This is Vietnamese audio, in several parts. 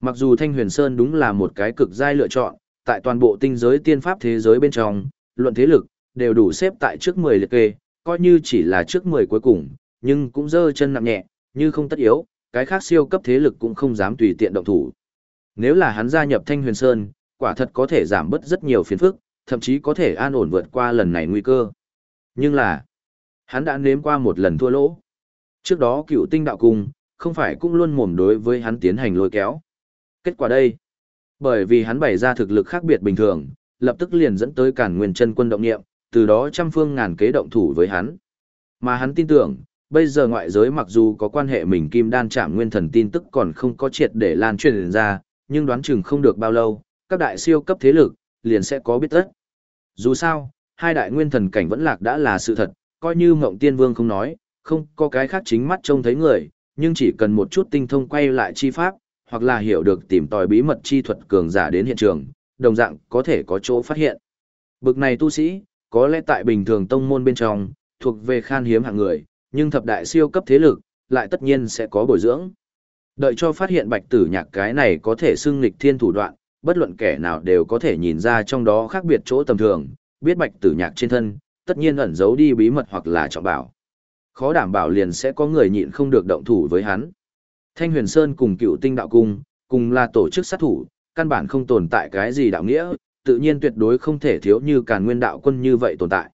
Mặc dù Thanh Huyền Sơn đúng là một cái cực giai lựa chọn, tại toàn bộ tinh giới tiên pháp thế giới bên trong, luận thế lực, đều đủ xếp tại trước 10 liệt kê, coi như chỉ là trước 10 cuối cùng, nhưng cũng dơ chân nặng nhẹ, như không tất yếu, cái khác siêu cấp thế lực cũng không dám tùy tiện động thủ. Nếu là hắn gia nhập Thanh Huyền Sơn, quả thật có thể giảm bớt rất nhiều phiền phức, thậm chí có thể an ổn vượt qua lần này nguy cơ. Nhưng là, hắn đã nếm qua một lần thua lỗ. Trước đó cựu tinh đạo cung, không phải cũng luôn mồm đối với hắn tiến hành lôi kéo. Kết quả đây, bởi vì hắn bày ra thực lực khác biệt bình thường, lập tức liền dẫn tới cản nguyên chân quân động nghiệm, từ đó trăm phương ngàn kế động thủ với hắn. Mà hắn tin tưởng, bây giờ ngoại giới mặc dù có quan hệ mình kim đan chạm nguyên thần tin tức còn không có triệt để lan truyền ra, nhưng đoán chừng không được bao lâu, các đại siêu cấp thế lực, liền sẽ có biết tất. Dù sao, hai đại nguyên thần cảnh vẫn lạc đã là sự thật, coi như mộng tiên vương không nói, không có cái khác chính mắt trông thấy người, nhưng chỉ cần một chút tinh thông quay lại chi pháp, hoặc là hiểu được tìm tòi bí mật chi thuật cường giả đến hiện trường, đồng dạng có thể có chỗ phát hiện. Bực này tu sĩ, có lẽ tại bình thường tông môn bên trong, thuộc về khan hiếm hạng người, nhưng thập đại siêu cấp thế lực, lại tất nhiên sẽ có bồi dưỡng. Đợi cho phát hiện bạch tử nhạc cái này có thể xưng nghịch thiên thủ đoạn, bất luận kẻ nào đều có thể nhìn ra trong đó khác biệt chỗ tầm thường, biết bạch tử nhạc trên thân, tất nhiên ẩn giấu đi bí mật hoặc là trọng bảo. Khó đảm bảo liền sẽ có người nhịn không được động thủ với hắn. Thanh huyền sơn cùng cựu tinh đạo cung, cùng là tổ chức sát thủ, căn bản không tồn tại cái gì đạo nghĩa, tự nhiên tuyệt đối không thể thiếu như càn nguyên đạo quân như vậy tồn tại.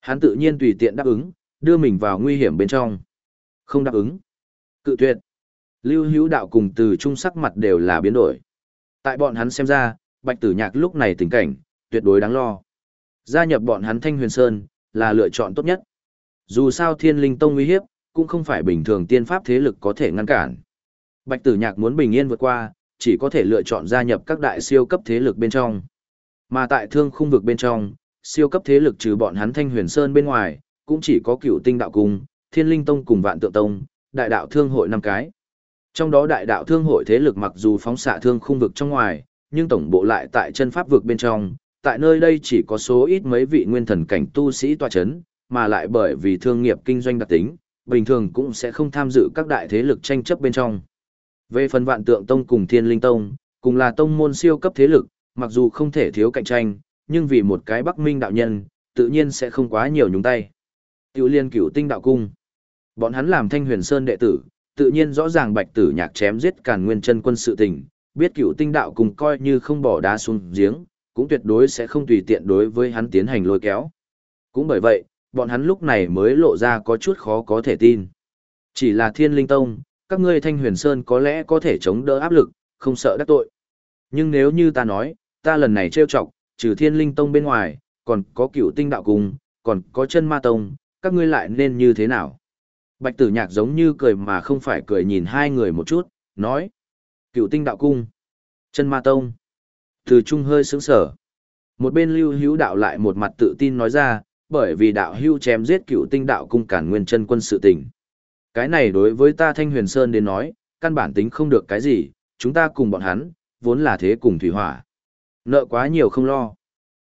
Hắn tự nhiên tùy tiện đáp ứng, đưa mình vào nguy hiểm bên trong. Không đáp ứng. Cự tuyệt. Lưu hữu đạo cùng từ trung sắc mặt đều là biến đổi. Tại bọn hắn xem ra, bạch tử nhạc lúc này tình cảnh, tuyệt đối đáng lo. Gia nhập bọn hắn Thanh Huyền Sơn, là lựa chọn tốt nhất. Dù sao thiên linh tông uy hiếp, cũng không phải bình thường tiên pháp thế lực có thể ngăn cản. Bạch tử nhạc muốn bình yên vượt qua, chỉ có thể lựa chọn gia nhập các đại siêu cấp thế lực bên trong. Mà tại thương khung vực bên trong, siêu cấp thế lực trừ bọn hắn Thanh Huyền Sơn bên ngoài, cũng chỉ có cựu tinh đạo cung, thiên linh tông cùng vạn tượng tông, đại đạo thương hội năm cái. Trong đó đại đạo thương hội thế lực mặc dù phóng xạ thương khung vực trong ngoài, nhưng tổng bộ lại tại chân pháp vực bên trong, tại nơi đây chỉ có số ít mấy vị nguyên thần cảnh tu sĩ tọa chấn, mà lại bởi vì thương nghiệp kinh doanh đặc tính, bình thường cũng sẽ không tham dự các đại thế lực tranh chấp bên trong. Về phần vạn tượng tông cùng thiên linh tông, cùng là tông môn siêu cấp thế lực, mặc dù không thể thiếu cạnh tranh, nhưng vì một cái bắc minh đạo nhân, tự nhiên sẽ không quá nhiều nhúng tay. Tiểu liên cửu tinh đạo cung. Bọn hắn làm thanh huyền sơn đệ tử, tự nhiên rõ ràng bạch tử nhạc chém giết càn nguyên chân quân sự tình, biết cửu tinh đạo cung coi như không bỏ đá xuống giếng, cũng tuyệt đối sẽ không tùy tiện đối với hắn tiến hành lôi kéo. Cũng bởi vậy, bọn hắn lúc này mới lộ ra có chút khó có thể tin. Chỉ là thiên linh tông, các ngươi thanh huyền sơn có lẽ có thể chống đỡ áp lực, không sợ đắc tội. Nhưng nếu như ta nói, ta lần này trêu chọc, trừ thiên linh tông bên ngoài, còn có cửu tinh đạo cung, còn có chân ma tông, các ngươi lại nên như thế nào? Bạch tử nhạc giống như cười mà không phải cười nhìn hai người một chút, nói. Cựu tinh đạo cung. Chân ma tông. Từ trung hơi sướng sở. Một bên lưu hữu đạo lại một mặt tự tin nói ra, bởi vì đạo hưu chém giết cựu tinh đạo cung cản nguyên chân quân sự tình. Cái này đối với ta Thanh Huyền Sơn đến nói, căn bản tính không được cái gì, chúng ta cùng bọn hắn, vốn là thế cùng thủy hỏa. Nợ quá nhiều không lo.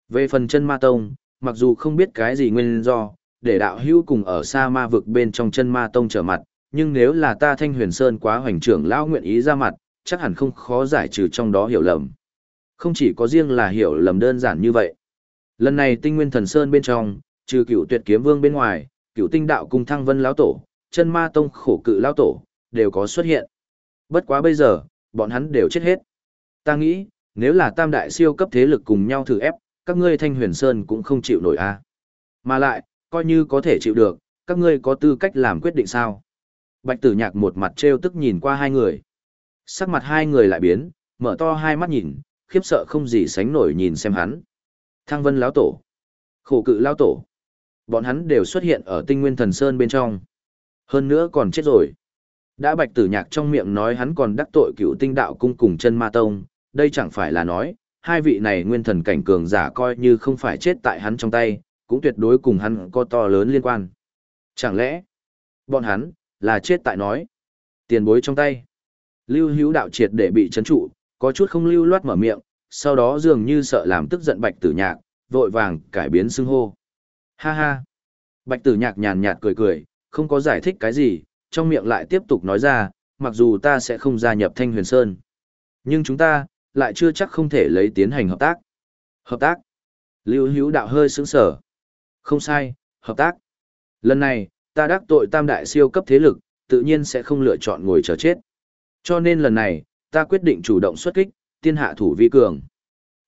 Về phần chân ma tông, mặc dù không biết cái gì nguyên do, để đạo hưu cùng ở xa ma vực bên trong chân ma tông trở mặt, nhưng nếu là ta Thanh Huyền Sơn quá hoành trưởng lão nguyện ý ra mặt, chắc hẳn không khó giải trừ trong đó hiểu lầm. Không chỉ có riêng là hiểu lầm đơn giản như vậy. Lần này tinh nguyên thần sơn bên trong, trừ cựu tuyệt kiếm vương bên ngoài, cựu tinh đạo cung thăng vân lão tổ, chân ma tông khổ cự lão tổ, đều có xuất hiện. Bất quá bây giờ, bọn hắn đều chết hết. Ta nghĩ, nếu là tam đại siêu cấp thế lực cùng nhau thử ép, các ngươi thanh huyền sơn cũng không chịu nổi a. Mà lại, coi như có thể chịu được, các ngươi có tư cách làm quyết định sao? Bạch tử nhạc một mặt trêu tức nhìn qua hai người. Sắc mặt hai người lại biến, mở to hai mắt nhìn, khiếp sợ không gì sánh nổi nhìn xem hắn. Thăng vân lão tổ, khổ cự lão tổ, bọn hắn đều xuất hiện ở tinh nguyên thần sơn bên trong. Hơn nữa còn chết rồi. Đã bạch tử nhạc trong miệng nói hắn còn đắc tội cựu tinh đạo cung cùng chân ma tông, đây chẳng phải là nói, hai vị này nguyên thần cảnh cường giả coi như không phải chết tại hắn trong tay, cũng tuyệt đối cùng hắn có to lớn liên quan. Chẳng lẽ, bọn hắn, là chết tại nói, tiền bối trong tay. Lưu hữu đạo triệt để bị chấn trụ, có chút không lưu loát mở miệng, sau đó dường như sợ làm tức giận bạch tử nhạc, vội vàng cải biến xưng hô. Ha ha. Bạch tử nhạc nhàn nhạt cười cười, không có giải thích cái gì, trong miệng lại tiếp tục nói ra, mặc dù ta sẽ không gia nhập Thanh Huyền Sơn. Nhưng chúng ta, lại chưa chắc không thể lấy tiến hành hợp tác. Hợp tác. Lưu hữu đạo hơi sững sở. Không sai, hợp tác. Lần này, ta đắc tội tam đại siêu cấp thế lực, tự nhiên sẽ không lựa chọn ngồi chờ chết. Cho nên lần này, ta quyết định chủ động xuất kích, tiên hạ thủ vi cường.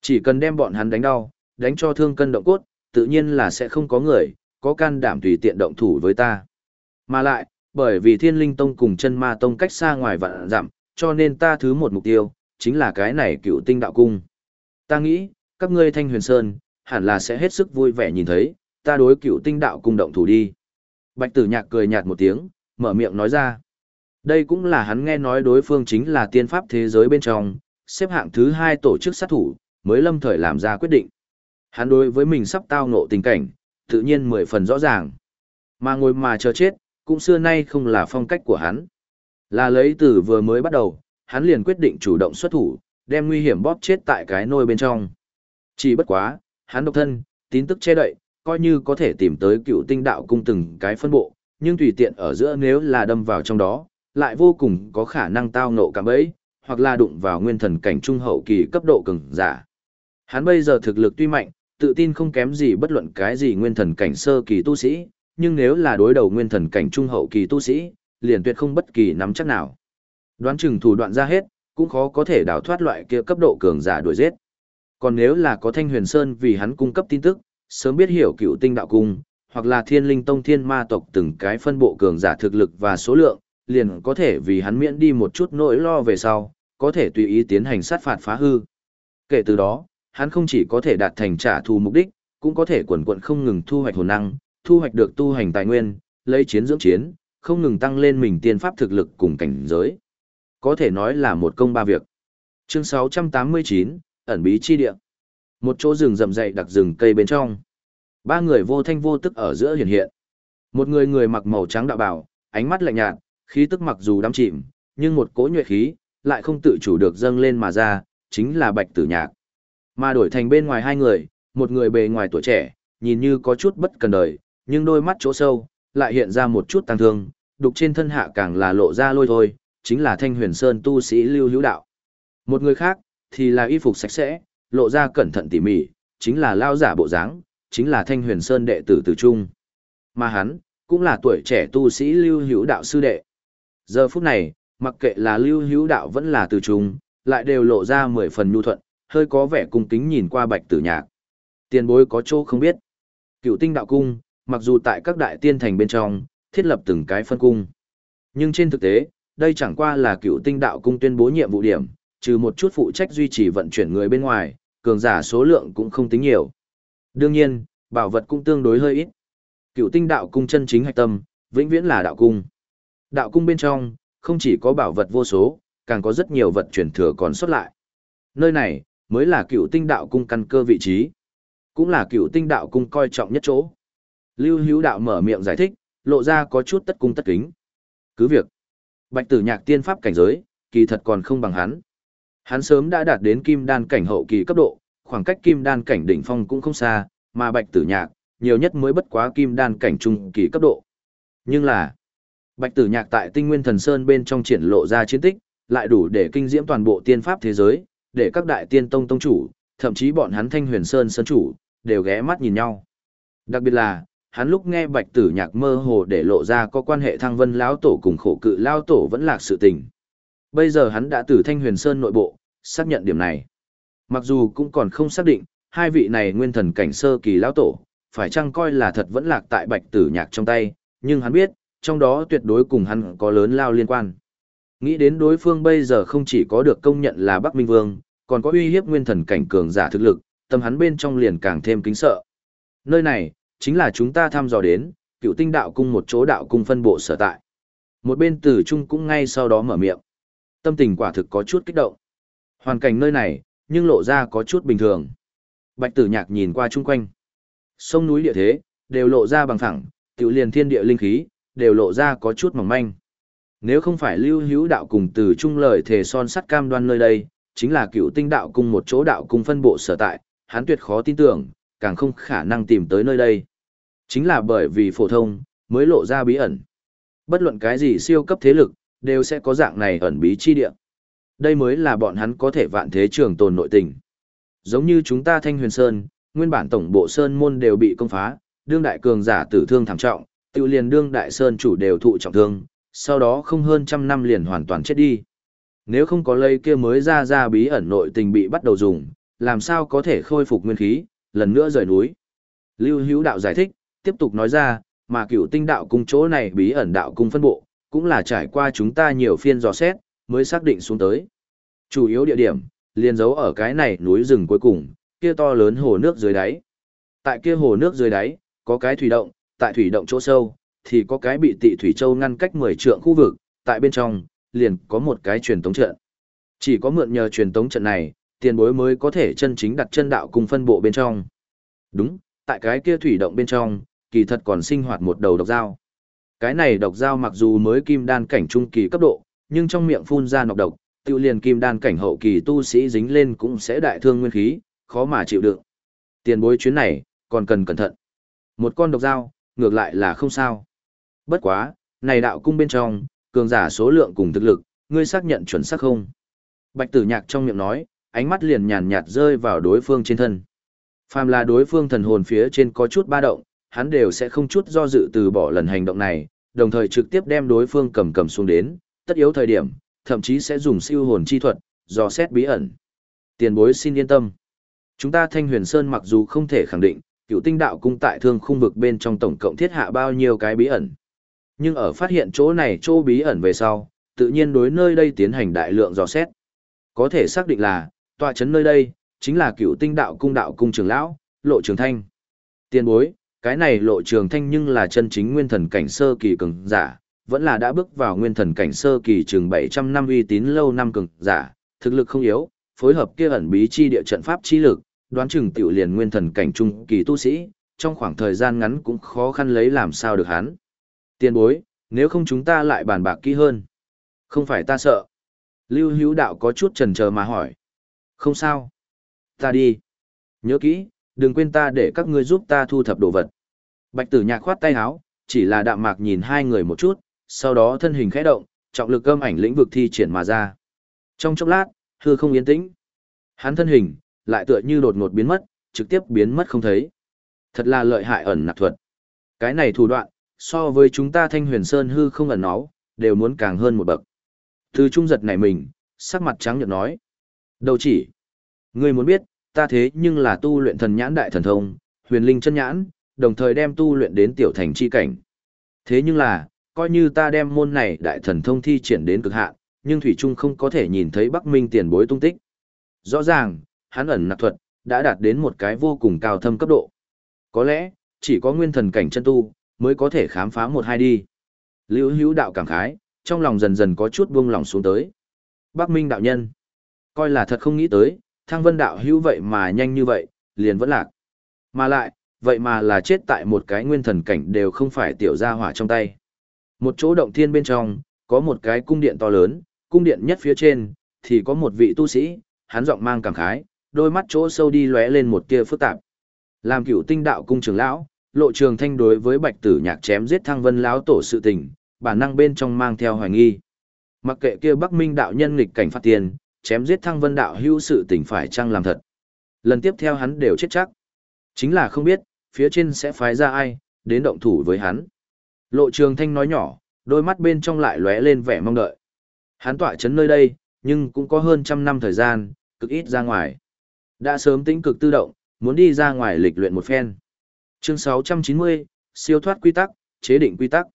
Chỉ cần đem bọn hắn đánh đau, đánh cho thương cân động cốt, tự nhiên là sẽ không có người, có can đảm tùy tiện động thủ với ta. Mà lại, bởi vì thiên linh tông cùng chân ma tông cách xa ngoài vạn dặm, cho nên ta thứ một mục tiêu, chính là cái này cựu tinh đạo cung. Ta nghĩ, các ngươi thanh huyền sơn, hẳn là sẽ hết sức vui vẻ nhìn thấy, ta đối cựu tinh đạo cung động thủ đi. Bạch tử nhạc cười nhạt một tiếng, mở miệng nói ra. Đây cũng là hắn nghe nói đối phương chính là tiên pháp thế giới bên trong, xếp hạng thứ hai tổ chức sát thủ, mới lâm thời làm ra quyết định. Hắn đối với mình sắp tao ngộ tình cảnh, tự nhiên mười phần rõ ràng. Mà ngồi mà chờ chết, cũng xưa nay không là phong cách của hắn. Là lấy từ vừa mới bắt đầu, hắn liền quyết định chủ động xuất thủ, đem nguy hiểm bóp chết tại cái nôi bên trong. Chỉ bất quá, hắn độc thân, tín tức che đậy, coi như có thể tìm tới cựu tinh đạo cung từng cái phân bộ, nhưng tùy tiện ở giữa nếu là đâm vào trong đó, lại vô cùng có khả năng tao nộ cảm ấy, hoặc là đụng vào nguyên thần cảnh trung hậu kỳ cấp độ cường giả. Hắn bây giờ thực lực tuy mạnh, tự tin không kém gì bất luận cái gì nguyên thần cảnh sơ kỳ tu sĩ, nhưng nếu là đối đầu nguyên thần cảnh trung hậu kỳ tu sĩ, liền tuyệt không bất kỳ nắm chắc nào. Đoán chừng thủ đoạn ra hết, cũng khó có thể đào thoát loại kia cấp độ cường giả đuổi giết. Còn nếu là có Thanh Huyền Sơn vì hắn cung cấp tin tức, sớm biết hiểu cựu tinh đạo cung, hoặc là thiên linh tông thiên ma tộc từng cái phân bộ cường giả thực lực và số lượng, liền có thể vì hắn miễn đi một chút nỗi lo về sau, có thể tùy ý tiến hành sát phạt phá hư. Kể từ đó, hắn không chỉ có thể đạt thành trả thù mục đích, cũng có thể quần quận không ngừng thu hoạch hồn năng, thu hoạch được tu hành tài nguyên, lấy chiến dưỡng chiến, không ngừng tăng lên mình tiên pháp thực lực cùng cảnh giới. Có thể nói là một công ba việc. Chương 689, ẩn bí chi địa. Một chỗ rừng rậm dày đặc rừng cây bên trong. Ba người vô thanh vô tức ở giữa hiện hiện. Một người người mặc màu trắng đạo bào, ánh mắt lạnh nhạt, khí tức mặc dù đắm chìm, nhưng một cỗ nhuệ khí lại không tự chủ được dâng lên mà ra, chính là Bạch Tử Nhạc. Mà đổi thành bên ngoài hai người, một người bề ngoài tuổi trẻ, nhìn như có chút bất cần đời, nhưng đôi mắt chỗ sâu, lại hiện ra một chút tăng thương, đục trên thân hạ càng là lộ ra lôi thôi, chính là Thanh Huyền Sơn tu sĩ Lưu Hữu Đạo. Một người khác, thì là y phục sạch sẽ, lộ ra cẩn thận tỉ mỉ, chính là lao giả bộ dáng, chính là Thanh Huyền Sơn đệ tử Tử Trung. Mà hắn, cũng là tuổi trẻ tu sĩ Lưu Hữu Đạo sư đệ. Giờ phút này, mặc kệ là Lưu Hữu Đạo vẫn là Tử Trung, lại đều lộ ra mười phần nhu thuận, hơi có vẻ cung kính nhìn qua Bạch Tử Nhạc. Tiền bối có chỗ không biết. Cựu Tinh Đạo Cung, mặc dù tại các đại tiên thành bên trong, thiết lập từng cái phân cung. Nhưng trên thực tế, đây chẳng qua là cựu tinh đạo cung tuyên bố nhiệm vụ điểm, trừ một chút phụ trách duy trì vận chuyển người bên ngoài, cường giả số lượng cũng không tính nhiều. Đương nhiên, bảo vật cũng tương đối hơi ít. Cựu tinh đạo cung chân chính hạch tâm, vĩnh viễn là đạo cung. Đạo cung bên trong, không chỉ có bảo vật vô số, càng có rất nhiều vật chuyển thừa còn xuất lại. Nơi này, mới là cựu tinh đạo cung căn cơ vị trí. Cũng là cựu tinh đạo cung coi trọng nhất chỗ. Lưu Hữu Đạo mở miệng giải thích, lộ ra có chút tất cung tất kính. Cứ việc, Bạch Tử Nhạc tiên pháp cảnh giới, kỳ thật còn không bằng hắn. Hắn sớm đã đạt đến kim đan cảnh hậu kỳ cấp độ, khoảng cách kim đan cảnh đỉnh phong cũng không xa, mà Bạch Tử Nhạc, nhiều nhất mới bất quá kim đan cảnh trung kỳ cấp độ. Nhưng là, Bạch Tử Nhạc tại Tinh Nguyên Thần Sơn bên trong triển lộ ra chiến tích, lại đủ để kinh diễm toàn bộ tiên pháp thế giới, để các đại tiên tông tông chủ, thậm chí bọn hắn Thanh Huyền Sơn sơn chủ, đều ghé mắt nhìn nhau. Đặc biệt là, hắn lúc nghe bạch tử nhạc mơ hồ để lộ ra có quan hệ thăng vân lão tổ cùng khổ cự lao tổ vẫn lạc sự tình. Bây giờ hắn đã từ thanh huyền sơn nội bộ, xác nhận điểm này. Mặc dù cũng còn không xác định, hai vị này nguyên thần cảnh sơ kỳ lão tổ, phải chăng coi là thật vẫn lạc tại bạch tử nhạc trong tay, nhưng hắn biết, trong đó tuyệt đối cùng hắn có lớn lao liên quan. Nghĩ đến đối phương bây giờ không chỉ có được công nhận là Bắc Minh Vương, còn có uy hiếp nguyên thần cảnh cường giả thực lực, tâm hắn bên trong liền càng thêm kính sợ. Nơi này, chính là chúng ta thăm dò đến, cựu tinh đạo cung một chỗ đạo cung phân bộ sở tại. Một bên tử trung cũng ngay sau đó mở miệng. Tâm tình quả thực có chút kích động. Hoàn cảnh nơi này, nhưng lộ ra có chút bình thường. Bạch tử nhạc nhìn qua chung quanh. Sông núi địa thế, đều lộ ra bằng thẳng, tiểu liền thiên địa linh khí, đều lộ ra có chút mỏng manh. Nếu không phải lưu hữu đạo cùng từ trung lời thể son sắt cam đoan nơi đây, chính là cựu tinh đạo cung một chỗ đạo cung phân bộ sở tại, hắn tuyệt khó tin tưởng, càng không khả năng tìm tới nơi đây. Chính là bởi vì phổ thông, mới lộ ra bí ẩn. Bất luận cái gì siêu cấp thế lực, đều sẽ có dạng này ẩn bí chi địa. Đây mới là bọn hắn có thể vạn thế trường tồn nội tình. Giống như chúng ta Thanh Huyền Sơn, nguyên bản tổng bộ Sơn môn đều bị công phá, đương đại cường giả tử thương thảm trọng, tự liền đương đại Sơn chủ đều thụ trọng thương, sau đó không hơn trăm năm liền hoàn toàn chết đi. Nếu không có lây kia mới ra ra bí ẩn nội tình bị bắt đầu dùng, làm sao có thể khôi phục nguyên khí, lần nữa rời núi. Lưu Hữu Đạo giải thích, tiếp tục nói ra, mà cựu tinh đạo cung chỗ này bí ẩn đạo cung phân bộ, cũng là trải qua chúng ta nhiều phiên dò xét, mới xác định xuống tới. Chủ yếu địa điểm, liền giấu ở cái này núi rừng cuối cùng, kia to lớn hồ nước dưới đáy. Tại kia hồ nước dưới đáy, có cái thủy động, tại thủy động chỗ sâu, thì có cái bị tị thủy châu ngăn cách 10 trượng khu vực, tại bên trong, liền có một cái truyền tống trận. Chỉ có mượn nhờ truyền tống trận này, tiền bối mới có thể chân chính đặt chân đạo cùng phân bộ bên trong. Đúng, tại cái kia thủy động bên trong, kỳ thật còn sinh hoạt một đầu độc dao. Cái này độc dao mặc dù mới kim đan cảnh trung kỳ cấp độ, nhưng trong miệng phun ra nọc độc, tiêu liền kim đan cảnh hậu kỳ tu sĩ dính lên cũng sẽ đại thương nguyên khí, khó mà chịu đựng. Tiền bối chuyến này, còn cần cẩn thận. Một con độc dao, ngược lại là không sao. Bất quá, này đạo cung bên trong, cường giả số lượng cùng thực lực, ngươi xác nhận chuẩn xác không? Bạch tử nhạc trong miệng nói, ánh mắt liền nhàn nhạt rơi vào đối phương trên thân. Phàm là đối phương thần hồn phía trên có chút ba động, hắn đều sẽ không chút do dự từ bỏ lần hành động này, đồng thời trực tiếp đem đối phương cầm cầm xuống đến, tất yếu thời điểm, thậm chí sẽ dùng siêu hồn chi thuật, dò xét bí ẩn. Tiền bối xin yên tâm. Chúng ta Thanh Huyền Sơn mặc dù không thể khẳng định, cựu tinh đạo cung tại thương khung vực bên trong tổng cộng thiết hạ bao nhiêu cái bí ẩn. Nhưng ở phát hiện chỗ này chỗ bí ẩn về sau, tự nhiên đối nơi đây tiến hành đại lượng dò xét. Có thể xác định là, tòa chấn nơi đây, chính là cựu tinh đạo cung đạo cung trưởng lão, lộ trường thanh. Tiền bối, cái này lộ trường thanh nhưng là chân chính nguyên thần cảnh sơ kỳ cường giả, vẫn là đã bước vào nguyên thần cảnh sơ kỳ chừng 700 năm uy tín lâu năm cường giả, thực lực không yếu, phối hợp kia ẩn bí chi địa trận pháp chi lực, đoán chừng tiểu liền nguyên thần cảnh trung kỳ tu sĩ, trong khoảng thời gian ngắn cũng khó khăn lấy làm sao được hắn. Tiền bối, nếu không chúng ta lại bàn bạc kỹ hơn. Không phải ta sợ. Lưu hữu đạo có chút chần chờ mà hỏi. Không sao. Ta đi. Nhớ kỹ, đừng quên ta để các ngươi giúp ta thu thập đồ vật. Bạch tử nhạc khoát tay áo, chỉ là đạm mạc nhìn hai người một chút, sau đó thân hình khẽ động, trọng lực âm ảnh lĩnh vực thi triển mà ra. Trong chốc lát, hư không yên tĩnh. Hắn thân hình, lại tựa như đột ngột biến mất, trực tiếp biến mất không thấy. Thật là lợi hại ẩn nặc thuật. Cái này thủ đoạn, so với chúng ta thanh huyền sơn hư không ẩn náu, đều muốn càng hơn một bậc. Từ trung giật này mình, sắc mặt trắng nhợt nói. Đầu chỉ. Ngươi muốn biết, ta thế nhưng là tu luyện thần nhãn đại thần thông, huyền linh chân nhãn, đồng thời đem tu luyện đến tiểu thành chi cảnh. Thế nhưng là, coi như ta đem môn này đại thần thông thi triển đến cực hạn, nhưng Thủy Trung không có thể nhìn thấy Bắc Minh tiền bối tung tích. Rõ ràng, hắn ẩn nặc thuật, đã đạt đến một cái vô cùng cao thâm cấp độ. Có lẽ, chỉ có nguyên thần cảnh chân tu, mới có thể khám phá một hai đi. Lưu hữu đạo cảm khái, trong lòng dần dần có chút buông lòng xuống tới. Bắc Minh đạo nhân, coi là thật không nghĩ tới, thăng vân đạo hữu vậy mà nhanh như vậy, liền vẫn lạc. Mà lại, vậy mà là chết tại một cái nguyên thần cảnh đều không phải tiểu gia hỏa trong tay. Một chỗ động thiên bên trong, có một cái cung điện to lớn, cung điện nhất phía trên, thì có một vị tu sĩ, hắn giọng mang cảm khái, đôi mắt chỗ sâu đi lóe lên một tia phức tạp. Làm cựu tinh đạo cung trưởng lão, lộ trường thanh đối với bạch tử nhạc chém giết thăng vân lão tổ sự tình, bản năng bên trong mang theo hoài nghi. Mặc kệ kia Bắc Minh đạo nhân nghịch cảnh phát tiền, chém giết thăng vân đạo hữu sự tình phải chăng làm thật. Lần tiếp theo hắn đều chết chắc. Chính là không biết, phía trên sẽ phái ra ai, đến động thủ với hắn. Lộ trường thanh nói nhỏ, đôi mắt bên trong lại lóe lên vẻ mong đợi. Hắn tỏa chấn nơi đây, nhưng cũng có hơn trăm năm thời gian, cực ít ra ngoài. Đã sớm tính cực tự động, muốn đi ra ngoài lịch luyện một phen. Chương 690, siêu thoát quy tắc, chế định quy tắc.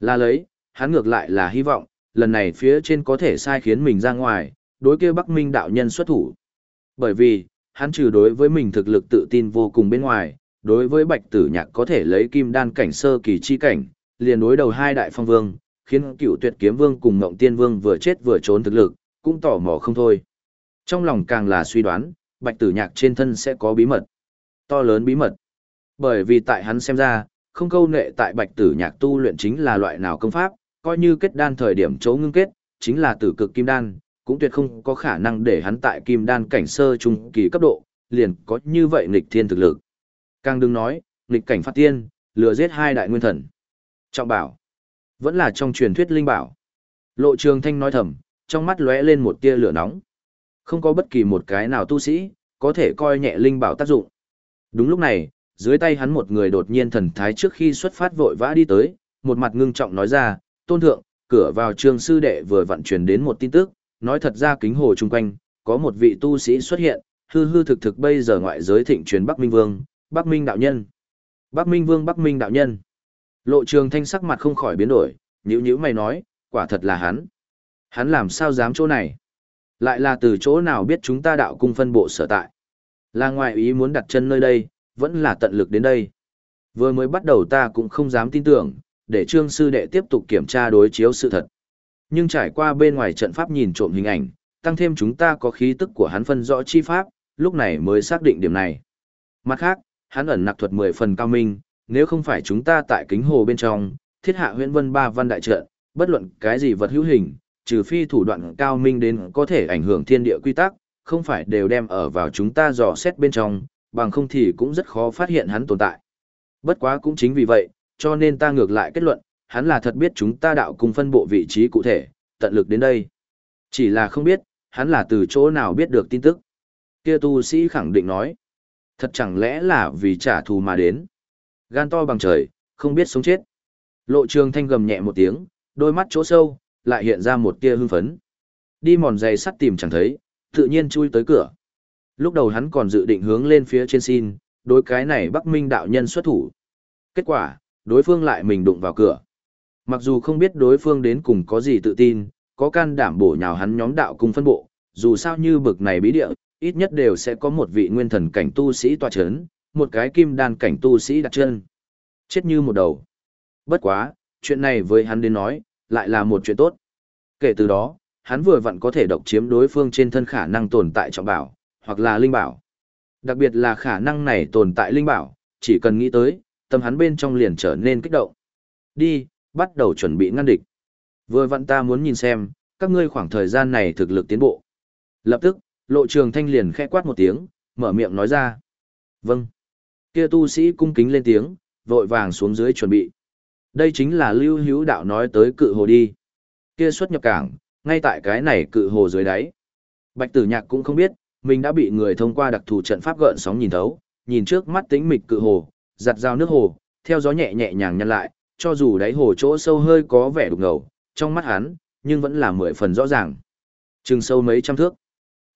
Là lấy, hắn ngược lại là hy vọng, lần này phía trên có thể sai khiến mình ra ngoài, đối kia Bắc Minh đạo nhân xuất thủ. Bởi vì, hắn trừ đối với mình thực lực tự tin vô cùng bên ngoài, đối với Bạch Tử Nhạc có thể lấy kim đan cảnh sơ kỳ chi cảnh, liền đối đầu hai đại phong vương, khiến cựu tuyệt kiếm vương cùng Ngộng Tiên Vương vừa chết vừa trốn thực lực, cũng tỏ mò không thôi. Trong lòng càng là suy đoán, Bạch Tử Nhạc trên thân sẽ có bí mật. To lớn bí mật. Bởi vì tại hắn xem ra, không câu nệ tại Bạch Tử Nhạc tu luyện chính là loại nào công pháp, coi như kết đan thời điểm chỗ ngưng kết, chính là tử cực kim đan, cũng tuyệt không có khả năng để hắn tại kim đan cảnh sơ trung kỳ cấp độ, liền có như vậy nghịch thiên thực lực. Càng đừng nói, nghịch cảnh phát tiên, lừa giết hai đại nguyên thần. Trọng bảo, vẫn là trong truyền thuyết linh bảo. Lộ trường thanh nói thầm, trong mắt lóe lên một tia lửa nóng. Không có bất kỳ một cái nào tu sĩ, có thể coi nhẹ linh bảo tác dụng. Đúng lúc này, dưới tay hắn một người đột nhiên thần thái trước khi xuất phát vội vã đi tới, một mặt ngưng trọng nói ra, tôn thượng, cửa vào trường sư đệ vừa vận chuyển đến một tin tức, nói thật ra kính hồ chung quanh, có một vị tu sĩ xuất hiện, hư hư thực thực bây giờ ngoại giới thịnh truyền Bắc Minh Vương, Bắc Minh đạo nhân. Bắc Minh Vương Bắc Minh đạo nhân. Lộ trường thanh sắc mặt không khỏi biến đổi, nhữ nhữ mày nói, quả thật là hắn. Hắn làm sao dám chỗ này? Lại là từ chỗ nào biết chúng ta đạo cung phân bộ sở tại? Là ngoại ý muốn đặt chân nơi đây, vẫn là tận lực đến đây. Vừa mới bắt đầu ta cũng không dám tin tưởng, để trương sư đệ tiếp tục kiểm tra đối chiếu sự thật. Nhưng trải qua bên ngoài trận pháp nhìn trộm hình ảnh, tăng thêm chúng ta có khí tức của hắn phân rõ chi pháp, lúc này mới xác định điểm này. Mặt khác, hắn ẩn nặc thuật 10 phần cao minh, nếu không phải chúng ta tại kính hồ bên trong, thiết hạ huyện vân ba văn đại trận, bất luận cái gì vật hữu hình, trừ phi thủ đoạn cao minh đến có thể ảnh hưởng thiên địa quy tắc, không phải đều đem ở vào chúng ta dò xét bên trong, bằng không thì cũng rất khó phát hiện hắn tồn tại. Bất quá cũng chính vì vậy, cho nên ta ngược lại kết luận, hắn là thật biết chúng ta đạo cung phân bộ vị trí cụ thể, tận lực đến đây. Chỉ là không biết, hắn là từ chỗ nào biết được tin tức. Kia tu sĩ khẳng định nói, thật chẳng lẽ là vì trả thù mà đến. Gan to bằng trời, không biết sống chết. Lộ trường thanh gầm nhẹ một tiếng, đôi mắt chỗ sâu, lại hiện ra một tia hưng phấn. Đi mòn giày sắt tìm chẳng thấy, tự nhiên chui tới cửa. Lúc đầu hắn còn dự định hướng lên phía trên xin, đối cái này Bắc Minh đạo nhân xuất thủ. Kết quả, đối phương lại mình đụng vào cửa. Mặc dù không biết đối phương đến cùng có gì tự tin, có can đảm bổ nhào hắn nhóm đạo cùng phân bộ, dù sao như bực này bí địa, ít nhất đều sẽ có một vị nguyên thần cảnh tu sĩ tọa chấn, một cái kim đan cảnh tu sĩ đặt chân. Chết như một đầu. Bất quá, chuyện này với hắn đến nói, lại là một chuyện tốt. Kể từ đó, hắn vừa vặn có thể độc chiếm đối phương trên thân khả năng tồn tại trọng bảo, hoặc là linh bảo. Đặc biệt là khả năng này tồn tại linh bảo, chỉ cần nghĩ tới, tâm hắn bên trong liền trở nên kích động. Đi, bắt đầu chuẩn bị ngăn địch. Vừa vặn ta muốn nhìn xem, các ngươi khoảng thời gian này thực lực tiến bộ. Lập tức, lộ trường thanh liền khẽ quát một tiếng, mở miệng nói ra. Vâng. Kia tu sĩ cung kính lên tiếng, vội vàng xuống dưới chuẩn bị. Đây chính là lưu hữu đạo nói tới cự hồ đi. Kia xuất nhập cảng, ngay tại cái này cự hồ dưới đáy. Bạch tử nhạc cũng không biết, mình đã bị người thông qua đặc thù trận pháp gợn sóng nhìn thấu, nhìn trước mắt tính mịch cự hồ, giặt dao nước hồ, theo gió nhẹ nhẹ nhàng nhăn lại, cho dù đáy hồ chỗ sâu hơi có vẻ đục ngầu, trong mắt hắn, nhưng vẫn là mười phần rõ ràng. Trừng sâu mấy trăm thước.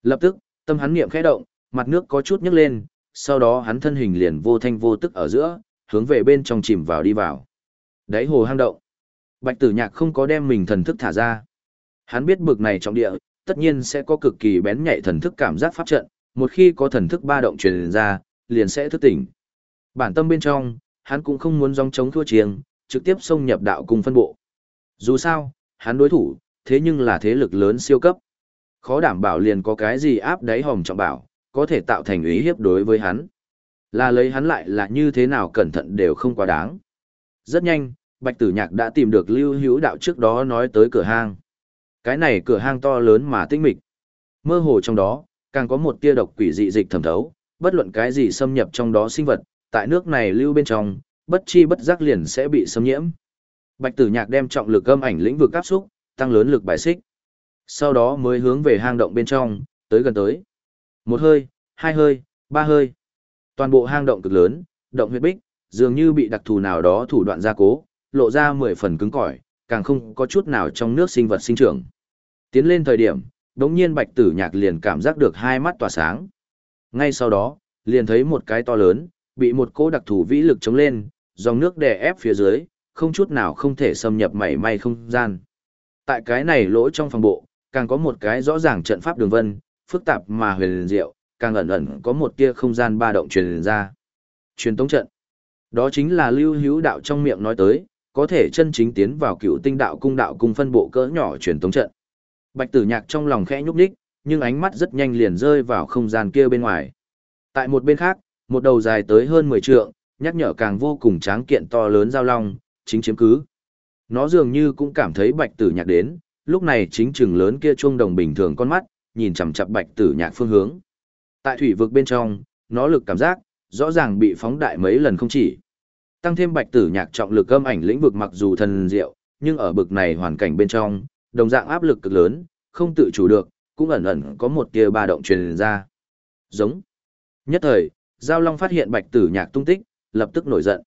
Lập tức, tâm hắn niệm khẽ động, mặt nước có chút nhấc lên, sau đó hắn thân hình liền vô thanh vô tức ở giữa, hướng về bên trong chìm vào đi vào. Đáy hồ hang động. Bạch tử nhạc không có đem mình thần thức thả ra. Hắn biết bực này trong địa, tất nhiên sẽ có cực kỳ bén nhạy thần thức cảm giác pháp trận, một khi có thần thức ba động truyền ra, liền sẽ thức tỉnh. Bản tâm bên trong, hắn cũng không muốn dòng chống thua chiêng, trực tiếp xông nhập đạo cung phân bộ. Dù sao, hắn đối thủ, thế nhưng là thế lực lớn siêu cấp. Khó đảm bảo liền có cái gì áp đáy hòm trọng bảo, có thể tạo thành ý hiếp đối với hắn. Là lấy hắn lại là như thế nào cẩn thận đều không quá đáng. Rất nhanh, Bạch Tử Nhạc đã tìm được Lưu Hữu Đạo trước đó nói tới cửa hang. Cái này cửa hang to lớn mà tinh mịch. Mơ hồ trong đó, càng có một tia độc quỷ dị dịch thẩm thấu, bất luận cái gì xâm nhập trong đó sinh vật, tại nước này lưu bên trong, bất chi bất giác liền sẽ bị xâm nhiễm. Bạch Tử Nhạc đem trọng lực âm ảnh lĩnh vực áp xúc, tăng lớn lực bài xích. Sau đó mới hướng về hang động bên trong, tới gần tới. Một hơi, hai hơi, ba hơi. Toàn bộ hang động cực lớn, động huyết bích, dường như bị đặc thù nào đó thủ đoạn gia cố, lộ ra mười phần cứng cỏi, càng không có chút nào trong nước sinh vật sinh trưởng. Tiến lên thời điểm, đống nhiên bạch tử nhạc liền cảm giác được hai mắt tỏa sáng. Ngay sau đó, liền thấy một cái to lớn, bị một cỗ đặc thù vĩ lực chống lên, dòng nước đè ép phía dưới, không chút nào không thể xâm nhập mảy may không gian. Tại cái này lỗ trong phòng bộ, càng có một cái rõ ràng trận pháp đường vân, phức tạp mà huyền diệu, càng ẩn ẩn có một tia không gian ba động truyền ra. Truyền tống trận. Đó chính là lưu hữu đạo trong miệng nói tới, có thể chân chính tiến vào cựu tinh đạo cung đạo cung phân bộ cỡ nhỏ truyền tống trận. Bạch tử nhạc trong lòng khẽ nhúc nhích, nhưng ánh mắt rất nhanh liền rơi vào không gian kia bên ngoài. Tại một bên khác, một đầu dài tới hơn 10 trượng, nhắc nhở càng vô cùng tráng kiện to lớn giao long, chính chiếm cứ. Nó dường như cũng cảm thấy bạch tử nhạc đến, lúc này chính trừng lớn kia chuông đồng bình thường con mắt, nhìn chằm chằm bạch tử nhạc phương hướng. Tại thủy vực bên trong, nó lực cảm giác, rõ ràng bị phóng đại mấy lần không chỉ. Tăng thêm bạch tử nhạc trọng lực âm ảnh lĩnh vực mặc dù thần diệu, nhưng ở bực này hoàn cảnh bên trong, đồng dạng áp lực cực lớn, không tự chủ được, cũng ẩn ẩn có một tia ba động truyền ra. Giống. Nhất thời, Giao Long phát hiện bạch tử nhạc tung tích, lập tức nổi giận.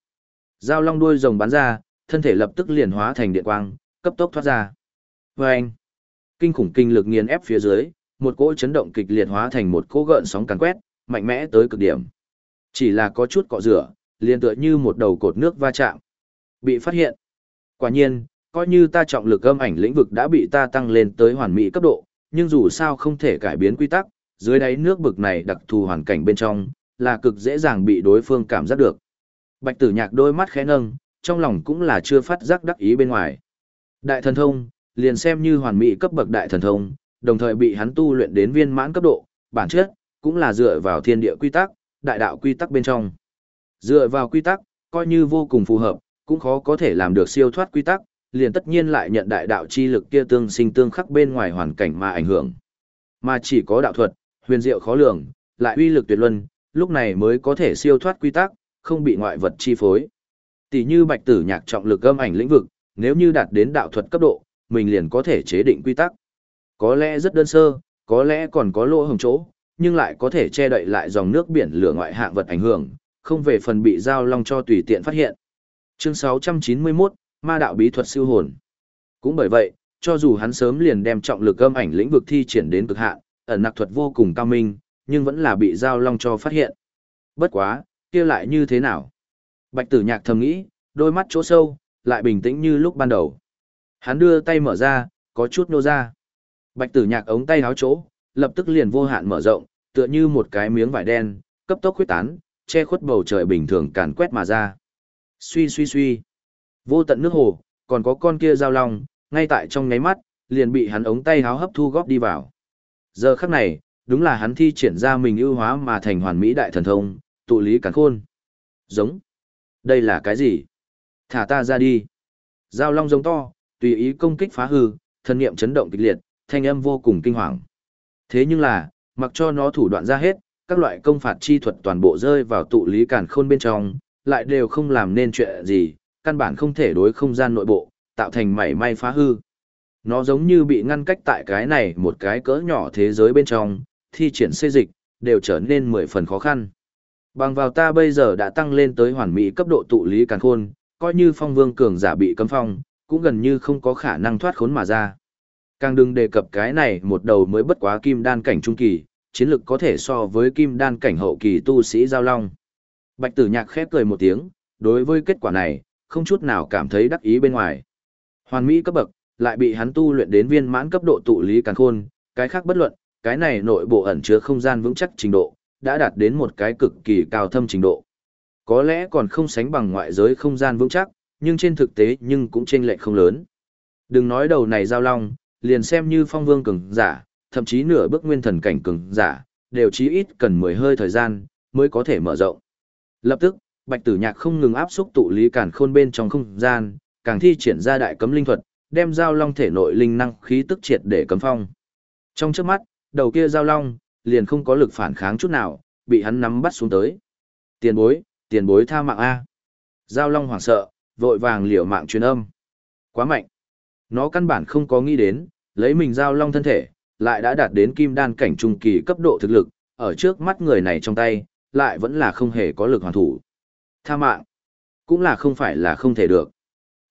Giao Long đuôi rồng bắn ra, thân thể lập tức liền hóa thành điện quang, cấp tốc thoát ra. Và anh, kinh khủng kinh lực nghiền ép phía dưới, một cỗ chấn động kịch liệt hóa thành một cỗ gợn sóng càn quét, mạnh mẽ tới cực điểm. Chỉ là có chút cọ rửa, liền tựa như một đầu cột nước va chạm. Bị phát hiện. Quả nhiên, coi như ta trọng lực âm ảnh lĩnh vực đã bị ta tăng lên tới hoàn mỹ cấp độ, nhưng dù sao không thể cải biến quy tắc, dưới đáy nước bực này đặc thù hoàn cảnh bên trong, là cực dễ dàng bị đối phương cảm giác được. Bạch tử nhạc đôi mắt khẽ nâng, trong lòng cũng là chưa phát giác đắc ý bên ngoài. Đại thần thông, liền xem như hoàn mỹ cấp bậc đại thần thông, đồng thời bị hắn tu luyện đến viên mãn cấp độ, bản chất cũng là dựa vào thiên địa quy tắc, đại đạo quy tắc bên trong. Dựa vào quy tắc, coi như vô cùng phù hợp, cũng khó có thể làm được siêu thoát quy tắc, liền tất nhiên lại nhận đại đạo chi lực kia tương sinh tương khắc bên ngoài hoàn cảnh mà ảnh hưởng. Mà chỉ có đạo thuật, huyền diệu khó lường, lại uy lực tuyệt luân, lúc này mới có thể siêu thoát quy tắc, không bị ngoại vật chi phối. Tỷ như bạch tử nhạc trọng lực âm ảnh lĩnh vực, nếu như đạt đến đạo thuật cấp độ, mình liền có thể chế định quy tắc. Có lẽ rất đơn sơ, có lẽ còn có lỗ hồng chỗ, nhưng lại có thể che đậy lại dòng nước biển lửa ngoại hạng vật ảnh hưởng, không về phần bị giao long cho tùy tiện phát hiện. Chương 691, Ma đạo bí thuật siêu hồn. Cũng bởi vậy, cho dù hắn sớm liền đem trọng lực âm ảnh lĩnh vực thi triển đến cực hạn, ẩn nặc thuật vô cùng cao minh, nhưng vẫn là bị giao long cho phát hiện. Bất quá, kia lại như thế nào? Bạch tử nhạc thầm nghĩ, đôi mắt chỗ sâu, lại bình tĩnh như lúc ban đầu. Hắn đưa tay mở ra, có chút nô ra. Bạch tử nhạc ống tay háo chỗ, lập tức liền vô hạn mở rộng, tựa như một cái miếng vải đen, cấp tốc khuyết tán, che khuất bầu trời bình thường càn quét mà ra. Suy suy suy. Vô tận nước hồ, còn có con kia giao long, ngay tại trong nháy mắt, liền bị hắn ống tay háo hấp thu góp đi vào. Giờ khắc này, đúng là hắn thi triển ra mình ưu hóa mà thành hoàn mỹ đại thần thông, tụ lý cắn khôn. Giống. Đây là cái gì? Thả ta ra đi. Giao long giống to, tùy ý công kích phá hư, thân niệm chấn động kịch liệt, thanh âm vô cùng kinh hoàng. Thế nhưng là, mặc cho nó thủ đoạn ra hết, các loại công phạt chi thuật toàn bộ rơi vào tụ lý cản khôn bên trong, lại đều không làm nên chuyện gì, căn bản không thể đối không gian nội bộ, tạo thành mảy may phá hư. Nó giống như bị ngăn cách tại cái này một cái cỡ nhỏ thế giới bên trong, thi triển xây dịch, đều trở nên mười phần khó khăn. Bằng vào ta bây giờ đã tăng lên tới hoàn mỹ cấp độ tụ lý càn khôn, coi như phong vương cường giả bị cấm phong, cũng gần như không có khả năng thoát khốn mà ra. Càng đừng đề cập cái này một đầu mới bất quá kim đan cảnh trung kỳ, chiến lực có thể so với kim đan cảnh hậu kỳ tu sĩ giao long. Bạch tử nhạc khép cười một tiếng, đối với kết quả này, không chút nào cảm thấy đắc ý bên ngoài. Hoàn mỹ cấp bậc, lại bị hắn tu luyện đến viên mãn cấp độ tụ lý càn khôn, cái khác bất luận, cái này nội bộ ẩn chứa không gian vững chắc trình độ, đã đạt đến một cái cực kỳ cao thâm trình độ. Có lẽ còn không sánh bằng ngoại giới không gian vững chắc, nhưng trên thực tế nhưng cũng chênh lệch không lớn. Đừng nói đầu này giao long, liền xem như phong vương cường giả, thậm chí nửa bước nguyên thần cảnh cường giả, đều chí ít cần 10 hơi thời gian mới có thể mở rộng. Lập tức, Bạch Tử Nhạc không ngừng áp xúc tụ lý cản khôn bên trong không gian, càng thi triển ra đại cấm linh thuật, đem giao long thể nội linh năng khí tức triệt để cấm phong. Trong chớp mắt, đầu kia giao long liền không có lực phản kháng chút nào, bị hắn nắm bắt xuống tới. Tiền bối, tiền bối tha mạng a. Giao long hoảng sợ, vội vàng liều mạng truyền âm. Quá mạnh. Nó căn bản không có nghĩ đến, lấy mình giao long thân thể, lại đã đạt đến kim đan cảnh trung kỳ cấp độ thực lực, ở trước mắt người này trong tay, lại vẫn là không hề có lực hoàn thủ. Tha mạng, cũng là không phải là không thể được.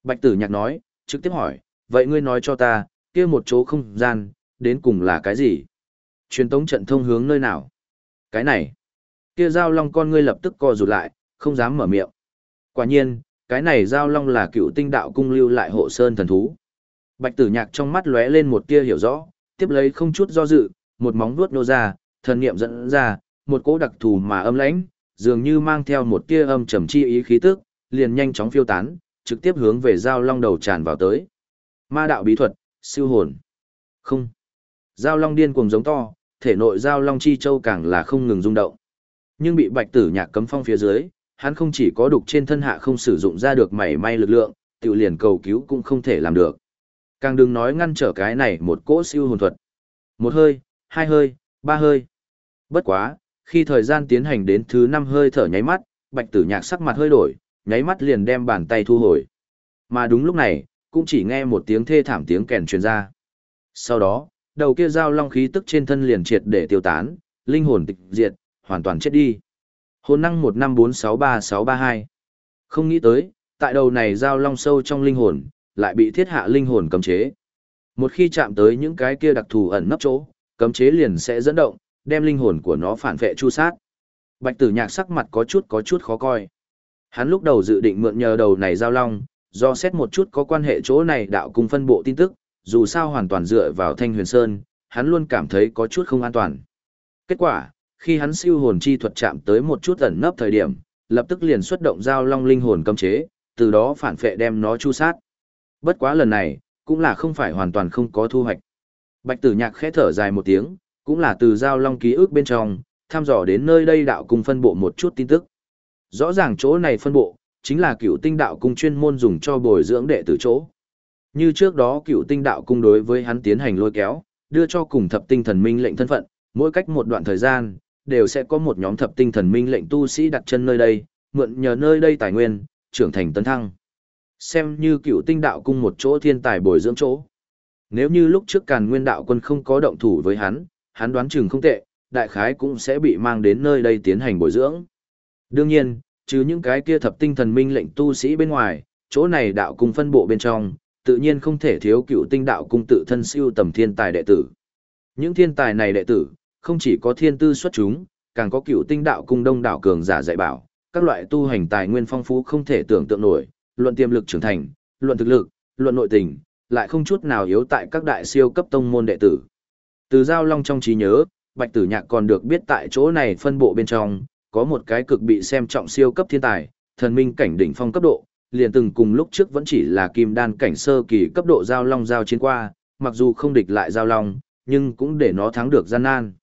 Bạch tử nhạc nói, trực tiếp hỏi, vậy ngươi nói cho ta, kia một chỗ không gian, đến cùng là cái gì? Truyền tống trận thông hướng nơi nào? Cái này, kia giao long con ngươi lập tức co rụt lại, không dám mở miệng. Quả nhiên, cái này giao long là cựu tinh đạo cung lưu lại hộ sơn thần thú. Bạch tử nhạc trong mắt lóe lên một tia hiểu rõ, tiếp lấy không chút do dự, một móng vuốt nô ra, thần niệm dẫn ra, một cỗ đặc thù mà âm lãnh, dường như mang theo một tia âm trầm chi ý khí tức, liền nhanh chóng phiêu tán, trực tiếp hướng về giao long đầu tràn vào tới. Ma đạo bí thuật, siêu hồn. Không. Giao long điên cuồng giống to, thể nội giao long chi châu càng là không ngừng rung động. Nhưng bị bạch tử nhạc cấm phong phía dưới, hắn không chỉ có đục trên thân hạ không sử dụng ra được mảy may lực lượng, tự liền cầu cứu cũng không thể làm được. Càng đừng nói ngăn trở cái này một cỗ siêu hồn thuật. Một hơi, hai hơi, ba hơi. Bất quá, khi thời gian tiến hành đến thứ năm hơi thở nháy mắt, bạch tử nhạc sắc mặt hơi đổi, nháy mắt liền đem bàn tay thu hồi. Mà đúng lúc này, cũng chỉ nghe một tiếng thê thảm tiếng kèn truyền ra. Sau đó, đầu kia giao long khí tức trên thân liền triệt để tiêu tán, linh hồn tịch diệt, hoàn toàn chết đi. Hồn năng 15463632. Không nghĩ tới, tại đầu này giao long sâu trong linh hồn, lại bị thiết hạ linh hồn cấm chế. Một khi chạm tới những cái kia đặc thù ẩn nấp chỗ, cấm chế liền sẽ dẫn động, đem linh hồn của nó phản vệ chu sát. Bạch tử nhạc sắc mặt có chút có chút khó coi. Hắn lúc đầu dự định mượn nhờ đầu này giao long, do xét một chút có quan hệ chỗ này đạo cung phân bộ tin tức, dù sao hoàn toàn dựa vào thanh huyền sơn, hắn luôn cảm thấy có chút không an toàn. Kết quả, khi hắn siêu hồn chi thuật chạm tới một chút ẩn nấp thời điểm, lập tức liền xuất động giao long linh hồn cấm chế, từ đó phản phệ đem nó chu sát. Bất quá lần này, cũng là không phải hoàn toàn không có thu hoạch. Bạch tử nhạc khẽ thở dài một tiếng, cũng là từ giao long ký ức bên trong, thăm dò đến nơi đây đạo cung phân bộ một chút tin tức. Rõ ràng chỗ này phân bộ, chính là cựu tinh đạo cung chuyên môn dùng cho bồi dưỡng đệ tử chỗ. Như trước đó cựu tinh đạo cung đối với hắn tiến hành lôi kéo, đưa cho cùng thập tinh thần minh lệnh thân phận, mỗi cách một đoạn thời gian, đều sẽ có một nhóm thập tinh thần minh lệnh tu sĩ đặt chân nơi đây, mượn nhờ nơi đây tài nguyên, trưởng thành tấn thăng. Xem như cựu tinh đạo cung một chỗ thiên tài bồi dưỡng chỗ. Nếu như lúc trước càn nguyên đạo quân không có động thủ với hắn, hắn đoán chừng không tệ, đại khái cũng sẽ bị mang đến nơi đây tiến hành bồi dưỡng. Đương nhiên, trừ những cái kia thập tinh thần minh lệnh tu sĩ bên ngoài, chỗ này đạo cung phân bộ bên trong, tự nhiên không thể thiếu cựu tinh đạo cung tự thân siêu tầm thiên tài đệ tử. Những thiên tài này đệ tử, không chỉ có thiên tư xuất chúng, càng có cựu tinh đạo cung đông đảo cường giả dạy bảo, các loại tu hành tài nguyên phong phú không thể tưởng tượng nổi, luận tiềm lực trưởng thành, luận thực lực, luận nội tình, lại không chút nào yếu tại các đại siêu cấp tông môn đệ tử. Từ giao long trong trí nhớ, Bạch Tử Nhạc còn được biết tại chỗ này phân bộ bên trong, có một cái cực bị xem trọng siêu cấp thiên tài, thần minh cảnh đỉnh phong cấp độ, liền từng cùng lúc trước vẫn chỉ là kim đan cảnh sơ kỳ cấp độ giao long giao chiến qua, mặc dù không địch lại giao long, nhưng cũng để nó thắng được gian nan.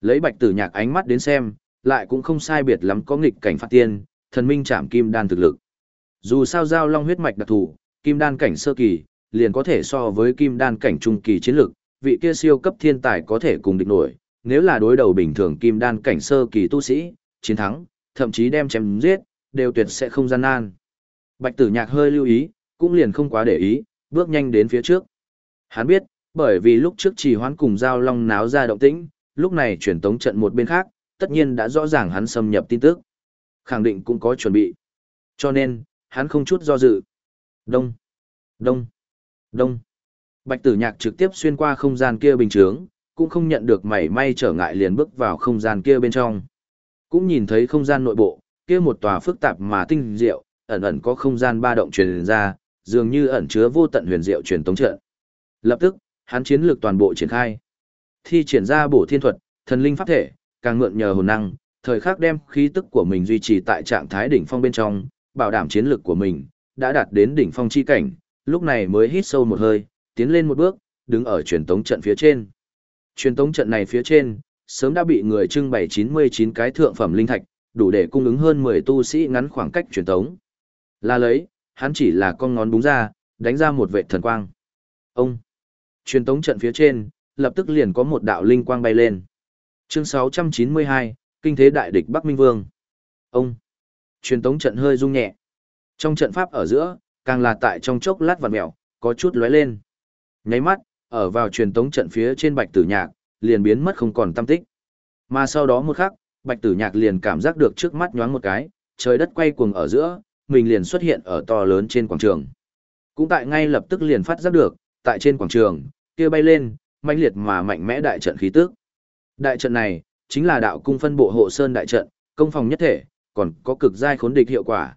Lấy Bạch Tử Nhạc ánh mắt đến xem, lại cũng không sai biệt lắm có nghịch cảnh phát tiên, thần minh chạm kim đan thực lực. Dù sao giao long huyết mạch đặc thù, kim đan cảnh sơ kỳ, liền có thể so với kim đan cảnh trung kỳ chiến lực, vị kia siêu cấp thiên tài có thể cùng địch nổi, nếu là đối đầu bình thường kim đan cảnh sơ kỳ tu sĩ, chiến thắng, thậm chí đem chém giết, đều tuyệt sẽ không gian nan. Bạch tử nhạc hơi lưu ý, cũng liền không quá để ý, bước nhanh đến phía trước. Hắn biết, bởi vì lúc trước chỉ hoán cùng giao long náo ra động tĩnh, lúc này chuyển tống trận một bên khác, tất nhiên đã rõ ràng hắn xâm nhập tin tức. Khẳng định cũng có chuẩn bị. Cho nên, hắn không chút do dự. Đông, đông, đông. Bạch tử nhạc trực tiếp xuyên qua không gian kia bình chướng, cũng không nhận được mảy may trở ngại liền bước vào không gian kia bên trong. Cũng nhìn thấy không gian nội bộ, kia một tòa phức tạp mà tinh diệu, ẩn ẩn có không gian ba động truyền ra, dường như ẩn chứa vô tận huyền diệu truyền tống trận. Lập tức, hắn chiến lược toàn bộ triển khai. Thi triển ra bổ thiên thuật, thần linh pháp thể, càng mượn nhờ hồn năng, thời khắc đem khí tức của mình duy trì tại trạng thái đỉnh phong bên trong, bảo đảm chiến lược của mình đã đạt đến đỉnh phong chi cảnh, lúc này mới hít sâu một hơi, tiến lên một bước, đứng ở truyền tống trận phía trên. Truyền tống trận này phía trên, sớm đã bị người trưng bày 99 cái thượng phẩm linh thạch, đủ để cung ứng hơn 10 tu sĩ ngắn khoảng cách truyền tống. Là lấy, hắn chỉ là con ngón búng ra, đánh ra một vệ thần quang. Ông! Truyền tống trận phía trên, lập tức liền có một đạo linh quang bay lên. Chương 692, Kinh thế đại địch Bắc Minh Vương. Ông! Truyền tống trận hơi rung nhẹ. Trong trận pháp ở giữa, càng là tại trong chốc lát vặn mèo, có chút lóe lên. Nháy mắt, ở vào truyền tống trận phía trên Bạch Tử Nhạc, liền biến mất không còn tâm tích. Mà sau đó một khắc, Bạch Tử Nhạc liền cảm giác được trước mắt nhoáng một cái, trời đất quay cuồng ở giữa, mình liền xuất hiện ở to lớn trên quảng trường. Cũng tại ngay lập tức liền phát giác được, tại trên quảng trường, kia bay lên, mãnh liệt mà mạnh mẽ đại trận khí tức. Đại trận này, chính là đạo cung phân bộ hộ sơn đại trận, công phòng nhất thể, còn có cực giai khốn địch hiệu quả.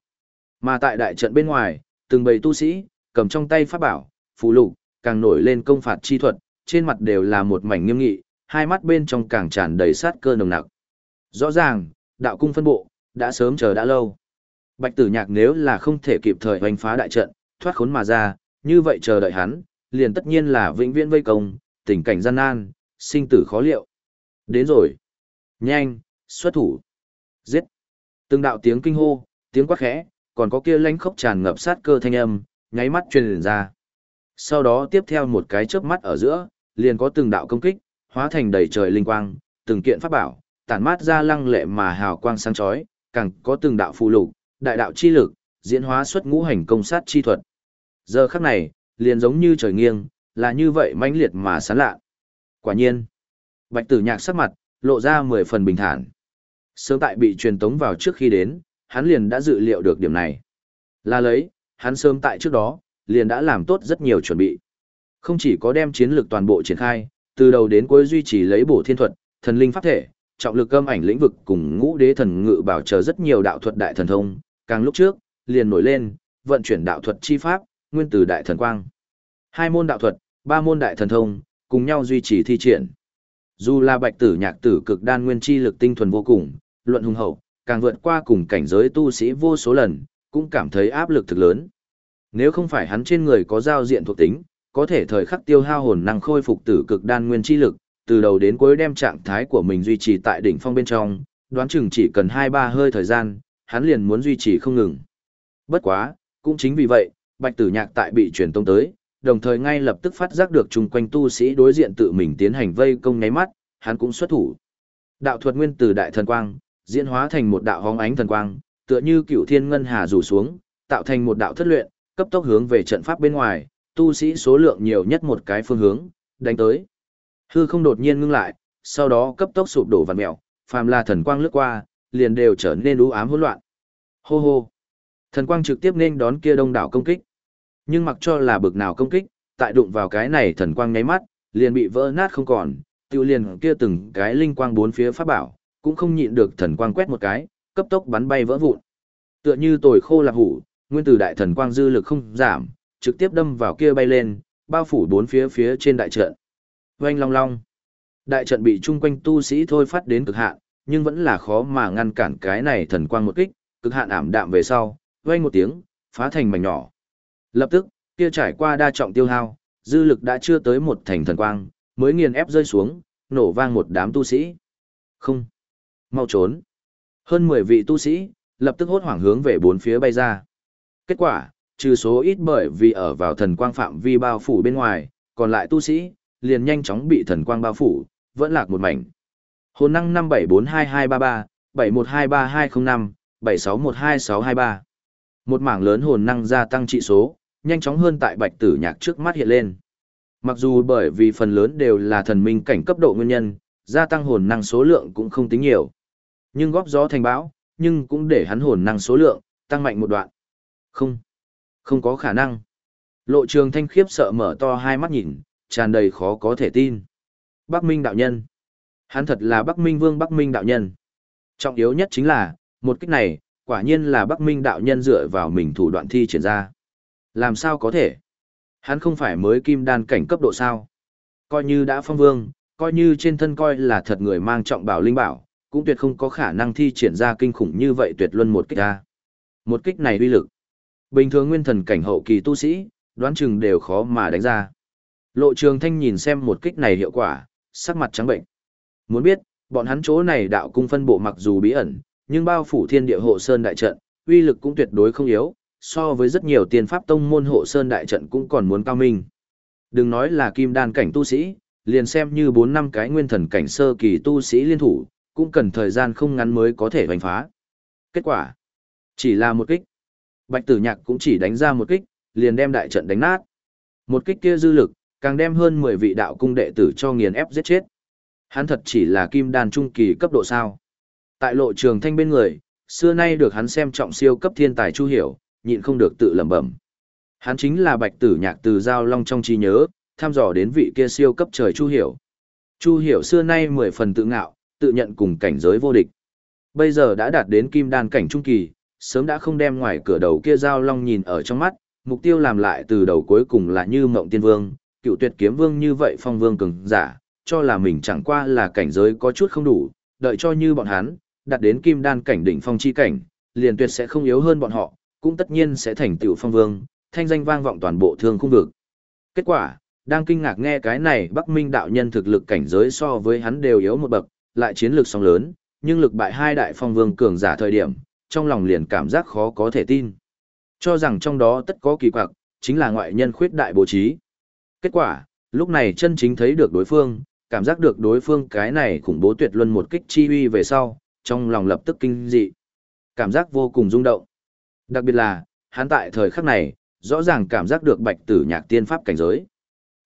Mà tại đại trận bên ngoài, từng bầy tu sĩ, cầm trong tay pháp bảo, phù lục, càng nổi lên công phạt chi thuật, trên mặt đều là một mảnh nghiêm nghị, hai mắt bên trong càng tràn đầy sát cơ nồng nặc. Rõ ràng, đạo cung phân bộ, đã sớm chờ đã lâu. Bạch tử nhạc nếu là không thể kịp thời hoành phá đại trận, thoát khốn mà ra, như vậy chờ đợi hắn, liền tất nhiên là vĩnh viễn vây công, tình cảnh gian nan, sinh tử khó liệu. Đến rồi. Nhanh, xuất thủ. Giết. Từng đạo tiếng kinh hô, tiếng quát khẽ, còn có kia lánh khốc tràn ngập sát cơ thanh âm, nháy mắt truyền ra. Sau đó tiếp theo một cái chớp mắt ở giữa, liền có từng đạo công kích, hóa thành đầy trời linh quang, từng kiện pháp bảo, tản mát ra lăng lệ mà hào quang sáng chói, càng có từng đạo phù lục, đại đạo chi lực, diễn hóa xuất ngũ hành công sát chi thuật. Giờ khắc này, liền giống như trời nghiêng, là như vậy mãnh liệt mà sáng lạ. Quả nhiên, Bạch Tử Nhạc sắc mặt lộ ra mười phần bình thản. Sớm tại bị truyền tống vào trước khi đến, hắn liền đã dự liệu được điểm này. Là lấy, hắn sớm tại trước đó, liền đã làm tốt rất nhiều chuẩn bị. Không chỉ có đem chiến lược toàn bộ triển khai, từ đầu đến cuối duy trì lấy bổ thiên thuật, thần linh pháp thể, trọng lực âm ảnh lĩnh vực cùng ngũ đế thần ngự bảo chờ rất nhiều đạo thuật đại thần thông, càng lúc trước, liền nổi lên, vận chuyển đạo thuật chi pháp, nguyên từ đại thần quang. Hai môn đạo thuật, ba môn đại thần thông, cùng nhau duy trì thi triển. Dù là bạch tử nhạc tử cực đan nguyên chi lực tinh thuần vô cùng, luận hùng hậu, càng vượt qua cùng cảnh giới tu sĩ vô số lần, cũng cảm thấy áp lực thực lớn. Nếu không phải hắn trên người có giao diện thuộc tính, có thể thời khắc tiêu hao hồn năng khôi phục tử cực đan nguyên chi lực, từ đầu đến cuối đem trạng thái của mình duy trì tại đỉnh phong bên trong, đoán chừng chỉ cần 2-3 hơi thời gian, hắn liền muốn duy trì không ngừng. Bất quá, cũng chính vì vậy, Bạch Tử Nhạc tại bị truyền tông tới, đồng thời ngay lập tức phát giác được chung quanh tu sĩ đối diện tự mình tiến hành vây công nháy mắt, hắn cũng xuất thủ. Đạo thuật nguyên từ đại thần quang, diễn hóa thành một đạo hóng ánh thần quang, tựa như cựu thiên ngân hà rủ xuống, tạo thành một đạo thất luyện, cấp tốc hướng về trận pháp bên ngoài, tu sĩ số lượng nhiều nhất một cái phương hướng, đánh tới. Hư không đột nhiên ngưng lại, sau đó cấp tốc sụp đổ vạn mèo, phàm là thần quang lướt qua, liền đều trở nên u ám hỗn loạn. Hô hô. Thần quang trực tiếp nên đón kia đông đảo công kích. Nhưng mặc cho là bực nào công kích, tại đụng vào cái này thần quang nháy mắt, liền bị vỡ nát không còn, tiêu liền kia từng cái linh quang bốn phía pháp bảo, cũng không nhịn được thần quang quét một cái, cấp tốc bắn bay vỡ vụn. Tựa như tồi khô lạp hủ, nguyên tử đại thần quang dư lực không giảm, trực tiếp đâm vào kia bay lên, bao phủ bốn phía phía trên đại trận. Oanh long long. Đại trận bị chung quanh tu sĩ thôi phát đến cực hạn, nhưng vẫn là khó mà ngăn cản cái này thần quang một kích, cực hạn ảm đạm về sau, vang một tiếng, phá thành mảnh nhỏ. Lập tức, kia trải qua đa trọng tiêu hao, dư lực đã chưa tới một thành thần quang, mới nghiền ép rơi xuống, nổ vang một đám tu sĩ. Không. Mau trốn. Hơn 10 vị tu sĩ, lập tức hốt hoảng hướng về bốn phía bay ra. Kết quả, trừ số ít bởi vì ở vào thần quang phạm vi bao phủ bên ngoài, còn lại tu sĩ, liền nhanh chóng bị thần quang bao phủ, vẫn lạc một mảnh. Hồn năng 57422233, 7123205, 76122623. Một mảng lớn hồn năng gia tăng trị số, nhanh chóng hơn tại bạch tử nhạc trước mắt hiện lên. Mặc dù bởi vì phần lớn đều là thần minh cảnh cấp độ nguyên nhân, gia tăng hồn năng số lượng cũng không tính nhiều. Nhưng góp gió thành bão, nhưng cũng để hắn hồn năng số lượng, tăng mạnh một đoạn. Không, không có khả năng. Lộ trường thanh khiếp sợ mở to hai mắt nhìn, tràn đầy khó có thể tin. Bắc Minh đạo nhân. Hắn thật là Bắc Minh vương Bắc Minh đạo nhân. Trọng yếu nhất chính là, một cách này, quả nhiên là Bắc Minh đạo nhân dựa vào mình thủ đoạn thi triển ra. Làm sao có thể? Hắn không phải mới kim đan cảnh cấp độ sao? Coi như đã phong vương, coi như trên thân coi là thật người mang trọng bảo linh bảo, cũng tuyệt không có khả năng thi triển ra kinh khủng như vậy tuyệt luân một kích ra. Một kích này uy lực. Bình thường nguyên thần cảnh hậu kỳ tu sĩ, đoán chừng đều khó mà đánh ra. Lộ trường thanh nhìn xem một kích này hiệu quả, sắc mặt trắng bệnh. Muốn biết, bọn hắn chỗ này đạo cung phân bộ mặc dù bí ẩn, nhưng bao phủ thiên địa hộ sơn đại trận, uy lực cũng tuyệt đối không yếu, so với rất nhiều tiền pháp tông môn hộ sơn đại trận cũng còn muốn cao minh. Đừng nói là kim đan cảnh tu sĩ, liền xem như 4 năm cái nguyên thần cảnh sơ kỳ tu sĩ liên thủ, cũng cần thời gian không ngắn mới có thể hoành phá. Kết quả, chỉ là một kích. Bạch tử nhạc cũng chỉ đánh ra một kích, liền đem đại trận đánh nát. Một kích kia dư lực, càng đem hơn 10 vị đạo cung đệ tử cho nghiền ép giết chết. Hắn thật chỉ là kim đan trung kỳ cấp độ sao. Tại lộ trường thanh bên người, xưa nay được hắn xem trọng siêu cấp thiên tài chu hiểu, nhịn không được tự lẩm bẩm. Hắn chính là bạch tử nhạc từ giao long trong trí nhớ, tham dò đến vị kia siêu cấp trời chu hiểu. Chu hiểu xưa nay mười phần tự ngạo, tự nhận cùng cảnh giới vô địch. Bây giờ đã đạt đến kim đan cảnh trung kỳ, sớm đã không đem ngoài cửa đầu kia giao long nhìn ở trong mắt, mục tiêu làm lại từ đầu cuối cùng là như mộng tiên vương, cựu tuyệt kiếm vương như vậy phong vương cường giả, cho là mình chẳng qua là cảnh giới có chút không đủ, đợi cho như bọn hắn, đạt đến kim đan cảnh đỉnh phong chi cảnh, liền tuyệt sẽ không yếu hơn bọn họ, cũng tất nhiên sẽ thành tựu phong vương, thanh danh vang vọng toàn bộ thương khung vực. Kết quả, đang kinh ngạc nghe cái này Bắc Minh đạo nhân thực lực cảnh giới so với hắn đều yếu một bậc, lại chiến lược song lớn, nhưng lực bại hai đại phong vương cường giả thời điểm, trong lòng liền cảm giác khó có thể tin. Cho rằng trong đó tất có kỳ quặc, chính là ngoại nhân khuyết đại bố trí. Kết quả, lúc này chân chính thấy được đối phương, cảm giác được đối phương cái này khủng bố tuyệt luân một kích chi uy về sau, trong lòng lập tức kinh dị. Cảm giác vô cùng rung động. Đặc biệt là, hắn tại thời khắc này, rõ ràng cảm giác được bạch tử nhạc tiên pháp cảnh giới.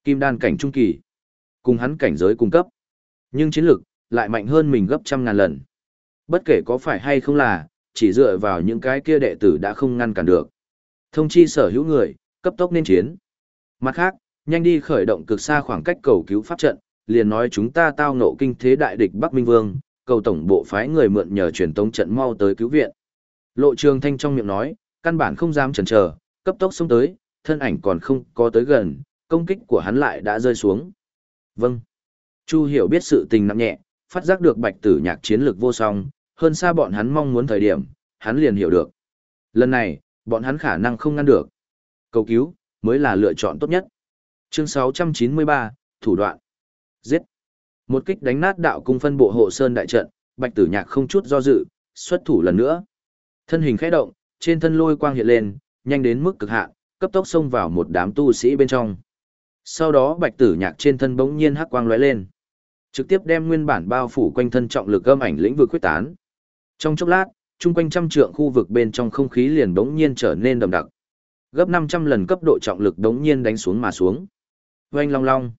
Kim đan cảnh trung kỳ. Cùng hắn cảnh giới cung cấp. Nhưng chiến lực, lại mạnh hơn mình gấp trăm ngàn lần. Bất kể có phải hay không là, chỉ dựa vào những cái kia đệ tử đã không ngăn cản được. Thông chi sở hữu người, cấp tốc nên chiến. Mặt khác, nhanh đi khởi động cực xa khoảng cách cầu cứu pháp trận, liền nói chúng ta tao nộ kinh thế đại địch Bắc Minh Vương, cầu tổng bộ phái người mượn nhờ truyền tống trận mau tới cứu viện. Lộ Trường Thanh trong miệng nói, căn bản không dám chần chờ, cấp tốc xông tới, thân ảnh còn không có tới gần, công kích của hắn lại đã rơi xuống. Vâng. Chu Hiểu biết sự tình nặng nhẹ, phát giác được Bạch Tử Nhạc chiến lược vô song, hơn xa bọn hắn mong muốn thời điểm, hắn liền hiểu được. Lần này, bọn hắn khả năng không ngăn được. Cầu cứu, mới là lựa chọn tốt nhất. Chương 693, Thủ đoạn. Giết. Một kích đánh nát đạo cung phân bộ hộ sơn đại trận, Bạch Tử Nhạc không chút do dự, xuất thủ lần nữa. Thân hình khẽ động, trên thân lôi quang hiện lên, nhanh đến mức cực hạn, cấp tốc xông vào một đám tu sĩ bên trong. Sau đó Bạch Tử Nhạc trên thân bỗng nhiên hắc quang lóe lên, trực tiếp đem nguyên bản bao phủ quanh thân trọng lực âm ảnh lĩnh vực quyết tán. Trong chốc lát, chung quanh trăm trượng khu vực bên trong không khí liền bỗng nhiên trở nên đậm đặc. Gấp 500 lần cấp độ trọng lực bỗng nhiên đánh xuống mà xuống. Oanh long long.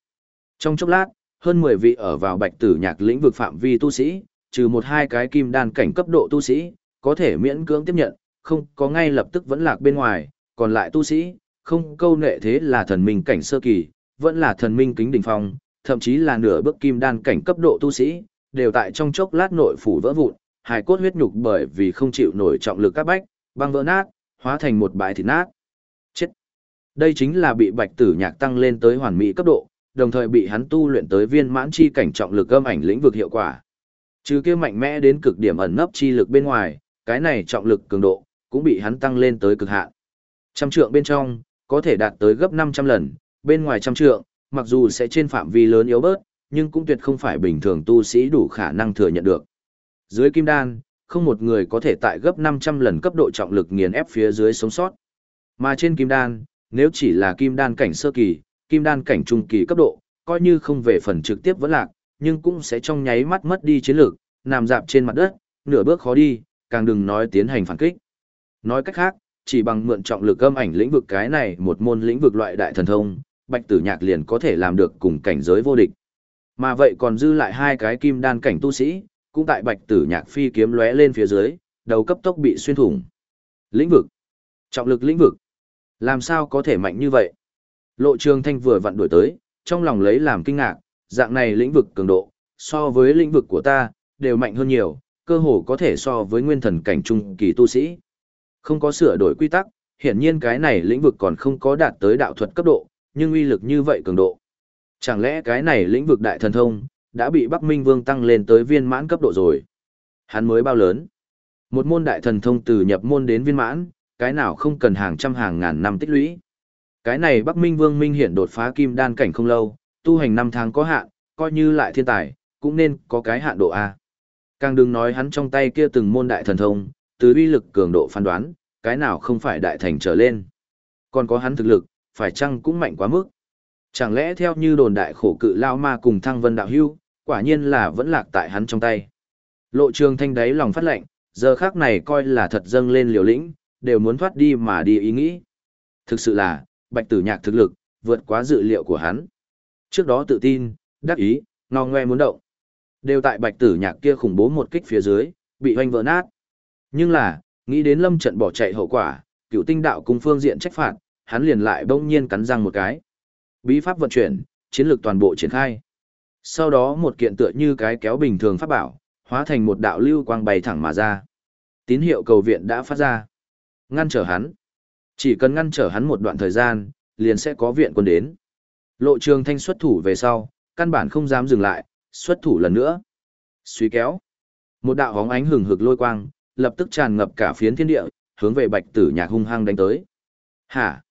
Trong chốc lát, hơn 10 vị ở vào bạch tử nhạc lĩnh vực phạm vi tu sĩ, trừ một hai cái kim đan cảnh cấp độ tu sĩ, có thể miễn cưỡng tiếp nhận, không có ngay lập tức vẫn lạc bên ngoài, còn lại tu sĩ, không câu nệ thế là thần minh cảnh sơ kỳ, vẫn là thần minh kính đỉnh phong, thậm chí là nửa bước kim đan cảnh cấp độ tu sĩ, đều tại trong chốc lát nội phủ vỡ vụn, hài cốt huyết nhục bởi vì không chịu nổi trọng lực các bách, băng vỡ nát, hóa thành một bãi thịt nát. Chết! Đây chính là bị bạch tử nhạc tăng lên tới hoàn mỹ cấp độ, đồng thời bị hắn tu luyện tới viên mãn chi cảnh trọng lực âm ảnh lĩnh vực hiệu quả. Trừ kia mạnh mẽ đến cực điểm ẩn nấp chi lực bên ngoài, cái này trọng lực cường độ cũng bị hắn tăng lên tới cực hạn. Trăm trượng bên trong có thể đạt tới gấp 500 lần, bên ngoài trăm trượng, mặc dù sẽ trên phạm vi lớn yếu bớt, nhưng cũng tuyệt không phải bình thường tu sĩ đủ khả năng thừa nhận được. Dưới kim đan, không một người có thể tại gấp 500 lần cấp độ trọng lực nghiền ép phía dưới sống sót. Mà trên kim đan, nếu chỉ là kim đan cảnh sơ kỳ, kim đan cảnh trung kỳ cấp độ, coi như không về phần trực tiếp vẫn lạc, nhưng cũng sẽ trong nháy mắt mất đi chiến lược, nằm dạp trên mặt đất, nửa bước khó đi, càng đừng nói tiến hành phản kích. Nói cách khác, chỉ bằng mượn trọng lực âm ảnh lĩnh vực cái này một môn lĩnh vực loại đại thần thông, Bạch Tử Nhạc liền có thể làm được cùng cảnh giới vô địch. Mà vậy còn dư lại hai cái kim đan cảnh tu sĩ, cũng tại Bạch Tử Nhạc phi kiếm lóe lên phía dưới, đầu cấp tốc bị xuyên thủng. Lĩnh vực, trọng lực lĩnh vực, làm sao có thể mạnh như vậy? Lộ Trường Thanh vừa vặn đuổi tới, trong lòng lấy làm kinh ngạc, dạng này lĩnh vực cường độ, so với lĩnh vực của ta, đều mạnh hơn nhiều, cơ hồ có thể so với nguyên thần cảnh trung kỳ tu sĩ. Không có sửa đổi quy tắc, hiển nhiên cái này lĩnh vực còn không có đạt tới đạo thuật cấp độ, nhưng uy lực như vậy cường độ. Chẳng lẽ cái này lĩnh vực đại thần thông, đã bị Bắc Minh Vương tăng lên tới viên mãn cấp độ rồi? Hắn mới bao lớn? Một môn đại thần thông từ nhập môn đến viên mãn, cái nào không cần hàng trăm hàng ngàn năm tích lũy. Cái này Bắc Minh Vương Minh hiển đột phá kim đan cảnh không lâu, tu hành năm tháng có hạn, coi như lại thiên tài, cũng nên có cái hạn độ A. Càng đừng nói hắn trong tay kia từng môn đại thần thông, từ uy lực cường độ phán đoán, cái nào không phải đại thành trở lên. Còn có hắn thực lực, phải chăng cũng mạnh quá mức. Chẳng lẽ theo như đồn đại khổ cự lao ma cùng thăng vân đạo hưu, quả nhiên là vẫn lạc tại hắn trong tay. Lộ trường thanh đáy lòng phát lệnh, giờ khác này coi là thật dâng lên liều lĩnh, đều muốn thoát đi mà đi ý nghĩ. Thực sự là, bạch tử nhạc thực lực, vượt quá dự liệu của hắn. Trước đó tự tin, đắc ý, ngò ngoe muốn động. Đều tại bạch tử nhạc kia khủng bố một kích phía dưới, bị hoanh vỡ nát. Nhưng là, nghĩ đến lâm trận bỏ chạy hậu quả, cựu tinh đạo cùng phương diện trách phạt, hắn liền lại bỗng nhiên cắn răng một cái. Bí pháp vận chuyển, chiến lược toàn bộ triển khai. Sau đó một kiện tựa như cái kéo bình thường pháp bảo, hóa thành một đạo lưu quang bay thẳng mà ra. Tín hiệu cầu viện đã phát ra. Ngăn trở hắn. Chỉ cần ngăn trở hắn một đoạn thời gian, liền sẽ có viện quân đến. Lộ trường thanh xuất thủ về sau, căn bản không dám dừng lại, xuất thủ lần nữa. Suy kéo. Một đạo hóng ánh hừng hực lôi quang, lập tức tràn ngập cả phiến thiên địa, hướng về bạch tử nhạc hung hăng đánh tới. Hả?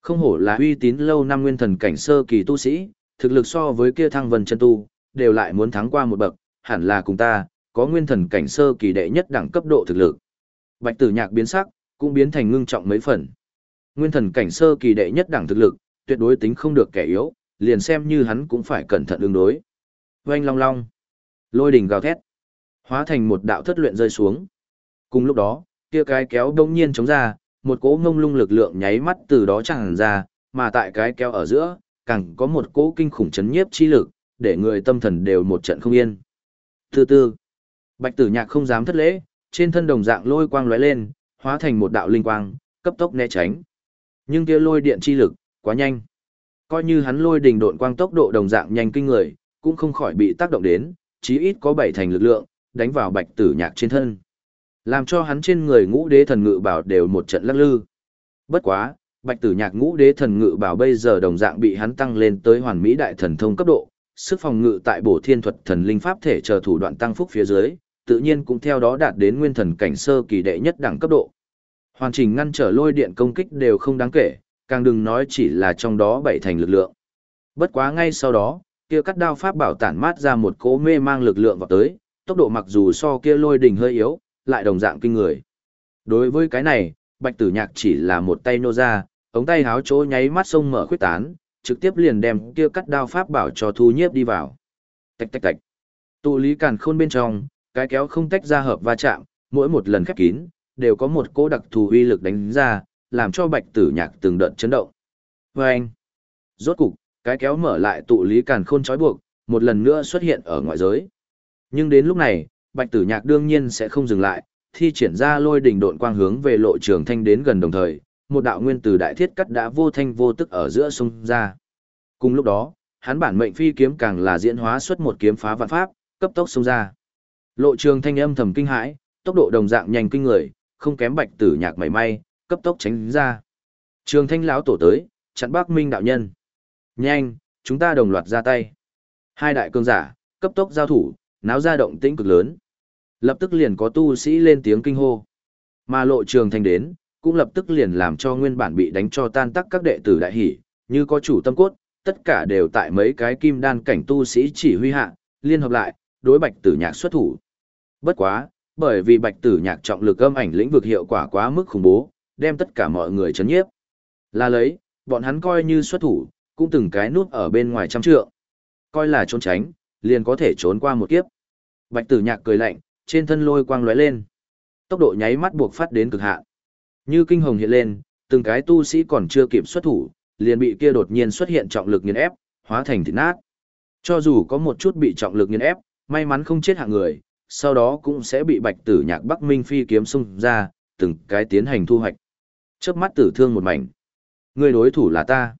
Không hổ là uy tín lâu năm nguyên thần cảnh sơ kỳ tu sĩ, thực lực so với kia thăng vân chân tu, đều lại muốn thắng qua một bậc, hẳn là cùng ta, có nguyên thần cảnh sơ kỳ đệ nhất đẳng cấp độ thực lực. Bạch tử nhạc biến sắc, cũng biến thành ngưng trọng mấy phần. Nguyên thần cảnh sơ kỳ đệ nhất đẳng thực lực, tuyệt đối tính không được kẻ yếu, liền xem như hắn cũng phải cẩn thận ứng đối. Oanh long long, lôi đỉnh gào thét, hóa thành một đạo thất luyện rơi xuống. Cùng lúc đó, kia cái kéo đông nhiên chống ra, một cỗ ngông lung lực lượng nháy mắt từ đó tràn ra, mà tại cái kéo ở giữa, càng có một cỗ kinh khủng chấn nhiếp chi lực, để người tâm thần đều một trận không yên. từ từ Bạch Tử Nhạc không dám thất lễ, trên thân đồng dạng lôi quang lóe lên, hóa thành một đạo linh quang, cấp tốc né tránh. Nhưng kia lôi điện chi lực, quá nhanh. Coi như hắn lôi đình độn quang tốc độ đồng dạng nhanh kinh người, cũng không khỏi bị tác động đến, chí ít có bảy thành lực lượng, đánh vào Bạch Tử Nhạc trên thân. Làm cho hắn trên người ngũ đế thần ngự bảo đều một trận lắc lư. Bất quá, Bạch Tử Nhạc ngũ đế thần ngự bảo bây giờ đồng dạng bị hắn tăng lên tới hoàn mỹ đại thần thông cấp độ, sức phòng ngự tại bổ thiên thuật thần linh pháp thể chờ thủ đoạn tăng phúc phía dưới, tự nhiên cũng theo đó đạt đến nguyên thần cảnh sơ kỳ đệ nhất đẳng cấp độ. Hoàn chỉnh ngăn trở lôi điện công kích đều không đáng kể, càng đừng nói chỉ là trong đó bảy thành lực lượng. Bất quá ngay sau đó, kia cắt đao pháp bảo tản mát ra một cỗ mê mang lực lượng vào tới, tốc độ mặc dù so kia lôi đỉnh hơi yếu, lại đồng dạng kinh người. Đối với cái này, Bạch Tử Nhạc chỉ là một tay nô ra, ống tay háo chỗ nháy mắt sông mở khuyết tán, trực tiếp liền đem kia cắt đao pháp bảo cho thu nhiếp đi vào. Tạch tạch tạch. Tụ lý càn khôn bên trong, cái kéo không tách ra hợp va chạm, mỗi một lần khép kín, đều có một cỗ đặc thù uy lực đánh ra, làm cho bạch tử nhạc từng đợt chấn động. Và anh, rốt cục, cái kéo mở lại tụ lý càn khôn trói buộc, một lần nữa xuất hiện ở ngoại giới. Nhưng đến lúc này, bạch tử nhạc đương nhiên sẽ không dừng lại, thi triển ra lôi đỉnh độn quang hướng về lộ trường thanh đến gần đồng thời, một đạo nguyên tử đại thiết cắt đã vô thanh vô tức ở giữa sông ra. Cùng lúc đó, hắn bản mệnh phi kiếm càng là diễn hóa xuất một kiếm phá vạn pháp, cấp tốc xông ra. Lộ trường thanh âm thầm kinh hãi, tốc độ đồng dạng nhanh kinh người, không kém bạch tử nhạc mảy may, cấp tốc tránh ra. Trường thanh lão tổ tới, chặn bác minh đạo nhân. Nhanh, chúng ta đồng loạt ra tay. Hai đại cương giả, cấp tốc giao thủ, náo ra động tĩnh cực lớn. Lập tức liền có tu sĩ lên tiếng kinh hô. Mà lộ trường thanh đến, cũng lập tức liền làm cho nguyên bản bị đánh cho tan tắc các đệ tử đại hỷ, như có chủ tâm cốt, tất cả đều tại mấy cái kim đan cảnh tu sĩ chỉ huy hạ, liên hợp lại, đối bạch tử nhạc xuất thủ. Bất quá, bởi vì bạch tử nhạc trọng lực âm ảnh lĩnh vực hiệu quả quá mức khủng bố, đem tất cả mọi người chấn nhiếp. Là lấy, bọn hắn coi như xuất thủ, cũng từng cái nút ở bên ngoài trăm trượng. Coi là trốn tránh, liền có thể trốn qua một kiếp. Bạch tử nhạc cười lạnh, trên thân lôi quang lóe lên. Tốc độ nháy mắt buộc phát đến cực hạn. Như kinh hồng hiện lên, từng cái tu sĩ còn chưa kịp xuất thủ, liền bị kia đột nhiên xuất hiện trọng lực nghiền ép, hóa thành thịt nát. Cho dù có một chút bị trọng lực nghiền ép, may mắn không chết hạng người, sau đó cũng sẽ bị bạch tử nhạc Bắc Minh phi kiếm xung ra, từng cái tiến hành thu hoạch. Chớp mắt tử thương một mảnh. Người đối thủ là ta.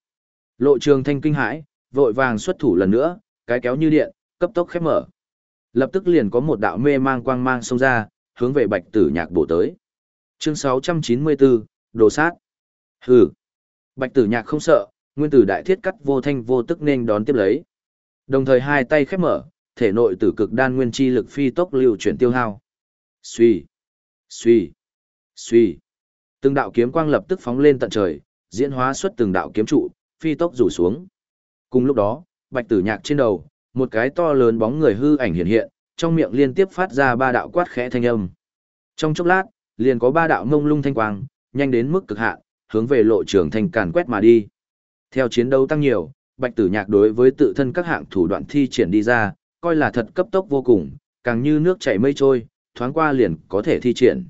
Lộ trường thanh kinh hãi, vội vàng xuất thủ lần nữa, cái kéo như điện, cấp tốc khép mở. Lập tức liền có một đạo mê mang quang mang xông ra, hướng về bạch tử nhạc bổ tới. Chương 694, Đồ sát. Hừ. Bạch tử nhạc không sợ, nguyên tử đại thiết cắt vô thanh vô tức nên đón tiếp lấy. Đồng thời hai tay khép mở, thể nội tử cực đan nguyên chi lực phi tốc lưu chuyển tiêu hao. Suy, suy, suy. Từng đạo kiếm quang lập tức phóng lên tận trời, diễn hóa xuất từng đạo kiếm trụ, phi tốc rủ xuống. Cùng lúc đó, bạch tử nhạc trên đầu, một cái to lớn bóng người hư ảnh hiện hiện, trong miệng liên tiếp phát ra ba đạo quát khẽ thanh âm. Trong chốc lát, liền có ba đạo ngông lung thanh quang, nhanh đến mức cực hạn, hướng về lộ trường thanh càn quét mà đi. Theo chiến đấu tăng nhiều, Bạch Tử Nhạc đối với tự thân các hạng thủ đoạn thi triển đi ra, coi là thật cấp tốc vô cùng, càng như nước chảy mây trôi, thoáng qua liền có thể thi triển.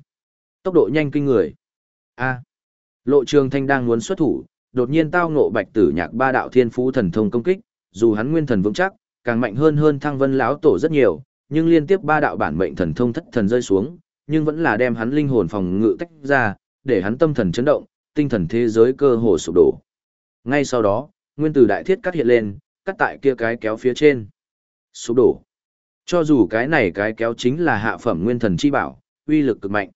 Tốc độ nhanh kinh người. A. lộ Trường Thanh đang muốn xuất thủ, đột nhiên tao ngộ Bạch Tử Nhạc ba đạo thiên phú thần thông công kích, dù hắn nguyên thần vững chắc, càng mạnh hơn hơn Thăng Vân lão tổ rất nhiều, nhưng liên tiếp ba đạo bản mệnh thần thông thất thần rơi xuống, nhưng vẫn là đem hắn linh hồn phòng ngự tách ra, để hắn tâm thần chấn động, tinh thần thế giới cơ hồ sụp đổ. Ngay sau đó, nguyên tử đại thiết cắt hiện lên, cắt tại kia cái kéo phía trên. Sụp đổ. Cho dù cái này cái kéo chính là hạ phẩm nguyên thần chi bảo, uy lực cực mạnh.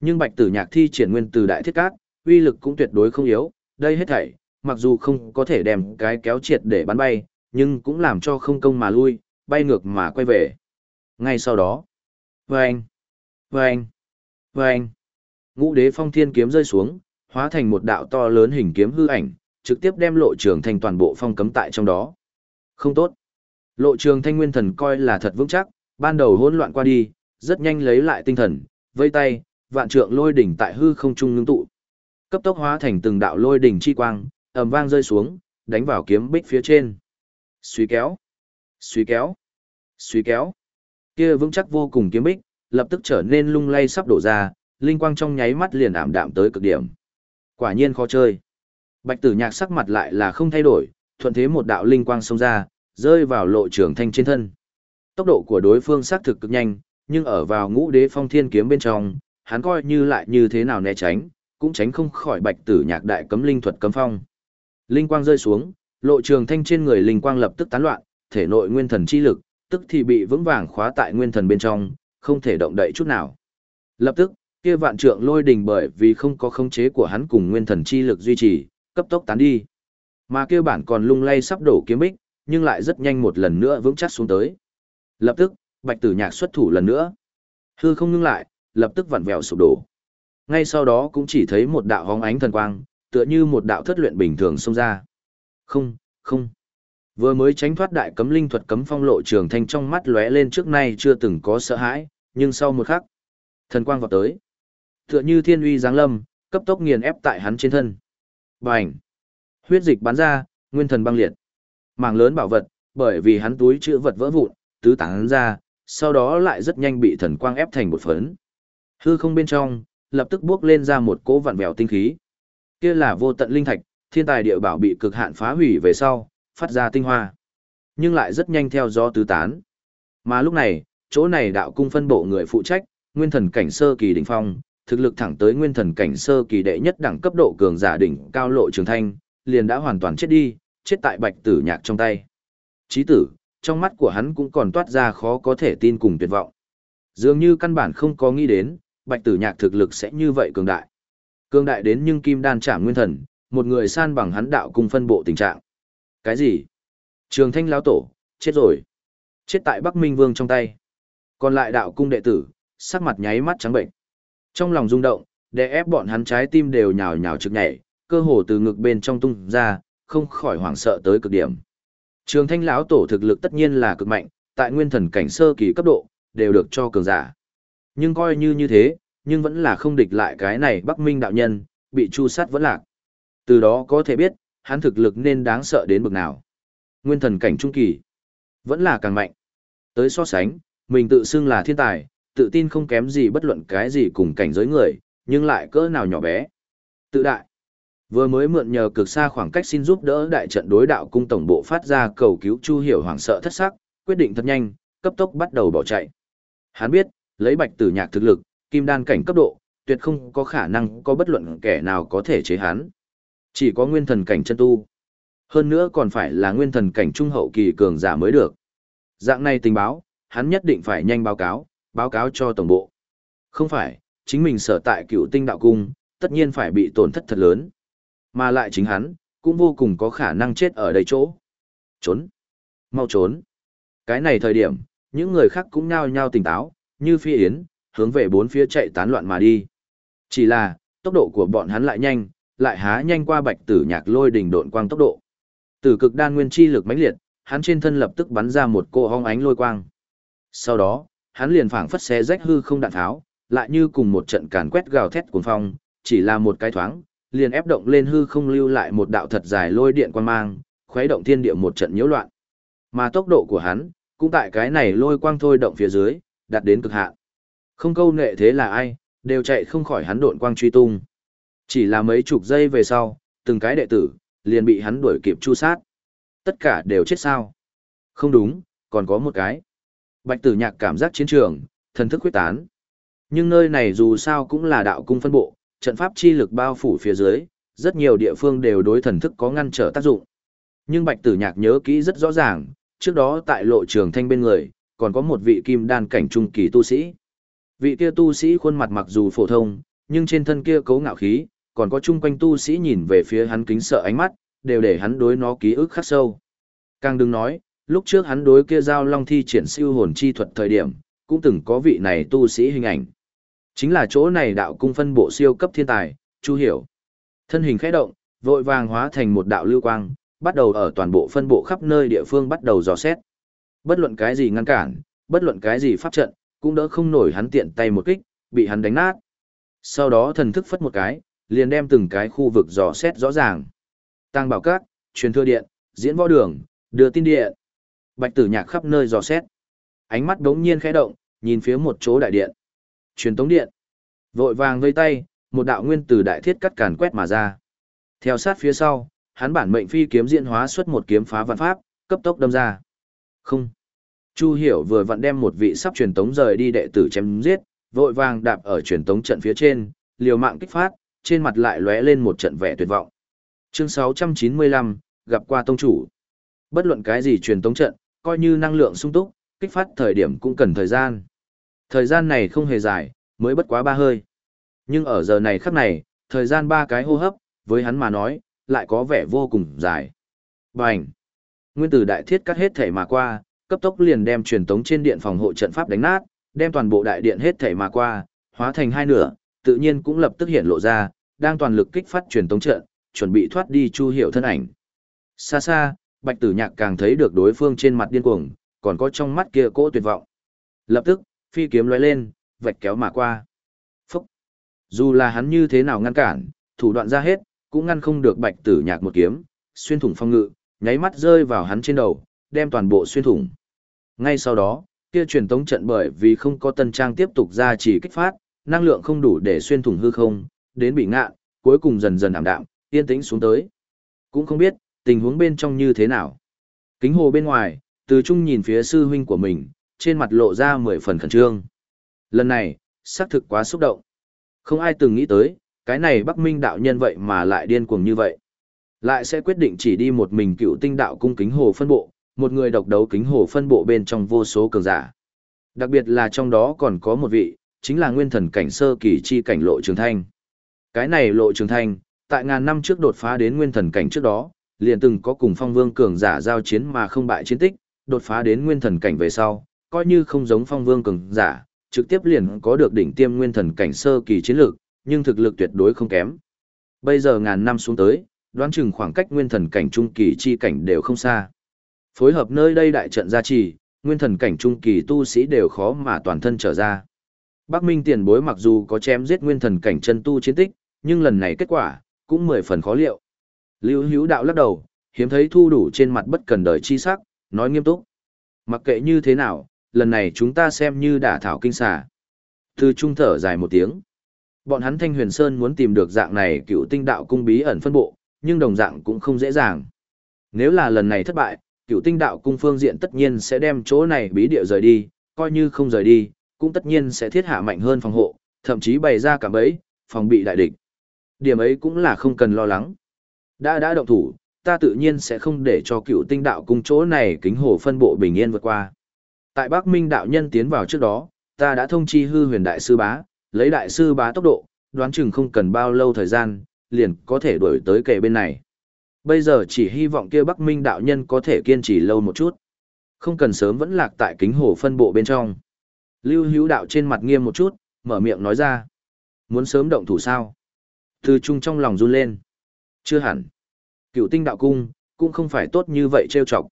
Nhưng bạch tử nhạc thi triển nguyên tử đại thiết cát, uy lực cũng tuyệt đối không yếu, đây hết thảy, mặc dù không có thể đem cái kéo triệt để bắn bay, nhưng cũng làm cho không công mà lui, bay ngược mà quay về. Ngay sau đó, vâng, vâng, vâng, ngũ đế phong thiên kiếm rơi xuống, hóa thành một đạo to lớn hình kiếm hư ảnh, trực tiếp đem lộ trường thành toàn bộ phong cấm tại trong đó. Không tốt. Lộ trường thanh nguyên thần coi là thật vững chắc, ban đầu hỗn loạn qua đi, rất nhanh lấy lại tinh thần, vây tay, vạn trượng lôi đỉnh tại hư không trung ngưng tụ. Cấp tốc hóa thành từng đạo lôi đỉnh chi quang, ầm vang rơi xuống, đánh vào kiếm bích phía trên. Suy kéo, suy kéo, suy kéo. Kia vững chắc vô cùng kiếm bích, lập tức trở nên lung lay sắp đổ ra, linh quang trong nháy mắt liền ảm đạm tới cực điểm. Quả nhiên khó chơi. Bạch tử nhạc sắc mặt lại là không thay đổi, thuận thế một đạo linh quang xông ra, rơi vào lộ trường thanh trên thân. Tốc độ của đối phương xác thực cực nhanh, nhưng ở vào ngũ đế phong thiên kiếm bên trong, hắn coi như lại như thế nào né tránh, cũng tránh không khỏi bạch tử nhạc đại cấm linh thuật cấm phong. Linh quang rơi xuống, lộ trường thanh trên người linh quang lập tức tán loạn, thể nội nguyên thần chi lực, tức thì bị vững vàng khóa tại nguyên thần bên trong, không thể động đậy chút nào. Lập tức, kia vạn trượng lôi đình bởi vì không có khống chế của hắn cùng nguyên thần chi lực duy trì, cấp tốc tán đi. Mà kia bản còn lung lay sắp đổ kiếm bích, nhưng lại rất nhanh một lần nữa vững chắc xuống tới. Lập tức, Bạch Tử Nhạc xuất thủ lần nữa. Hư không ngưng lại, lập tức vặn vẹo sụp đổ. Ngay sau đó cũng chỉ thấy một đạo hóng ánh thần quang, tựa như một đạo thất luyện bình thường xông ra. Không, không. Vừa mới tránh thoát đại cấm linh thuật cấm phong lộ trường thanh trong mắt lóe lên trước nay chưa từng có sợ hãi, nhưng sau một khắc, thần quang vọt tới. Tựa như thiên uy giáng lâm, cấp tốc nghiền ép tại hắn trên thân. Bành! Huyết dịch bắn ra, nguyên thần băng liệt. Mảng lớn bảo vật, bởi vì hắn túi chữ vật vỡ vụn, tứ tán ra, sau đó lại rất nhanh bị thần quang ép thành một phấn. Hư không bên trong, lập tức bước lên ra một cỗ vặn vẹo tinh khí. Kia là vô tận linh thạch, thiên tài địa bảo bị cực hạn phá hủy về sau, phát ra tinh hoa. Nhưng lại rất nhanh theo gió tứ tán. Mà lúc này, chỗ này đạo cung phân bộ người phụ trách, nguyên thần cảnh sơ kỳ đỉnh phong, thực lực thẳng tới nguyên thần cảnh sơ kỳ đệ nhất đẳng cấp độ cường giả đỉnh cao lộ trường thanh, liền đã hoàn toàn chết đi, chết tại bạch tử nhạc trong tay. Chí tử, trong mắt của hắn cũng còn toát ra khó có thể tin cùng tuyệt vọng. Dường như căn bản không có nghĩ đến, bạch tử nhạc thực lực sẽ như vậy cường đại. Cường đại đến nhưng kim đan trả nguyên thần, một người san bằng hắn đạo cung phân bộ tình trạng. Cái gì? Trường thanh lão tổ, chết rồi. Chết tại Bắc Minh Vương trong tay. Còn lại đạo cung đệ tử, sắc mặt nháy mắt trắng bệnh. Trong lòng rung động, để ép bọn hắn trái tim đều nhào nhào trực nhảy, cơ hồ từ ngực bên trong tung ra, không khỏi hoảng sợ tới cực điểm. Trường Thanh lão tổ thực lực tất nhiên là cực mạnh, tại nguyên thần cảnh sơ kỳ cấp độ, đều được cho cường giả. Nhưng coi như như thế, nhưng vẫn là không địch lại cái này Bắc Minh đạo nhân, bị chu sát vẫn lạc. Từ đó có thể biết, hắn thực lực nên đáng sợ đến bực nào. Nguyên thần cảnh trung kỳ, vẫn là càng mạnh. Tới so sánh, mình tự xưng là thiên tài, tự tin không kém gì bất luận cái gì cùng cảnh giới người, nhưng lại cỡ nào nhỏ bé. Tự đại. Vừa mới mượn nhờ cực xa khoảng cách xin giúp đỡ đại trận đối đạo cung tổng bộ phát ra cầu cứu Chu Hiểu hoảng sợ thất sắc, quyết định thật nhanh, cấp tốc bắt đầu bỏ chạy. Hắn biết, lấy Bạch Tử Nhạc thực lực, kim đan cảnh cấp độ, tuyệt không có khả năng có bất luận kẻ nào có thể chế hắn. Chỉ có nguyên thần cảnh chân tu. Hơn nữa còn phải là nguyên thần cảnh trung hậu kỳ cường giả mới được. Dạng này tình báo, hắn nhất định phải nhanh báo cáo, báo cáo cho tổng bộ. Không phải, chính mình sở tại cựu tinh đạo cung, tất nhiên phải bị tổn thất thật lớn. Mà lại chính hắn, cũng vô cùng có khả năng chết ở đây chỗ. Trốn. Mau trốn. Cái này thời điểm, những người khác cũng nhao nhao tỉnh táo, như phi yến, hướng về bốn phía chạy tán loạn mà đi. Chỉ là, tốc độ của bọn hắn lại nhanh, lại há nhanh qua bạch tử nhạc lôi đỉnh độn quang tốc độ. Tử cực đan nguyên chi lực mãnh liệt, hắn trên thân lập tức bắn ra một cô hong ánh lôi quang. Sau đó, hắn liền phảng phất xé rách hư không đạn tháo, lại như cùng một trận càn quét gào thét cuồng phong, chỉ là một cái thoáng, liền ép động lên hư không lưu lại một đạo thật dài lôi điện quang mang, khuấy động thiên địa một trận nhiễu loạn. Mà tốc độ của hắn, cũng tại cái này lôi quang thôi động phía dưới, đạt đến cực hạn. Không câu nệ thế là ai, đều chạy không khỏi hắn độn quang truy tung. Chỉ là mấy chục giây về sau, từng cái đệ tử, liền bị hắn đuổi kịp chu sát. Tất cả đều chết sao? Không đúng, còn có một cái. Bạch tử nhạc cảm giác chiến trường, thần thức quyết tán. Nhưng nơi này dù sao cũng là đạo cung phân bộ, trận pháp chi lực bao phủ phía dưới, rất nhiều địa phương đều đối thần thức có ngăn trở tác dụng. Nhưng bạch tử nhạc nhớ kỹ rất rõ ràng, trước đó tại lộ trường thanh bên người, còn có một vị kim đan cảnh trung kỳ tu sĩ. Vị kia tu sĩ khuôn mặt mặc dù phổ thông, nhưng trên thân kia cấu ngạo khí, còn có chung quanh tu sĩ nhìn về phía hắn kính sợ ánh mắt, đều để hắn đối nó ký ức khắc sâu. Càng đừng nói, lúc trước hắn đối kia giao long thi triển siêu hồn chi thuật thời điểm, cũng từng có vị này tu sĩ hình ảnh. Chính là chỗ này đạo cung phân bộ siêu cấp thiên tài, Chu Hiểu. Thân hình khẽ động, vội vàng hóa thành một đạo lưu quang, bắt đầu ở toàn bộ phân bộ khắp nơi địa phương bắt đầu dò xét. Bất luận cái gì ngăn cản, bất luận cái gì pháp trận, cũng đỡ không nổi hắn tiện tay một kích, bị hắn đánh nát. Sau đó thần thức phất một cái, liền đem từng cái khu vực dò xét rõ ràng. Tăng bảo các, truyền thừa điện, diễn võ đường, đưa tin điện. Bạch tử nhạc khắp nơi dò xét. Ánh mắt đống nhiên khẽ động, nhìn phía một chỗ đại điện. Truyền tống điện. Vội vàng vây tay, một đạo nguyên từ đại thiết cắt càn quét mà ra. Theo sát phía sau, hắn bản mệnh phi kiếm diễn hóa xuất một kiếm phá vạn pháp, cấp tốc đâm ra. Không. Chu Hiểu vừa vặn đem một vị sắp truyền tống rời đi đệ tử chém giết, vội vàng đạp ở truyền tống trận phía trên, liều mạng kích phát, trên mặt lại lóe lên một trận vẻ tuyệt vọng. Chương 695, gặp qua tông chủ. Bất luận cái gì truyền tống trận, coi như năng lượng sung túc, kích phát thời điểm cũng cần thời gian. Thời gian này không hề dài, mới bất quá ba hơi. Nhưng ở giờ này khắc này, thời gian ba cái hô hấp, với hắn mà nói, lại có vẻ vô cùng dài. Bành! Nguyên tử đại thiết cắt hết thể mà qua, cấp tốc liền đem truyền tống trên điện phòng hộ trận pháp đánh nát, đem toàn bộ đại điện hết thể mà qua, hóa thành hai nửa, tự nhiên cũng lập tức hiện lộ ra, đang toàn lực kích phát truyền tống trận, chuẩn bị thoát đi Chu Hiểu thân ảnh. Xa xa, Bạch Tử Nhạc càng thấy được đối phương trên mặt điên cuồng, còn có trong mắt kia cỗ tuyệt vọng. Lập tức, phi kiếm lóe lên, vạch kéo mà qua. Phúc! Dù là hắn như thế nào ngăn cản, thủ đoạn ra hết, cũng ngăn không được Bạch Tử Nhạc một kiếm, xuyên thủng phong ngự, nháy mắt rơi vào hắn trên đầu, đem toàn bộ xuyên thủng. Ngay sau đó, kia truyền tống trận bởi vì không có tân trang tiếp tục ra chỉ kích phát, năng lượng không đủ để xuyên thủng hư không, đến bị ngạ, cuối cùng dần dần ảm đạm, yên tĩnh xuống tới. Cũng không biết, tình huống bên trong như thế nào. Kính hồ bên ngoài, từ trung nhìn phía sư huynh của mình, trên mặt lộ ra mười phần khẩn trương. Lần này, xác thực quá xúc động. Không ai từng nghĩ tới, cái này Bắc Minh đạo nhân vậy mà lại điên cuồng như vậy. Lại sẽ quyết định chỉ đi một mình cựu tinh đạo cung kính hồ phân bộ, một người độc đấu kính hồ phân bộ bên trong vô số cường giả. Đặc biệt là trong đó còn có một vị, chính là nguyên thần cảnh sơ kỳ chi cảnh lộ trường thanh. Cái này lộ trường thanh, tại ngàn năm trước đột phá đến nguyên thần cảnh trước đó, liền từng có cùng phong vương cường giả giao chiến mà không bại chiến tích, đột phá đến nguyên thần cảnh về sau, coi như không giống phong vương cường giả, trực tiếp liền có được đỉnh tiêm nguyên thần cảnh sơ kỳ chiến lược, nhưng thực lực tuyệt đối không kém. Bây giờ ngàn năm xuống tới, đoán chừng khoảng cách nguyên thần cảnh trung kỳ chi cảnh đều không xa. Phối hợp nơi đây đại trận gia trì, nguyên thần cảnh trung kỳ tu sĩ đều khó mà toàn thân trở ra. Bắc Minh tiền bối mặc dù có chém giết nguyên thần cảnh chân tu chiến tích, nhưng lần này kết quả, cũng mười phần khó liệu. Lưu hữu đạo lắc đầu, hiếm thấy thu đủ trên mặt bất cần đời chi sắc, nói nghiêm túc. Mặc kệ như thế nào, lần này chúng ta xem như đả thảo kinh xà. Từ trung thở dài một tiếng. Bọn hắn Thanh Huyền Sơn muốn tìm được dạng này cựu tinh đạo cung bí ẩn phân bộ, nhưng đồng dạng cũng không dễ dàng. Nếu là lần này thất bại, cựu tinh đạo cung phương diện tất nhiên sẽ đem chỗ này bí địa rời đi, coi như không rời đi, cũng tất nhiên sẽ thiết hạ mạnh hơn phòng hộ, thậm chí bày ra cả bẫy, phòng bị đại địch. Điểm ấy cũng là không cần lo lắng. Đã đã động thủ, ta tự nhiên sẽ không để cho cựu tinh đạo cung chỗ này kính hồ phân bộ bình yên vượt qua. Tại Bắc Minh đạo nhân tiến vào trước đó, ta đã thông chi hư huyền đại sư bá, lấy đại sư bá tốc độ, đoán chừng không cần bao lâu thời gian, liền có thể đuổi tới kề bên này. Bây giờ chỉ hy vọng kia Bắc Minh đạo nhân có thể kiên trì lâu một chút. Không cần sớm vẫn lạc tại kính hồ phân bộ bên trong. Lưu hữu đạo trên mặt nghiêm một chút, mở miệng nói ra. Muốn sớm động thủ sao? Từ trung trong lòng run lên. Chưa hẳn. Cựu tinh đạo cung, cũng không phải tốt như vậy trêu chọc.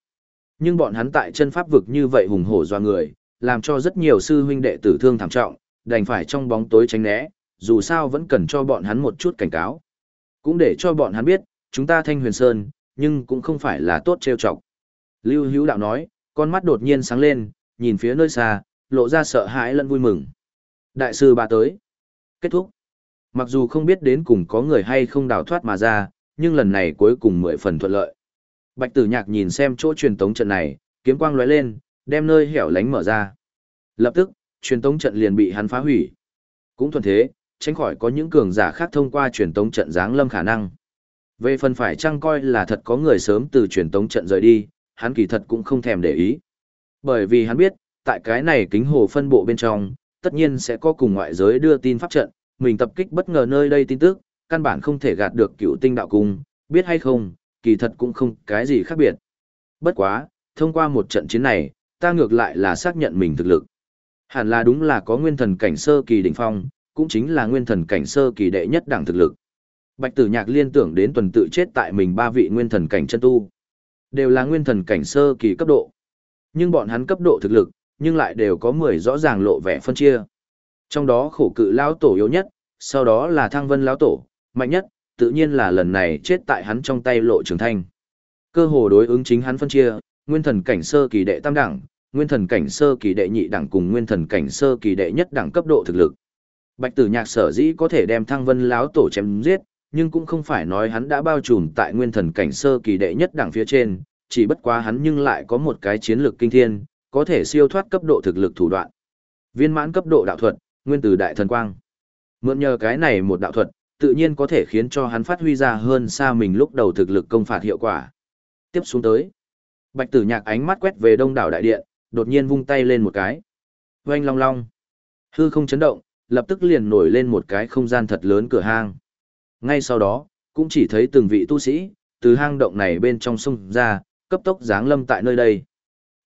Nhưng bọn hắn tại chân pháp vực như vậy hùng hổ doa người, làm cho rất nhiều sư huynh đệ tử thương thảm trọng, đành phải trong bóng tối tránh né, dù sao vẫn cần cho bọn hắn một chút cảnh cáo. Cũng để cho bọn hắn biết, chúng ta thanh huyền sơn, nhưng cũng không phải là tốt trêu chọc. Lưu Hữu Đạo nói, con mắt đột nhiên sáng lên, nhìn phía nơi xa, lộ ra sợ hãi lẫn vui mừng. Đại sư bà tới. Kết thúc. Mặc dù không biết đến cùng có người hay không đào thoát mà ra, nhưng lần này cuối cùng mười phần thuận lợi. Bạch tử nhạc nhìn xem chỗ truyền tống trận này, kiếm quang lóe lên, đem nơi hẻo lánh mở ra. Lập tức, truyền tống trận liền bị hắn phá hủy. Cũng thuận thế, tránh khỏi có những cường giả khác thông qua truyền tống trận giáng lâm khả năng. Về phần phải chăng coi là thật có người sớm từ truyền tống trận rời đi, hắn kỳ thật cũng không thèm để ý. Bởi vì hắn biết, tại cái này kính hồ phân bộ bên trong, tất nhiên sẽ có cùng ngoại giới đưa tin pháp trận, mình tập kích bất ngờ nơi đây tin tức, căn bản không thể gạt được cựu tinh đạo cung, biết hay không, kỳ thật cũng không cái gì khác biệt. Bất quá, thông qua một trận chiến này, ta ngược lại là xác nhận mình thực lực. Hẳn là đúng là có nguyên thần cảnh sơ kỳ đỉnh phong, cũng chính là nguyên thần cảnh sơ kỳ đệ nhất đẳng thực lực. Bạch Tử Nhạc liên tưởng đến tuần tự chết tại mình ba vị nguyên thần cảnh chân tu, đều là nguyên thần cảnh sơ kỳ cấp độ. Nhưng bọn hắn cấp độ thực lực, nhưng lại đều có 10 rõ ràng lộ vẻ phân chia. Trong đó khổ cự lão tổ yếu nhất, sau đó là Thăng Vân lão tổ, mạnh nhất, tự nhiên là lần này chết tại hắn trong tay lộ trường thanh. Cơ hồ đối ứng chính hắn phân chia, nguyên thần cảnh sơ kỳ đệ tam đẳng, nguyên thần cảnh sơ kỳ đệ nhị đẳng cùng nguyên thần cảnh sơ kỳ đệ nhất đẳng cấp độ thực lực. Bạch Tử Nhạc sở dĩ có thể đem Thăng Vân lão tổ chém giết, nhưng cũng không phải nói hắn đã bao trùm tại nguyên thần cảnh sơ kỳ đệ nhất đẳng phía trên, chỉ bất quá hắn nhưng lại có một cái chiến lược kinh thiên, có thể siêu thoát cấp độ thực lực thủ đoạn. Viên mãn cấp độ đạo thuật, nguyên từ đại thần quang. Mượn nhờ cái này một đạo thuật, tự nhiên có thể khiến cho hắn phát huy ra hơn xa mình lúc đầu thực lực công phạt hiệu quả. Tiếp xuống tới, Bạch Tử Nhạc ánh mắt quét về đông đảo đại điện, đột nhiên vung tay lên một cái. Oanh long long. Hư không chấn động, lập tức liền nổi lên một cái không gian thật lớn cửa hang. Ngay sau đó, cũng chỉ thấy từng vị tu sĩ, từ hang động này bên trong sông ra, cấp tốc giáng lâm tại nơi đây.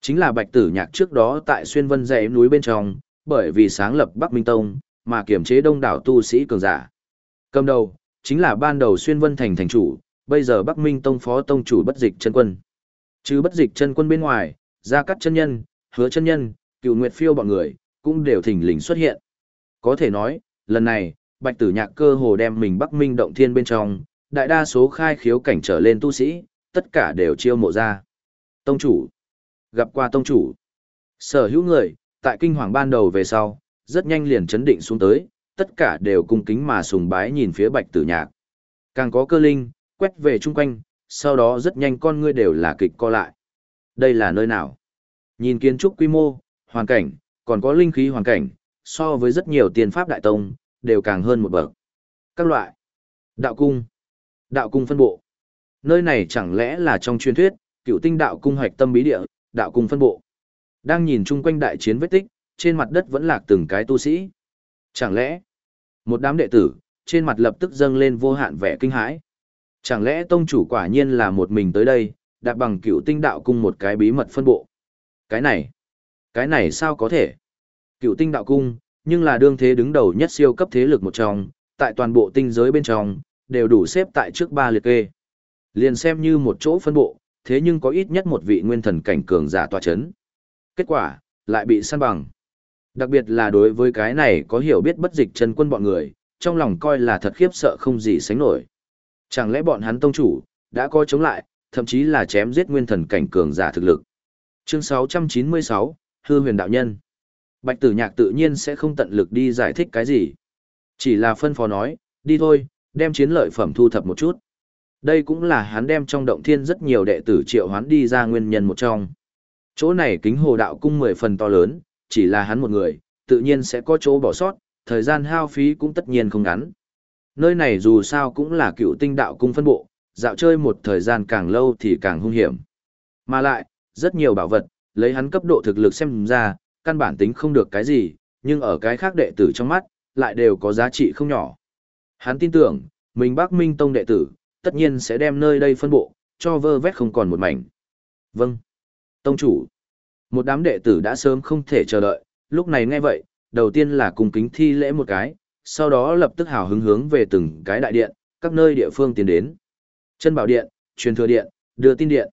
Chính là Bạch Tử Nhạc trước đó tại xuyên vân dãy núi bên trong, bởi vì sáng lập Bắc Minh Tông, mà kiểm chế đông đảo tu sĩ cường giả. Cầm đầu, chính là ban đầu xuyên vân thành thành chủ, bây giờ Bắc Minh Tông phó tông chủ bất dịch chân quân. Chứ bất dịch chân quân bên ngoài, gia cắt chân nhân, hứa chân nhân, cựu nguyệt phiêu bọn người, cũng đều thỉnh lình xuất hiện. Có thể nói, lần này, Bạch Tử Nhạc cơ hồ đem mình Bắc Minh động thiên bên trong, đại đa số khai khiếu cảnh trở lên tu sĩ, tất cả đều chiêu mộ ra. Tông chủ. Gặp qua tông chủ. Sở hữu người, tại kinh hoàng ban đầu về sau, rất nhanh liền chấn định xuống tới, tất cả đều cung kính mà sùng bái nhìn phía bạch tử nhạc. Càng có cơ linh, quét về chung quanh, sau đó rất nhanh con ngươi đều là kịch co lại. Đây là nơi nào? Nhìn kiến trúc quy mô, hoàn cảnh, còn có linh khí hoàn cảnh, so với rất nhiều tiền pháp đại tông, đều càng hơn một bậc. Các loại. Đạo cung. Đạo cung phân bộ. Nơi này chẳng lẽ là trong truyền thuyết, cựu tinh đạo cung hoạch tâm bí địa, đạo cung phân bộ. Đang nhìn chung quanh đại chiến vết tích, trên mặt đất vẫn lạc từng cái tu sĩ. Chẳng lẽ, một đám đệ tử, trên mặt lập tức dâng lên vô hạn vẻ kinh hãi. Chẳng lẽ tông chủ quả nhiên là một mình tới đây, đạp bằng cựu tinh đạo cung một cái bí mật phân bộ. Cái này, cái này sao có thể? Cựu tinh đạo cung, nhưng là đương thế đứng đầu nhất siêu cấp thế lực một trong, tại toàn bộ tinh giới bên trong, đều đủ xếp tại trước ba liệt kê. Liền xem như một chỗ phân bộ, thế nhưng có ít nhất một vị nguyên thần cảnh cường giả tòa chấn. Kết quả, lại bị săn bằng. Đặc biệt là đối với cái này có hiểu biết bất dịch chân quân bọn người, trong lòng coi là thật khiếp sợ không gì sánh nổi. Chẳng lẽ bọn hắn tông chủ, đã coi chống lại, thậm chí là chém giết nguyên thần cảnh cường giả thực lực. Chương 696, Hư huyền đạo nhân. Bạch tử nhạc tự nhiên sẽ không tận lực đi giải thích cái gì. Chỉ là phân phó nói, đi thôi, đem chiến lợi phẩm thu thập một chút. Đây cũng là hắn đem trong động thiên rất nhiều đệ tử triệu hoán đi ra nguyên nhân một trong. Chỗ này kính hồ đạo cung mười phần to lớn, chỉ là hắn một người, tự nhiên sẽ có chỗ bỏ sót, thời gian hao phí cũng tất nhiên không ngắn. Nơi này dù sao cũng là cựu tinh đạo cung phân bộ, dạo chơi một thời gian càng lâu thì càng hung hiểm. Mà lại, rất nhiều bảo vật, lấy hắn cấp độ thực lực xem ra, căn bản tính không được cái gì, nhưng ở cái khác đệ tử trong mắt, lại đều có giá trị không nhỏ. Hắn tin tưởng, mình bác Minh Tông đệ tử, tất nhiên sẽ đem nơi đây phân bộ, cho vơ vét không còn một mảnh. Vâng. Tông chủ. Một đám đệ tử đã sớm không thể chờ đợi, lúc này nghe vậy, đầu tiên là cùng kính thi lễ một cái, sau đó lập tức hào hứng hướng về từng cái đại điện, các nơi địa phương tiến đến. Chân bảo điện, truyền thừa điện, đưa tin điện.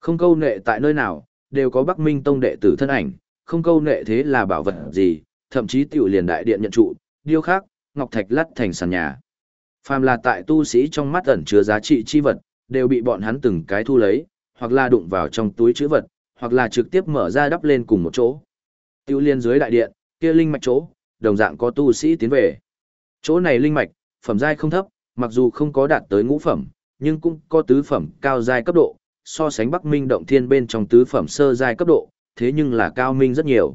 Không câu nệ tại nơi nào, đều có Bắc Minh Tông đệ tử thân ảnh, không câu nệ thế là bảo vật gì, thậm chí tiểu liền đại điện nhận trụ, điêu khắc, ngọc thạch lắt thành sàn nhà. Phàm là tại tu sĩ trong mắt ẩn chứa giá trị chi vật, đều bị bọn hắn từng cái thu lấy, hoặc là đụng vào trong túi chữ vật, hoặc là trực tiếp mở ra đắp lên cùng một chỗ. Tiêu liên dưới đại điện, kia linh mạch chỗ, đồng dạng có tu sĩ tiến về. Chỗ này linh mạch, phẩm giai không thấp, mặc dù không có đạt tới ngũ phẩm, nhưng cũng có tứ phẩm cao giai cấp độ, so sánh Bắc Minh động thiên bên trong tứ phẩm sơ giai cấp độ, thế nhưng là cao minh rất nhiều.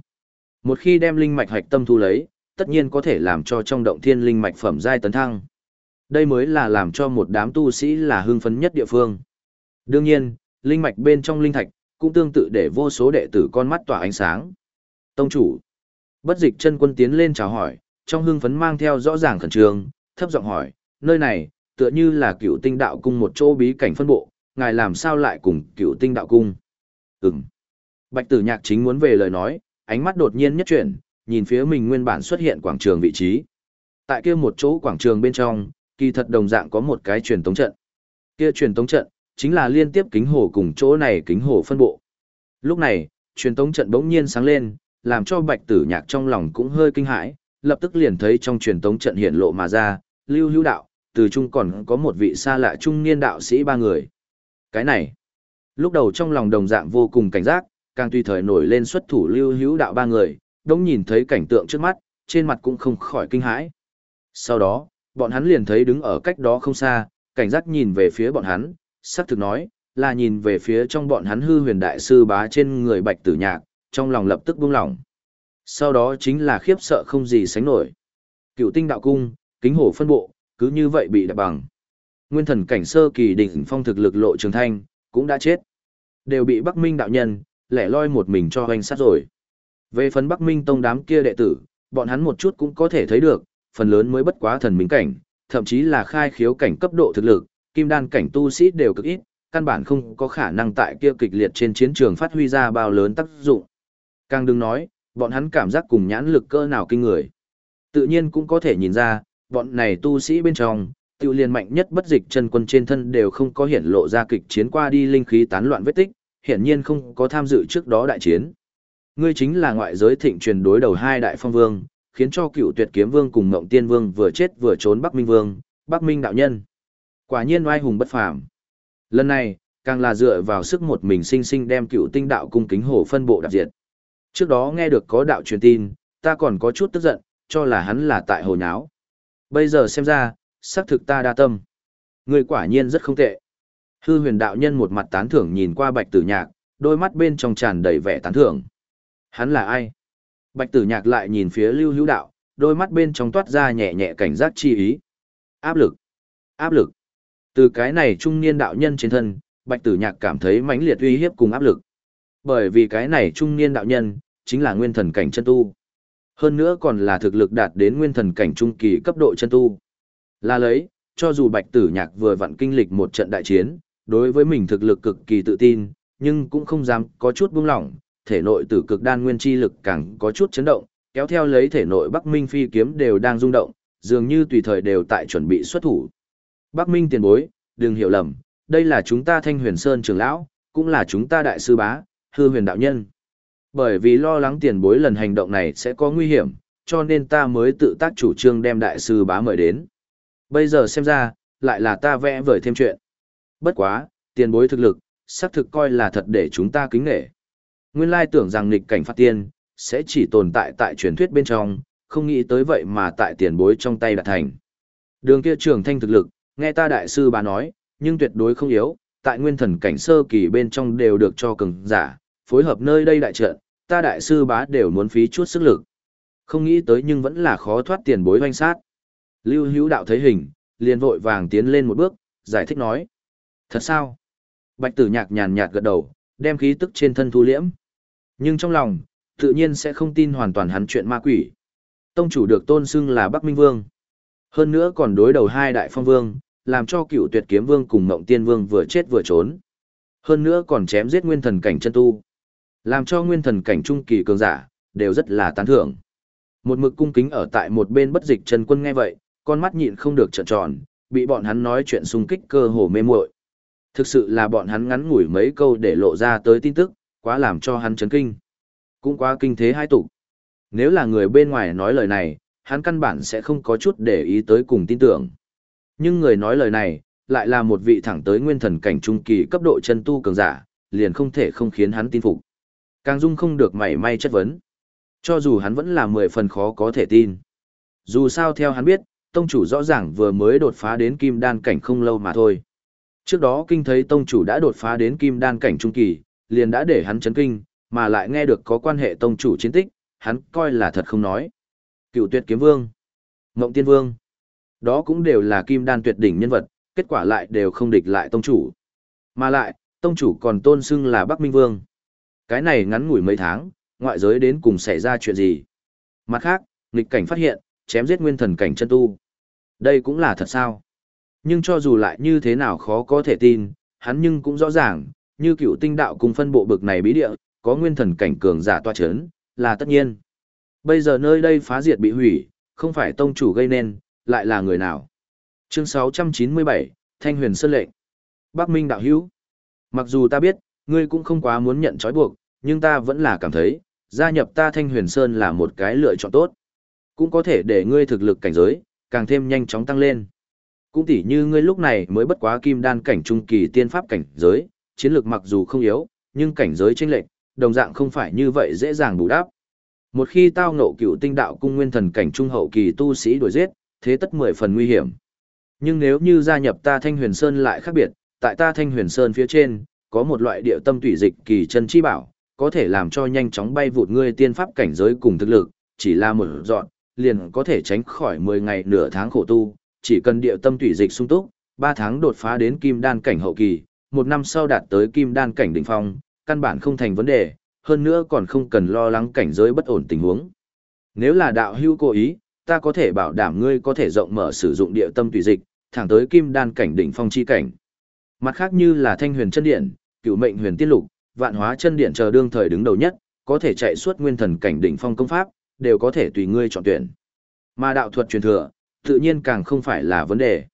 Một khi đem linh mạch hạch tâm thu lấy, tất nhiên có thể làm cho trong động thiên linh mạch phẩm giai tấn thăng. Đây mới là làm cho một đám tu sĩ là hưng phấn nhất địa phương. Đương nhiên, linh mạch bên trong linh thạch cũng tương tự để vô số đệ tử con mắt tỏa ánh sáng. Tông chủ, bất dịch chân quân tiến lên chào hỏi, trong hương phấn mang theo rõ ràng khẩn trương, thấp giọng hỏi, nơi này, tựa như là cựu tinh đạo cung một chỗ bí cảnh phân bộ, ngài làm sao lại cùng cựu tinh đạo cung? Ừm. Bạch tử nhạc chính muốn về lời nói, ánh mắt đột nhiên nhất chuyển, nhìn phía mình nguyên bản xuất hiện quảng trường vị trí. Tại kia một chỗ quảng trường bên trong, kỳ thật đồng dạng có một cái truyền tống trận. Kia truyền tống trận, chính là liên tiếp kính hồ cùng chỗ này kính hồ phân bộ. Lúc này, truyền tống trận bỗng nhiên sáng lên, làm cho bạch tử nhạc trong lòng cũng hơi kinh hãi, lập tức liền thấy trong truyền tống trận hiện lộ mà ra, lưu hữu đạo, từ chung còn có một vị xa lạ trung niên đạo sĩ ba người. Cái này, lúc đầu trong lòng đồng dạng vô cùng cảnh giác, càng tùy thời nổi lên xuất thủ lưu hữu đạo ba người, đống nhìn thấy cảnh tượng trước mắt, trên mặt cũng không khỏi kinh hãi. Sau đó, bọn hắn liền thấy đứng ở cách đó không xa, cảnh giác nhìn về phía bọn hắn, sắc thực nói, là nhìn về phía trong bọn hắn hư huyền đại sư bá trên người bạch tử nhạc, trong lòng lập tức buông lỏng. Sau đó chính là khiếp sợ không gì sánh nổi. Cựu tinh đạo cung, kính hổ phân bộ, cứ như vậy bị đập bằng. Nguyên thần cảnh sơ kỳ đỉnh phong thực lực lộ trường thanh, cũng đã chết. Đều bị Bắc Minh đạo nhân, lẻ loi một mình cho hoành sát rồi. Về phần Bắc Minh tông đám kia đệ tử, bọn hắn một chút cũng có thể thấy được, phần lớn mới bất quá thần minh cảnh, thậm chí là khai khiếu cảnh cấp độ thực lực, kim đan cảnh tu sĩ đều cực ít, căn bản không có khả năng tại kia kịch liệt trên chiến trường phát huy ra bao lớn tác dụng. Càng đừng nói, bọn hắn cảm giác cùng nhãn lực cơ nào kinh người. Tự nhiên cũng có thể nhìn ra, bọn này tu sĩ bên trong, tiêu liên mạnh nhất bất dịch chân quân trên thân đều không có hiện lộ ra kịch chiến qua đi linh khí tán loạn vết tích, hiển nhiên không có tham dự trước đó đại chiến. Ngươi chính là ngoại giới thịnh truyền đối đầu hai đại phong vương, khiến cho cựu tuyệt kiếm vương cùng ngộng tiên vương vừa chết vừa trốn Bắc Minh vương, Bắc Minh đạo nhân. Quả nhiên oai hùng bất phàm. Lần này, càng là dựa vào sức một mình sinh sinh đem cựu tinh đạo cung kính hổ phân bộ đạp diệt. Trước đó nghe được có đạo truyền tin, ta còn có chút tức giận, cho là hắn là tại hồ nháo. Bây giờ xem ra, xác thực ta đa tâm. Người quả nhiên rất không tệ. Hư huyền đạo nhân một mặt tán thưởng nhìn qua bạch tử nhạc, đôi mắt bên trong tràn đầy vẻ tán thưởng. Hắn là ai? Bạch tử nhạc lại nhìn phía lưu hữu đạo, đôi mắt bên trong toát ra nhẹ nhẹ cảnh giác chi ý. Áp lực. Áp lực. Từ cái này trung niên đạo nhân trên thân, bạch tử nhạc cảm thấy mãnh liệt uy hiếp cùng áp lực. Bởi vì cái này trung niên đạo nhân, chính là nguyên thần cảnh chân tu. Hơn nữa còn là thực lực đạt đến nguyên thần cảnh trung kỳ cấp độ chân tu. Là lấy, cho dù bạch tử nhạc vừa vặn kinh lịch một trận đại chiến, đối với mình thực lực cực kỳ tự tin, nhưng cũng không dám có chút buông lỏng, thể nội tử cực đan nguyên chi lực càng có chút chấn động, kéo theo lấy thể nội Bắc Minh phi kiếm đều đang rung động, dường như tùy thời đều tại chuẩn bị xuất thủ. Bắc Minh tiền bối, đừng hiểu lầm, đây là chúng ta Thanh Huyền Sơn trưởng lão, cũng là chúng ta đại sư bá, hư huyền đạo nhân. Bởi vì lo lắng tiền bối lần hành động này sẽ có nguy hiểm, cho nên ta mới tự tác chủ trương đem đại sư bá mời đến. Bây giờ xem ra, lại là ta vẽ vời thêm chuyện. Bất quá, tiền bối thực lực, xác thực coi là thật để chúng ta kính nghệ. Nguyên lai tưởng rằng nghịch cảnh phát tiên, sẽ chỉ tồn tại tại truyền thuyết bên trong, không nghĩ tới vậy mà tại tiền bối trong tay đạt thành. Đường kia trường thanh thực lực, nghe ta đại sư bà nói, nhưng tuyệt đối không yếu, tại nguyên thần cảnh sơ kỳ bên trong đều được cho cường giả, phối hợp nơi đây đại trận, ta đại sư bá đều muốn phí chút sức lực. Không nghĩ tới nhưng vẫn là khó thoát tiền bối hoanh sát. Lưu hữu đạo thấy hình, liền vội vàng tiến lên một bước, giải thích nói. Thật sao? Bạch tử nhạc nhàn nhạt gật đầu, đem khí tức trên thân thu liễm. Nhưng trong lòng, tự nhiên sẽ không tin hoàn toàn hắn chuyện ma quỷ. Tông chủ được tôn xưng là Bắc Minh Vương. Hơn nữa còn đối đầu hai đại phong vương, làm cho cựu tuyệt kiếm vương cùng mộng tiên vương vừa chết vừa trốn. Hơn nữa còn chém giết nguyên thần cảnh chân tu. Làm cho nguyên thần cảnh trung kỳ cường giả, đều rất là tán thưởng. Một mực cung kính ở tại một bên bất dịch chân quân nghe vậy, con mắt nhịn không được trợn tròn, bị bọn hắn nói chuyện xung kích cơ hồ mê muội. Thực sự là bọn hắn ngắn ngủi mấy câu để lộ ra tới tin tức, quá làm cho hắn chấn kinh. Cũng quá kinh thế hai tục. Nếu là người bên ngoài nói lời này, hắn căn bản sẽ không có chút để ý tới cùng tin tưởng. Nhưng người nói lời này, lại là một vị thẳng tới nguyên thần cảnh trung kỳ cấp độ chân tu cường giả, liền không thể không khiến hắn tin phục. Càng dung không được mảy may chất vấn. Cho dù hắn vẫn là mười phần khó có thể tin. Dù sao theo hắn biết, tông chủ rõ ràng vừa mới đột phá đến kim đan cảnh không lâu mà thôi. Trước đó kinh thấy tông chủ đã đột phá đến kim đan cảnh trung kỳ, liền đã để hắn chấn kinh, mà lại nghe được có quan hệ tông chủ chiến tích, hắn coi là thật không nói. Cựu tuyệt kiếm vương, Ngộng tiên vương, đó cũng đều là kim đan tuyệt đỉnh nhân vật, kết quả lại đều không địch lại tông chủ. Mà lại, tông chủ còn tôn xưng là Bắc Minh Vương. Cái này ngắn ngủi mấy tháng, ngoại giới đến cùng xảy ra chuyện gì. Mặt khác, nghịch cảnh phát hiện, chém giết nguyên thần cảnh chân tu. Đây cũng là thật sao. Nhưng cho dù lại như thế nào khó có thể tin, hắn nhưng cũng rõ ràng, như cựu tinh đạo cùng phân bộ bực này bí địa, có nguyên thần cảnh cường giả toa chấn, là tất nhiên. Bây giờ nơi đây phá diệt bị hủy, không phải tông chủ gây nên, lại là người nào? Chương 697, Thanh Huyền Sơn lệnh. Bắc Minh đạo hữu. Mặc dù ta biết, ngươi cũng không quá muốn nhận trói buộc, nhưng ta vẫn là cảm thấy, gia nhập ta Thanh Huyền Sơn là một cái lựa chọn tốt. Cũng có thể để ngươi thực lực cảnh giới, càng thêm nhanh chóng tăng lên. Cũng tỉ như ngươi lúc này mới bất quá kim đan cảnh trung kỳ tiên pháp cảnh giới, chiến lược mặc dù không yếu, nhưng cảnh giới chênh lệch, đồng dạng không phải như vậy dễ dàng bù đắp. Một khi tao ngộ cựu tinh đạo cung nguyên thần cảnh trung hậu kỳ tu sĩ đuổi giết, thế tất mười phần nguy hiểm. Nhưng nếu như gia nhập ta Thanh Huyền Sơn lại khác biệt, tại ta Thanh Huyền Sơn phía trên, có một loại địa tâm tủy dịch kỳ chân chi bảo, có thể làm cho nhanh chóng bay vụt ngươi tiên pháp cảnh giới cùng thực lực, chỉ là một dọn, liền có thể tránh khỏi 10 ngày nửa tháng khổ tu, chỉ cần địa tâm tủy dịch sung túc, 3 tháng đột phá đến kim đan cảnh hậu kỳ, một năm sau đạt tới kim đan cảnh đỉnh phong, căn bản không thành vấn đề, hơn nữa còn không cần lo lắng cảnh giới bất ổn tình huống. Nếu là đạo hưu cố ý, ta có thể bảo đảm ngươi có thể rộng mở sử dụng địa tâm tùy dịch, thẳng tới kim đan cảnh đỉnh phong chi cảnh. Mặt khác như là thanh huyền chân điện, cựu mệnh huyền tiên lục, vạn hóa chân điện chờ đương thời đứng đầu nhất, có thể chạy suốt nguyên thần cảnh đỉnh phong công pháp, đều có thể tùy ngươi chọn tuyển. Mà đạo thuật truyền thừa, tự nhiên càng không phải là vấn đề.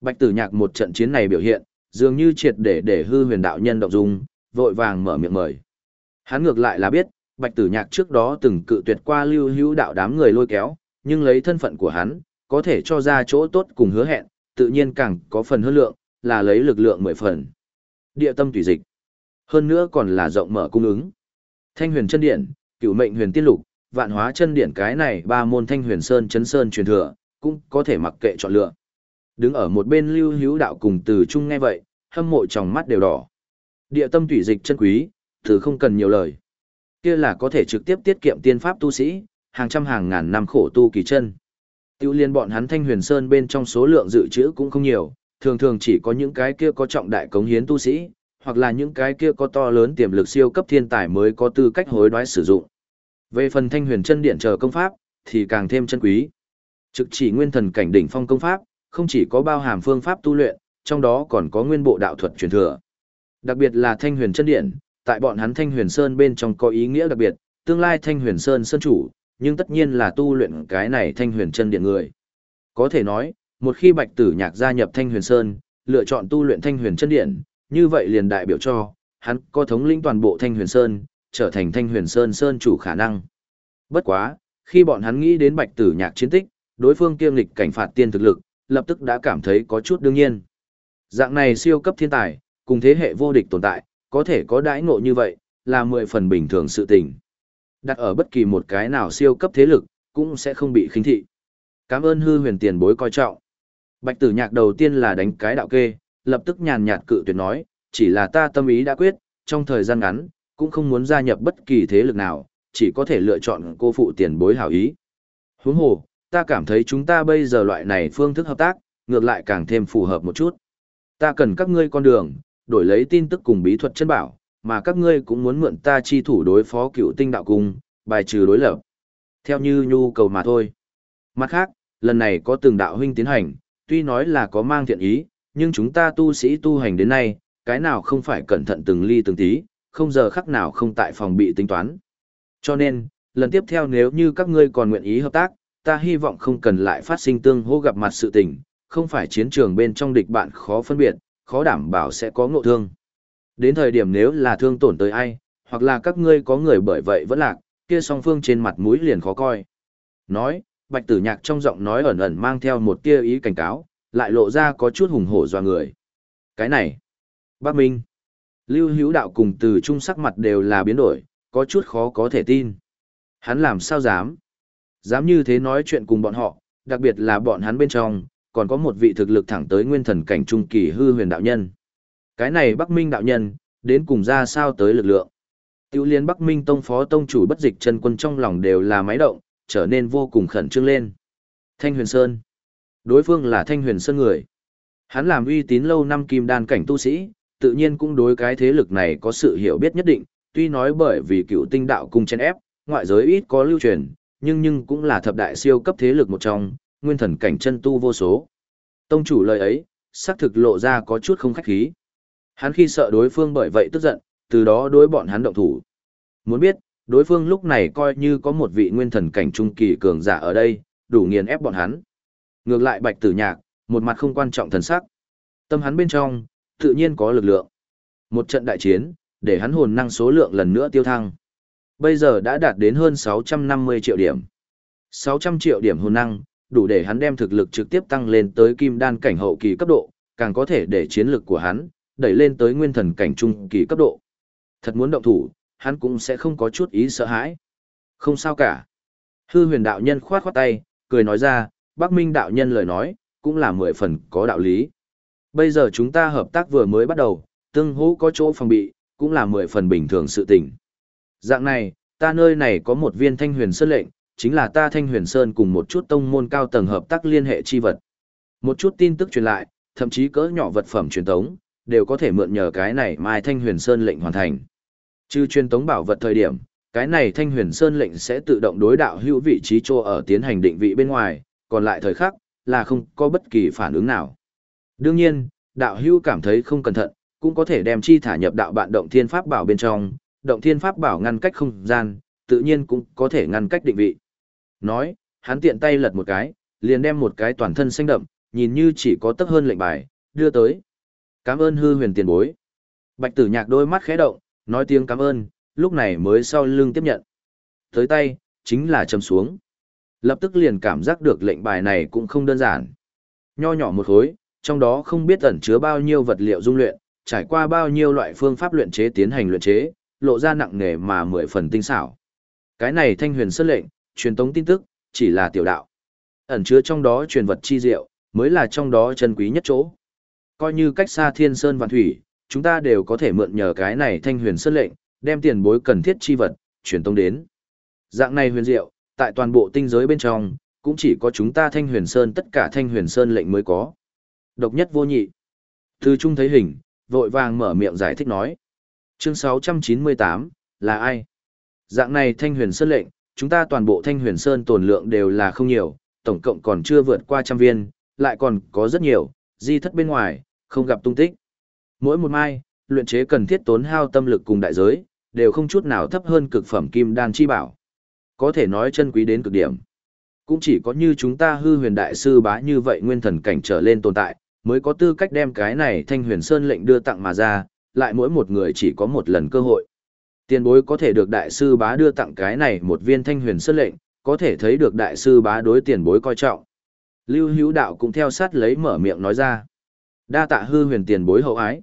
Bạch Tử Nhạc một trận chiến này biểu hiện, dường như triệt để để hư huyền đạo nhân động dung, vội vàng mở miệng mời. Hắn ngược lại là biết, Bạch Tử Nhạc trước đó từng cự tuyệt qua lưu hữu đạo đám người lôi kéo, nhưng lấy thân phận của hắn, có thể cho ra chỗ tốt cùng hứa hẹn, tự nhiên càng có phần hơn lượng, là lấy lực lượng mười phần. Địa tâm tùy dịch. Hơn nữa còn là rộng mở cung ứng. Thanh huyền chân điện, cửu mệnh huyền tiên lục, vạn hóa chân điện cái này ba môn thanh huyền sơn chấn sơn truyền thừa, cũng có thể mặc kệ chọn lựa. Đứng ở một bên lưu hữu đạo cùng từ chung nghe vậy, hâm mộ trong mắt đều đỏ. Địa tâm tùy dịch chân quý, thử không cần nhiều lời. Kia là có thể trực tiếp tiết kiệm tiên pháp tu sĩ, hàng trăm hàng ngàn năm khổ tu kỳ chân. Tiêu liên bọn hắn thanh huyền sơn bên trong số lượng dự trữ cũng không nhiều, thường thường chỉ có những cái kia có trọng đại cống hiến tu sĩ, hoặc là những cái kia có to lớn tiềm lực siêu cấp thiên tài mới có tư cách hối đoái sử dụng. Về phần thanh huyền chân điện chờ công pháp, thì càng thêm chân quý. Trực chỉ nguyên thần cảnh đỉnh phong công pháp, không chỉ có bao hàm phương pháp tu luyện, trong đó còn có nguyên bộ đạo thuật truyền thừa. Đặc biệt là thanh huyền chân điện, tại bọn hắn thanh huyền sơn bên trong có ý nghĩa đặc biệt, tương lai thanh huyền sơn sơn chủ, nhưng tất nhiên là tu luyện cái này thanh huyền chân điện người. Có thể nói, một khi bạch tử nhạc gia nhập thanh huyền sơn, lựa chọn tu luyện thanh huyền chân điện, như vậy liền đại biểu cho, hắn có thống lĩnh toàn bộ thanh huyền sơn, trở thành thanh huyền sơn sơn chủ khả năng. Bất quá, khi bọn hắn nghĩ đến bạch tử nhạc chiến tích, đối phương kiêm lịch cảnh phạt tiên thực lực, lập tức đã cảm thấy có chút đương nhiên. Dạng này siêu cấp thiên tài, cùng thế hệ vô địch tồn tại, có thể có đãi ngộ như vậy, là mười phần bình thường sự tình. Đặt ở bất kỳ một cái nào siêu cấp thế lực, cũng sẽ không bị khinh thị. Cảm ơn hư huyền tiền bối coi trọng. Bạch tử nhạc đầu tiên là đánh cái đạo kê, lập tức nhàn nhạt cự tuyệt nói, chỉ là ta tâm ý đã quyết, trong thời gian ngắn, cũng không muốn gia nhập bất kỳ thế lực nào, chỉ có thể lựa chọn cô phụ tiền bối hảo ý. Huống hồ, ta cảm thấy chúng ta bây giờ loại này phương thức hợp tác, ngược lại càng thêm phù hợp một chút. Ta cần các ngươi con đường, đổi lấy tin tức cùng bí thuật chân bảo, mà các ngươi cũng muốn mượn ta chi thủ đối phó cựu tinh đạo cung, bài trừ đối lập. Theo như nhu cầu mà thôi. Mặt khác, lần này có từng đạo huynh tiến hành, tuy nói là có mang thiện ý, nhưng chúng ta tu sĩ tu hành đến nay, cái nào không phải cẩn thận từng ly từng tí, không giờ khắc nào không tại phòng bị tính toán. Cho nên, lần tiếp theo nếu như các ngươi còn nguyện ý hợp tác, ta hy vọng không cần lại phát sinh tương hô gặp mặt sự tình, không phải chiến trường bên trong địch bạn khó phân biệt, khó đảm bảo sẽ có ngộ thương. Đến thời điểm nếu là thương tổn tới ai, hoặc là các ngươi có người bởi vậy vẫn lạc, kia song phương trên mặt mũi liền khó coi. Nói, bạch tử nhạc trong giọng nói ẩn ẩn mang theo một tia ý cảnh cáo, lại lộ ra có chút hùng hổ doa người. Cái này, bác Minh, lưu hữu đạo cùng từ trung sắc mặt đều là biến đổi, có chút khó có thể tin. Hắn làm sao dám? Dám như thế nói chuyện cùng bọn họ, đặc biệt là bọn hắn bên trong, còn có một vị thực lực thẳng tới nguyên thần cảnh trung kỳ hư huyền đạo nhân. Cái này Bắc Minh đạo nhân, đến cùng ra sao tới lực lượng. Tiêu liên Bắc Minh tông phó tông chủ bất dịch chân quân trong lòng đều là máy động, trở nên vô cùng khẩn trương lên. Thanh huyền sơn. Đối phương là thanh huyền sơn người. Hắn làm uy tín lâu năm kim đan cảnh tu sĩ, tự nhiên cũng đối cái thế lực này có sự hiểu biết nhất định, tuy nói bởi vì cựu tinh đạo cung chen ép, ngoại giới ít có lưu truyền, nhưng nhưng cũng là thập đại siêu cấp thế lực một trong, nguyên thần cảnh chân tu vô số. Tông chủ lời ấy, xác thực lộ ra có chút không khách khí. Hắn khi sợ đối phương bởi vậy tức giận, từ đó đối bọn hắn động thủ. Muốn biết, đối phương lúc này coi như có một vị nguyên thần cảnh trung kỳ cường giả ở đây, đủ nghiền ép bọn hắn. Ngược lại bạch tử nhạc, một mặt không quan trọng thần sắc. Tâm hắn bên trong, tự nhiên có lực lượng. Một trận đại chiến, để hắn hồn năng số lượng lần nữa tiêu thăng. Bây giờ đã đạt đến hơn 650 triệu điểm. 600 triệu điểm hồn năng, đủ để hắn đem thực lực trực tiếp tăng lên tới kim đan cảnh hậu kỳ cấp độ, càng có thể để chiến lực của hắn đẩy lên tới nguyên thần cảnh trung kỳ cấp độ. Thật muốn động thủ, hắn cũng sẽ không có chút ý sợ hãi. Không sao cả. Hư huyền đạo nhân khoát khoát tay, cười nói ra, Bắc Minh đạo nhân lời nói, cũng là mười phần có đạo lý. Bây giờ chúng ta hợp tác vừa mới bắt đầu, tương hỗ có chỗ phòng bị, cũng là mười phần bình thường sự tình. Dạng này, ta nơi này có một viên thanh huyền sơn lệnh, chính là ta thanh huyền sơn cùng một chút tông môn cao tầng hợp tác liên hệ chi vật. Một chút tin tức truyền lại, thậm chí cỡ nhỏ vật phẩm truyền tống, đều có thể mượn nhờ cái này mai thanh huyền sơn lệnh hoàn thành. Trừ truyền tống bảo vật thời điểm, cái này thanh huyền sơn lệnh sẽ tự động đối đạo hữu vị trí chỗ ở tiến hành định vị bên ngoài, còn lại thời khắc, là không có bất kỳ phản ứng nào. Đương nhiên, đạo hữu cảm thấy không cẩn thận, cũng có thể đem chi thả nhập đạo bạn động thiên pháp bảo bên trong, động thiên pháp bảo ngăn cách không gian, tự nhiên cũng có thể ngăn cách định vị. Nói, hắn tiện tay lật một cái, liền đem một cái toàn thân xanh đậm, nhìn như chỉ có tấp hơn lệnh bài, đưa tới. Cảm ơn hư huyền tiền bối. Bạch tử nhạc đôi mắt khẽ động, nói tiếng cảm ơn, lúc này mới sau lưng tiếp nhận. Tới tay, chính là chầm xuống. Lập tức liền cảm giác được lệnh bài này cũng không đơn giản. Nho nhỏ một khối, trong đó không biết ẩn chứa bao nhiêu vật liệu dung luyện, trải qua bao nhiêu loại phương pháp luyện chế tiến hành luyện chế, lộ ra nặng nề mà mười phần tinh xảo. Cái này thanh huyền sơn lệnh, truyền tống tin tức, chỉ là tiểu đạo. Ẩn chứa trong đó truyền vật chi diệu, mới là trong đó chân quý nhất chỗ. Coi như cách xa thiên sơn vạn thủy, chúng ta đều có thể mượn nhờ cái này thanh huyền sơn lệnh, đem tiền bối cần thiết chi vật, truyền tống đến. Dạng này huyền diệu, tại toàn bộ tinh giới bên trong, cũng chỉ có chúng ta thanh huyền sơn tất cả thanh huyền sơn lệnh mới có. Độc nhất vô nhị. Từ trung thấy hình, vội vàng mở miệng giải thích nói. Chương 698, là ai? Dạng này thanh huyền sơn lệnh, chúng ta toàn bộ thanh huyền sơn tồn lượng đều là không nhiều, tổng cộng còn chưa vượt qua trăm viên, lại còn có rất nhiều, di thất bên ngoài, không gặp tung tích. Mỗi một mai, luyện chế cần thiết tốn hao tâm lực cùng đại giới, đều không chút nào thấp hơn cực phẩm kim đan chi bảo. Có thể nói chân quý đến cực điểm. Cũng chỉ có như chúng ta hư huyền đại sư bá như vậy nguyên thần cảnh trở lên tồn tại, mới có tư cách đem cái này thanh huyền sơn lệnh đưa tặng mà ra, lại mỗi một người chỉ có một lần cơ hội. Tiền bối có thể được đại sư bá đưa tặng cái này một viên thanh huyền sơn lệnh, có thể thấy được đại sư bá đối tiền bối coi trọng. Lưu hữu đạo cũng theo sát lấy mở miệng nói ra. Đa tạ hư huyền tiền bối hậu ái.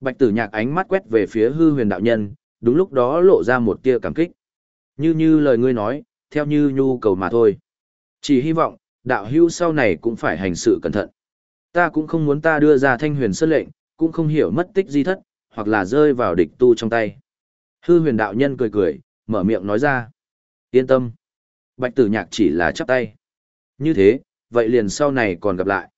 Bạch tử nhạc ánh mắt quét về phía hư huyền đạo nhân, đúng lúc đó lộ ra một tia cảm kích. Như như lời ngươi nói, theo như nhu cầu mà thôi. Chỉ hy vọng, đạo hữu sau này cũng phải hành sự cẩn thận. Ta cũng không muốn ta đưa ra thanh huyền sơn lệnh, cũng không hiểu mất tích di thất, hoặc là rơi vào địch tu trong tay. Hư huyền đạo nhân cười cười, mở miệng nói ra. Yên tâm. Bạch tử nhạc chỉ là chắp tay. Như thế, vậy liền sau này còn gặp lại.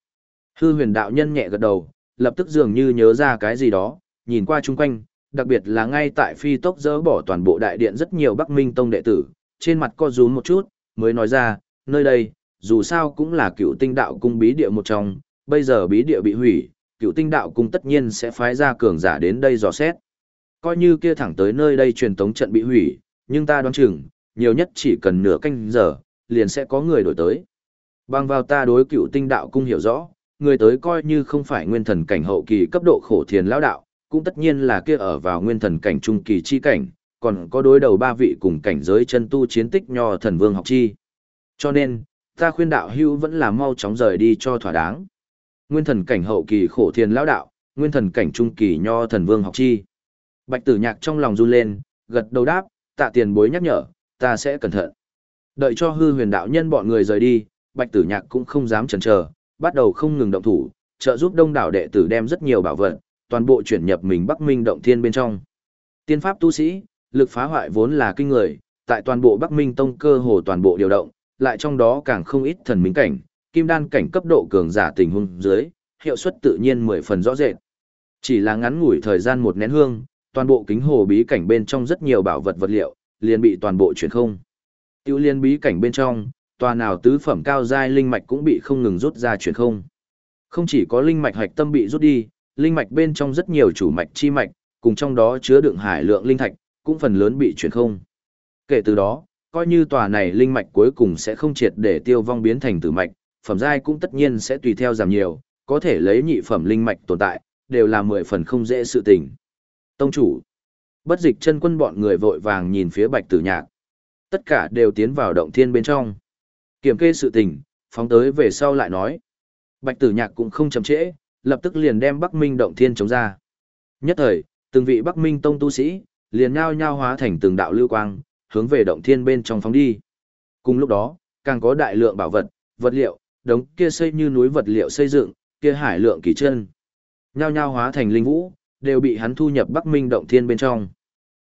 Hư huyền đạo nhân nhẹ gật đầu, lập tức dường như nhớ ra cái gì đó, nhìn qua chung quanh, đặc biệt là ngay tại phi tốc dỡ bỏ toàn bộ đại điện rất nhiều Bắc Minh Tông đệ tử, trên mặt co rúm một chút, mới nói ra, nơi đây, dù sao cũng là cựu tinh đạo cung bí địa một trong, bây giờ bí địa bị hủy, cựu tinh đạo cung tất nhiên sẽ phái ra cường giả đến đây dò xét. Coi như kia thẳng tới nơi đây truyền tống trận bị hủy, nhưng ta đoán chừng, nhiều nhất chỉ cần nửa canh giờ, liền sẽ có người đổi tới. Bằng vào ta đối cựu tinh đạo cung hiểu rõ, người tới coi như không phải nguyên thần cảnh hậu kỳ cấp độ khổ thiền lão đạo, cũng tất nhiên là kia ở vào nguyên thần cảnh trung kỳ chi cảnh, còn có đối đầu ba vị cùng cảnh giới chân tu chiến tích nho thần vương học chi. Cho nên, ta khuyên đạo hưu vẫn là mau chóng rời đi cho thỏa đáng. Nguyên thần cảnh hậu kỳ khổ thiền lão đạo, nguyên thần cảnh trung kỳ nho thần vương học chi. Bạch tử nhạc trong lòng run lên, gật đầu đáp, tạ tiền bối nhắc nhở, ta sẽ cẩn thận. Đợi cho hư huyền đạo nhân bọn người rời đi, bạch tử nhạc cũng không dám chần chờ, bắt đầu không ngừng động thủ, trợ giúp đông đảo đệ tử đem rất nhiều bảo vật, toàn bộ chuyển nhập mình Bắc Minh động thiên bên trong. Tiên pháp tu sĩ, lực phá hoại vốn là kinh người, tại toàn bộ Bắc Minh tông cơ hồ toàn bộ điều động, lại trong đó càng không ít thần minh cảnh, kim đan cảnh cấp độ cường giả tình huống dưới, hiệu suất tự nhiên mười phần rõ rệt. Chỉ là ngắn ngủi thời gian một nén hương, toàn bộ kính hồ bí cảnh bên trong rất nhiều bảo vật vật liệu, liền bị toàn bộ chuyển không. Tiêu liên bí cảnh bên trong, tòa nào tứ phẩm cao giai linh mạch cũng bị không ngừng rút ra chuyển không. Không chỉ có linh mạch hạch tâm bị rút đi, linh mạch bên trong rất nhiều chủ mạch chi mạch, cùng trong đó chứa đựng hải lượng linh thạch, cũng phần lớn bị chuyển không. Kể từ đó, coi như tòa này linh mạch cuối cùng sẽ không triệt để tiêu vong biến thành tử mạch, phẩm giai cũng tất nhiên sẽ tùy theo giảm nhiều, có thể lấy nhị phẩm linh mạch tồn tại, đều là mười phần không dễ sự tình. Tông chủ, bất dịch chân quân bọn người vội vàng nhìn phía bạch tử nhạc. Tất cả đều tiến vào động thiên bên trong. Kiểm kê sự tình, phóng tới về sau lại nói. Bạch tử nhạc cũng không chậm trễ, lập tức liền đem Bắc Minh động thiên chống ra. Nhất thời, từng vị Bắc Minh tông tu sĩ, liền nhao nhao hóa thành từng đạo lưu quang, hướng về động thiên bên trong phóng đi. Cùng lúc đó, càng có đại lượng bảo vật, vật liệu, đống kia xây như núi vật liệu xây dựng, kia hải lượng kỳ chân. nhao nhao hóa thành linh vũ, đều bị hắn thu nhập Bắc Minh động thiên bên trong.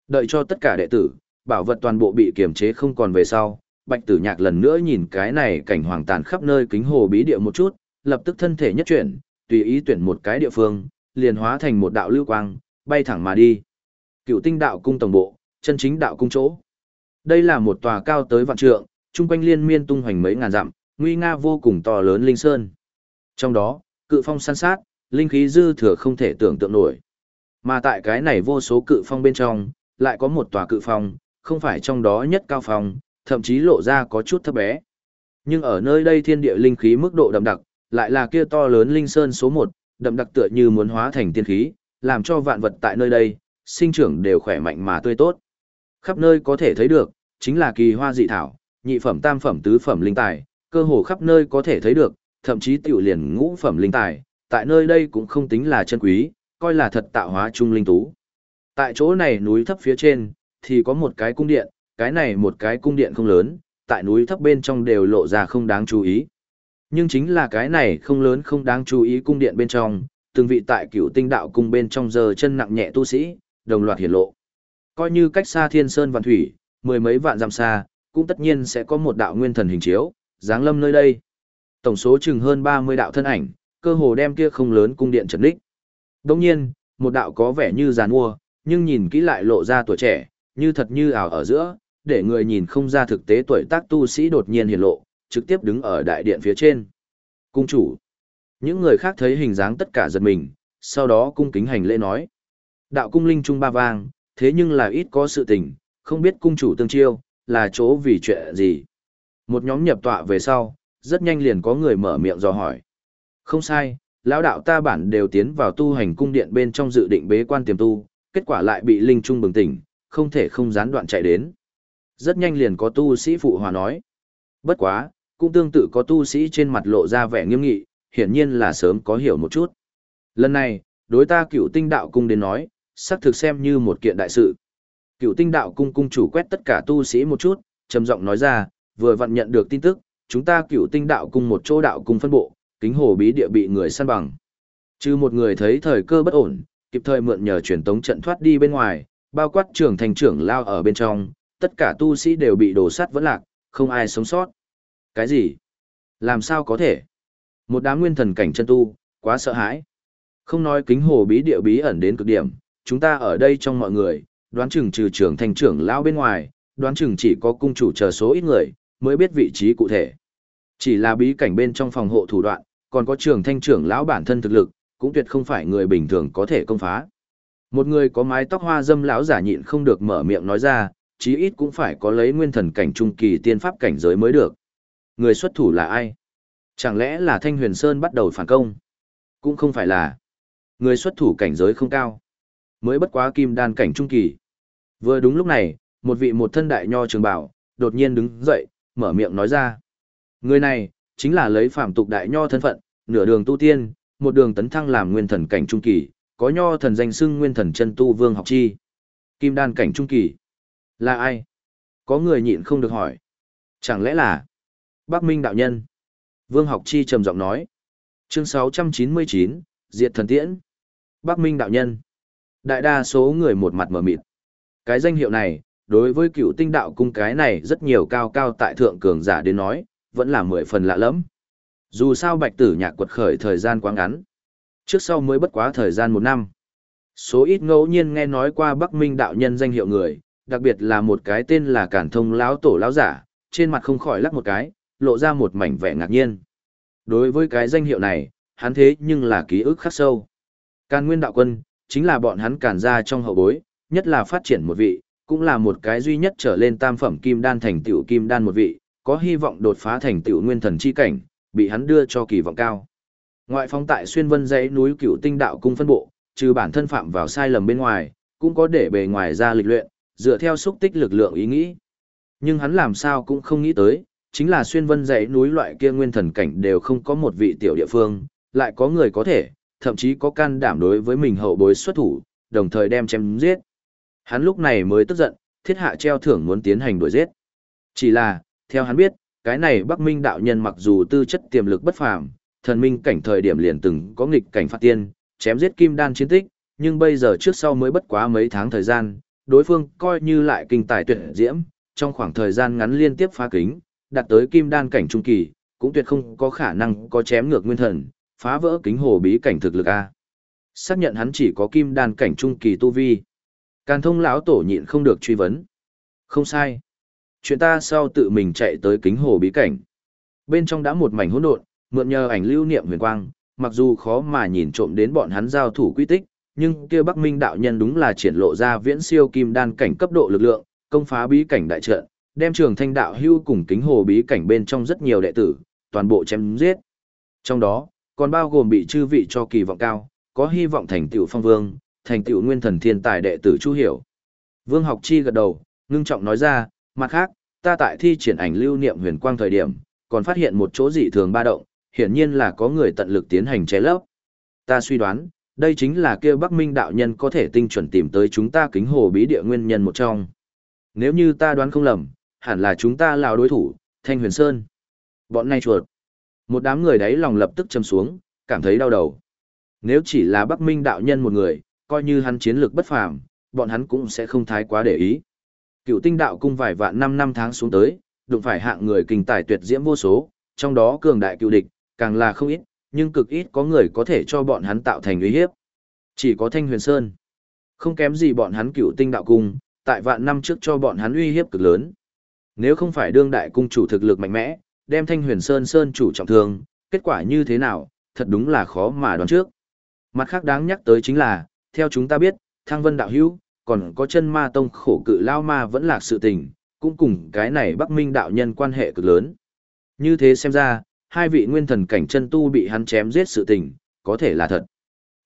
Đợi cho tất cả đệ tử, bảo vật toàn bộ bị kiềm chế không còn về sau, Bạch Tử Nhạc lần nữa nhìn cái này cảnh hoàng tàn khắp nơi kính hồ bí địa một chút, lập tức thân thể nhất chuyển, tùy ý tuyển một cái địa phương, liền hóa thành một đạo lưu quang, bay thẳng mà đi. Cựu Tinh Đạo cung tổng bộ, chân chính đạo cung chỗ. Đây là một tòa cao tới vạn trượng, trung quanh liên miên tung hoành mấy ngàn dặm, nguy nga vô cùng to lớn linh sơn. Trong đó, cự phong san sát, linh khí dư thừa không thể tưởng tượng nổi. Mà tại cái này vô số cự phong bên trong, lại có một tòa cự phong, không phải trong đó nhất cao phong, thậm chí lộ ra có chút thấp bé. Nhưng ở nơi đây thiên địa linh khí mức độ đậm đặc, lại là kia to lớn linh sơn số 1, đậm đặc tựa như muốn hóa thành tiên khí, làm cho vạn vật tại nơi đây, sinh trưởng đều khỏe mạnh mà tươi tốt. Khắp nơi có thể thấy được, chính là kỳ hoa dị thảo, nhị phẩm tam phẩm tứ phẩm linh tài, cơ hồ khắp nơi có thể thấy được, thậm chí tiểu liền ngũ phẩm linh tài, tại nơi đây cũng không tính là chân quý, coi là thật tạo hóa trung linh tú. Tại chỗ này núi thấp phía trên, thì có một cái cung điện, cái này một cái cung điện không lớn, tại núi thấp bên trong đều lộ ra không đáng chú ý. Nhưng chính là cái này không lớn không đáng chú ý cung điện bên trong, từng vị tại cửu tinh đạo cung bên trong giờ chân nặng nhẹ tu sĩ, đồng loạt hiển lộ. Coi như cách xa thiên sơn vạn thủy, mười mấy vạn dặm xa, cũng tất nhiên sẽ có một đạo nguyên thần hình chiếu, dáng lâm nơi đây. Tổng số chừng hơn 30 đạo thân ảnh, cơ hồ đem kia không lớn cung điện trật đích. Đồng nhiên, một đạo có vẻ như giàn mua, nhưng nhìn kỹ lại lộ ra tuổi trẻ, như thật như ảo ở giữa, để người nhìn không ra thực tế tuổi tác tu sĩ đột nhiên hiện lộ, trực tiếp đứng ở đại điện phía trên. Cung chủ. Những người khác thấy hình dáng tất cả giật mình, sau đó cung kính hành lễ nói. Đạo cung linh trung ba vang, thế nhưng là ít có sự tình, không biết cung chủ tương chiêu, là chỗ vì chuyện gì. Một nhóm nhập tọa về sau, rất nhanh liền có người mở miệng dò hỏi. Không sai, lão đạo ta bản đều tiến vào tu hành cung điện bên trong dự định bế quan tiềm tu, kết quả lại bị linh trung bừng tỉnh, không thể không gián đoạn chạy đến. Rất nhanh liền có tu sĩ phụ hòa nói. Bất quá, cũng tương tự có tu sĩ trên mặt lộ ra vẻ nghiêm nghị, hiển nhiên là sớm có hiểu một chút. Lần này, đối ta cựu tinh đạo cung đến nói, xác thực xem như một kiện đại sự. Cựu tinh đạo cung cung chủ quét tất cả tu sĩ một chút, trầm giọng nói ra, vừa vặn nhận được tin tức, chúng ta cựu tinh đạo cung một chỗ đạo cung phân bộ, kính hồ bí địa bị người săn bằng. Chứ một người thấy thời cơ bất ổn, kịp thời mượn nhờ truyền tống trận thoát đi bên ngoài, bao quát trưởng thành trưởng lao ở bên trong, tất cả tu sĩ đều bị đổ sát vẫn lạc, không ai sống sót. Cái gì? Làm sao có thể? Một đám nguyên thần cảnh chân tu, quá sợ hãi. Không nói kính hồ bí địa bí ẩn đến cực điểm, chúng ta ở đây trong mọi người, đoán chừng trừ trưởng thành trưởng lao bên ngoài, đoán chừng chỉ có cung chủ chờ số ít người, mới biết vị trí cụ thể. Chỉ là bí cảnh bên trong phòng hộ thủ đoạn, còn có trường thanh trưởng lão bản thân thực lực, cũng tuyệt không phải người bình thường có thể công phá. Một người có mái tóc hoa dâm lão giả nhịn không được mở miệng nói ra, chí ít cũng phải có lấy nguyên thần cảnh trung kỳ tiên pháp cảnh giới mới được. Người xuất thủ là ai? Chẳng lẽ là Thanh Huyền Sơn bắt đầu phản công? Cũng không phải là. Người xuất thủ cảnh giới không cao. Mới bất quá kim đan cảnh trung kỳ. Vừa đúng lúc này, một vị một thân đại nho trường bảo, đột nhiên đứng dậy, mở miệng nói ra. Người này, chính là lấy phạm tục đại nho thân phận, nửa đường tu tiên, một đường tấn thăng làm nguyên thần cảnh trung kỳ, có nho thần danh xưng nguyên thần chân tu vương học chi. Kim đan cảnh trung kỳ. Là ai? Có người nhịn không được hỏi. Chẳng lẽ là Bắc Minh đạo nhân? Vương học chi trầm giọng nói. Chương 699, Diệt thần tiễn. Bắc Minh đạo nhân. Đại đa số người một mặt mở mịt. Cái danh hiệu này, đối với cựu tinh đạo cung cái này rất nhiều cao cao tại thượng cường giả đến nói, vẫn là mười phần lạ lẫm. Dù sao bạch tử nhạc quật khởi thời gian quá ngắn. Trước sau mới bất quá thời gian một năm. Số ít ngẫu nhiên nghe nói qua Bắc Minh đạo nhân danh hiệu người, đặc biệt là một cái tên là Cản Thông lão tổ lão giả, trên mặt không khỏi lắc một cái, lộ ra một mảnh vẻ ngạc nhiên. Đối với cái danh hiệu này, hắn thế nhưng là ký ức khắc sâu. Càn Nguyên đạo quân, chính là bọn hắn càn ra trong hậu bối, nhất là phát triển một vị, cũng là một cái duy nhất trở lên tam phẩm kim đan thành tiểu kim đan một vị, có hy vọng đột phá thành tiểu nguyên thần chi cảnh, bị hắn đưa cho kỳ vọng cao. Ngoại phong tại xuyên vân dãy núi cựu tinh đạo cung phân bộ, trừ bản thân phạm vào sai lầm bên ngoài, cũng có để bề ngoài ra lịch luyện, dựa theo xúc tích lực lượng ý nghĩ. Nhưng hắn làm sao cũng không nghĩ tới, chính là xuyên vân dãy núi loại kia nguyên thần cảnh đều không có một vị tiểu địa phương, lại có người có thể, thậm chí có can đảm đối với mình hậu bối xuất thủ, đồng thời đem chém giết. Hắn lúc này mới tức giận, thiết hạ treo thưởng muốn tiến hành đuổi giết. Chỉ là, theo hắn biết, cái này Bắc Minh đạo nhân mặc dù tư chất tiềm lực bất phàm, thần minh cảnh thời điểm liền từng có nghịch cảnh phát tiên, chém giết kim đan chiến tích, nhưng bây giờ trước sau mới bất quá mấy tháng thời gian, đối phương coi như lại kinh tài tuyệt diễm, trong khoảng thời gian ngắn liên tiếp phá kính, đạt tới kim đan cảnh trung kỳ, cũng tuyệt không có khả năng có chém ngược nguyên thần, phá vỡ kính hồ bí cảnh thực lực a. Xác nhận hắn chỉ có kim đan cảnh trung kỳ tu vi. Càn thông lão tổ nhịn không được truy vấn. Không sai. Chuyện ta sau tự mình chạy tới kính hồ bí cảnh. Bên trong đã một mảnh hỗn độn, mượn nhờ ảnh lưu niệm huyền quang, mặc dù khó mà nhìn trộm đến bọn hắn giao thủ quy tích, nhưng kia Bắc Minh đạo nhân đúng là triển lộ ra viễn siêu kim đan cảnh cấp độ lực lượng, công phá bí cảnh đại trận, đem Trường Thanh đạo hưu cùng kính hồ bí cảnh bên trong rất nhiều đệ tử, toàn bộ chém giết. Trong đó, còn bao gồm bị chư vị cho kỳ vọng cao, có hy vọng thành tựu phong vương, thành tựu nguyên thần thiên tài đệ tử Chu Hiểu. Vương Học Chi gật đầu, ngưng trọng nói ra, mặt khác, ta tại thi triển ảnh lưu niệm huyền quang thời điểm, còn phát hiện một chỗ dị thường ba động, hiển nhiên là có người tận lực tiến hành chế lấp. Ta suy đoán, đây chính là kia Bắc Minh đạo nhân có thể tinh chuẩn tìm tới chúng ta kính hồ bí địa nguyên nhân một trong. Nếu như ta đoán không lầm, hẳn là chúng ta là đối thủ, Thanh Huyền Sơn. Bọn này chuột. Một đám người đấy lòng lập tức châm xuống, cảm thấy đau đầu. Nếu chỉ là Bắc Minh đạo nhân một người, coi như hắn chiến lược bất phàm, bọn hắn cũng sẽ không thái quá để ý. Cựu tinh đạo cung vài vạn năm năm tháng xuống tới, đụng phải hạng người kinh tài tuyệt diễm vô số, trong đó cường đại cựu địch, càng là không ít, nhưng cực ít có người có thể cho bọn hắn tạo thành uy hiếp. Chỉ có Thanh Huyền Sơn. Không kém gì bọn hắn cựu tinh đạo cung, tại vạn năm trước cho bọn hắn uy hiếp cực lớn. Nếu không phải đương đại cung chủ thực lực mạnh mẽ, đem Thanh Huyền Sơn Sơn chủ trọng thương, kết quả như thế nào, thật đúng là khó mà đoán trước. Mặt khác đáng nhắc tới chính là, theo chúng ta biết, Thăng Vân Đạo Hữu còn có chân ma tông khổ cự lao ma vẫn lạc sự tình, cũng cùng cái này Bắc Minh đạo nhân quan hệ cực lớn. Như thế xem ra, hai vị nguyên thần cảnh chân tu bị hắn chém giết sự tình, có thể là thật.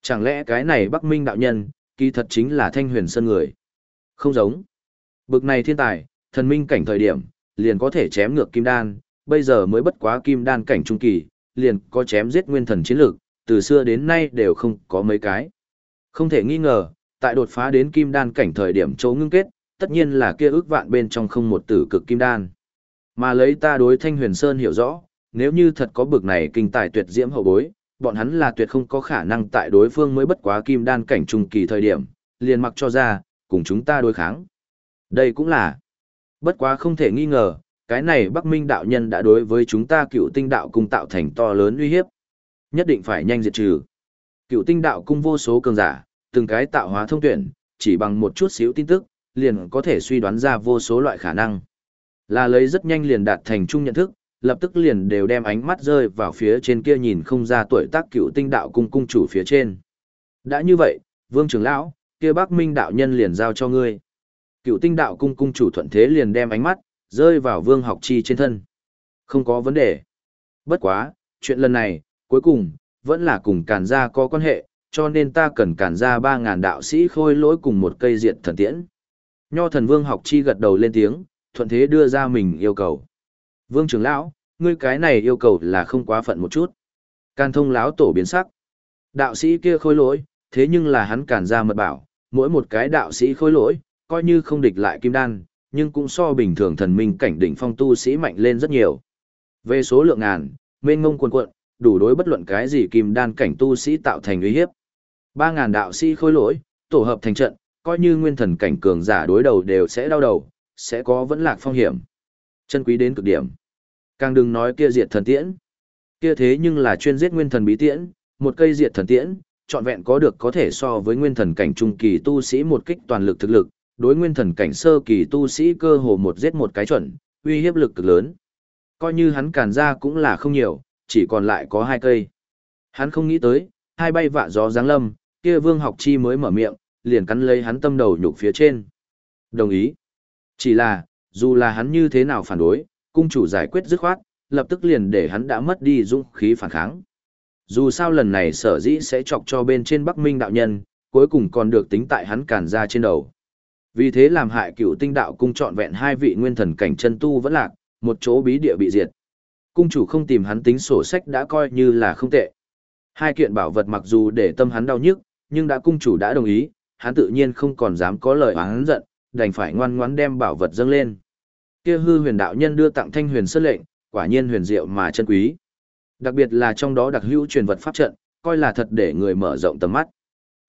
Chẳng lẽ cái này Bắc Minh đạo nhân, kỳ thật chính là Thanh Huyền Sơn người? Không giống. Bực này thiên tài, thần minh cảnh thời điểm, liền có thể chém ngược kim đan, bây giờ mới bất quá kim đan cảnh trung kỳ, liền có chém giết nguyên thần chiến lược, từ xưa đến nay đều không có mấy cái. Không thể nghi ngờ, tại đột phá đến kim đan cảnh thời điểm chỗ ngưng kết, tất nhiên là kia ước vạn bên trong không một tử cực kim đan. Mà lấy ta đối Thanh Huyền Sơn hiểu rõ, nếu như thật có bực này kinh tài tuyệt diễm hậu bối, bọn hắn là tuyệt không có khả năng tại đối phương mới bất quá kim đan cảnh trung kỳ thời điểm, liền mặc cho ra, cùng chúng ta đối kháng. Đây cũng là. Bất quá không thể nghi ngờ, cái này Bắc Minh đạo nhân đã đối với chúng ta cựu tinh đạo cung tạo thành to lớn uy hiếp. Nhất định phải nhanh diệt trừ. Cựu tinh đạo cung vô số cường giả, từng cái tạo hóa thông tuyển, chỉ bằng một chút xíu tin tức, liền có thể suy đoán ra vô số loại khả năng. Là lấy rất nhanh liền đạt thành chung nhận thức, lập tức liền đều đem ánh mắt rơi vào phía trên kia nhìn không ra tuổi tác cựu tinh đạo cung cung chủ phía trên. Đã như vậy, Vương trưởng lão, kia Bắc Minh đạo nhân liền giao cho ngươi. Cựu tinh đạo cung cung chủ thuận thế liền đem ánh mắt rơi vào Vương Học Chi trên thân. Không có vấn đề. Bất quá, chuyện lần này, cuối cùng vẫn là cùng Càn gia có quan hệ, cho nên ta cần Càn gia 3000 đạo sĩ khôi lỗi cùng một cây diệt thần tiễn. Nho thần Vương Học Chi gật đầu lên tiếng, thuận thế đưa ra mình yêu cầu. Vương trưởng lão, ngươi cái này yêu cầu là không quá phận một chút. can thông lão tổ biến sắc. Đạo sĩ kia khôi lỗi, thế nhưng là hắn càn ra mật bảo, mỗi một cái đạo sĩ khôi lỗi, coi như không địch lại kim đan, nhưng cũng so bình thường thần minh cảnh đỉnh phong tu sĩ mạnh lên rất nhiều. Về số lượng ngàn, mênh ngông quần quận, đủ đối bất luận cái gì kim đan cảnh tu sĩ tạo thành uy hiếp. Ba ngàn đạo sĩ khôi lỗi, tổ hợp thành trận, coi như nguyên thần cảnh cường giả đối đầu đều sẽ đau đầu, sẽ có vẫn lạc phong hiểm. Chân quý đến cực điểm. Càng đừng nói kia diệt thần tiễn. Kia thế nhưng là chuyên giết nguyên thần bí tiễn, một cây diệt thần tiễn, trọn vẹn có được có thể so với nguyên thần cảnh trung kỳ tu sĩ một kích toàn lực thực lực, đối nguyên thần cảnh sơ kỳ tu sĩ cơ hồ một giết một cái chuẩn, uy hiếp lực cực lớn. Coi như hắn càn ra cũng là không nhiều, chỉ còn lại có hai cây. Hắn không nghĩ tới, hai bay vạ gió giáng lâm, kia vương học chi mới mở miệng, liền cắn lấy hắn tâm đầu nhục phía trên. Đồng ý. Chỉ là, dù là hắn như thế nào phản đối, cung chủ giải quyết dứt khoát, lập tức liền để hắn đã mất đi dũng khí phản kháng. Dù sao lần này sở dĩ sẽ chọc cho bên trên Bắc Minh đạo nhân, cuối cùng còn được tính tại hắn cản ra trên đầu. Vì thế làm hại cựu tinh đạo cung trọn vẹn hai vị nguyên thần cảnh chân tu vẫn lạc, một chỗ bí địa bị diệt. Cung chủ không tìm hắn tính sổ sách đã coi như là không tệ. Hai kiện bảo vật mặc dù để tâm hắn đau nhức, nhưng đã cung chủ đã đồng ý, hắn tự nhiên không còn dám có lời oán giận, đành phải ngoan ngoãn đem bảo vật dâng lên. Kia hư huyền đạo nhân đưa tặng thanh huyền sơn lệnh, quả nhiên huyền diệu mà chân quý. Đặc biệt là trong đó đặc hữu truyền vật pháp trận, coi là thật để người mở rộng tầm mắt.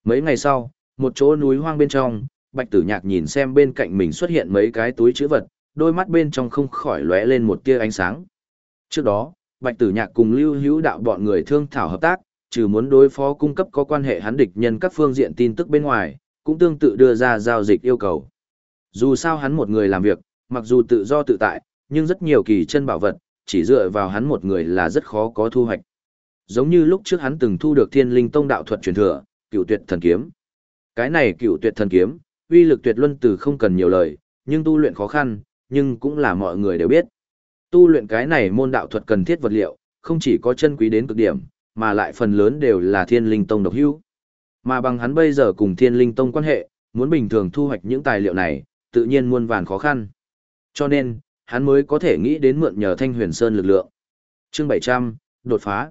Mấy ngày sau, một chỗ núi hoang bên trong, Bạch Tử Nhạc nhìn xem bên cạnh mình xuất hiện mấy cái túi chữ vật, đôi mắt bên trong không khỏi lóe lên một tia ánh sáng. Trước đó, Bạch Tử Nhạc cùng Lưu Hữu Đạo bọn người thương thảo hợp tác, trừ muốn đối phó cung cấp có quan hệ hắn địch nhân các phương diện tin tức bên ngoài, cũng tương tự đưa ra giao dịch yêu cầu. Dù sao hắn một người làm việc, mặc dù tự do tự tại, nhưng rất nhiều kỳ chân bảo vật, chỉ dựa vào hắn một người là rất khó có thu hoạch. Giống như lúc trước hắn từng thu được Thiên Linh Tông đạo thuật truyền thừa, Cựu Tuyệt Thần Kiếm. Cái này Cựu Tuyệt Thần Kiếm, uy lực tuyệt luân từ không cần nhiều lời, nhưng tu luyện khó khăn, nhưng cũng là mọi người đều biết. Tu luyện cái này môn đạo thuật cần thiết vật liệu, không chỉ có chân quý đến cực điểm, mà lại phần lớn đều là Thiên Linh Tông độc hữu. Mà bằng hắn bây giờ cùng Thiên Linh Tông quan hệ, muốn bình thường thu hoạch những tài liệu này, tự nhiên muôn vàn khó khăn. Cho nên, hắn mới có thể nghĩ đến mượn nhờ Thanh Huyền Sơn lực lượng. Chương 700, đột phá.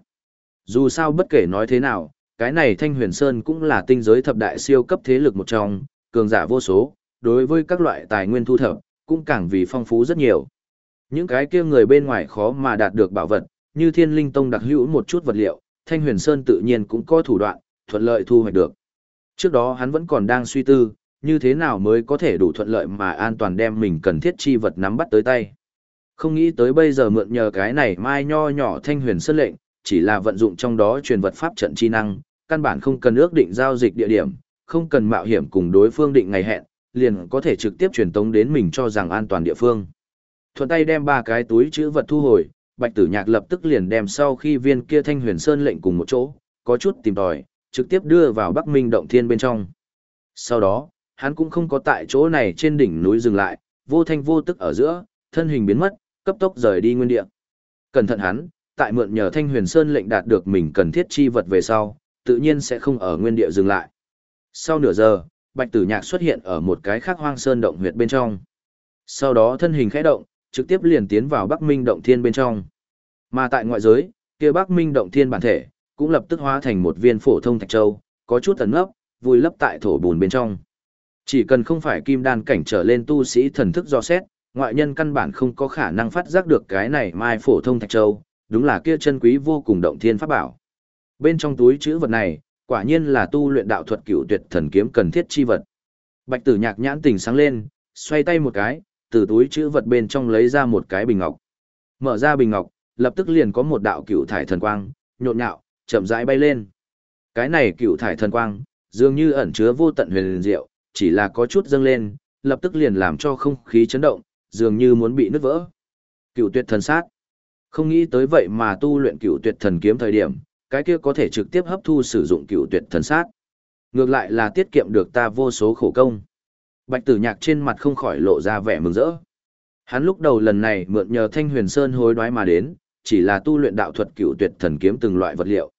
Dù sao bất kể nói thế nào, cái này Thanh Huyền Sơn cũng là tinh giới thập đại siêu cấp thế lực một trong, cường giả vô số, đối với các loại tài nguyên thu thập, cũng càng vì phong phú rất nhiều. Những cái kia người bên ngoài khó mà đạt được bảo vật, như Thiên Linh Tông đặc hữu một chút vật liệu, Thanh Huyền Sơn tự nhiên cũng có thủ đoạn, thuận lợi thu hoạch được. Trước đó hắn vẫn còn đang suy tư, như thế nào mới có thể đủ thuận lợi mà an toàn đem mình cần thiết chi vật nắm bắt tới tay. Không nghĩ tới bây giờ mượn nhờ cái này mai nho nhỏ thanh huyền sơn lệnh, chỉ là vận dụng trong đó truyền vật pháp trận chi năng, căn bản không cần ước định giao dịch địa điểm, không cần mạo hiểm cùng đối phương định ngày hẹn, liền có thể trực tiếp truyền tống đến mình cho rằng an toàn địa phương. Thuận tay đem ba cái túi chữ vật thu hồi, Bạch Tử Nhạc lập tức liền đem sau khi viên kia Thanh Huyền Sơn lệnh cùng một chỗ, có chút tìm tòi, trực tiếp đưa vào Bắc Minh động thiên bên trong. Sau đó, hắn cũng không có tại chỗ này trên đỉnh núi dừng lại, vô thanh vô tức ở giữa, thân hình biến mất, cấp tốc rời đi nguyên địa. Cẩn thận hắn, tại mượn nhờ Thanh Huyền Sơn lệnh đạt được mình cần thiết chi vật về sau, tự nhiên sẽ không ở nguyên địa dừng lại. Sau nửa giờ, Bạch Tử Nhạc xuất hiện ở một cái khác hoang sơn động huyệt bên trong. Sau đó thân hình khẽ động, trực tiếp liền tiến vào Bắc Minh động thiên bên trong. Mà tại ngoại giới, kia Bắc Minh động thiên bản thể cũng lập tức hóa thành một viên phổ thông thạch châu, có chút ẩn nấp, vùi lấp tại thổ bùn bên trong. Chỉ cần không phải kim đan cảnh trở lên tu sĩ thần thức do xét, ngoại nhân căn bản không có khả năng phát giác được cái này mai phổ thông thạch châu, đúng là kia chân quý vô cùng động thiên pháp bảo. Bên trong túi chữ vật này, quả nhiên là tu luyện đạo thuật cửu tuyệt thần kiếm cần thiết chi vật. Bạch Tử Nhạc nhãn tình sáng lên, xoay tay một cái, từ túi chữ vật bên trong lấy ra một cái bình ngọc. Mở ra bình ngọc, lập tức liền có một đạo cựu thải thần quang, nhộn nhạo, chậm rãi bay lên. Cái này cựu thải thần quang, dường như ẩn chứa vô tận huyền diệu, chỉ là có chút dâng lên, lập tức liền làm cho không khí chấn động, dường như muốn bị nứt vỡ. Cựu tuyệt thần sát. Không nghĩ tới vậy mà tu luyện cựu tuyệt thần kiếm thời điểm, cái kia có thể trực tiếp hấp thu sử dụng cựu tuyệt thần sát. Ngược lại là tiết kiệm được ta vô số khổ công. Bạch tử nhạc trên mặt không khỏi lộ ra vẻ mừng rỡ. Hắn lúc đầu lần này mượn nhờ thanh huyền sơn hối đoái mà đến, chỉ là tu luyện đạo thuật cựu tuyệt thần kiếm từng loại vật liệu.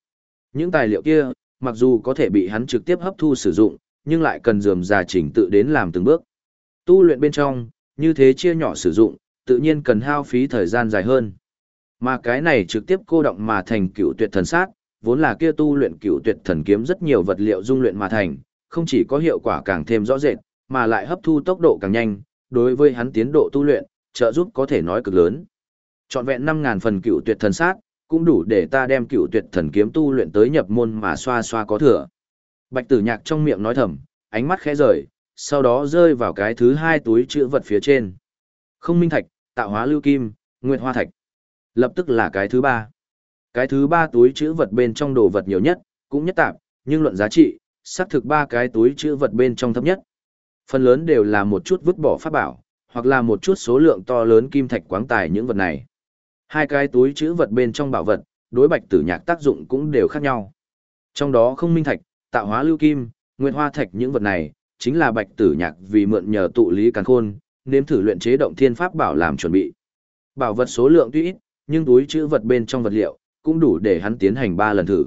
Những tài liệu kia, mặc dù có thể bị hắn trực tiếp hấp thu sử dụng, nhưng lại cần dườm già chỉnh tự đến làm từng bước. Tu luyện bên trong, như thế chia nhỏ sử dụng, tự nhiên cần hao phí thời gian dài hơn. Mà cái này trực tiếp cô động mà thành cựu tuyệt thần sát, vốn là kia tu luyện cựu tuyệt thần kiếm rất nhiều vật liệu dung luyện mà thành, không chỉ có hiệu quả càng thêm rõ rệt, mà lại hấp thu tốc độ càng nhanh, đối với hắn tiến độ tu luyện, trợ giúp có thể nói cực lớn. Chọn vẹn 5000 phần cựu tuyệt thần sát, cũng đủ để ta đem cựu tuyệt thần kiếm tu luyện tới nhập môn mà xoa xoa có thừa. Bạch tử nhạc trong miệng nói thầm, ánh mắt khẽ rời, sau đó rơi vào cái thứ hai túi chữ vật phía trên. Không minh thạch, tạo hóa lưu kim, nguyệt hoa thạch. Lập tức là cái thứ ba. Cái thứ ba túi chữ vật bên trong đồ vật nhiều nhất, cũng nhất tạp, nhưng luận giá trị, xác thực ba cái túi chữ vật bên trong thấp nhất. Phần lớn đều là một chút vứt bỏ pháp bảo, hoặc là một chút số lượng to lớn kim thạch quáng tài những vật này. Hai cái túi chữ vật bên trong bảo vật, đối bạch tử nhạc tác dụng cũng đều khác nhau. Trong đó không minh thạch, tạo hóa lưu kim, nguyên hoa thạch những vật này, chính là bạch tử nhạc vì mượn nhờ tụ lý càn khôn, nếm thử luyện chế động thiên pháp bảo làm chuẩn bị. Bảo vật số lượng tuy ít, nhưng túi chữ vật bên trong vật liệu, cũng đủ để hắn tiến hành 3 lần thử.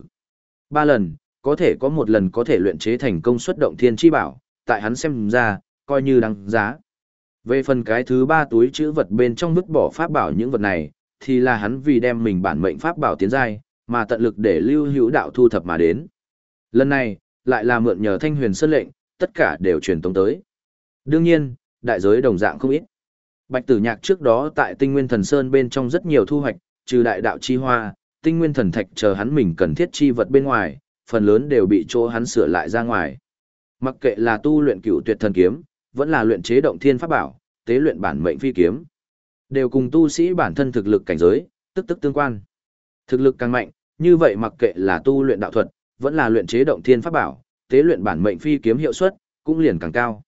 3 lần, có thể có một lần có thể luyện chế thành công suất động thiên chi bảo, tại hắn xem ra, coi như đáng giá. Về phần cái thứ ba túi chữ vật bên trong vứt bỏ pháp bảo những vật này, thì là hắn vì đem mình bản mệnh pháp bảo tiến giai, mà tận lực để lưu hữu đạo thu thập mà đến. Lần này, lại là mượn nhờ thanh huyền sơn lệnh, tất cả đều truyền tống tới. Đương nhiên, đại giới đồng dạng không ít. Bạch tử nhạc trước đó tại tinh nguyên thần sơn bên trong rất nhiều thu hoạch, trừ đại đạo chi hoa, tinh nguyên thần thạch chờ hắn mình cần thiết chi vật bên ngoài, phần lớn đều bị chỗ hắn sửa lại ra ngoài. Mặc kệ là tu luyện cửu tuyệt thần kiếm, vẫn là luyện chế động thiên pháp bảo, tế luyện bản mệnh phi kiếm, đều cùng tu sĩ bản thân thực lực cảnh giới, tức tức tương quan. Thực lực càng mạnh, như vậy mặc kệ là tu luyện đạo thuật, vẫn là luyện chế động thiên pháp bảo, tế luyện bản mệnh phi kiếm hiệu suất cũng liền càng cao.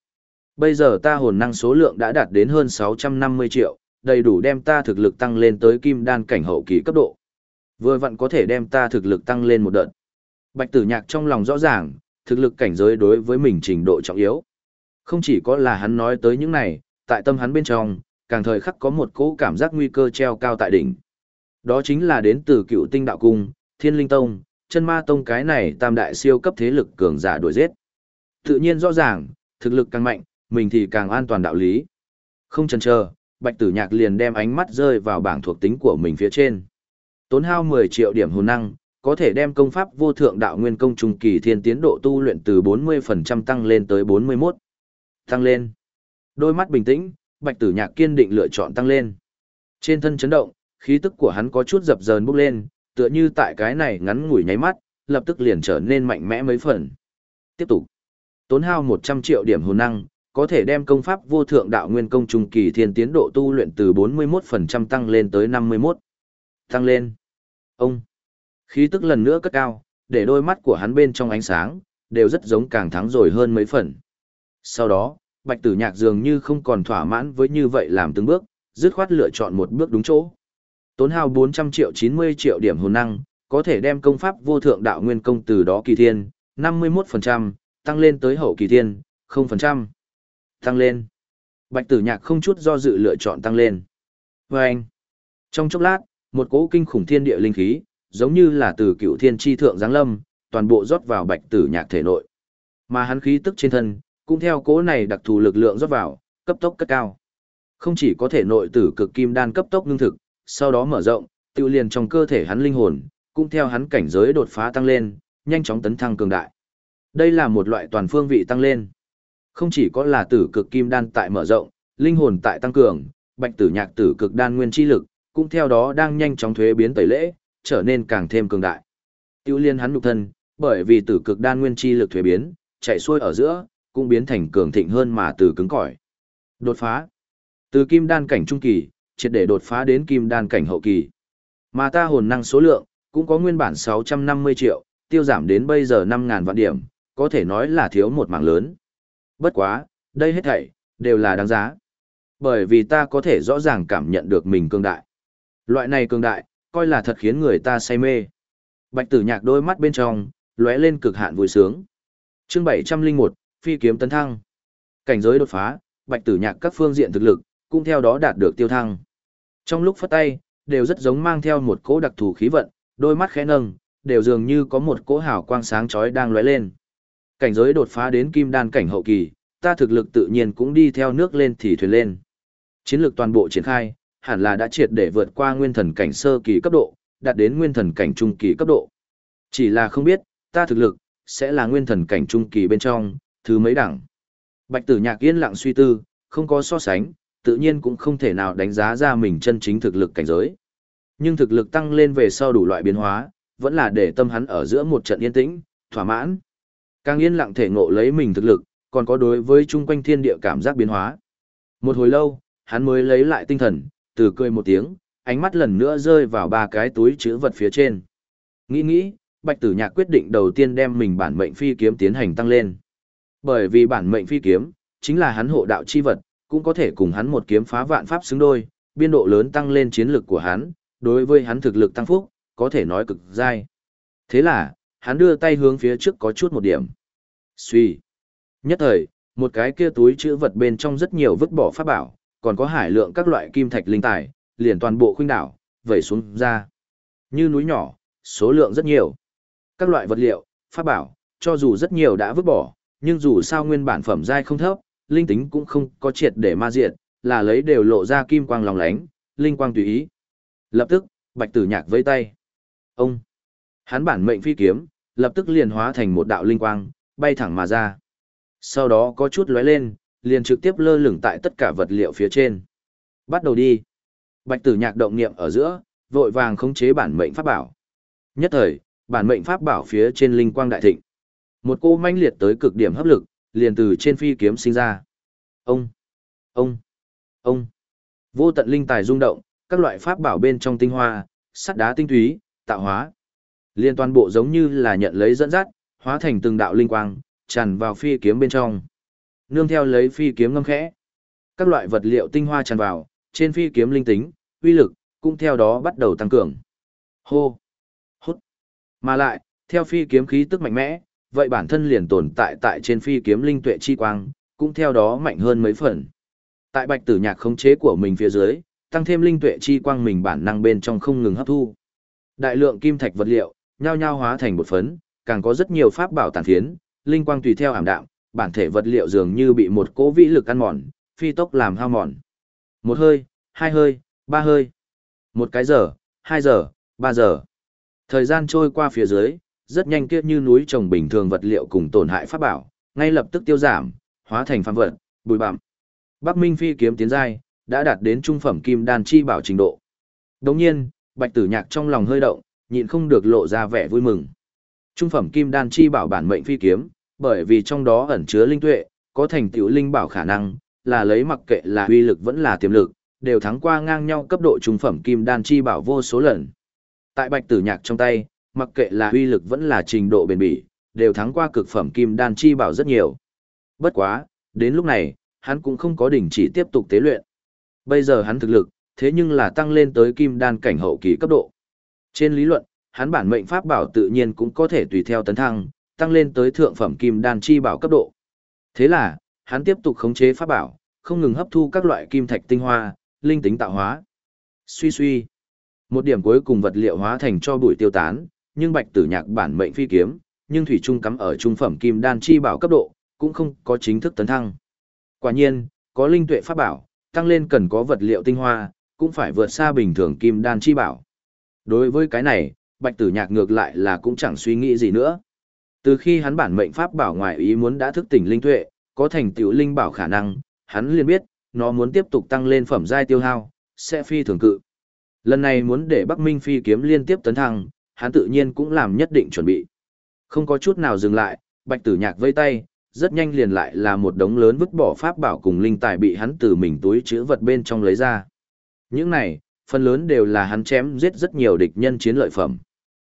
Bây giờ ta hồn năng số lượng đã đạt đến hơn 650 triệu, đầy đủ đem ta thực lực tăng lên tới kim đan cảnh hậu kỳ cấp độ. Vừa vặn có thể đem ta thực lực tăng lên một đợt. Bạch tử nhạc trong lòng rõ ràng, thực lực cảnh giới đối với mình trình độ trọng yếu. Không chỉ có là hắn nói tới những này, tại tâm hắn bên trong, càng thời khắc có một cỗ cảm giác nguy cơ treo cao tại đỉnh. Đó chính là đến từ cựu tinh đạo cung, thiên linh tông, chân ma tông cái này tam đại siêu cấp thế lực cường giả đuổi giết. Tự nhiên rõ ràng, thực lực càng mạnh, mình thì càng an toàn đạo lý. Không chần chờ, Bạch Tử Nhạc liền đem ánh mắt rơi vào bảng thuộc tính của mình phía trên. Tốn hao 10 triệu điểm hồn năng, có thể đem công pháp vô thượng đạo nguyên công trung kỳ thiên tiến độ tu luyện từ 40% tăng lên tới 41. Tăng lên. Đôi mắt bình tĩnh, Bạch Tử Nhạc kiên định lựa chọn tăng lên. Trên thân chấn động, khí tức của hắn có chút dập dờn bốc lên, tựa như tại cái này ngắn ngủi nháy mắt, lập tức liền trở nên mạnh mẽ mấy phần. Tiếp tục. Tốn hao 100 triệu điểm hồn năng, có thể đem công pháp vô thượng đạo nguyên công trung kỳ thiên tiến độ tu luyện từ 41% tăng lên tới 51. Tăng lên. Ông. Khí tức lần nữa cất cao, để đôi mắt của hắn bên trong ánh sáng, đều rất giống càng thắng rồi hơn mấy phần. Sau đó, bạch tử nhạc dường như không còn thỏa mãn với như vậy làm từng bước, dứt khoát lựa chọn một bước đúng chỗ. Tốn hao 400 triệu 90 triệu điểm hồn năng, có thể đem công pháp vô thượng đạo nguyên công từ đó kỳ thiên, 51%, tăng lên tới hậu kỳ thiên, 0%. Tăng lên. Bạch tử nhạc không chút do dự lựa chọn tăng lên. Và anh. Trong chốc lát, một cỗ kinh khủng thiên địa linh khí, giống như là từ cựu thiên tri thượng giáng lâm, toàn bộ rót vào bạch tử nhạc thể nội. Mà hắn khí tức trên thân, cũng theo cố này đặc thù lực lượng rót vào, cấp tốc cất cao. Không chỉ có thể nội tử cực kim đan cấp tốc ngưng thực, sau đó mở rộng, tiêu liền trong cơ thể hắn linh hồn, cũng theo hắn cảnh giới đột phá tăng lên, nhanh chóng tấn thăng cường đại. Đây là một loại toàn phương vị tăng lên. Không chỉ có là tử cực kim đan tại mở rộng, linh hồn tại tăng cường, bạch tử nhạc tử cực đan nguyên chi lực, cũng theo đó đang nhanh chóng thuế biến tẩy lễ, trở nên càng thêm cường đại. Tiêu liên hắn nhục thân, bởi vì tử cực đan nguyên chi lực thuế biến, chạy xuôi ở giữa, cũng biến thành cường thịnh hơn mà từ cứng cỏi. Đột phá. Từ kim đan cảnh trung kỳ, triệt để đột phá đến kim đan cảnh hậu kỳ. Mà ta hồn năng số lượng, cũng có nguyên bản 650 triệu, tiêu giảm đến bây giờ 5.000 vạn điểm, có thể nói là thiếu một mảng lớn. Bất quá, đây hết thảy, đều là đáng giá. Bởi vì ta có thể rõ ràng cảm nhận được mình cường đại. Loại này cường đại, coi là thật khiến người ta say mê. Bạch tử nhạc đôi mắt bên trong, lóe lên cực hạn vui sướng. chương 701, phi kiếm tấn thăng. Cảnh giới đột phá, bạch tử nhạc các phương diện thực lực, cũng theo đó đạt được tiêu thăng. Trong lúc phất tay, đều rất giống mang theo một cỗ đặc thù khí vận, đôi mắt khẽ nâng, đều dường như có một cỗ hào quang sáng chói đang lóe lên. Cảnh giới đột phá đến kim đan cảnh hậu kỳ, ta thực lực tự nhiên cũng đi theo nước lên thì thuyền lên. Chiến lược toàn bộ triển khai, hẳn là đã triệt để vượt qua nguyên thần cảnh sơ kỳ cấp độ, đạt đến nguyên thần cảnh trung kỳ cấp độ. Chỉ là không biết, ta thực lực, sẽ là nguyên thần cảnh trung kỳ bên trong, thứ mấy đẳng. Bạch tử nhạc yên lặng suy tư, không có so sánh, tự nhiên cũng không thể nào đánh giá ra mình chân chính thực lực cảnh giới. Nhưng thực lực tăng lên về sau đủ loại biến hóa, vẫn là để tâm hắn ở giữa một trận yên tĩnh, thỏa mãn. Càng yên lặng thể ngộ lấy mình thực lực, còn có đối với chung quanh thiên địa cảm giác biến hóa. Một hồi lâu, hắn mới lấy lại tinh thần, từ cười một tiếng, ánh mắt lần nữa rơi vào ba cái túi chữ vật phía trên. Nghĩ nghĩ, Bạch Tử Nhạc quyết định đầu tiên đem mình bản mệnh phi kiếm tiến hành tăng lên. Bởi vì bản mệnh phi kiếm, chính là hắn hộ đạo chi vật, cũng có thể cùng hắn một kiếm phá vạn pháp xứng đôi, biên độ lớn tăng lên chiến lực của hắn, đối với hắn thực lực tăng phúc, có thể nói cực dai. Thế là, hắn đưa tay hướng phía trước có chút một điểm. Suy. Nhất thời, một cái kia túi chữ vật bên trong rất nhiều vứt bỏ pháp bảo, còn có hải lượng các loại kim thạch linh tài, liền toàn bộ khuynh đảo, vẩy xuống ra. Như núi nhỏ, số lượng rất nhiều. Các loại vật liệu, pháp bảo, cho dù rất nhiều đã vứt bỏ, nhưng dù sao nguyên bản phẩm giai không thấp, linh tính cũng không có triệt để ma diệt, là lấy đều lộ ra kim quang lòng lánh, linh quang tùy ý. Lập tức, Bạch Tử Nhạc vẫy tay. Ông, hắn bản mệnh phi kiếm, lập tức liền hóa thành một đạo linh quang, bay thẳng mà ra. Sau đó có chút lóe lên, liền trực tiếp lơ lửng tại tất cả vật liệu phía trên. Bắt đầu đi. Bạch Tử Nhạc động niệm ở giữa, vội vàng khống chế bản mệnh pháp bảo. Nhất thời, bản mệnh pháp bảo phía trên linh quang đại thịnh. Một cô manh liệt tới cực điểm hấp lực, liền từ trên phi kiếm sinh ra. Ông, ông, ông. Vô tận linh tài rung động, các loại pháp bảo bên trong tinh hoa, sắt đá tinh túy, tạo hóa. Liên toàn bộ giống như là nhận lấy dẫn dắt, hóa thành từng đạo linh quang, tràn vào phi kiếm bên trong. Nương theo lấy phi kiếm ngâm khẽ. Các loại vật liệu tinh hoa tràn vào, trên phi kiếm linh tính, uy lực, cũng theo đó bắt đầu tăng cường. Hô! Hút! Mà lại, theo phi kiếm khí tức mạnh mẽ, vậy bản thân liền tồn tại tại trên phi kiếm linh tuệ chi quang, cũng theo đó mạnh hơn mấy phần. Tại bạch tử nhạc khống chế của mình phía dưới, tăng thêm linh tuệ chi quang mình bản năng bên trong không ngừng hấp thu. Đại lượng kim thạch vật liệu, nhao nhao hóa thành một phấn, càng có rất nhiều pháp bảo tàn thiến, linh quang tùy theo ảm đạm, bản thể vật liệu dường như bị một cỗ vĩ lực ăn mòn, phi tốc làm hao mòn. Một hơi, hai hơi, ba hơi. Một cái giờ, hai giờ, ba giờ. Thời gian trôi qua phía dưới, rất nhanh kia như núi trồng bình thường vật liệu cùng tổn hại pháp bảo, ngay lập tức tiêu giảm, hóa thành phàm vật, bụi bặm. Bắc Minh phi kiếm tiến giai, đã đạt đến trung phẩm kim đan chi bảo trình độ. Đồng nhiên, Bạch Tử Nhạc trong lòng hơi động, nhịn không được lộ ra vẻ vui mừng. Trung phẩm kim đan chi bảo bản mệnh phi kiếm, bởi vì trong đó ẩn chứa linh tuệ, có thành tựu linh bảo khả năng, là lấy mặc kệ là uy lực vẫn là tiềm lực, đều thắng qua ngang nhau cấp độ trung phẩm kim đan chi bảo vô số lần. Tại Bạch Tử Nhạc trong tay, mặc kệ là uy lực vẫn là trình độ bền bỉ, đều thắng qua cực phẩm kim đan chi bảo rất nhiều. Bất quá, đến lúc này, hắn cũng không có đình chỉ tiếp tục tế luyện. Bây giờ hắn thực lực, thế nhưng là tăng lên tới kim đan cảnh hậu kỳ cấp độ. Trên lý luận, hắn bản mệnh pháp bảo tự nhiên cũng có thể tùy theo tấn thăng, tăng lên tới thượng phẩm kim đan chi bảo cấp độ. Thế là, hắn tiếp tục khống chế pháp bảo, không ngừng hấp thu các loại kim thạch tinh hoa, linh tính tạo hóa. Suy suy. Một điểm cuối cùng vật liệu hóa thành cho bụi tiêu tán, nhưng bạch tử nhạc bản mệnh phi kiếm, nhưng thủy trung cắm ở trung phẩm kim đan chi bảo cấp độ, cũng không có chính thức tấn thăng. Quả nhiên, có linh tuệ pháp bảo, tăng lên cần có vật liệu tinh hoa, cũng phải vượt xa bình thường kim đan chi bảo. Đối với cái này, bạch tử nhạc ngược lại là cũng chẳng suy nghĩ gì nữa. Từ khi hắn bản mệnh pháp bảo ngoại ý muốn đã thức tỉnh linh tuệ, có thành tựu linh bảo khả năng, hắn liền biết, nó muốn tiếp tục tăng lên phẩm giai tiêu hao, sẽ phi thường cự. Lần này muốn để Bắc Minh phi kiếm liên tiếp tấn thăng, hắn tự nhiên cũng làm nhất định chuẩn bị. Không có chút nào dừng lại, Bạch Tử Nhạc vây tay, rất nhanh liền lại là một đống lớn vứt bỏ pháp bảo cùng linh tài bị hắn từ mình túi chứa vật bên trong lấy ra. Những này, phần lớn đều là hắn chém giết rất nhiều địch nhân chiến lợi phẩm.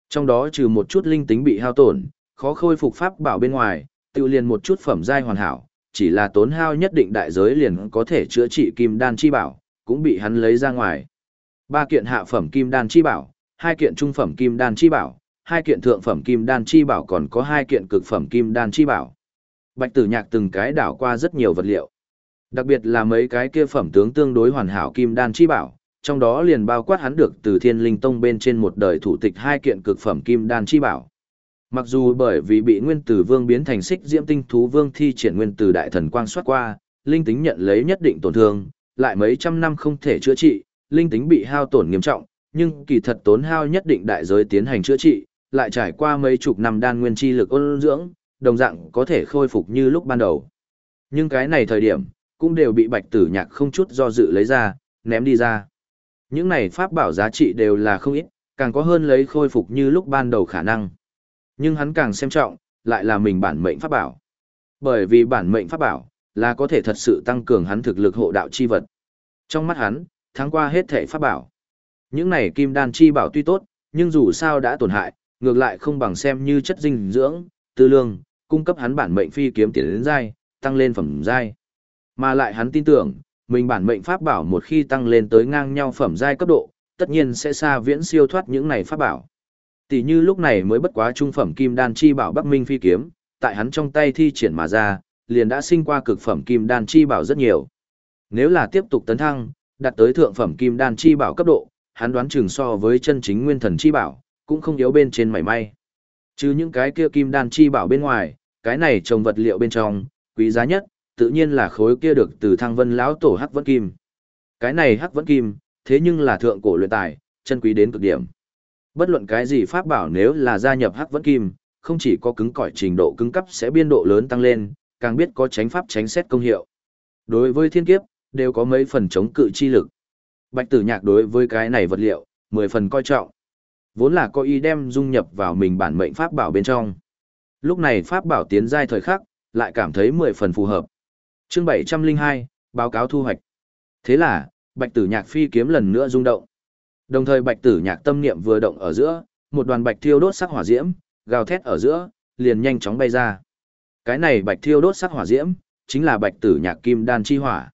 Trong đó trừ một chút linh tính bị hao tổn, khó khôi phục pháp bảo bên ngoài, tiêu liền một chút phẩm giai hoàn hảo, chỉ là tốn hao nhất định đại giới liền có thể chữa trị kim đan chi bảo, cũng bị hắn lấy ra ngoài. Ba kiện hạ phẩm kim đan chi bảo, hai kiện trung phẩm kim đan chi bảo, hai kiện thượng phẩm kim đan chi bảo còn có hai kiện cực phẩm kim đan chi bảo. Bạch Tử Nhạc từng cái đảo qua rất nhiều vật liệu. Đặc biệt là mấy cái kia phẩm tướng tương đối hoàn hảo kim đan chi bảo, trong đó liền bao quát hắn được từ Thiên Linh Tông bên trên một đời thủ tịch hai kiện cực phẩm kim đan chi bảo. Mặc dù bởi vì bị nguyên tử vương biến thành xích diễm tinh thú vương thi triển nguyên tử đại thần quang soát qua, linh tính nhận lấy nhất định tổn thương, lại mấy trăm năm không thể chữa trị, linh tính bị hao tổn nghiêm trọng, nhưng kỳ thật tốn hao nhất định đại giới tiến hành chữa trị, lại trải qua mấy chục năm đan nguyên chi lực ôn dưỡng, đồng dạng có thể khôi phục như lúc ban đầu. Nhưng cái này thời điểm, cũng đều bị bạch tử nhạc không chút do dự lấy ra, ném đi ra. Những này pháp bảo giá trị đều là không ít, càng có hơn lấy khôi phục như lúc ban đầu khả năng. Nhưng hắn càng xem trọng, lại là mình bản mệnh pháp bảo. Bởi vì bản mệnh pháp bảo, là có thể thật sự tăng cường hắn thực lực hộ đạo chi vật. Trong mắt hắn, tháng qua hết thể pháp bảo. Những này kim đan chi bảo tuy tốt, nhưng dù sao đã tổn hại, ngược lại không bằng xem như chất dinh dưỡng, tư lương, cung cấp hắn bản mệnh phi kiếm tiền đến giai, tăng lên phẩm giai. Mà lại hắn tin tưởng, mình bản mệnh pháp bảo một khi tăng lên tới ngang nhau phẩm giai cấp độ, tất nhiên sẽ xa viễn siêu thoát những này pháp bảo. Tỷ như lúc này mới bất quá trung phẩm kim đan chi bảo Bắc Minh phi kiếm, tại hắn trong tay thi triển mà ra, liền đã sinh qua cực phẩm kim đan chi bảo rất nhiều. Nếu là tiếp tục tấn thăng, đạt tới thượng phẩm kim đan chi bảo cấp độ, hắn đoán chừng so với chân chính nguyên thần chi bảo, cũng không yếu bên trên mảy may. Chứ những cái kia kim đan chi bảo bên ngoài, cái này trồng vật liệu bên trong, quý giá nhất, tự nhiên là khối kia được từ thăng vân lão tổ hắc vẫn kim. Cái này hắc vẫn kim, thế nhưng là thượng cổ luyện tài, chân quý đến cực điểm. Bất luận cái gì pháp bảo nếu là gia nhập hắc vẫn kim, không chỉ có cứng cỏi trình độ cứng cấp sẽ biên độ lớn tăng lên, càng biết có tránh pháp tránh xét công hiệu. Đối với thiên kiếp, đều có mấy phần chống cự chi lực. Bạch tử nhạc đối với cái này vật liệu, mười phần coi trọng. vốn là có ý đem dung nhập vào mình bản mệnh pháp bảo bên trong. Lúc này pháp bảo tiến giai thời khắc, lại cảm thấy mười phần phù hợp. Chương 702, báo cáo thu hoạch. Thế là, Bạch Tử Nhạc phi kiếm lần nữa rung động. Đồng thời Bạch Tử Nhạc tâm niệm vừa động ở giữa, một đoàn bạch thiêu đốt sắc hỏa diễm, gào thét ở giữa, liền nhanh chóng bay ra. Cái này bạch thiêu đốt sắc hỏa diễm, chính là Bạch Tử Nhạc kim đan chi hỏa.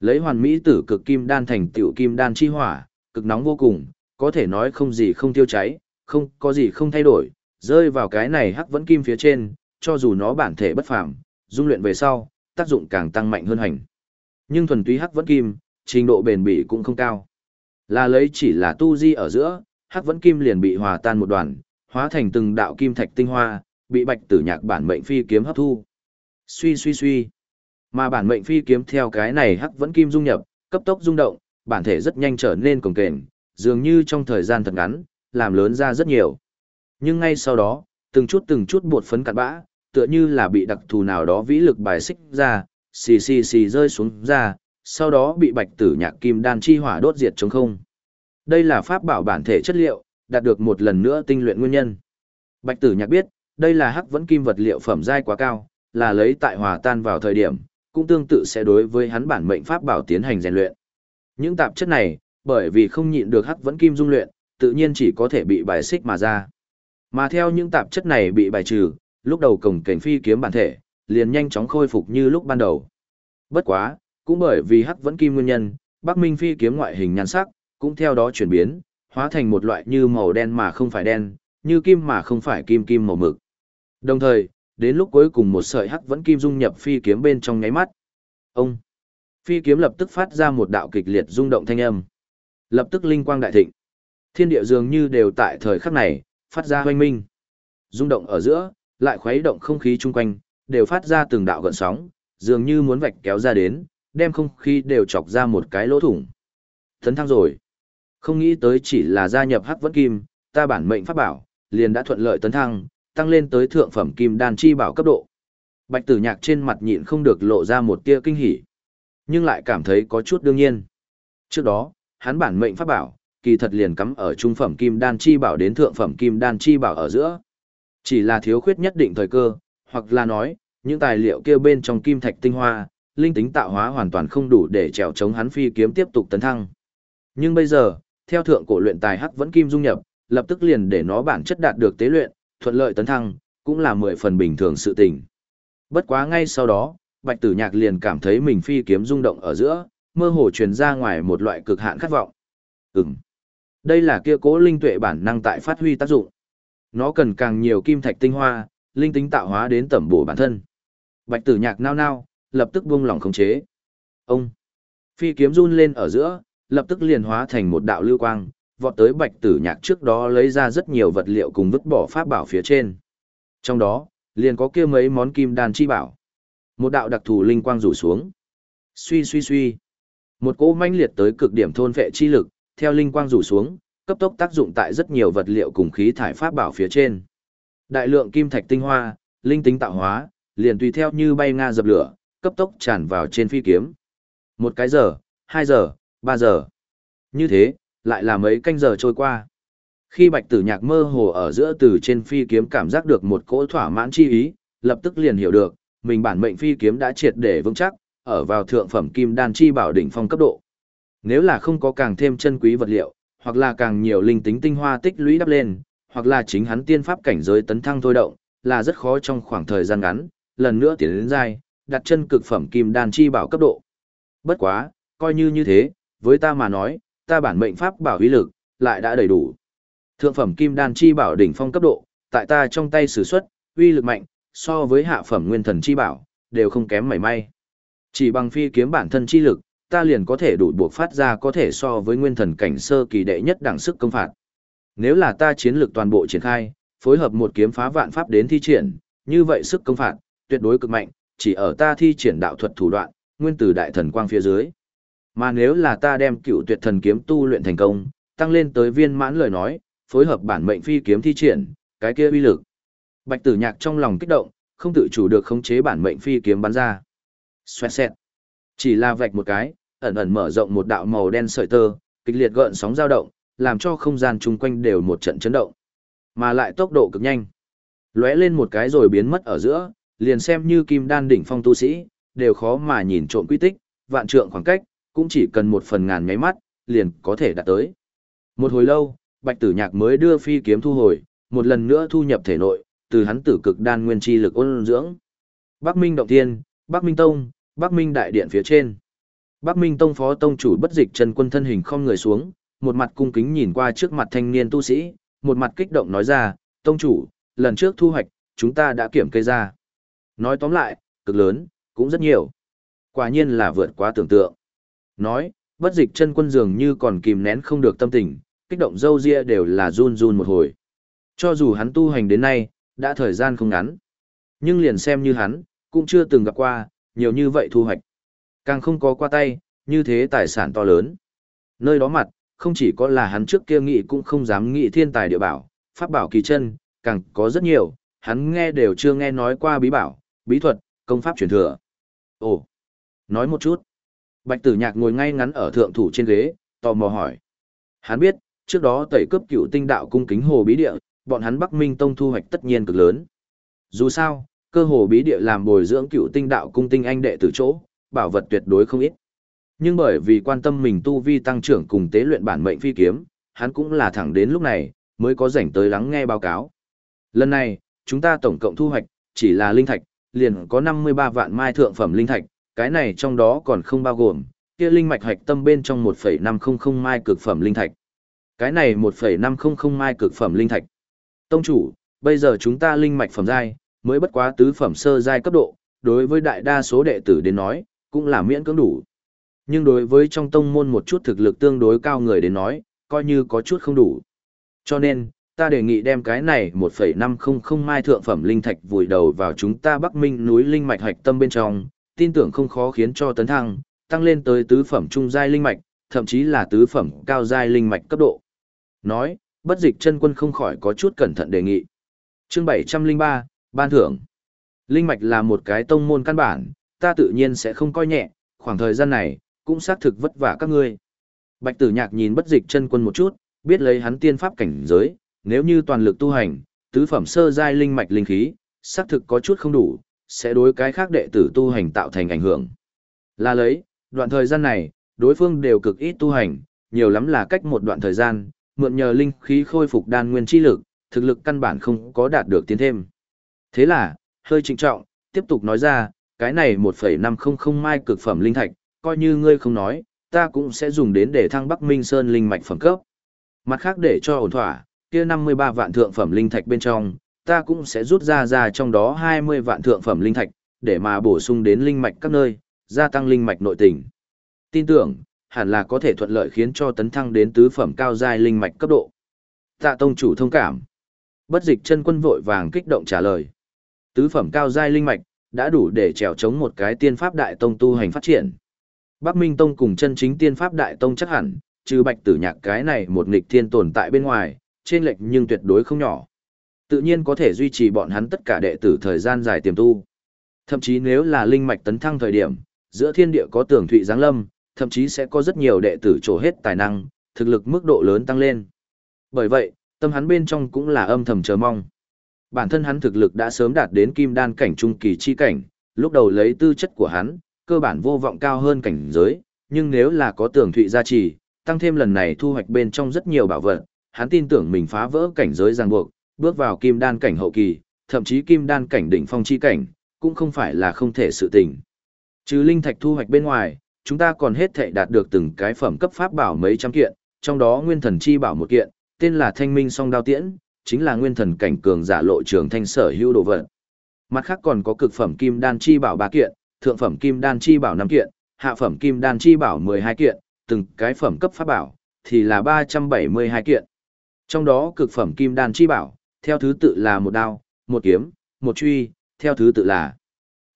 Lấy hoàn mỹ tử cực kim đan thành tiểu kim đan chi hỏa, cực nóng vô cùng, có thể nói không gì không tiêu cháy, không có gì không thay đổi, rơi vào cái này hắc vẫn kim phía trên, cho dù nó bản thể bất phàm, dung luyện về sau, tác dụng càng tăng mạnh hơn hành. Nhưng thuần túy hắc vẫn kim, trình độ bền bỉ cũng không cao. Là lấy chỉ là tu di ở giữa, hắc vẫn kim liền bị hòa tan một đoàn, hóa thành từng đạo kim thạch tinh hoa, bị bạch tử nhạc bản mệnh phi kiếm hấp thu. Suy suy suy. Mà bản mệnh phi kiếm theo cái này hắc vẫn kim dung nhập, cấp tốc rung động, bản thể rất nhanh trở nên cồng kềnh, dường như trong thời gian thật ngắn, làm lớn ra rất nhiều. Nhưng ngay sau đó, từng chút từng chút bột phấn cặn bã, tựa như là bị đặc thù nào đó vĩ lực bài xích ra, xì xì xì rơi xuống ra, sau đó bị bạch tử nhạc kim đan chi hỏa đốt diệt chống không. Đây là pháp bảo bản thể chất liệu, đạt được một lần nữa tinh luyện nguyên nhân. Bạch tử nhạc biết, đây là hắc vẫn kim vật liệu phẩm giai quá cao, là lấy tại hòa tan vào thời điểm, cũng tương tự sẽ đối với hắn bản mệnh pháp bảo tiến hành rèn luyện. Những tạp chất này, bởi vì không nhịn được hắc vẫn kim dung luyện, tự nhiên chỉ có thể bị bài xích mà ra. Mà theo những tạp chất này bị bài trừ, lúc đầu cổng cảnh phi kiếm bản thể, liền nhanh chóng khôi phục như lúc ban đầu. Bất quá, cũng bởi vì hắc vẫn kim nguyên nhân, Bắc Minh phi kiếm ngoại hình nhan sắc, cũng theo đó chuyển biến, hóa thành một loại như màu đen mà không phải đen, như kim mà không phải kim kim màu mực. Đồng thời, đến lúc cuối cùng một sợi hắc vẫn kim dung nhập phi kiếm bên trong nháy mắt. Ông! Phi kiếm lập tức phát ra một đạo kịch liệt rung động thanh âm. Lập tức linh quang đại thịnh. Thiên địa dường như đều tại thời khắc này, phát ra hoanh minh. Rung động ở giữa, lại khuấy động không khí chung quanh, đều phát ra từng đạo gợn sóng, dường như muốn vạch kéo ra đến, đem không khí đều chọc ra một cái lỗ thủng. Thấn thăng rồi. Không nghĩ tới chỉ là gia nhập hắc vẫn kim, ta bản mệnh pháp bảo, liền đã thuận lợi tấn thăng, tăng lên tới thượng phẩm kim đan chi bảo cấp độ. Bạch tử nhạc trên mặt nhịn không được lộ ra một tia kinh hỉ, nhưng lại cảm thấy có chút đương nhiên. Trước đó, hắn bản mệnh pháp bảo, kỳ thật liền cắm ở trung phẩm kim đan chi bảo đến thượng phẩm kim đan chi bảo ở giữa. Chỉ là thiếu khuyết nhất định thời cơ, hoặc là nói, những tài liệu kia bên trong kim thạch tinh hoa, linh tính tạo hóa hoàn toàn không đủ để trèo chống hắn phi kiếm tiếp tục tấn thăng. Nhưng bây giờ, theo thượng cổ luyện tài hắc vẫn kim dung nhập, lập tức liền để nó bản chất đạt được tế luyện, thuận lợi tấn thăng, cũng là mười phần bình thường sự tình. Bất quá ngay sau đó, Bạch Tử Nhạc liền cảm thấy mình phi kiếm rung động ở giữa, mơ hồ truyền ra ngoài một loại cực hạn khát vọng. Ừm. Đây là kia cố linh tuệ bản năng tại phát huy tác dụng. Nó cần càng nhiều kim thạch tinh hoa, linh tính tạo hóa đến tẩm bổ bản thân. Bạch Tử Nhạc nao nao, lập tức buông lỏng khống chế. Ông. Phi kiếm run lên ở giữa, lập tức liền hóa thành một đạo lưu quang, vọt tới Bạch Tử Nhạc trước đó lấy ra rất nhiều vật liệu cùng vứt bỏ pháp bảo phía trên. Trong đó, liền có kia mấy món kim đan chi bảo. Một đạo đặc thù linh quang rủ xuống. Suy suy suy. Một cỗ manh liệt tới cực điểm thôn vệ chi lực, theo linh quang rủ xuống, cấp tốc tác dụng tại rất nhiều vật liệu cùng khí thải pháp bảo phía trên. Đại lượng kim thạch tinh hoa, linh tính tạo hóa, liền tùy theo như bay nga dập lửa, cấp tốc tràn vào trên phi kiếm. Một cái giờ, hai giờ, ba giờ. Như thế, lại là mấy canh giờ trôi qua. Khi bạch tử nhạc mơ hồ ở giữa từ trên phi kiếm cảm giác được một cỗ thỏa mãn chi ý, lập tức liền hiểu được, mình bản mệnh phi kiếm đã triệt để vững chắc, ở vào thượng phẩm kim đan chi bảo đỉnh phong cấp độ. Nếu là không có càng thêm chân quý vật liệu, hoặc là càng nhiều linh tính tinh hoa tích lũy đắp lên, hoặc là chính hắn tiên pháp cảnh giới tấn thăng thôi động, là rất khó trong khoảng thời gian ngắn, lần nữa tiến đến giai, đặt chân cực phẩm kim đan chi bảo cấp độ. Bất quá, coi như như thế, với ta mà nói, ta bản mệnh pháp bảo uy lực lại đã đầy đủ. Thượng phẩm kim đan chi bảo đỉnh phong cấp độ, tại ta trong tay sử xuất, uy lực mạnh, so với hạ phẩm nguyên thần chi bảo, đều không kém mảy may. Chỉ bằng phi kiếm bản thân chi lực, ta liền có thể đủ buộc phát ra có thể so với nguyên thần cảnh sơ kỳ đệ nhất đẳng sức công phạt. Nếu là ta chiến lực toàn bộ triển khai, phối hợp một kiếm phá vạn pháp đến thi triển, như vậy sức công phạt, tuyệt đối cực mạnh, chỉ ở ta thi triển đạo thuật thủ đoạn, nguyên tử đại thần quang phía dưới. Mà nếu là ta đem cựu tuyệt thần kiếm tu luyện thành công, tăng lên tới viên mãn lời nói, phối hợp bản mệnh phi kiếm thi triển, cái kia uy lực. Bạch tử nhạc trong lòng kích động, không tự chủ được khống chế bản mệnh phi kiếm bắn ra. Xoẹt xẹt. Chỉ là vạch một cái, ẩn ẩn mở rộng một đạo màu đen sợi tơ, kịch liệt gợn sóng dao động, làm cho không gian chung quanh đều một trận chấn động. Mà lại tốc độ cực nhanh. Lóe lên một cái rồi biến mất ở giữa, liền xem như kim đan đỉnh phong tu sĩ, đều khó mà nhìn trộm quy tích, vạn trượng khoảng cách, cũng chỉ cần một phần ngàn nháy mắt, liền có thể đạt tới. Một hồi lâu, Bạch Tử Nhạc mới đưa phi kiếm thu hồi, một lần nữa thu nhập thể nội, từ hắn tử cực đan nguyên chi lực ôn dưỡng. Bắc Minh động thiên, Bắc Minh tông, Bắc Minh đại điện phía trên. Bắc Minh tông phó tông chủ bất dịch chân quân thân hình không người xuống, một mặt cung kính nhìn qua trước mặt thanh niên tu sĩ, một mặt kích động nói ra, tông chủ, lần trước thu hoạch, chúng ta đã kiểm kê ra. Nói tóm lại, cực lớn, cũng rất nhiều. Quả nhiên là vượt quá tưởng tượng. Nói, bất dịch chân quân dường như còn kìm nén không được tâm tình, kích động dâu ria đều là run run một hồi. Cho dù hắn tu hành đến nay, đã thời gian không ngắn. Nhưng liền xem như hắn, cũng chưa từng gặp qua, nhiều như vậy thu hoạch. Càng không có qua tay, như thế tài sản to lớn. Nơi đó mặt, không chỉ có là hắn trước kia nghĩ cũng không dám nghĩ thiên tài địa bảo, pháp bảo kỳ chân, càng có rất nhiều, hắn nghe đều chưa nghe nói qua bí bảo, bí thuật, công pháp truyền thừa. Ồ, nói một chút. Bạch tử nhạc ngồi ngay ngắn ở thượng thủ trên ghế, tò mò hỏi. Hắn biết, trước đó tẩy cướp cựu tinh đạo cung kính hồ bí địa, bọn hắn Bắc Minh Tông thu hoạch tất nhiên cực lớn. Dù sao, cơ hồ bí địa làm bồi dưỡng cựu tinh đạo cung tinh anh đệ tử chỗ, bảo vật tuyệt đối không ít. Nhưng bởi vì quan tâm mình tu vi tăng trưởng cùng tế luyện bản mệnh phi kiếm, hắn cũng là thẳng đến lúc này, mới có rảnh tới lắng nghe báo cáo. Lần này, chúng ta tổng cộng thu hoạch, chỉ là linh thạch, liền có 53 vạn mai thượng phẩm linh thạch, cái này trong đó còn không bao gồm, kia linh mạch hạch tâm bên trong 1,500 mai cực phẩm linh thạch. Cái này 1,500 mai cực phẩm linh thạch. Tông chủ, bây giờ chúng ta linh mạch phẩm giai, mới bất quá tứ phẩm sơ giai cấp độ, đối với đại đa số đệ tử đến nói, cũng là miễn cưỡng đủ. Nhưng đối với trong tông môn một chút thực lực tương đối cao người đến nói, coi như có chút không đủ. Cho nên, ta đề nghị đem cái này 1,500 mai thượng phẩm linh thạch vùi đầu vào chúng ta Bắc Minh núi linh mạch hạch tâm bên trong, tin tưởng không khó khiến cho tấn thăng, tăng lên tới tứ phẩm trung giai linh mạch, thậm chí là tứ phẩm cao giai linh mạch cấp độ. Nói, bất dịch chân quân không khỏi có chút cẩn thận đề nghị. Chương 703, Ban thưởng. Linh mạch là một cái tông môn căn bản, ta tự nhiên sẽ không coi nhẹ, khoảng thời gian này, cũng xác thực vất vả các ngươi. Bạch tử nhạc nhìn bất dịch chân quân một chút, biết lấy hắn tiên pháp cảnh giới, nếu như toàn lực tu hành, tứ phẩm sơ giai linh mạch linh khí, xác thực có chút không đủ, sẽ đối cái khác đệ tử tu hành tạo thành ảnh hưởng. Là lấy, đoạn thời gian này, đối phương đều cực ít tu hành, nhiều lắm là cách một đoạn thời gian, mượn nhờ linh khí khôi phục đan nguyên chi lực, thực lực căn bản không có đạt được tiến thêm. Thế là, hơi trịnh trọng, tiếp tục nói ra, cái này 1,500 mai cực phẩm linh thạch, coi như ngươi không nói, ta cũng sẽ dùng đến để thăng Bắc Minh Sơn linh mạch phẩm cấp. Mặt khác để cho ổn thỏa, kia 53 vạn thượng phẩm linh thạch bên trong, ta cũng sẽ rút ra ra trong đó 20 vạn thượng phẩm linh thạch, để mà bổ sung đến linh mạch các nơi, gia tăng linh mạch nội tình. Tin tưởng, hẳn là có thể thuận lợi khiến cho tấn thăng đến tứ phẩm cao giai linh mạch cấp độ. Tạ tông chủ thông cảm. Bất dịch chân quân vội vàng kích động trả lời. Tứ phẩm cao giai linh mạch đã đủ để trèo chống một cái tiên pháp đại tông tu hành phát triển. Bắc Minh tông cùng chân chính tiên pháp đại tông chắc hẳn, trừ Bạch Tử Nhạc cái này một nghịch thiên tồn tại bên ngoài, trên lệch nhưng tuyệt đối không nhỏ. Tự nhiên có thể duy trì bọn hắn tất cả đệ tử thời gian dài tiềm tu. Thậm chí nếu là linh mạch tấn thăng thời điểm, giữa thiên địa có tưởng thụy giáng lâm, thậm chí sẽ có rất nhiều đệ tử trổ hết tài năng, thực lực mức độ lớn tăng lên. Bởi vậy, tâm hắn bên trong cũng là âm thầm chờ mong. Bản thân hắn thực lực đã sớm đạt đến kim đan cảnh trung kỳ chi cảnh, lúc đầu lấy tư chất của hắn, cơ bản vô vọng cao hơn cảnh giới, nhưng nếu là có tưởng thụy gia trì, tăng thêm lần này thu hoạch bên trong rất nhiều bảo vật, hắn tin tưởng mình phá vỡ cảnh giới ràng buộc, bước vào kim đan cảnh hậu kỳ, thậm chí kim đan cảnh đỉnh phong chi cảnh, cũng không phải là không thể sự tình. Trừ linh thạch thu hoạch bên ngoài, chúng ta còn hết thảy đạt được từng cái phẩm cấp pháp bảo mấy trăm kiện, trong đó nguyên thần chi bảo một kiện, tên là Thanh Minh Song Đao Tiễn, chính là nguyên thần cảnh cường giả lộ trường thanh sở hữu đồ vật. Mặt khác còn có cực phẩm kim đan chi bảo ba kiện, thượng phẩm kim đan chi bảo năm kiện, hạ phẩm kim đan chi bảo 12 kiện, từng cái phẩm cấp pháp bảo thì là 372 kiện. Trong đó cực phẩm kim đan chi bảo, theo thứ tự là một đao, một kiếm, một truy, theo thứ tự là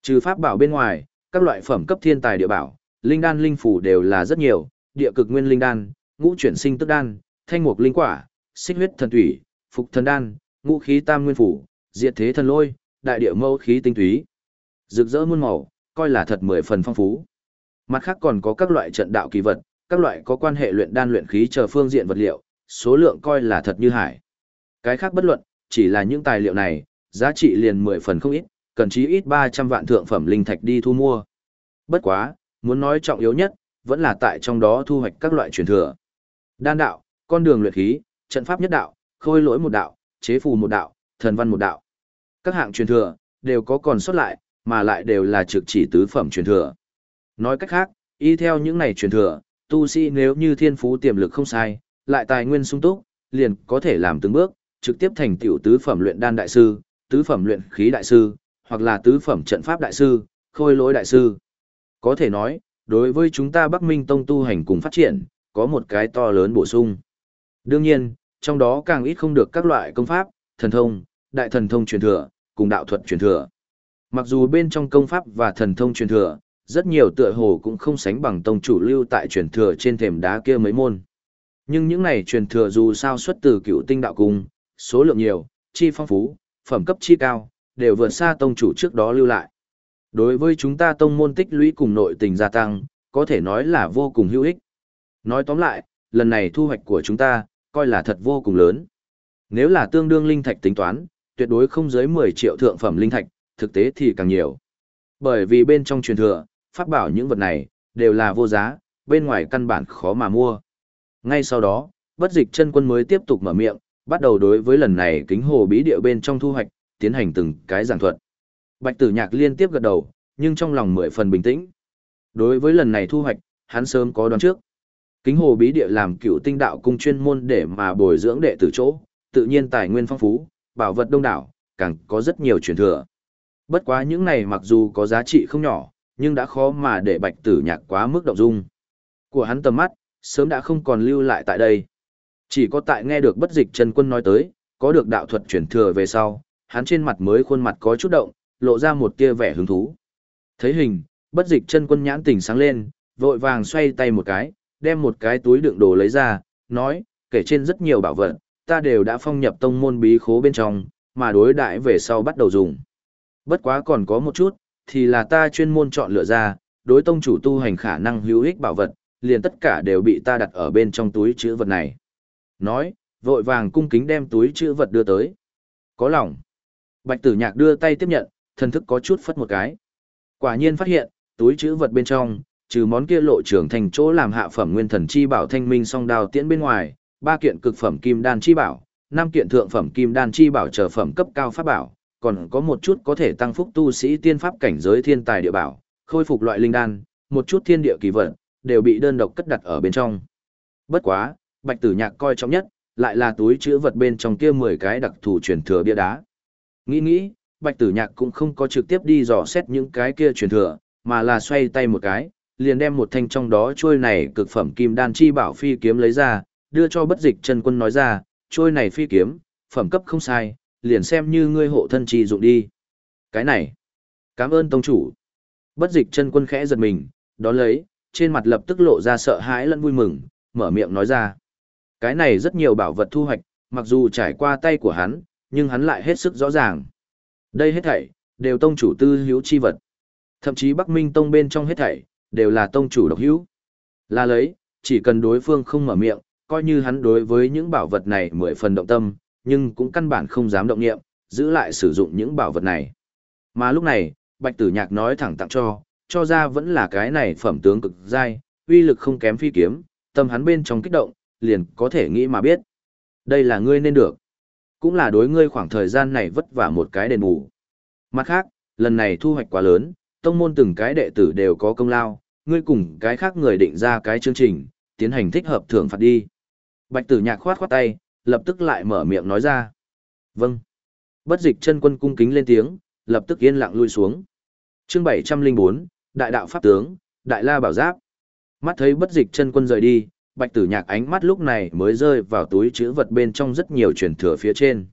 trừ pháp bảo bên ngoài, các loại phẩm cấp thiên tài địa bảo, linh đan linh phủ đều là rất nhiều, địa cực nguyên linh đan, ngũ chuyển sinh tức đan, thanh mục linh quả, xích huyết thần thủy, phục thần đan, ngũ khí tam nguyên phủ, diệt thế thần lôi, đại địa mâu khí tinh túy. Rực rỡ muôn màu, coi là thật mười phần phong phú. Mặt khác còn có các loại trận đạo kỳ vật, các loại có quan hệ luyện đan luyện khí chờ phương diện vật liệu, số lượng coi là thật như hải. Cái khác bất luận, chỉ là những tài liệu này, giá trị liền 10 phần không ít, cần chí ít 300 vạn thượng phẩm linh thạch đi thu mua. Bất quá, muốn nói trọng yếu nhất, vẫn là tại trong đó thu hoạch các loại truyền thừa. Đan đạo, con đường luyện khí, trận pháp nhất đạo, khôi lỗi một đạo, chế phù một đạo, thần văn một đạo. Các hạng truyền thừa, đều có còn sót lại, mà lại đều là trực chỉ tứ phẩm truyền thừa. Nói cách khác, y theo những này truyền thừa, tu sĩ nếu như thiên phú tiềm lực không sai, lại tài nguyên sung túc, liền có thể làm từng bước, trực tiếp thành tiểu tứ phẩm luyện đan đại sư, tứ phẩm luyện khí đại sư, hoặc là tứ phẩm trận pháp đại sư, khôi lỗi đại sư. Có thể nói, đối với chúng ta Bắc Minh Tông tu hành cùng phát triển, có một cái to lớn bổ sung. Đương nhiên, trong đó càng ít không được các loại công pháp, thần thông, đại thần thông truyền thừa, cùng đạo thuật truyền thừa. Mặc dù bên trong công pháp và thần thông truyền thừa, rất nhiều tựa hồ cũng không sánh bằng tông chủ lưu tại truyền thừa trên thềm đá kia mấy môn. Nhưng những này truyền thừa dù sao xuất từ cựu tinh đạo cung, số lượng nhiều, chi phong phú, phẩm cấp chi cao, đều vượt xa tông chủ trước đó lưu lại. Đối với chúng ta tông môn tích lũy cùng nội tình gia tăng, có thể nói là vô cùng hữu ích. Nói tóm lại, lần này thu hoạch của chúng ta, coi là thật vô cùng lớn. Nếu là tương đương linh thạch tính toán, tuyệt đối không dưới 10 triệu thượng phẩm linh thạch, thực tế thì càng nhiều. Bởi vì bên trong truyền thừa, pháp bảo những vật này, đều là vô giá, bên ngoài căn bản khó mà mua. Ngay sau đó, bất dịch chân quân mới tiếp tục mở miệng, bắt đầu đối với lần này kính hồ bí địa bên trong thu hoạch, tiến hành từng cái giảng thuật. Bạch tử nhạc liên tiếp gật đầu, nhưng trong lòng mười phần bình tĩnh. Đối với lần này thu hoạch, hắn sớm có đoán trước. Kính hồ bí địa làm cựu tinh đạo cung chuyên môn để mà bồi dưỡng đệ tử chỗ, tự nhiên tài nguyên phong phú, bảo vật đông đảo, càng có rất nhiều truyền thừa. Bất quá những này mặc dù có giá trị không nhỏ, nhưng đã khó mà để bạch tử nhạc quá mức động dung. Của hắn tầm mắt, sớm đã không còn lưu lại tại đây. Chỉ có tại nghe được bất dịch chân quân nói tới, có được đạo thuật chuyển thừa về sau, hắn trên mặt mới khuôn mặt có chút động, lộ ra một tia vẻ hứng thú. Thấy hình, bất dịch chân quân nhãn tỉnh sáng lên, vội vàng xoay tay một cái, đem một cái túi đựng đồ lấy ra, nói, kể trên rất nhiều bảo vật, ta đều đã phong nhập tông môn bí khố bên trong, mà đối đại về sau bắt đầu dùng. Bất quá còn có một chút, thì là ta chuyên môn chọn lựa ra, đối tông chủ tu hành khả năng hữu ích bảo vật, liền tất cả đều bị ta đặt ở bên trong túi chữ vật này. Nói, vội vàng cung kính đem túi chữ vật đưa tới. Có lòng. Bạch tử nhạc đưa tay tiếp nhận, thân thức có chút phất một cái. Quả nhiên phát hiện, túi chữ vật bên trong, trừ món kia lộ trưởng thành chỗ làm hạ phẩm nguyên thần chi bảo thanh minh song đào tiễn bên ngoài, ba kiện cực phẩm kim đan chi bảo, năm kiện thượng phẩm kim đan chi bảo trở phẩm cấp cao pháp bảo, còn có một chút có thể tăng phúc tu sĩ tiên pháp cảnh giới thiên tài địa bảo, khôi phục loại linh đan, một chút thiên địa kỳ vật, đều bị đơn độc cất đặt ở bên trong. Bất quá, Bạch Tử Nhạc coi trọng nhất, lại là túi chứa vật bên trong kia 10 cái đặc thù truyền thừa bia đá. Nghĩ nghĩ, Bạch Tử Nhạc cũng không có trực tiếp đi dò xét những cái kia truyền thừa, mà là xoay tay một cái, liền đem một thanh trong đó trôi này cực phẩm kim đan chi bảo phi kiếm lấy ra, đưa cho bất dịch chân quân nói ra, trôi này phi kiếm, phẩm cấp không sai, liền xem như ngươi hộ thân chi dụng đi. Cái này, cảm ơn tông chủ. Bất dịch chân quân khẽ giật mình, đón lấy, trên mặt lập tức lộ ra sợ hãi lẫn vui mừng, mở miệng nói ra. Cái này rất nhiều bảo vật thu hoạch, mặc dù trải qua tay của hắn, nhưng hắn lại hết sức rõ ràng. Đây hết thảy, đều tông chủ tư hữu chi vật. Thậm chí Bắc Minh Tông bên trong hết thảy, đều là tông chủ độc hữu. Là lấy, chỉ cần đối phương không mở miệng, coi như hắn đối với những bảo vật này mười phần động tâm, nhưng cũng căn bản không dám động nghiệm, giữ lại sử dụng những bảo vật này. Mà lúc này, Bạch Tử Nhạc nói thẳng tặng cho, cho ra vẫn là cái này phẩm tướng cực dai, uy lực không kém phi kiếm, tâm hắn bên trong kích động, liền có thể nghĩ mà biết. Đây là ngươi nên được. Cũng là đối ngươi khoảng thời gian này vất vả một cái đền bù. Mặt khác, lần này thu hoạch quá lớn, tông môn từng cái đệ tử đều có công lao, ngươi cùng cái khác người định ra cái chương trình, tiến hành thích hợp thưởng phạt đi. Bạch tử nhạc khoát khoát tay, lập tức lại mở miệng nói ra. Vâng. Bất dịch chân quân cung kính lên tiếng, lập tức yên lặng lui xuống. chương 704, Đại đạo Pháp tướng, Đại La Bảo Giáp. Mắt thấy bất dịch chân quân rời đi, bạch tử nhạc ánh mắt lúc này mới rơi vào túi chữ vật bên trong rất nhiều truyền thừa phía trên.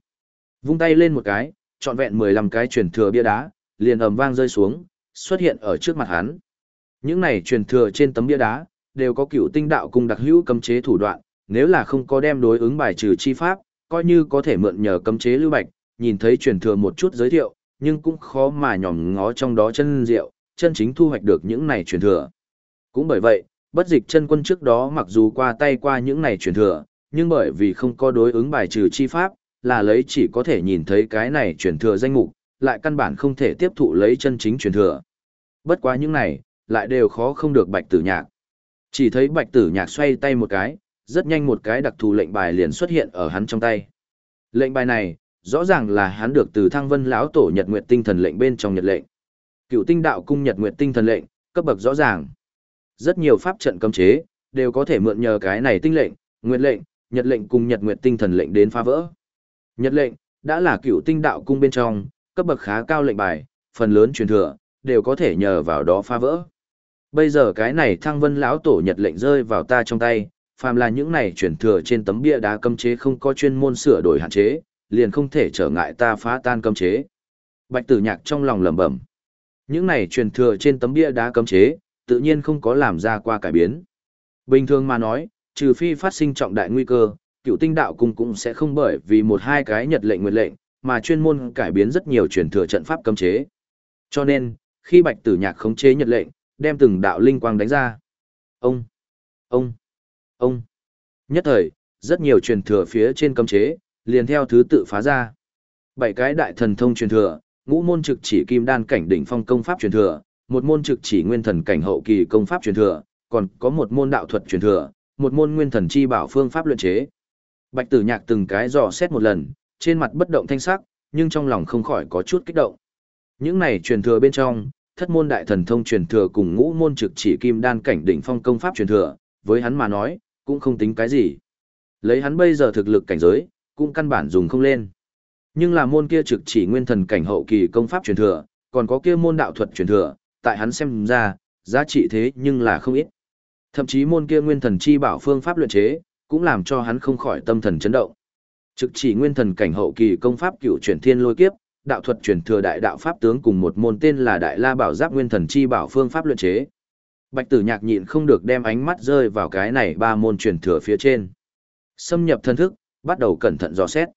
Vung tay lên một cái, trọn vẹn 15 cái truyền thừa bia đá, liền ầm vang rơi xuống, xuất hiện ở trước mặt hắn. Những này truyền thừa trên tấm bia đá, đều có cựu tinh đạo cùng đặc hữu cấm chế thủ đoạn, nếu là không có đem đối ứng bài trừ chi pháp, coi như có thể mượn nhờ cấm chế lưu bạch, nhìn thấy truyền thừa một chút giới thiệu, nhưng cũng khó mà nhòm ngó trong đó chân diệu, chân chính thu hoạch được những này truyền thừa. Cũng bởi vậy, bất dịch chân quân trước đó mặc dù qua tay qua những này truyền thừa, nhưng bởi vì không có đối ứng bài trừ chi pháp, là lấy chỉ có thể nhìn thấy cái này truyền thừa danh mục, lại căn bản không thể tiếp thụ lấy chân chính truyền thừa. Bất quá những này, lại đều khó không được bạch tử nhạc. Chỉ thấy bạch tử nhạc xoay tay một cái, rất nhanh một cái đặc thù lệnh bài liền xuất hiện ở hắn trong tay. Lệnh bài này, rõ ràng là hắn được từ thăng vân lão tổ nhật nguyệt tinh thần lệnh bên trong nhật lệnh. Cựu tinh đạo cung nhật nguyệt tinh thần lệnh, cấp bậc rõ ràng. Rất nhiều pháp trận cấm chế, đều có thể mượn nhờ cái này tinh lệnh, nguyệt lệnh, nhật lệnh cùng nhật nguyệt tinh thần lệnh đến phá vỡ. Nhật lệnh, đã là cựu tinh đạo cung bên trong, cấp bậc khá cao lệnh bài, phần lớn truyền thừa, đều có thể nhờ vào đó phá vỡ. Bây giờ cái này thăng vân lão tổ nhật lệnh rơi vào ta trong tay, phàm là những này truyền thừa trên tấm bia đá cấm chế không có chuyên môn sửa đổi hạn chế, liền không thể trở ngại ta phá tan cấm chế. Bạch tử nhạc trong lòng lẩm bẩm. Những này truyền thừa trên tấm bia đá cấm chế, tự nhiên không có làm ra qua cải biến. Bình thường mà nói, trừ phi phát sinh trọng đại nguy cơ, cựu tinh đạo cung cũng sẽ không bởi vì một hai cái nhật lệnh nguyệt lệnh, mà chuyên môn cải biến rất nhiều truyền thừa trận pháp cấm chế. Cho nên, khi bạch tử nhạc khống chế nhật lệnh, đem từng đạo linh quang đánh ra. Ông, ông, ông. Nhất thời, rất nhiều truyền thừa phía trên cấm chế, liền theo thứ tự phá ra. Bảy cái đại thần thông truyền thừa, ngũ môn trực chỉ kim đan cảnh đỉnh phong công pháp truyền thừa, một môn trực chỉ nguyên thần cảnh hậu kỳ công pháp truyền thừa, còn có một môn đạo thuật truyền thừa, một môn nguyên thần chi bảo phương pháp luyện chế. Bạch Tử Nhạc từng cái dò xét một lần, trên mặt bất động thanh sắc, nhưng trong lòng không khỏi có chút kích động. Những này truyền thừa bên trong, thất môn đại thần thông truyền thừa cùng ngũ môn trực chỉ kim đan cảnh đỉnh phong công pháp truyền thừa, với hắn mà nói, cũng không tính cái gì. Lấy hắn bây giờ thực lực cảnh giới, cũng căn bản dùng không lên. Nhưng là môn kia trực chỉ nguyên thần cảnh hậu kỳ công pháp truyền thừa, còn có kia môn đạo thuật truyền thừa, tại hắn xem ra, giá trị thế nhưng là không ít. Thậm chí môn kia nguyên thần chi bảo phương pháp luyện chế, cũng làm cho hắn không khỏi tâm thần chấn động. Trực chỉ nguyên thần cảnh hậu kỳ công pháp cựu chuyển thiên lôi kiếp, đạo thuật truyền thừa đại đạo pháp tướng cùng một môn tên là Đại La Bảo Giáp Nguyên Thần Chi Bảo phương pháp luyện chế. Bạch Tử Nhạc nhịn không được đem ánh mắt rơi vào cái này ba môn truyền thừa phía trên. Xâm nhập thân thức, bắt đầu cẩn thận dò xét.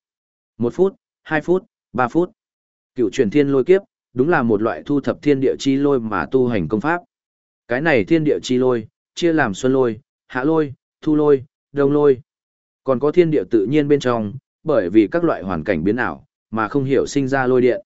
Một phút, hai phút, ba phút. Cựu truyền thiên lôi kiếp, đúng là một loại thu thập thiên địa chi lôi mà tu hành công pháp. Cái này thiên địa chi lôi, chia làm xuân lôi, hạ lôi, thu lôi, đông lôi. Còn có thiên địa tự nhiên bên trong, bởi vì các loại hoàn cảnh biến ảo, mà không hiểu sinh ra lôi điện.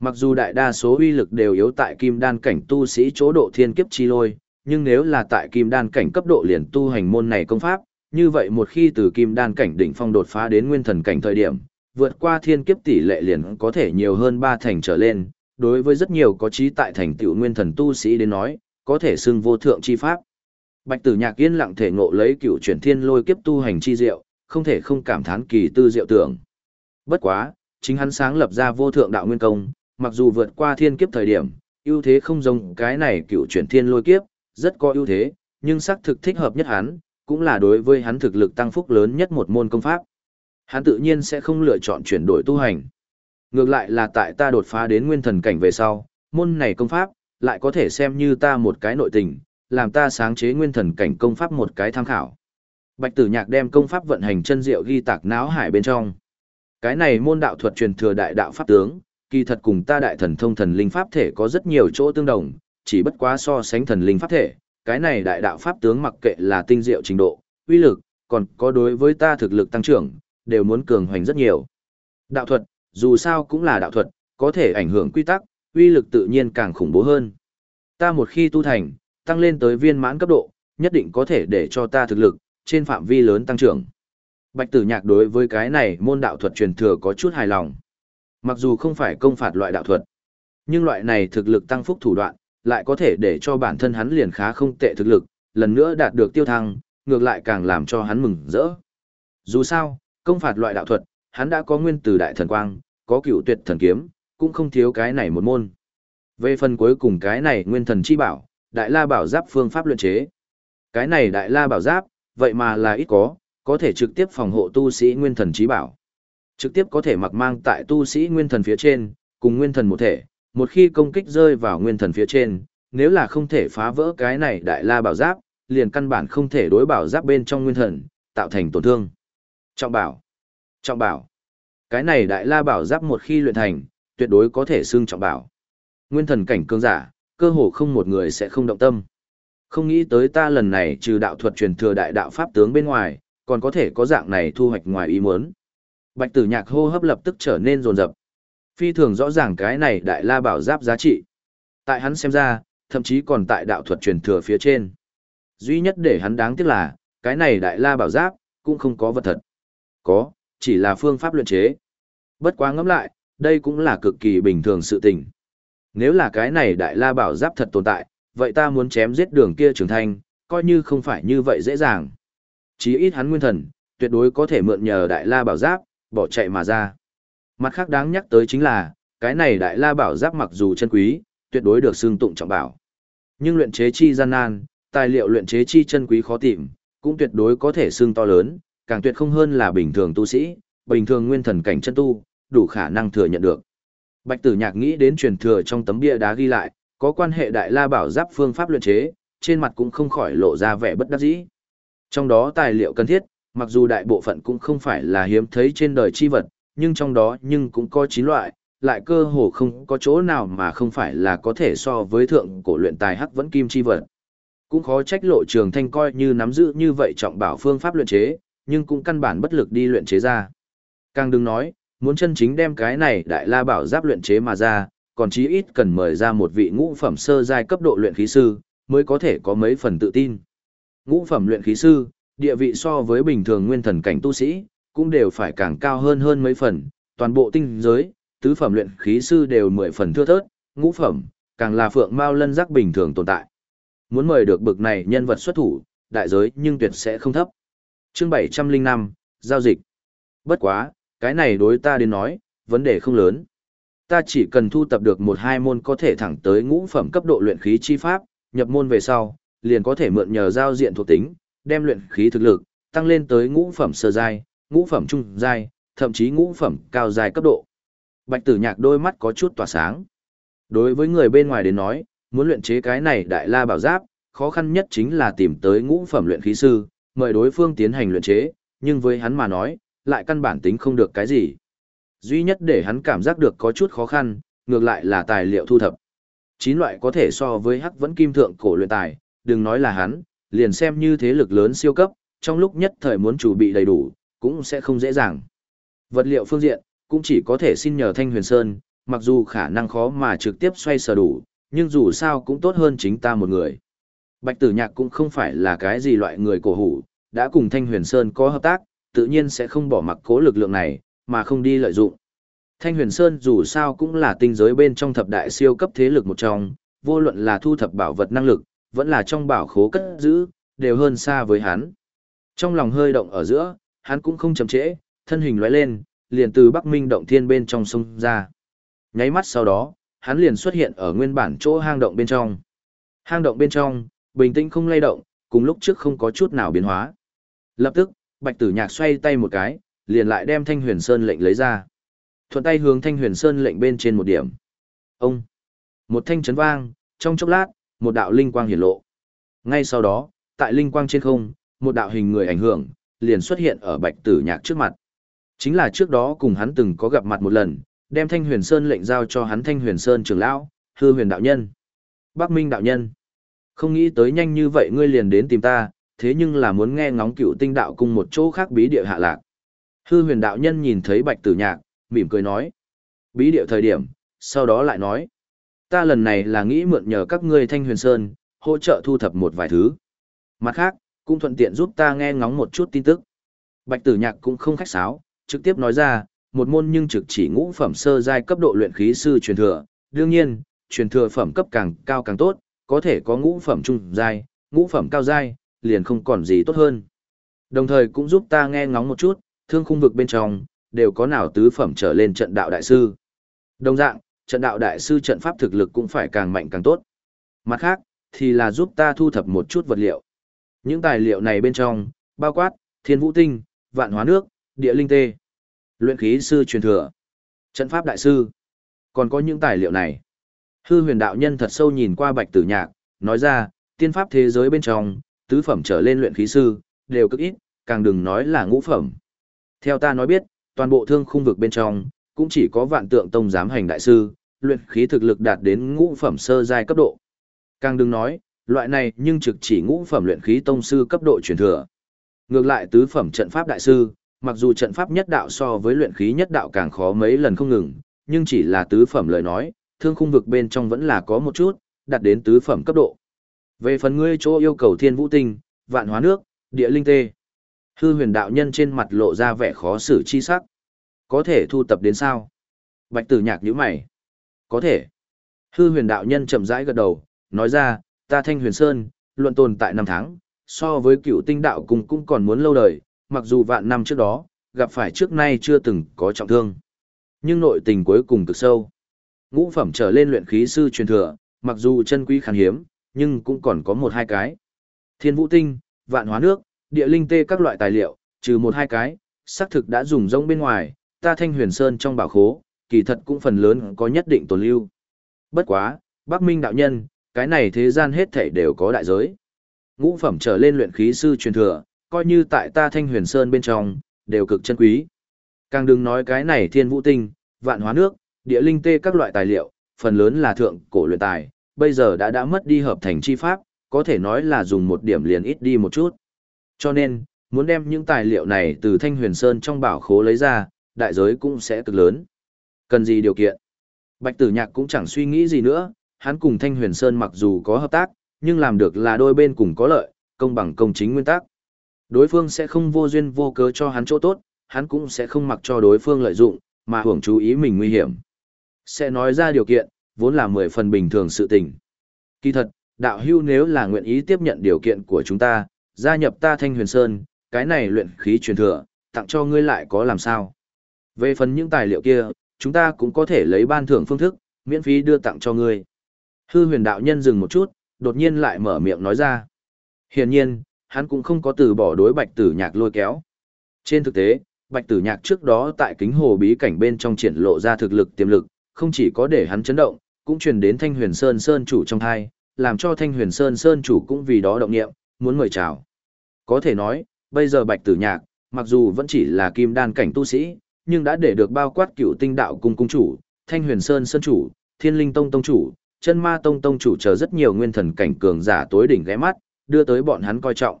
Mặc dù đại đa số uy lực đều yếu tại kim đan cảnh tu sĩ chỗ độ thiên kiếp chi lôi, nhưng nếu là tại kim đan cảnh cấp độ liền tu hành môn này công pháp, như vậy một khi từ kim đan cảnh đỉnh phong đột phá đến nguyên thần cảnh thời điểm, vượt qua thiên kiếp tỷ lệ liền có thể nhiều hơn ba thành trở lên, đối với rất nhiều có trí tại thành tựu nguyên thần tu sĩ đến nói, có thể xưng vô thượng chi pháp. Bạch Tử Nhạc yên lặng thể ngộ lấy cựu chuyển thiên lôi kiếp tu hành chi diệu, không thể không cảm thán kỳ tư diệu tưởng. Bất quá, chính hắn sáng lập ra vô thượng đạo nguyên công, mặc dù vượt qua thiên kiếp thời điểm, ưu thế không giống cái này cựu chuyển thiên lôi kiếp, rất có ưu thế, nhưng xác thực thích hợp nhất hắn, cũng là đối với hắn thực lực tăng phúc lớn nhất một môn công pháp. Hắn tự nhiên sẽ không lựa chọn chuyển đổi tu hành. Ngược lại là tại ta đột phá đến nguyên thần cảnh về sau, môn này công pháp, lại có thể xem như ta một cái nội tình, làm ta sáng chế nguyên thần cảnh công pháp một cái tham khảo. Bạch Tử Nhạc đem công pháp vận hành chân diệu ghi tạc náo hải bên trong. Cái này môn đạo thuật truyền thừa đại đạo pháp tướng, kỳ thật cùng ta đại thần thông thần linh pháp thể có rất nhiều chỗ tương đồng, chỉ bất quá so sánh thần linh pháp thể, cái này đại đạo pháp tướng mặc kệ là tinh diệu trình độ, uy lực, còn có đối với ta thực lực tăng trưởng, đều muốn cường hoành rất nhiều. Đạo thuật, dù sao cũng là đạo thuật, có thể ảnh hưởng quy tắc, uy lực tự nhiên càng khủng bố hơn. Ta một khi tu thành, tăng lên tới viên mãn cấp độ, nhất định có thể để cho ta thực lực, trên phạm vi lớn tăng trưởng. Bạch tử nhạc đối với cái này môn đạo thuật truyền thừa có chút hài lòng. Mặc dù không phải công phạt loại đạo thuật, nhưng loại này thực lực tăng phúc thủ đoạn, lại có thể để cho bản thân hắn liền khá không tệ thực lực, lần nữa đạt được tiêu thăng, ngược lại càng làm cho hắn mừng rỡ. Dù sao, công phạt loại đạo thuật, hắn đã có nguyên từ đại thần quang, có cựu tuyệt thần kiếm, cũng không thiếu cái này một môn. Về phần cuối cùng cái này nguyên thần chi bảo, đại la bảo giáp phương pháp luyện chế. Cái này đại la bảo giáp, vậy mà là ít có, có thể trực tiếp phòng hộ tu sĩ nguyên thần trí bảo. Trực tiếp có thể mặc mang tại tu sĩ nguyên thần phía trên, cùng nguyên thần một thể, một khi công kích rơi vào nguyên thần phía trên, nếu là không thể phá vỡ cái này đại la bảo giáp, liền căn bản không thể đối bảo giáp bên trong nguyên thần, tạo thành tổn thương. Trọng bảo. Trọng bảo. Cái này đại la bảo giáp một khi luyện thành, tuyệt đối có thể xưng trọng bảo. Nguyên thần cảnh cương giả, cơ hồ không một người sẽ không động tâm. Không nghĩ tới ta lần này trừ đạo thuật truyền thừa đại đạo pháp tướng bên ngoài, còn có thể có dạng này thu hoạch ngoài ý muốn. Bạch tử nhạc hô hấp lập tức trở nên rồn rập. Phi thường rõ ràng cái này đại la bảo giáp giá trị. Tại hắn xem ra, thậm chí còn tại đạo thuật truyền thừa phía trên. Duy nhất để hắn đáng tiếc là, cái này đại la bảo giáp, cũng không có vật thật. Có, chỉ là phương pháp luyện chế. Bất quá ngẫm lại, đây cũng là cực kỳ bình thường sự tình. Nếu là cái này đại la bảo giáp thật tồn tại, vậy ta muốn chém giết đường kia trưởng thành, coi như không phải như vậy dễ dàng. Chí ít hắn nguyên thần, tuyệt đối có thể mượn nhờ đại la bảo giáp, bỏ chạy mà ra. Mặt khác đáng nhắc tới chính là, cái này đại la bảo giáp mặc dù chân quý, tuyệt đối được xương tụng trọng bảo. Nhưng luyện chế chi gian nan, tài liệu luyện chế chi chân quý khó tìm, cũng tuyệt đối có thể xương to lớn, càng tuyệt không hơn là bình thường tu sĩ, bình thường nguyên thần cảnh chân tu, đủ khả năng thừa nhận được. Bạch Tử Nhạc nghĩ đến truyền thừa trong tấm bia đá ghi lại, có quan hệ đại la bảo giáp phương pháp luyện chế, trên mặt cũng không khỏi lộ ra vẻ bất đắc dĩ. Trong đó tài liệu cần thiết, mặc dù đại bộ phận cũng không phải là hiếm thấy trên đời chi vật, nhưng trong đó nhưng cũng có 9 loại, lại cơ hồ không có chỗ nào mà không phải là có thể so với thượng cổ luyện tài hắc vẫn kim chi vật. Cũng khó trách lộ trường thanh coi như nắm giữ như vậy trọng bảo phương pháp luyện chế, nhưng cũng căn bản bất lực đi luyện chế ra. Càng đừng nói, muốn chân chính đem cái này đại la bảo giáp luyện chế mà ra, còn chí ít cần mời ra một vị ngũ phẩm sơ giai cấp độ luyện khí sư, mới có thể có mấy phần tự tin. Ngũ phẩm luyện khí sư, địa vị so với bình thường nguyên thần cảnh tu sĩ, cũng đều phải càng cao hơn hơn mấy phần, toàn bộ tinh giới, tứ phẩm luyện khí sư đều mười phần thưa thớt, ngũ phẩm, càng là phượng mao lân giác bình thường tồn tại. Muốn mời được bực này nhân vật xuất thủ, đại giới nhưng tuyệt sẽ không thấp. Chương 705, giao dịch. Bất quá, cái này đối ta đến nói, vấn đề không lớn. Ta chỉ cần thu tập được một hai môn có thể thẳng tới ngũ phẩm cấp độ luyện khí chi pháp, nhập môn về sau, liền có thể mượn nhờ giao diện thuộc tính, đem luyện khí thực lực tăng lên tới ngũ phẩm sơ giai, ngũ phẩm trung giai, thậm chí ngũ phẩm cao giai cấp độ. Bạch Tử Nhạc đôi mắt có chút tỏa sáng. Đối với người bên ngoài đến nói, muốn luyện chế cái này đại la bảo giáp, khó khăn nhất chính là tìm tới ngũ phẩm luyện khí sư, mời đối phương tiến hành luyện chế, nhưng với hắn mà nói, lại căn bản tính không được cái gì. Duy nhất để hắn cảm giác được có chút khó khăn, ngược lại là tài liệu thu thập. Chín loại có thể so với hắc vẫn kim thượng cổ luyện tài, đừng nói là hắn, liền xem như thế lực lớn siêu cấp, trong lúc nhất thời muốn chủ bị đầy đủ, cũng sẽ không dễ dàng. Vật liệu phương diện, cũng chỉ có thể xin nhờ Thanh Huyền Sơn, mặc dù khả năng khó mà trực tiếp xoay sở đủ, nhưng dù sao cũng tốt hơn chính ta một người. Bạch Tử Nhạc cũng không phải là cái gì loại người cổ hủ, đã cùng Thanh Huyền Sơn có hợp tác, tự nhiên sẽ không bỏ mặc cố lực lượng này, mà không đi lợi dụng. Thanh Huyền Sơn dù sao cũng là tinh giới bên trong thập đại siêu cấp thế lực một trong, vô luận là thu thập bảo vật năng lực, vẫn là trong bảo khố cất giữ, đều hơn xa với hắn. Trong lòng hơi động ở giữa, hắn cũng không chậm trễ, thân hình lóe lên, liền từ Bắc Minh động thiên bên trong sông ra. Nháy mắt sau đó, hắn liền xuất hiện ở nguyên bản chỗ hang động bên trong. Hang động bên trong, bình tĩnh không lay động, cùng lúc trước không có chút nào biến hóa. Lập tức, Bạch Tử Nhạc xoay tay một cái, liền lại đem Thanh Huyền Sơn lệnh lấy ra. Thuận tay hướng Thanh Huyền Sơn lệnh bên trên một điểm. Ông! Một thanh chấn vang, trong chốc lát, một đạo linh quang hiển lộ. Ngay sau đó, tại linh quang trên không, một đạo hình người ảnh hưởng, liền xuất hiện ở Bạch Tử Nhạc trước mặt. Chính là trước đó cùng hắn từng có gặp mặt một lần, đem Thanh Huyền Sơn lệnh giao cho hắn Thanh Huyền Sơn trưởng lão, Hư Huyền đạo nhân. Bắc Minh đạo nhân. Không nghĩ tới nhanh như vậy ngươi liền đến tìm ta, thế nhưng là muốn nghe ngóng cựu tinh đạo cùng một chỗ khác bí địa hạ lạc. Hư huyền đạo nhân nhìn thấy bạch tử nhạc, mỉm cười nói. Bí địa thời điểm, sau đó lại nói. Ta lần này là nghĩ mượn nhờ các ngươi thanh huyền sơn, hỗ trợ thu thập một vài thứ. Mặt khác, cũng thuận tiện giúp ta nghe ngóng một chút tin tức. Bạch tử nhạc cũng không khách sáo, trực tiếp nói ra, một môn nhưng trực chỉ ngũ phẩm sơ giai cấp độ luyện khí sư truyền thừa. Đương nhiên, truyền thừa phẩm cấp càng cao càng tốt, có thể có ngũ phẩm trung giai, ngũ phẩm cao giai, liền không còn gì tốt hơn. Đồng thời cũng giúp ta nghe ngóng một chút, thương khung vực bên trong, đều có nào tứ phẩm trở lên trận đạo đại sư. Đồng dạng, trận đạo đại sư trận pháp thực lực cũng phải càng mạnh càng tốt. Mặt khác, thì là giúp ta thu thập một chút vật liệu. Những tài liệu này bên trong, bao quát, thiên vũ tinh, vạn hóa nước, địa linh tê, luyện khí sư truyền thừa, trận pháp đại sư. Còn có những tài liệu này. Hư huyền đạo nhân thật sâu nhìn qua bạch tử nhạc, nói ra, tiên pháp thế giới bên trong, tứ phẩm trở lên luyện khí sư, đều cực ít, càng đừng nói là ngũ phẩm. Theo ta nói biết, toàn bộ thương khung vực bên trong, cũng chỉ có vạn tượng tông giám hành đại sư, luyện khí thực lực đạt đến ngũ phẩm sơ giai cấp độ. Càng đừng nói, loại này nhưng trực chỉ ngũ phẩm luyện khí tông sư cấp độ truyền thừa. Ngược lại tứ phẩm trận pháp đại sư, mặc dù trận pháp nhất đạo so với luyện khí nhất đạo càng khó mấy lần không ngừng, nhưng chỉ là tứ phẩm lời nói, thương khung vực bên trong vẫn là có một chút, đạt đến tứ phẩm cấp độ. Về phần ngươi chỗ yêu cầu thiên vũ tinh, vạn hóa nước, địa linh tê. Hư huyền đạo nhân trên mặt lộ ra vẻ khó xử chi sắc. Có thể thu tập đến sao? Bạch tử nhạc nhíu mày. Có thể. Hư huyền đạo nhân chậm rãi gật đầu, nói ra, ta thanh huyền sơn, luận tồn tại năm tháng, so với cựu tinh đạo cùng cũng còn muốn lâu đời, mặc dù vạn năm trước đó, gặp phải trước nay chưa từng có trọng thương. Nhưng nội tình cuối cùng cực sâu. Ngũ phẩm trở lên luyện khí sư truyền thừa, mặc dù chân quý khan hiếm, nhưng cũng còn có một hai cái. Thiên vũ tinh, vạn hóa nước, địa linh tê các loại tài liệu, trừ một hai cái, xác thực đã dùng rông bên ngoài, ta thanh huyền sơn trong bảo khố, kỳ thật cũng phần lớn có nhất định tồn lưu. Bất quá, Bắc Minh đạo nhân, cái này thế gian hết thảy đều có đại giới. Ngũ phẩm trở lên luyện khí sư truyền thừa, coi như tại ta thanh huyền sơn bên trong, đều cực chân quý. Càng đừng nói cái này thiên vũ tinh, vạn hóa nước, địa linh tê các loại tài liệu, phần lớn là thượng cổ luyện tài, bây giờ đã đã mất đi hợp thành chi pháp, có thể nói là dùng một điểm liền ít đi một chút. Cho nên, muốn đem những tài liệu này từ Thanh Huyền Sơn trong bảo khố lấy ra, đại giới cũng sẽ cực lớn. Cần gì điều kiện? Bạch Tử Nhạc cũng chẳng suy nghĩ gì nữa, hắn cùng Thanh Huyền Sơn mặc dù có hợp tác, nhưng làm được là đôi bên cùng có lợi, công bằng công chính nguyên tắc. Đối phương sẽ không vô duyên vô cớ cho hắn chỗ tốt, hắn cũng sẽ không mặc cho đối phương lợi dụng, mà hưởng chú ý mình nguy hiểm. Sẽ nói ra điều kiện, vốn là mười phần bình thường sự tình. Kỳ thật, đạo hưu nếu là nguyện ý tiếp nhận điều kiện của chúng ta, gia nhập ta Thanh Huyền Sơn, cái này luyện khí truyền thừa, tặng cho ngươi lại có làm sao. Về phần những tài liệu kia, chúng ta cũng có thể lấy ban thưởng phương thức, miễn phí đưa tặng cho ngươi. Hư huyền đạo nhân dừng một chút, đột nhiên lại mở miệng nói ra. Hiển nhiên, hắn cũng không có từ bỏ đối bạch tử nhạc lôi kéo. Trên thực tế, bạch tử nhạc trước đó tại kính hồ bí cảnh bên trong triển lộ ra thực lực tiềm lực, không chỉ có để hắn chấn động, cũng truyền đến thanh huyền sơn sơn chủ trong thai, làm cho thanh huyền sơn sơn chủ cũng vì đó động nghiệm, muốn mời chào. Có thể nói, bây giờ bạch tử nhạc, mặc dù vẫn chỉ là kim đan cảnh tu sĩ, nhưng đã để được bao quát cựu tinh đạo cung cung chủ, thanh huyền sơn sơn chủ, thiên linh tông tông chủ, chân ma tông tông chủ chờ rất nhiều nguyên thần cảnh cường giả tối đỉnh ghé mắt, đưa tới bọn hắn coi trọng.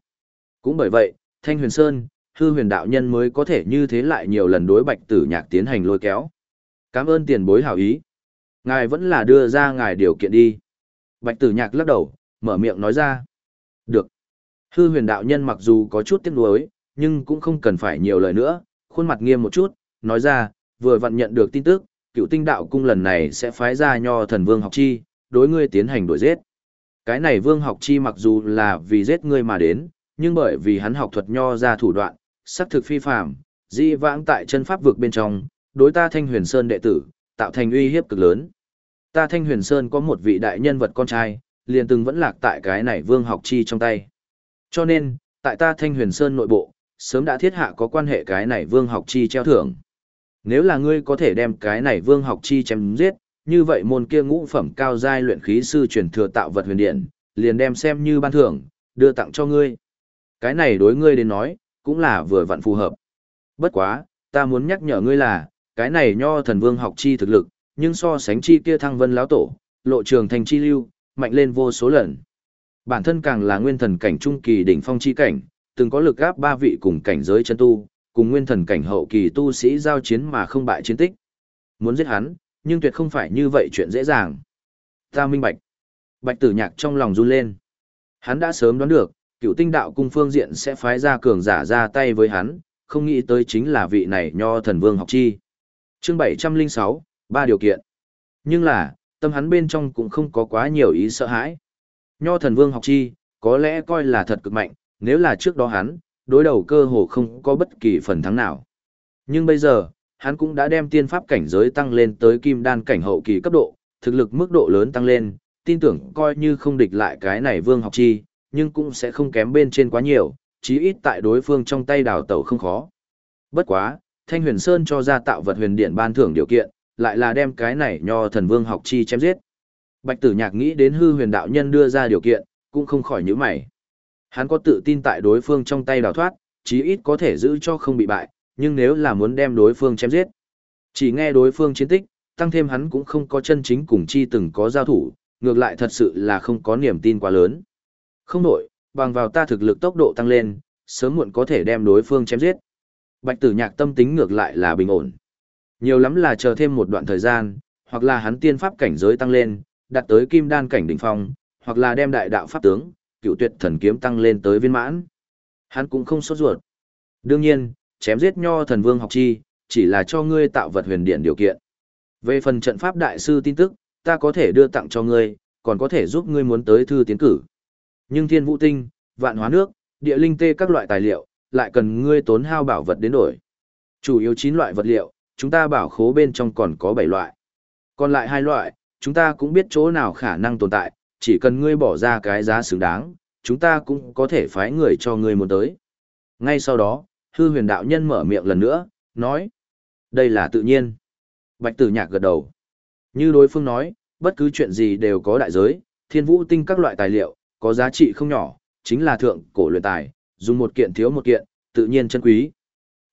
Cũng bởi vậy, thanh huyền sơn, hư huyền đạo nhân mới có thể như thế lại nhiều lần đối bạch tử nhạc tiến hành lôi kéo. Cảm ơn tiền bối hảo ý. Ngài vẫn là đưa ra ngài điều kiện đi. Bạch tử nhạc lắc đầu, mở miệng nói ra. Được. Hư huyền đạo nhân mặc dù có chút tiếc nuối, nhưng cũng không cần phải nhiều lời nữa, khuôn mặt nghiêm một chút, nói ra, vừa vặn nhận được tin tức, cựu tinh đạo cung lần này sẽ phái ra nho thần vương học chi, đối ngươi tiến hành đuổi giết. Cái này vương học chi mặc dù là vì giết ngươi mà đến, nhưng bởi vì hắn học thuật nho ra thủ đoạn, sắc thực phi phạm, di vãng tại chân pháp vực bên trong, đối ta thanh huyền sơn đệ tử, tạo thành uy hiếp cực lớn. Ta thanh huyền sơn có một vị đại nhân vật con trai, liền từng vẫn lạc tại cái này vương học chi trong tay. Cho nên, tại ta thanh huyền sơn nội bộ, sớm đã thiết hạ có quan hệ cái này vương học chi treo thưởng. Nếu là ngươi có thể đem cái này vương học chi chém giết, như vậy môn kia ngũ phẩm cao giai luyện khí sư truyền thừa tạo vật huyền điện, liền đem xem như ban thưởng, đưa tặng cho ngươi. Cái này đối ngươi đến nói, cũng là vừa vặn phù hợp. Bất quá, ta muốn nhắc nhở ngươi là, cái này nho thần vương học chi thực lực, nhưng so sánh chi kia thăng vân lão tổ, lộ trường thành chi lưu, mạnh lên vô số lần. Bản thân càng là nguyên thần cảnh trung kỳ đỉnh phong chi cảnh, từng có lực gáp ba vị cùng cảnh giới chân tu, cùng nguyên thần cảnh hậu kỳ tu sĩ giao chiến mà không bại chiến tích. Muốn giết hắn, nhưng tuyệt không phải như vậy chuyện dễ dàng. Ta minh bạch. Bạch tử nhạc trong lòng run lên. Hắn đã sớm đoán được, cựu tinh đạo cung phương diện sẽ phái ra cường giả ra tay với hắn, không nghĩ tới chính là vị này nho thần vương học chi chương 706, ba điều kiện. Nhưng là, tâm hắn bên trong cũng không có quá nhiều ý sợ hãi. Nho thần vương học chi, có lẽ coi là thật cực mạnh, nếu là trước đó hắn, đối đầu cơ hồ không có bất kỳ phần thắng nào. Nhưng bây giờ, hắn cũng đã đem tiên pháp cảnh giới tăng lên tới kim đan cảnh hậu kỳ cấp độ, thực lực mức độ lớn tăng lên, tin tưởng coi như không địch lại cái này vương học chi, nhưng cũng sẽ không kém bên trên quá nhiều, chí ít tại đối phương trong tay đào tẩu không khó. Bất quá, Thanh Huyền Sơn cho ra tạo vật huyền điện ban thưởng điều kiện, lại là đem cái này nho thần vương học chi chém giết. Bạch Tử Nhạc nghĩ đến hư huyền đạo nhân đưa ra điều kiện, cũng không khỏi nhíu mày. Hắn có tự tin tại đối phương trong tay đào thoát, chí ít có thể giữ cho không bị bại, nhưng nếu là muốn đem đối phương chém giết, chỉ nghe đối phương chiến tích, tăng thêm hắn cũng không có chân chính cùng chi từng có giao thủ, ngược lại thật sự là không có niềm tin quá lớn. Không đổi, bằng vào ta thực lực tốc độ tăng lên, sớm muộn có thể đem đối phương chém giết. Bạch tử nhạc tâm tính ngược lại là bình ổn. Nhiều lắm là chờ thêm một đoạn thời gian, hoặc là hắn tiên pháp cảnh giới tăng lên, đạt tới kim đan cảnh đỉnh phong, hoặc là đem đại đạo pháp tướng, cựu tuyệt thần kiếm tăng lên tới viên mãn. Hắn cũng không sốt ruột. Đương nhiên, chém giết nho thần vương học chi, chỉ là cho ngươi tạo vật huyền điện điều kiện. Về phần trận pháp đại sư tin tức, ta có thể đưa tặng cho ngươi, còn có thể giúp ngươi muốn tới thư tiến cử. Nhưng thiên vũ tinh, vạn hóa nước, địa linh tê các loại tài liệu, lại cần ngươi tốn hao bảo vật đến đổi. Chủ yếu 9 loại vật liệu, chúng ta bảo khố bên trong còn có 7 loại. Còn lại hai loại, chúng ta cũng biết chỗ nào khả năng tồn tại, chỉ cần ngươi bỏ ra cái giá xứng đáng, chúng ta cũng có thể phái người cho ngươi muốn tới. Ngay sau đó, hư huyền đạo nhân mở miệng lần nữa, nói. Đây là tự nhiên. Bạch tử nhạc gật đầu. Như đối phương nói, bất cứ chuyện gì đều có đại giới, thiên vũ tinh các loại tài liệu, có giá trị không nhỏ, chính là thượng cổ luyện tài, dùng một kiện thiếu một kiện, tự nhiên chân quý.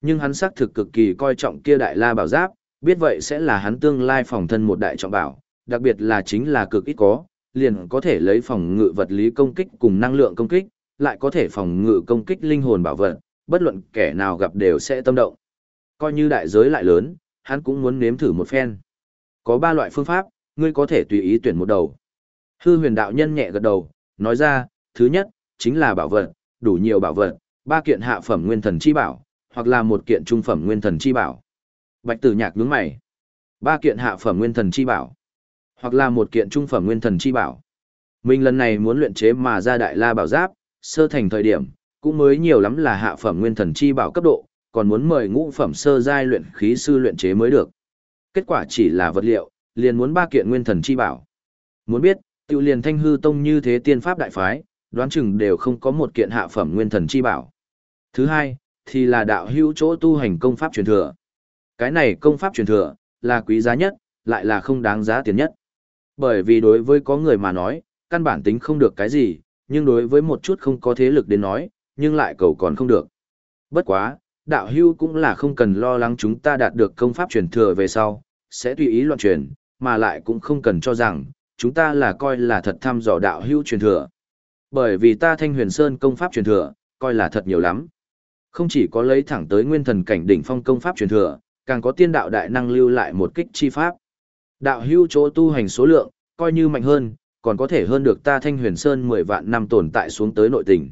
Nhưng hắn xác thực cực kỳ coi trọng kia đại la bảo giáp, biết vậy sẽ là hắn tương lai phòng thân một đại trọng bảo, đặc biệt là chính là cực ít có, liền có thể lấy phòng ngự vật lý công kích cùng năng lượng công kích, lại có thể phòng ngự công kích linh hồn bảo vật, bất luận kẻ nào gặp đều sẽ tâm động. Coi như đại giới lại lớn, hắn cũng muốn nếm thử một phen. Có ba loại phương pháp, ngươi có thể tùy ý tuyển một đầu. Hư huyền đạo nhân nhẹ gật đầu, nói ra, thứ nhất, chính là bảo vật, đủ nhiều bảo vật, ba kiện hạ phẩm nguyên thần chi bảo, hoặc là một kiện trung phẩm nguyên thần chi bảo. Bạch tử nhạc nhướng mày. Ba kiện hạ phẩm nguyên thần chi bảo, hoặc là một kiện trung phẩm nguyên thần chi bảo. Mình lần này muốn luyện chế mà ra đại la bảo giáp, sơ thành thời điểm, cũng mới nhiều lắm là hạ phẩm nguyên thần chi bảo cấp độ, còn muốn mời ngũ phẩm sơ giai luyện khí sư luyện chế mới được. Kết quả chỉ là vật liệu, liền muốn ba kiện nguyên thần chi bảo. Muốn biết, tiêu liền thanh hư tông như thế tiên pháp đại phái, đoán chừng đều không có một kiện hạ phẩm nguyên thần chi bảo. Thứ hai, thì là đạo hữu chỗ tu hành công pháp truyền thừa. Cái này công pháp truyền thừa, là quý giá nhất, lại là không đáng giá tiền nhất. Bởi vì đối với có người mà nói, căn bản tính không được cái gì, nhưng đối với một chút không có thế lực đến nói, nhưng lại cầu còn không được. Bất quá, đạo hưu cũng là không cần lo lắng chúng ta đạt được công pháp truyền thừa về sau, sẽ tùy ý loạn truyền, mà lại cũng không cần cho rằng, chúng ta là coi là thật thăm dò đạo hưu truyền thừa. Bởi vì ta thanh huyền sơn công pháp truyền thừa, coi là thật nhiều lắm. Không chỉ có lấy thẳng tới nguyên thần cảnh đỉnh phong công pháp truyền thừa, càng có tiên đạo đại năng lưu lại một kích chi pháp. Đạo hưu chỗ tu hành số lượng, coi như mạnh hơn, còn có thể hơn được ta thanh huyền sơn 10 vạn năm tồn tại xuống tới nội tình.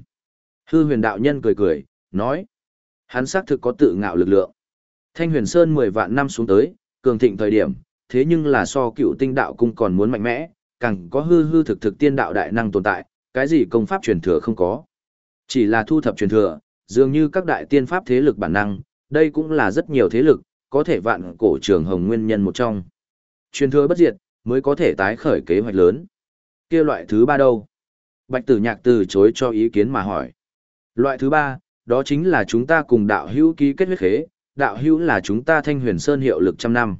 Hư huyền đạo nhân cười cười, nói. Hắn xác thực có tự ngạo lực lượng. Thanh huyền sơn 10 vạn năm xuống tới, cường thịnh thời điểm, thế nhưng là so cựu tinh đạo cung còn muốn mạnh mẽ, càng có hư hư thực thực tiên đạo đại năng tồn tại, cái gì công pháp truyền thừa không có. Chỉ là thu thập truyền thừa, dường như các đại tiên pháp thế lực bản năng, đây cũng là rất nhiều thế lực, có thể vạn cổ trường hồng nguyên nhân một trong. Truyền thừa bất diệt, mới có thể tái khởi kế hoạch lớn. kia loại thứ ba đâu? Bạch tử nhạc từ chối cho ý kiến mà hỏi. Loại thứ ba, đó chính là chúng ta cùng đạo hữu ký kết huyết khế, đạo hữu là chúng ta thanh huyền sơn hiệu lực trăm năm.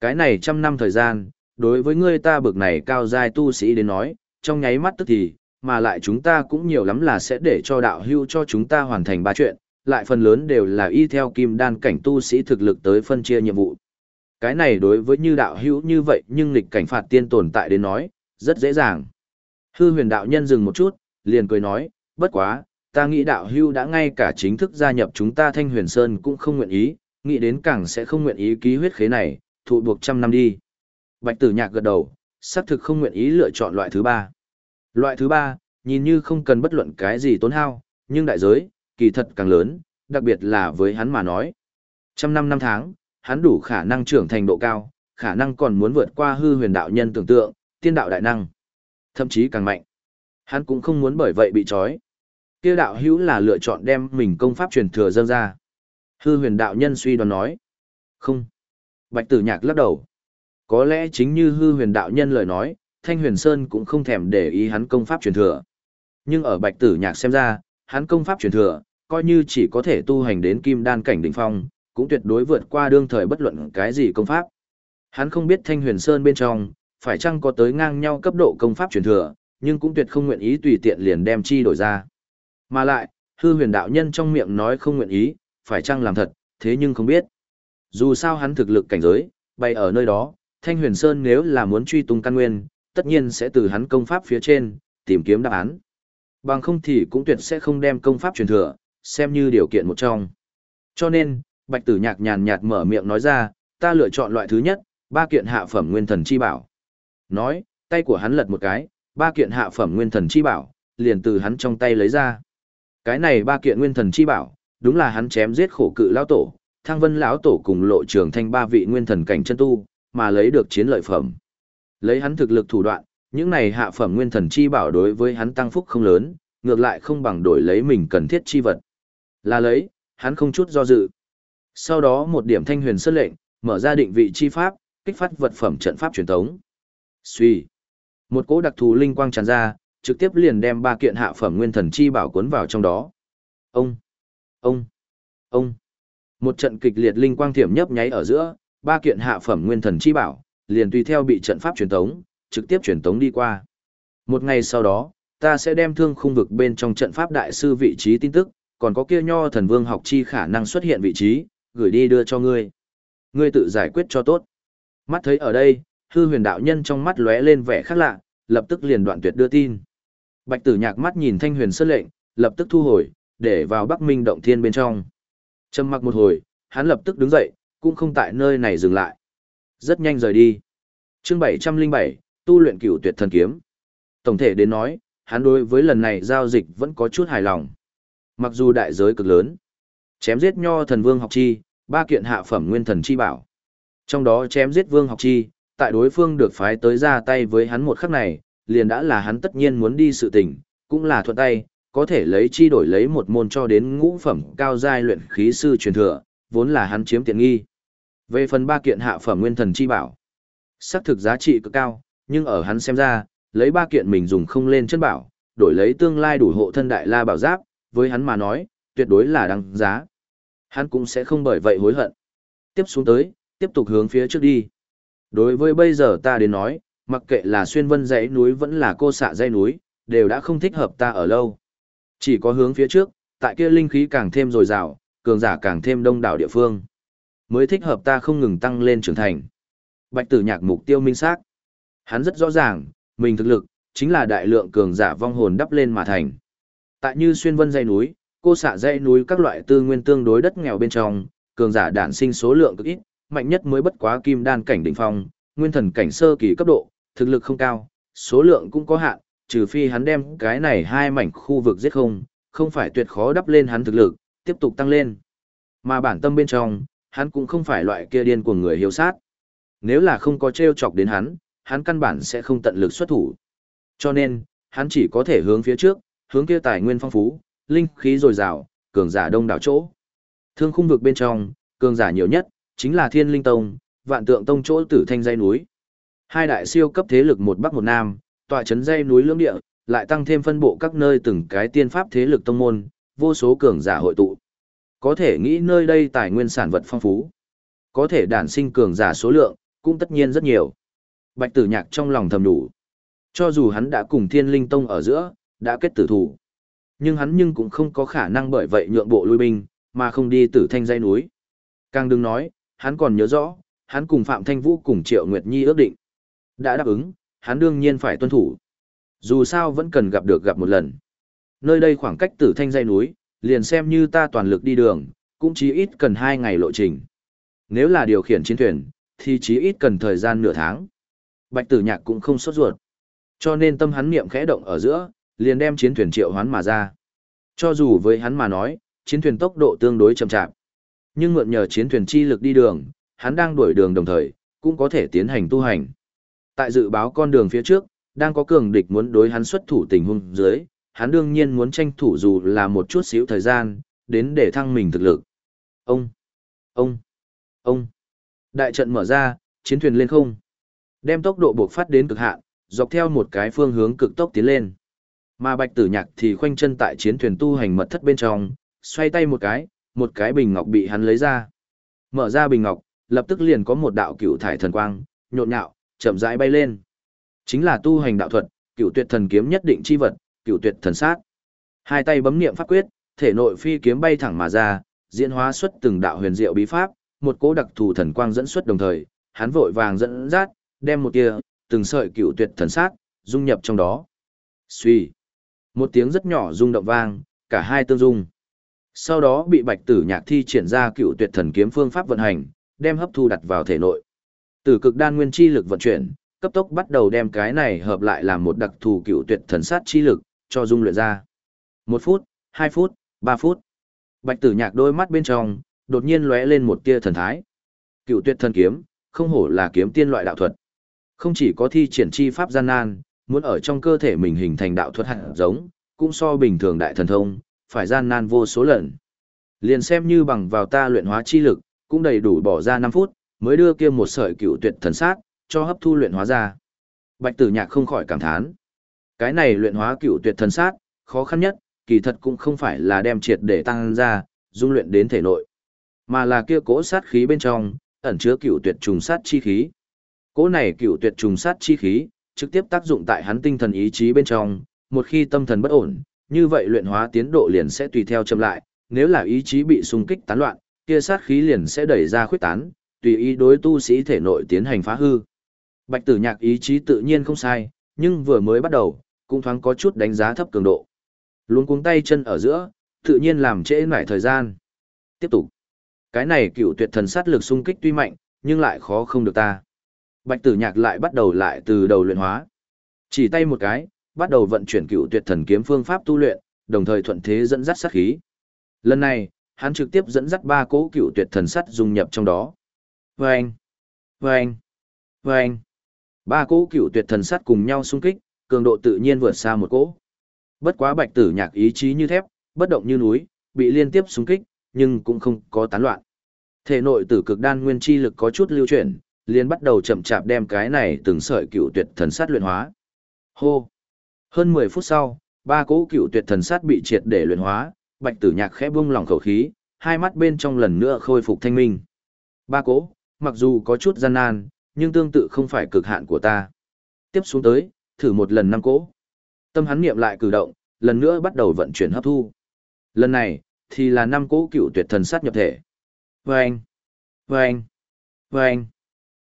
Cái này trăm năm thời gian, đối với ngươi ta bực này cao giai tu sĩ đến nói, trong nháy mắt tức thì, mà lại chúng ta cũng nhiều lắm là sẽ để cho đạo hưu cho chúng ta hoàn thành ba chuyện, lại phần lớn đều là y theo kim đan cảnh tu sĩ thực lực tới phân chia nhiệm vụ. Cái này đối với như đạo hữu như vậy nhưng lịch cảnh phạt tiên tồn tại đến nói, rất dễ dàng. Hư huyền đạo nhân dừng một chút, liền cười nói, bất quá, ta nghĩ đạo hưu đã ngay cả chính thức gia nhập chúng ta thanh huyền sơn cũng không nguyện ý, nghĩ đến càng sẽ không nguyện ý ký huyết khế này, thụ buộc trăm năm đi. Bạch tử nhạc gật đầu, xác thực không nguyện ý lựa chọn loại thứ ba. Loại thứ ba, nhìn như không cần bất luận cái gì tốn hao, nhưng đại giới, kỳ thật càng lớn, đặc biệt là với hắn mà nói. Trăm năm năm tháng, hắn đủ khả năng trưởng thành độ cao, khả năng còn muốn vượt qua hư huyền đạo nhân tưởng tượng, tiên đạo đại năng. Thậm chí càng mạnh. Hắn cũng không muốn bởi vậy bị trói. Kia đạo hữu là lựa chọn đem mình công pháp truyền thừa dâng ra. Hư huyền đạo nhân suy đoán nói. Không. Bạch tử nhạc lắc đầu. Có lẽ chính như hư huyền đạo nhân lời nói, Thanh huyền Sơn cũng không thèm để ý hắn công pháp truyền thừa. Nhưng ở bạch tử nhạc xem ra, hắn công pháp truyền thừa, coi như chỉ có thể tu hành đến kim đan cảnh đỉnh phong, cũng tuyệt đối vượt qua đương thời bất luận cái gì công pháp. Hắn không biết Thanh Huyền Sơn bên trong, phải chăng có tới ngang nhau cấp độ công pháp truyền thừa, nhưng cũng tuyệt không nguyện ý tùy tiện liền đem chi đổi ra. Mà lại, hư huyền đạo nhân trong miệng nói không nguyện ý, phải chăng làm thật, thế nhưng không biết. Dù sao hắn thực lực cảnh giới, bay ở nơi đó, Thanh Huyền Sơn nếu là muốn truy tung căn nguyên, tất nhiên sẽ từ hắn công pháp phía trên, tìm kiếm đáp án. Bằng không thì cũng tuyệt sẽ không đem công pháp truyền thừa, xem như điều kiện một trong. Cho nên, Bạch Tử Nhạc nhàn nhạt mở miệng nói ra, ta lựa chọn loại thứ nhất, ba kiện hạ phẩm nguyên thần chi bảo. Nói, tay của hắn lật một cái, ba kiện hạ phẩm nguyên thần chi bảo, liền từ hắn trong tay lấy ra. Cái này ba kiện nguyên thần chi bảo, đúng là hắn chém giết khổ cự lão tổ, thang vân lão tổ cùng lộ trường thanh ba vị nguyên thần cảnh chân tu, mà lấy được chiến lợi phẩm. Lấy hắn thực lực thủ đoạn, những này hạ phẩm nguyên thần chi bảo đối với hắn tăng phúc không lớn, ngược lại không bằng đổi lấy mình cần thiết chi vật. Là lấy, hắn không chút do dự. Sau đó một điểm thanh huyền sơn lệnh, mở ra định vị chi pháp, kích phát vật phẩm trận pháp truyền thống. Suy. Một cỗ đặc thù linh quang tràn ra, trực tiếp liền đem ba kiện hạ phẩm nguyên thần chi bảo cuốn vào trong đó. Ông, ông, ông. Một trận kịch liệt linh quang thiểm nhấp nháy ở giữa, ba kiện hạ phẩm nguyên thần chi bảo, liền tùy theo bị trận pháp truyền tống, trực tiếp truyền tống đi qua. Một ngày sau đó, ta sẽ đem thương khung vực bên trong trận pháp đại sư vị trí tin tức, còn có kia nho thần vương học chi khả năng xuất hiện vị trí, gửi đi đưa cho ngươi. Ngươi tự giải quyết cho tốt. Mắt thấy ở đây, hư huyền đạo nhân trong mắt lóe lên vẻ khác lạ, lập tức liền đoạn tuyệt đưa tin. Bạch tử nhạc mắt nhìn thanh huyền sơn lệnh, lập tức thu hồi, để vào Bắc Minh động thiên bên trong. Trầm mặc một hồi, hắn lập tức đứng dậy, cũng không tại nơi này dừng lại. Rất nhanh rời đi. Chương 707, tu luyện cửu tuyệt thần kiếm. Tổng thể đến nói, hắn đối với lần này giao dịch vẫn có chút hài lòng. Mặc dù đại giới cực lớn, chém giết nho thần vương học chi, ba kiện hạ phẩm nguyên thần chi bảo. Trong đó chém giết vương học chi, tại đối phương được phái tới ra tay với hắn một khắc này, liền đã là hắn tất nhiên muốn đi sự tình, cũng là thuận tay, có thể lấy chi đổi lấy một môn cho đến ngũ phẩm cao giai luyện khí sư truyền thừa, vốn là hắn chiếm tiện nghi. Về phần ba kiện hạ phẩm nguyên thần chi bảo, xác thực giá trị cực cao, nhưng ở hắn xem ra, lấy ba kiện mình dùng không lên chân bảo, đổi lấy tương lai đủ hộ thân đại la bảo giáp, với hắn mà nói, tuyệt đối là đăng giá. Hắn cũng sẽ không bởi vậy hối hận. Tiếp xuống tới, tiếp tục hướng phía trước đi. Đối với bây giờ ta đến nói, mặc kệ là xuyên vân dãy núi vẫn là cô xạ dãy núi, đều đã không thích hợp ta ở lâu. Chỉ có hướng phía trước, tại kia linh khí càng thêm dồi dào, cường giả càng thêm đông đảo địa phương. Mới thích hợp ta không ngừng tăng lên trưởng thành. Bạch tử nhạc mục tiêu minh xác Hắn rất rõ ràng, mình thực lực, chính là đại lượng cường giả vong hồn đắp lên mà thành. Tại như xuyên vân dây núi, cô xạ dây núi các loại tư nguyên tương đối đất nghèo bên trong, cường giả đản sinh số lượng cực ít, mạnh nhất mới bất quá kim đan cảnh đỉnh phong, nguyên thần cảnh sơ kỳ cấp độ, thực lực không cao, số lượng cũng có hạn, trừ phi hắn đem cái này hai mảnh khu vực giết không, không phải tuyệt khó đắp lên hắn thực lực, tiếp tục tăng lên. Mà bản tâm bên trong, hắn cũng không phải loại kia điên của người hiếu sát. Nếu là không có treo chọc đến hắn, hắn căn bản sẽ không tận lực xuất thủ. Cho nên, hắn chỉ có thể hướng phía trước, hướng kia tài nguyên phong phú, linh khí dồi dào, cường giả đông đảo chỗ. Thương khung vực bên trong, cường giả nhiều nhất, chính là Thiên Linh Tông, Vạn Tượng Tông chỗ tử thanh dây núi. Hai đại siêu cấp thế lực một bắc một nam, tọa chấn dây núi lưỡng địa, lại tăng thêm phân bộ các nơi từng cái tiên pháp thế lực tông môn, vô số cường giả hội tụ. Có thể nghĩ nơi đây tài nguyên sản vật phong phú. Có thể đản sinh cường giả số lượng, cũng tất nhiên rất nhiều. Bạch tử nhạc trong lòng thầm đủ. Cho dù hắn đã cùng thiên linh tông ở giữa, đã kết tử thủ. Nhưng hắn nhưng cũng không có khả năng bởi vậy nhượng bộ lui binh, mà không đi tử thanh dây núi. Càng đừng nói, hắn còn nhớ rõ, hắn cùng Phạm Thanh Vũ cùng Triệu Nguyệt Nhi ước định. Đã đáp ứng, hắn đương nhiên phải tuân thủ. Dù sao vẫn cần gặp được gặp một lần. Nơi đây khoảng cách tử thanh dây núi, liền xem như ta toàn lực đi đường, cũng chỉ ít cần hai ngày lộ trình. Nếu là điều khiển chiến thuyền, thì chỉ ít cần thời gian nửa tháng. Bạch tử nhạc cũng không sốt ruột. Cho nên tâm hắn niệm khẽ động ở giữa, liền đem chiến thuyền triệu hoán mà ra. Cho dù với hắn mà nói, chiến thuyền tốc độ tương đối chậm chạp. Nhưng mượn nhờ chiến thuyền chi lực đi đường, hắn đang đuổi đường đồng thời, cũng có thể tiến hành tu hành. Tại dự báo con đường phía trước, đang có cường địch muốn đối hắn xuất thủ tình huống dưới, hắn đương nhiên muốn tranh thủ dù là một chút xíu thời gian, đến để thăng mình thực lực. Ông, ông, ông. Đại trận mở ra, chiến thuyền lên không. Đem tốc độ buộc phát đến cực hạn, dọc theo một cái phương hướng cực tốc tiến lên. Mà Bạch Tử Nhạc thì khoanh chân tại chiến thuyền tu hành mật thất bên trong, xoay tay một cái, một cái bình ngọc bị hắn lấy ra. Mở ra bình ngọc, lập tức liền có một đạo cựu thải thần quang, nhộn nhạo, chậm rãi bay lên. Chính là tu hành đạo thuật, cựu tuyệt thần kiếm nhất định chi vật, cựu tuyệt thần sát. Hai tay bấm niệm pháp quyết, thể nội phi kiếm bay thẳng mà ra, diễn hóa xuất từng đạo huyền diệu bí pháp, một cỗ đặc thù thần quang dẫn xuất đồng thời, hắn vội vàng dẫn dắt, đem một tia, từng sợi cựu tuyệt thần sát, dung nhập trong đó. Suy. Một tiếng rất nhỏ rung động vang, cả hai tương dung. Sau đó bị Bạch Tử Nhạc thi triển ra cựu tuyệt thần kiếm phương pháp vận hành, đem hấp thu đặt vào thể nội. từ cực đan nguyên chi lực vận chuyển, cấp tốc bắt đầu đem cái này hợp lại làm một đặc thù cựu tuyệt thần sát chi lực, cho dung luyện ra. Một phút, hai phút, ba phút. Bạch tử nhạc đôi mắt bên trong, đột nhiên lóe lên một tia thần thái. Cựu tuyệt thần kiếm, không hổ là kiếm tiên loại đạo thuật. Không chỉ có thi triển chi pháp gian nan, muốn ở trong cơ thể mình hình thành đạo thuật hạt giống, cũng so bình thường đại thần thông, phải gian nan vô số lần. Liền xem như bằng vào ta luyện hóa chi lực, cũng đầy đủ bỏ ra 5 phút, mới đưa kia một sợi cựu tuyệt thần sát, cho hấp thu luyện hóa ra. Bạch tử nhạc không khỏi cảm thán. Cái này luyện hóa cựu tuyệt thần sát, khó khăn nhất, kỳ thật cũng không phải là đem triệt để tăng ra, dung luyện đến thể nội, mà là kia cỗ sát khí bên trong, ẩn chứa cựu tuyệt trùng sát chi khí. Cỗ này cựu tuyệt trùng sát chi khí, trực tiếp tác dụng tại hắn tinh thần ý chí bên trong, một khi tâm thần bất ổn, như vậy luyện hóa tiến độ liền sẽ tùy theo chậm lại, nếu là ý chí bị xung kích tán loạn, kia sát khí liền sẽ đẩy ra khuyết tán, tùy ý đối tu sĩ thể nội tiến hành phá hư. Bạch Tử Nhạc ý chí tự nhiên không sai, nhưng vừa mới bắt đầu, cũng thoáng có chút đánh giá thấp cường độ. Luôn cuống tay chân ở giữa, tự nhiên làm trễ nải thời gian. Tiếp tục. Cái này cựu tuyệt thần sát lực xung kích tuy mạnh, nhưng lại khó không được ta. Bạch tử nhạc lại bắt đầu lại từ đầu luyện hóa. Chỉ tay một cái, bắt đầu vận chuyển cựu tuyệt thần kiếm phương pháp tu luyện, đồng thời thuận thế dẫn dắt sát khí. Lần này, hắn trực tiếp dẫn dắt ba cỗ cựu tuyệt thần sắt dung nhập trong đó. Vâng! Vâng! Vâng! Ba cỗ cựu tuyệt thần sắt cùng nhau xung kích, cường độ tự nhiên vượt xa một cỗ. Bất quá bạch tử nhạc ý chí như thép, bất động như núi, bị liên tiếp xung kích, nhưng cũng không có tán loạn. Thể nội tử cực đan nguyên chi lực có chút lưu chuyển, liền bắt đầu chậm chạp đem cái này từng sợi cựu tuyệt thần sát luyện hóa. Hô! Hơn 10 phút sau, ba cỗ cựu tuyệt thần sát bị triệt để luyện hóa, bạch tử nhạc khẽ buông lỏng khẩu khí, hai mắt bên trong lần nữa khôi phục thanh minh. Ba cỗ, mặc dù có chút gian nan, nhưng tương tự không phải cực hạn của ta. Tiếp xuống tới, thử một lần năm cỗ. Tâm hắn niệm lại cử động, lần nữa bắt đầu vận chuyển hấp thu. Lần này, thì là năm cỗ cựu tuyệt thần sát nhập thể. Vâng! Vâng! Vâng!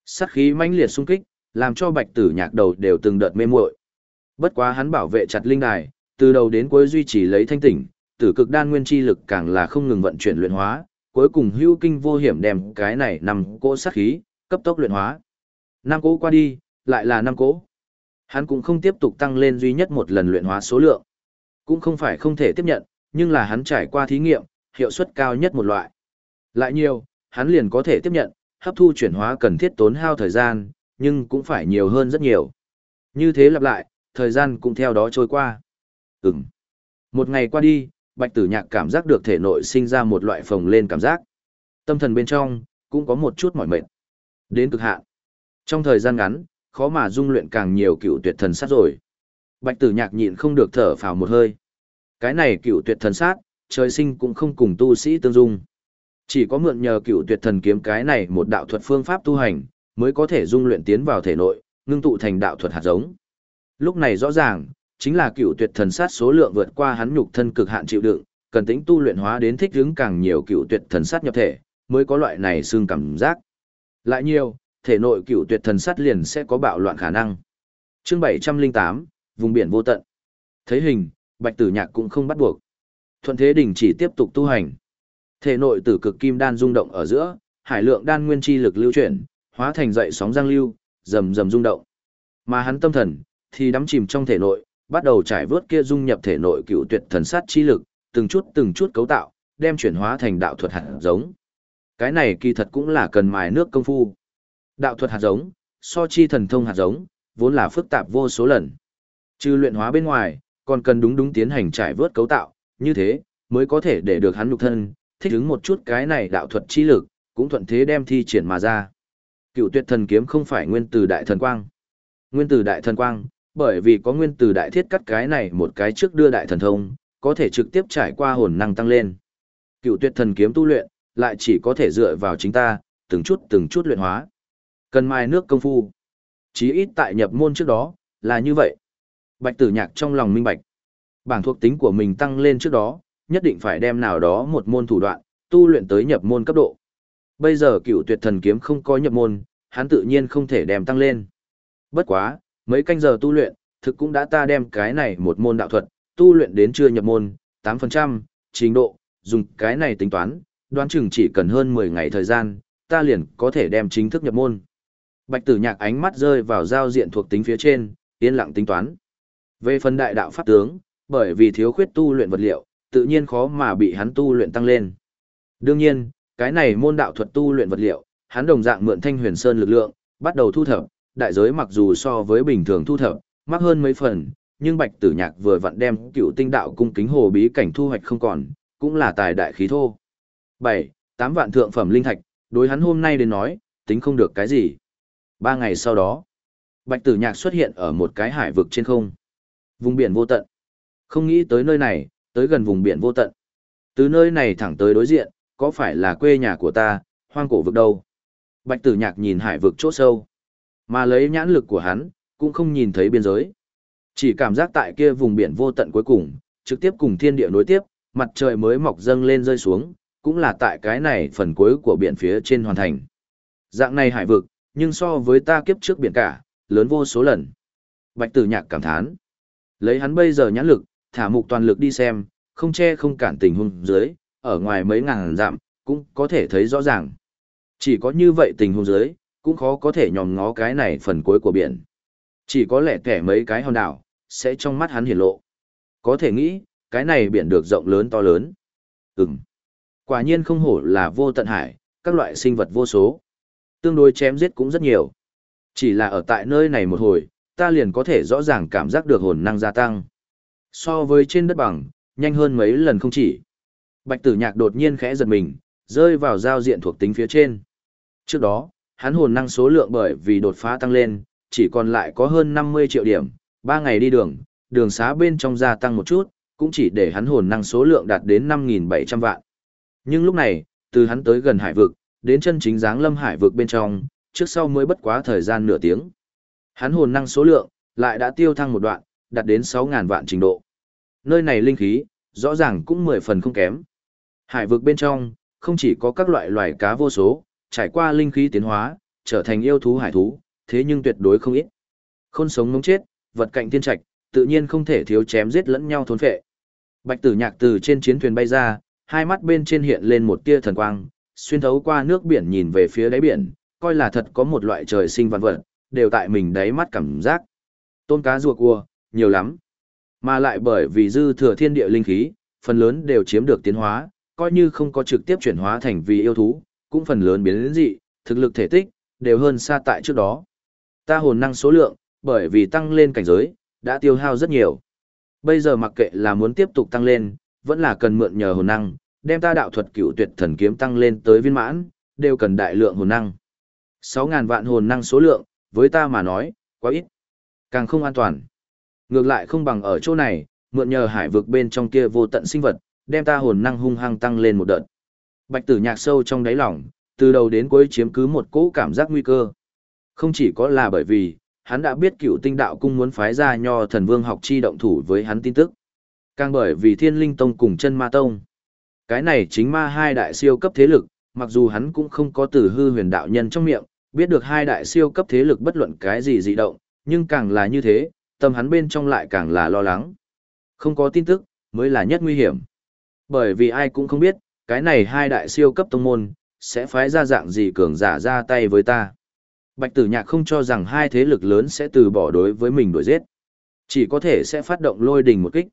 Sát khí mãnh liệt xung kích, làm cho bạch tử nhạc đầu đều từng đợt mê muội. Bất quá hắn bảo vệ chặt linh đài, từ đầu đến cuối duy trì lấy thanh tỉnh, tử cực đan nguyên chi lực càng là không ngừng vận chuyển luyện hóa, cuối cùng hưu kinh vô hiểm đem cái này nằm cỗ sát khí, cấp tốc luyện hóa. Năm cỗ qua đi, lại là năm cỗ. Hắn cũng không tiếp tục tăng lên duy nhất một lần luyện hóa số lượng. Cũng không phải không thể tiếp nhận, nhưng là hắn trải qua thí nghiệm, hiệu suất cao nhất một loại. Lại nhiều, hắn liền có thể tiếp nhận, hấp thu chuyển hóa cần thiết tốn hao thời gian, nhưng cũng phải nhiều hơn rất nhiều. Như thế lặp lại, thời gian cũng theo đó trôi qua. Ừm. Một ngày qua đi, bạch tử nhạc cảm giác được thể nội sinh ra một loại phồng lên cảm giác. Tâm thần bên trong, cũng có một chút mỏi mệt. Đến cực hạn. Trong thời gian ngắn, khó mà dung luyện càng nhiều cựu tuyệt thần sát rồi. Bạch tử nhạc nhịn không được thở phào một hơi. Cái này cựu tuyệt thần sát, trời sinh cũng không cùng tu sĩ tương dung. Chỉ có mượn nhờ cựu tuyệt thần kiếm cái này một đạo thuật phương pháp tu hành, mới có thể dung luyện tiến vào thể nội, ngưng tụ thành đạo thuật hạt giống. Lúc này rõ ràng, chính là cựu tuyệt thần sát số lượng vượt qua hắn nhục thân cực hạn chịu đựng, cần tính tu luyện hóa đến thích ứng càng nhiều cựu tuyệt thần sát nhập thể, mới có loại này xương cảm giác. Lại nhiều, thể nội cựu tuyệt thần sát liền sẽ có bạo loạn khả năng. Chương 708, vùng biển vô tận. Thấy hình, Bạch Tử Nhạc cũng không bắt buộc. Thuận thế đình chỉ tiếp tục tu hành. Thể nội tử cực kim đan rung động ở giữa, hải lượng đan nguyên chi lực lưu chuyển, hóa thành dậy sóng giang lưu, rầm rầm rung động. Mà hắn tâm thần thì đắm chìm trong thể nội, bắt đầu trải vớt kia dung nhập thể nội cựu tuyệt thần sát chi lực, từng chút từng chút cấu tạo, đem chuyển hóa thành đạo thuật hạt giống. Cái này kỳ thật cũng là cần mài nước công phu. Đạo thuật hạt giống, so chi thần thông hạt giống, vốn là phức tạp vô số lần. Trừ luyện hóa bên ngoài, còn cần đúng đúng tiến hành trải vớt cấu tạo, như thế, mới có thể để được hắn nhục thân, thích ứng một chút cái này đạo thuật chi lực, cũng thuận thế đem thi triển mà ra. Cựu tuyệt thần kiếm không phải nguyên từ đại thần quang. Nguyên từ đại thần quang, bởi vì có nguyên từ đại thiết cắt cái này một cái trước đưa đại thần thông, có thể trực tiếp trải qua hồn năng tăng lên. Cựu tuyệt thần kiếm tu luyện, lại chỉ có thể dựa vào chính ta, từng chút từng chút luyện hóa. Cần mai nước công phu. Chí ít tại nhập môn trước đó, là như vậy. Bạch tử nhạc trong lòng minh bạch. Bảng thuộc tính của mình tăng lên trước đó, nhất định phải đem nào đó một môn thủ đoạn, tu luyện tới nhập môn cấp độ. Bây giờ cựu tuyệt thần kiếm không có nhập môn, hắn tự nhiên không thể đem tăng lên. Bất quá, mấy canh giờ tu luyện, thực cũng đã ta đem cái này một môn đạo thuật, tu luyện đến chưa nhập môn, 8%, trình độ, dùng cái này tính toán, đoán chừng chỉ cần hơn 10 ngày thời gian, ta liền có thể đem chính thức nhập môn. Bạch tử nhạc ánh mắt rơi vào giao diện thuộc tính phía trên, yên lặng tính toán. Về phần đại đạo pháp tướng, bởi vì thiếu khuyết tu luyện vật liệu, tự nhiên khó mà bị hắn tu luyện tăng lên. Đương nhiên, cái này môn đạo thuật tu luyện vật liệu, hắn đồng dạng mượn thanh huyền sơn lực lượng, bắt đầu thu thập, đại giới mặc dù so với bình thường thu thập, mắc hơn mấy phần, nhưng bạch tử nhạc vừa vặn đem cựu tinh đạo cung kính hồ bí cảnh thu hoạch không còn, cũng là tài đại khí thô. 7. 8 vạn thượng phẩm linh thạch, đối hắn hôm nay đến nói, tính không được cái gì. Ba ngày sau đó, bạch tử nhạc xuất hiện ở một cái hải vực trên không. Vùng biển vô tận. Không nghĩ tới nơi này, tới gần vùng biển vô tận. Từ nơi này thẳng tới đối diện, có phải là quê nhà của ta, hoang cổ vực đâu? Bạch tử nhạc nhìn hải vực chỗ sâu. Mà lấy nhãn lực của hắn, cũng không nhìn thấy biên giới. Chỉ cảm giác tại kia vùng biển vô tận cuối cùng, trực tiếp cùng thiên địa nối tiếp, mặt trời mới mọc dâng lên rơi xuống, cũng là tại cái này phần cuối của biển phía trên hoàn thành. Dạng này hải vực, nhưng so với ta kiếp trước biển cả, lớn vô số lần. Bạch tử nhạc cảm thán. Lấy hắn bây giờ nhãn lực, thả mục toàn lực đi xem, không che không cản tình huống dưới, ở ngoài mấy ngàn dặm, cũng có thể thấy rõ ràng. Chỉ có như vậy tình huống dưới, cũng khó có thể nhòm ngó cái này phần cuối của biển. Chỉ có lẻ kẻ mấy cái hòn đảo, sẽ trong mắt hắn hiển lộ. Có thể nghĩ, cái này biển được rộng lớn to lớn. Ừm. Quả nhiên không hổ là vô tận hải, các loại sinh vật vô số. Tương đối chém giết cũng rất nhiều. Chỉ là ở tại nơi này một hồi, ta liền có thể rõ ràng cảm giác được hồn năng gia tăng. So với trên đất bằng, nhanh hơn mấy lần không chỉ. Bạch tử nhạc đột nhiên khẽ giật mình, rơi vào giao diện thuộc tính phía trên. Trước đó, hắn hồn năng số lượng bởi vì đột phá tăng lên, chỉ còn lại có hơn 50 triệu điểm, 3 ngày đi đường, đường xá bên trong gia tăng một chút, cũng chỉ để hắn hồn năng số lượng đạt đến 5.700 vạn. Nhưng lúc này, từ hắn tới gần hải vực, đến chân chính dáng lâm hải vực bên trong, trước sau mới bất quá thời gian nửa tiếng. Hắn hồn năng số lượng, lại đã tiêu thăng một đoạn, đạt đến 6.000 vạn trình độ. Nơi này linh khí, rõ ràng cũng 10 phần không kém. Hải vực bên trong, không chỉ có các loại loài cá vô số, trải qua linh khí tiến hóa, trở thành yêu thú hải thú, thế nhưng tuyệt đối không ít. Khôn sống ngống chết, vật cạnh tiên trạch, tự nhiên không thể thiếu chém giết lẫn nhau thốn phệ. Bạch Tử Nhạc từ trên chiến thuyền bay ra, hai mắt bên trên hiện lên một tia thần quang, xuyên thấu qua nước biển nhìn về phía đáy biển, coi là thật có một loại trời sinh văn vật, đều tại mình đáy mắt cảm giác. Tôn cá rùa cua, nhiều lắm. Mà lại bởi vì dư thừa thiên địa linh khí, phần lớn đều chiếm được tiến hóa, coi như không có trực tiếp chuyển hóa thành vì yêu thú, cũng phần lớn biến đến dị, thực lực thể tích, đều hơn xa tại trước đó. Ta hồn năng số lượng, bởi vì tăng lên cảnh giới, đã tiêu hao rất nhiều. Bây giờ mặc kệ là muốn tiếp tục tăng lên, vẫn là cần mượn nhờ hồn năng, đem ta đạo thuật cựu tuyệt thần kiếm tăng lên tới viên mãn, đều cần đại lượng hồn năng. 6.000 vạn hồn năng số lượng, với ta mà nói, quá ít. Càng không an toàn. Ngược lại không bằng ở chỗ này, mượn nhờ hải vực bên trong kia vô tận sinh vật, đem ta hồn năng hung hăng tăng lên một đợt. Bạch tử nhạc sâu trong đáy lòng, từ đầu đến cuối chiếm cứ một cỗ cảm giác nguy cơ. Không chỉ có là bởi vì, hắn đã biết cựu tinh đạo cung muốn phái ra nho thần vương học chi động thủ với hắn tin tức. Càng bởi vì thiên linh tông cùng chân ma tông. Cái này chính ma hai đại siêu cấp thế lực, mặc dù hắn cũng không có từ hư huyền đạo nhân trong miệng, biết được hai đại siêu cấp thế lực bất luận cái gì dị động, nhưng càng là như thế, tâm hắn bên trong lại càng là lo lắng. Không có tin tức, mới là nhất nguy hiểm. Bởi vì ai cũng không biết, cái này hai đại siêu cấp tông môn, sẽ phái ra dạng gì cường giả ra tay với ta. Bạch tử nhạc không cho rằng hai thế lực lớn sẽ từ bỏ đối với mình đuổi giết. Chỉ có thể sẽ phát động lôi đình một kích.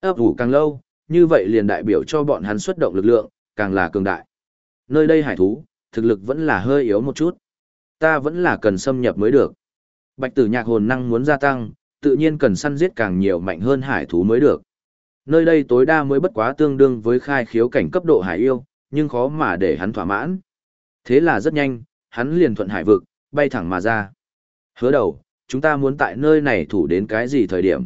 ấp ủ càng lâu, như vậy liền đại biểu cho bọn hắn xuất động lực lượng, càng là cường đại. Nơi đây hải thú, thực lực vẫn là hơi yếu một chút. Ta vẫn là cần xâm nhập mới được. Bạch tử nhạc hồn năng muốn gia tăng, tự nhiên cần săn giết càng nhiều mạnh hơn hải thú mới được. Nơi đây tối đa mới bất quá tương đương với khai khiếu cảnh cấp độ hải yêu, nhưng khó mà để hắn thỏa mãn. Thế là rất nhanh, hắn liền thuận hải vực, bay thẳng mà ra. Hứa đầu, chúng ta muốn tại nơi này thủ đến cái gì thời điểm?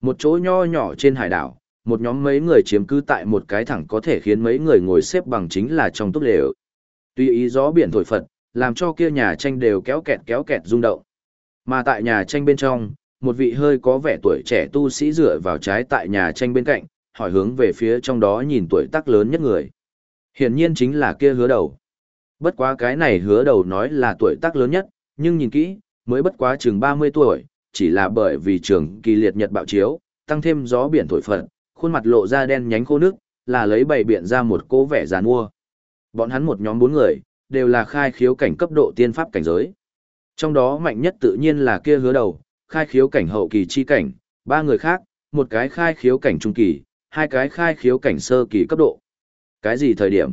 Một chỗ nho nhỏ trên hải đảo, một nhóm mấy người chiếm cứ tại một cái thẳng có thể khiến mấy người ngồi xếp bằng chính là trong túp lều. Tuy ý gió biển thổi phật, làm cho kia nhà tranh đều kéo kẹt kéo kẹt rung động. Mà tại nhà tranh bên trong, một vị hơi có vẻ tuổi trẻ tu sĩ dựa vào trái tại nhà tranh bên cạnh, hỏi hướng về phía trong đó nhìn tuổi tác lớn nhất người. Hiển nhiên chính là kia hứa đầu. Bất quá cái này hứa đầu nói là tuổi tác lớn nhất, nhưng nhìn kỹ, mới bất quá chừng 30 tuổi, chỉ là bởi vì trường kỳ liệt nhật bạo chiếu, tăng thêm gió biển thổi phật, khuôn mặt lộ ra đen nhánh khô nước, là lấy bày biện ra một cố vẻ giàn mua. Bọn hắn một nhóm bốn người, đều là khai khiếu cảnh cấp độ tiên pháp cảnh giới. Trong đó mạnh nhất tự nhiên là kia hứa đầu, khai khiếu cảnh hậu kỳ chi cảnh, ba người khác, một cái khai khiếu cảnh trung kỳ, hai cái khai khiếu cảnh sơ kỳ cấp độ. Cái gì thời điểm?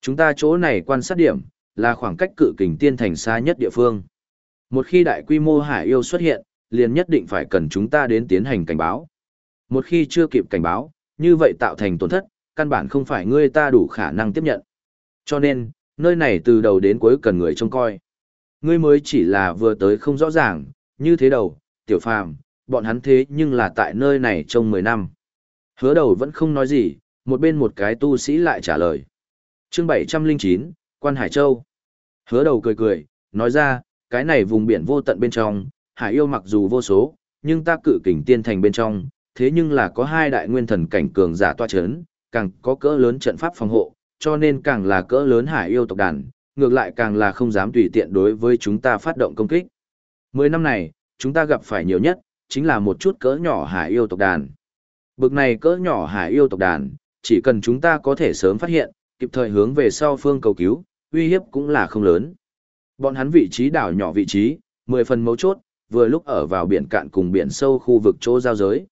Chúng ta chỗ này quan sát điểm, là khoảng cách cự kình tiên thành xa nhất địa phương. Một khi đại quy mô hải yêu xuất hiện, liền nhất định phải cần chúng ta đến tiến hành cảnh báo. Một khi chưa kịp cảnh báo, như vậy tạo thành tổn thất, căn bản không phải ngươi ta đủ khả năng tiếp nhận. Cho nên, nơi này từ đầu đến cuối cần người trông coi. Ngươi mới chỉ là vừa tới không rõ ràng, như thế đầu, tiểu phàm, bọn hắn thế nhưng là tại nơi này trong 10 năm. Hứa đầu vẫn không nói gì, một bên một cái tu sĩ lại trả lời. chương 709, Quan Hải Châu. Hứa đầu cười cười, nói ra, cái này vùng biển vô tận bên trong, hải yêu mặc dù vô số, nhưng ta cự kình tiên thành bên trong, thế nhưng là có hai đại nguyên thần cảnh cường giả toa chấn, càng có cỡ lớn trận pháp phòng hộ, cho nên càng là cỡ lớn hải yêu tộc đàn, ngược lại càng là không dám tùy tiện đối với chúng ta phát động công kích. Mười năm này, chúng ta gặp phải nhiều nhất, chính là một chút cỡ nhỏ hải yêu tộc đàn. Bực này cỡ nhỏ hải yêu tộc đàn, chỉ cần chúng ta có thể sớm phát hiện, kịp thời hướng về sau phương cầu cứu, uy hiếp cũng là không lớn. Bọn hắn vị trí đảo nhỏ vị trí, mười phần mấu chốt, vừa lúc ở vào biển cạn cùng biển sâu khu vực chỗ giao giới.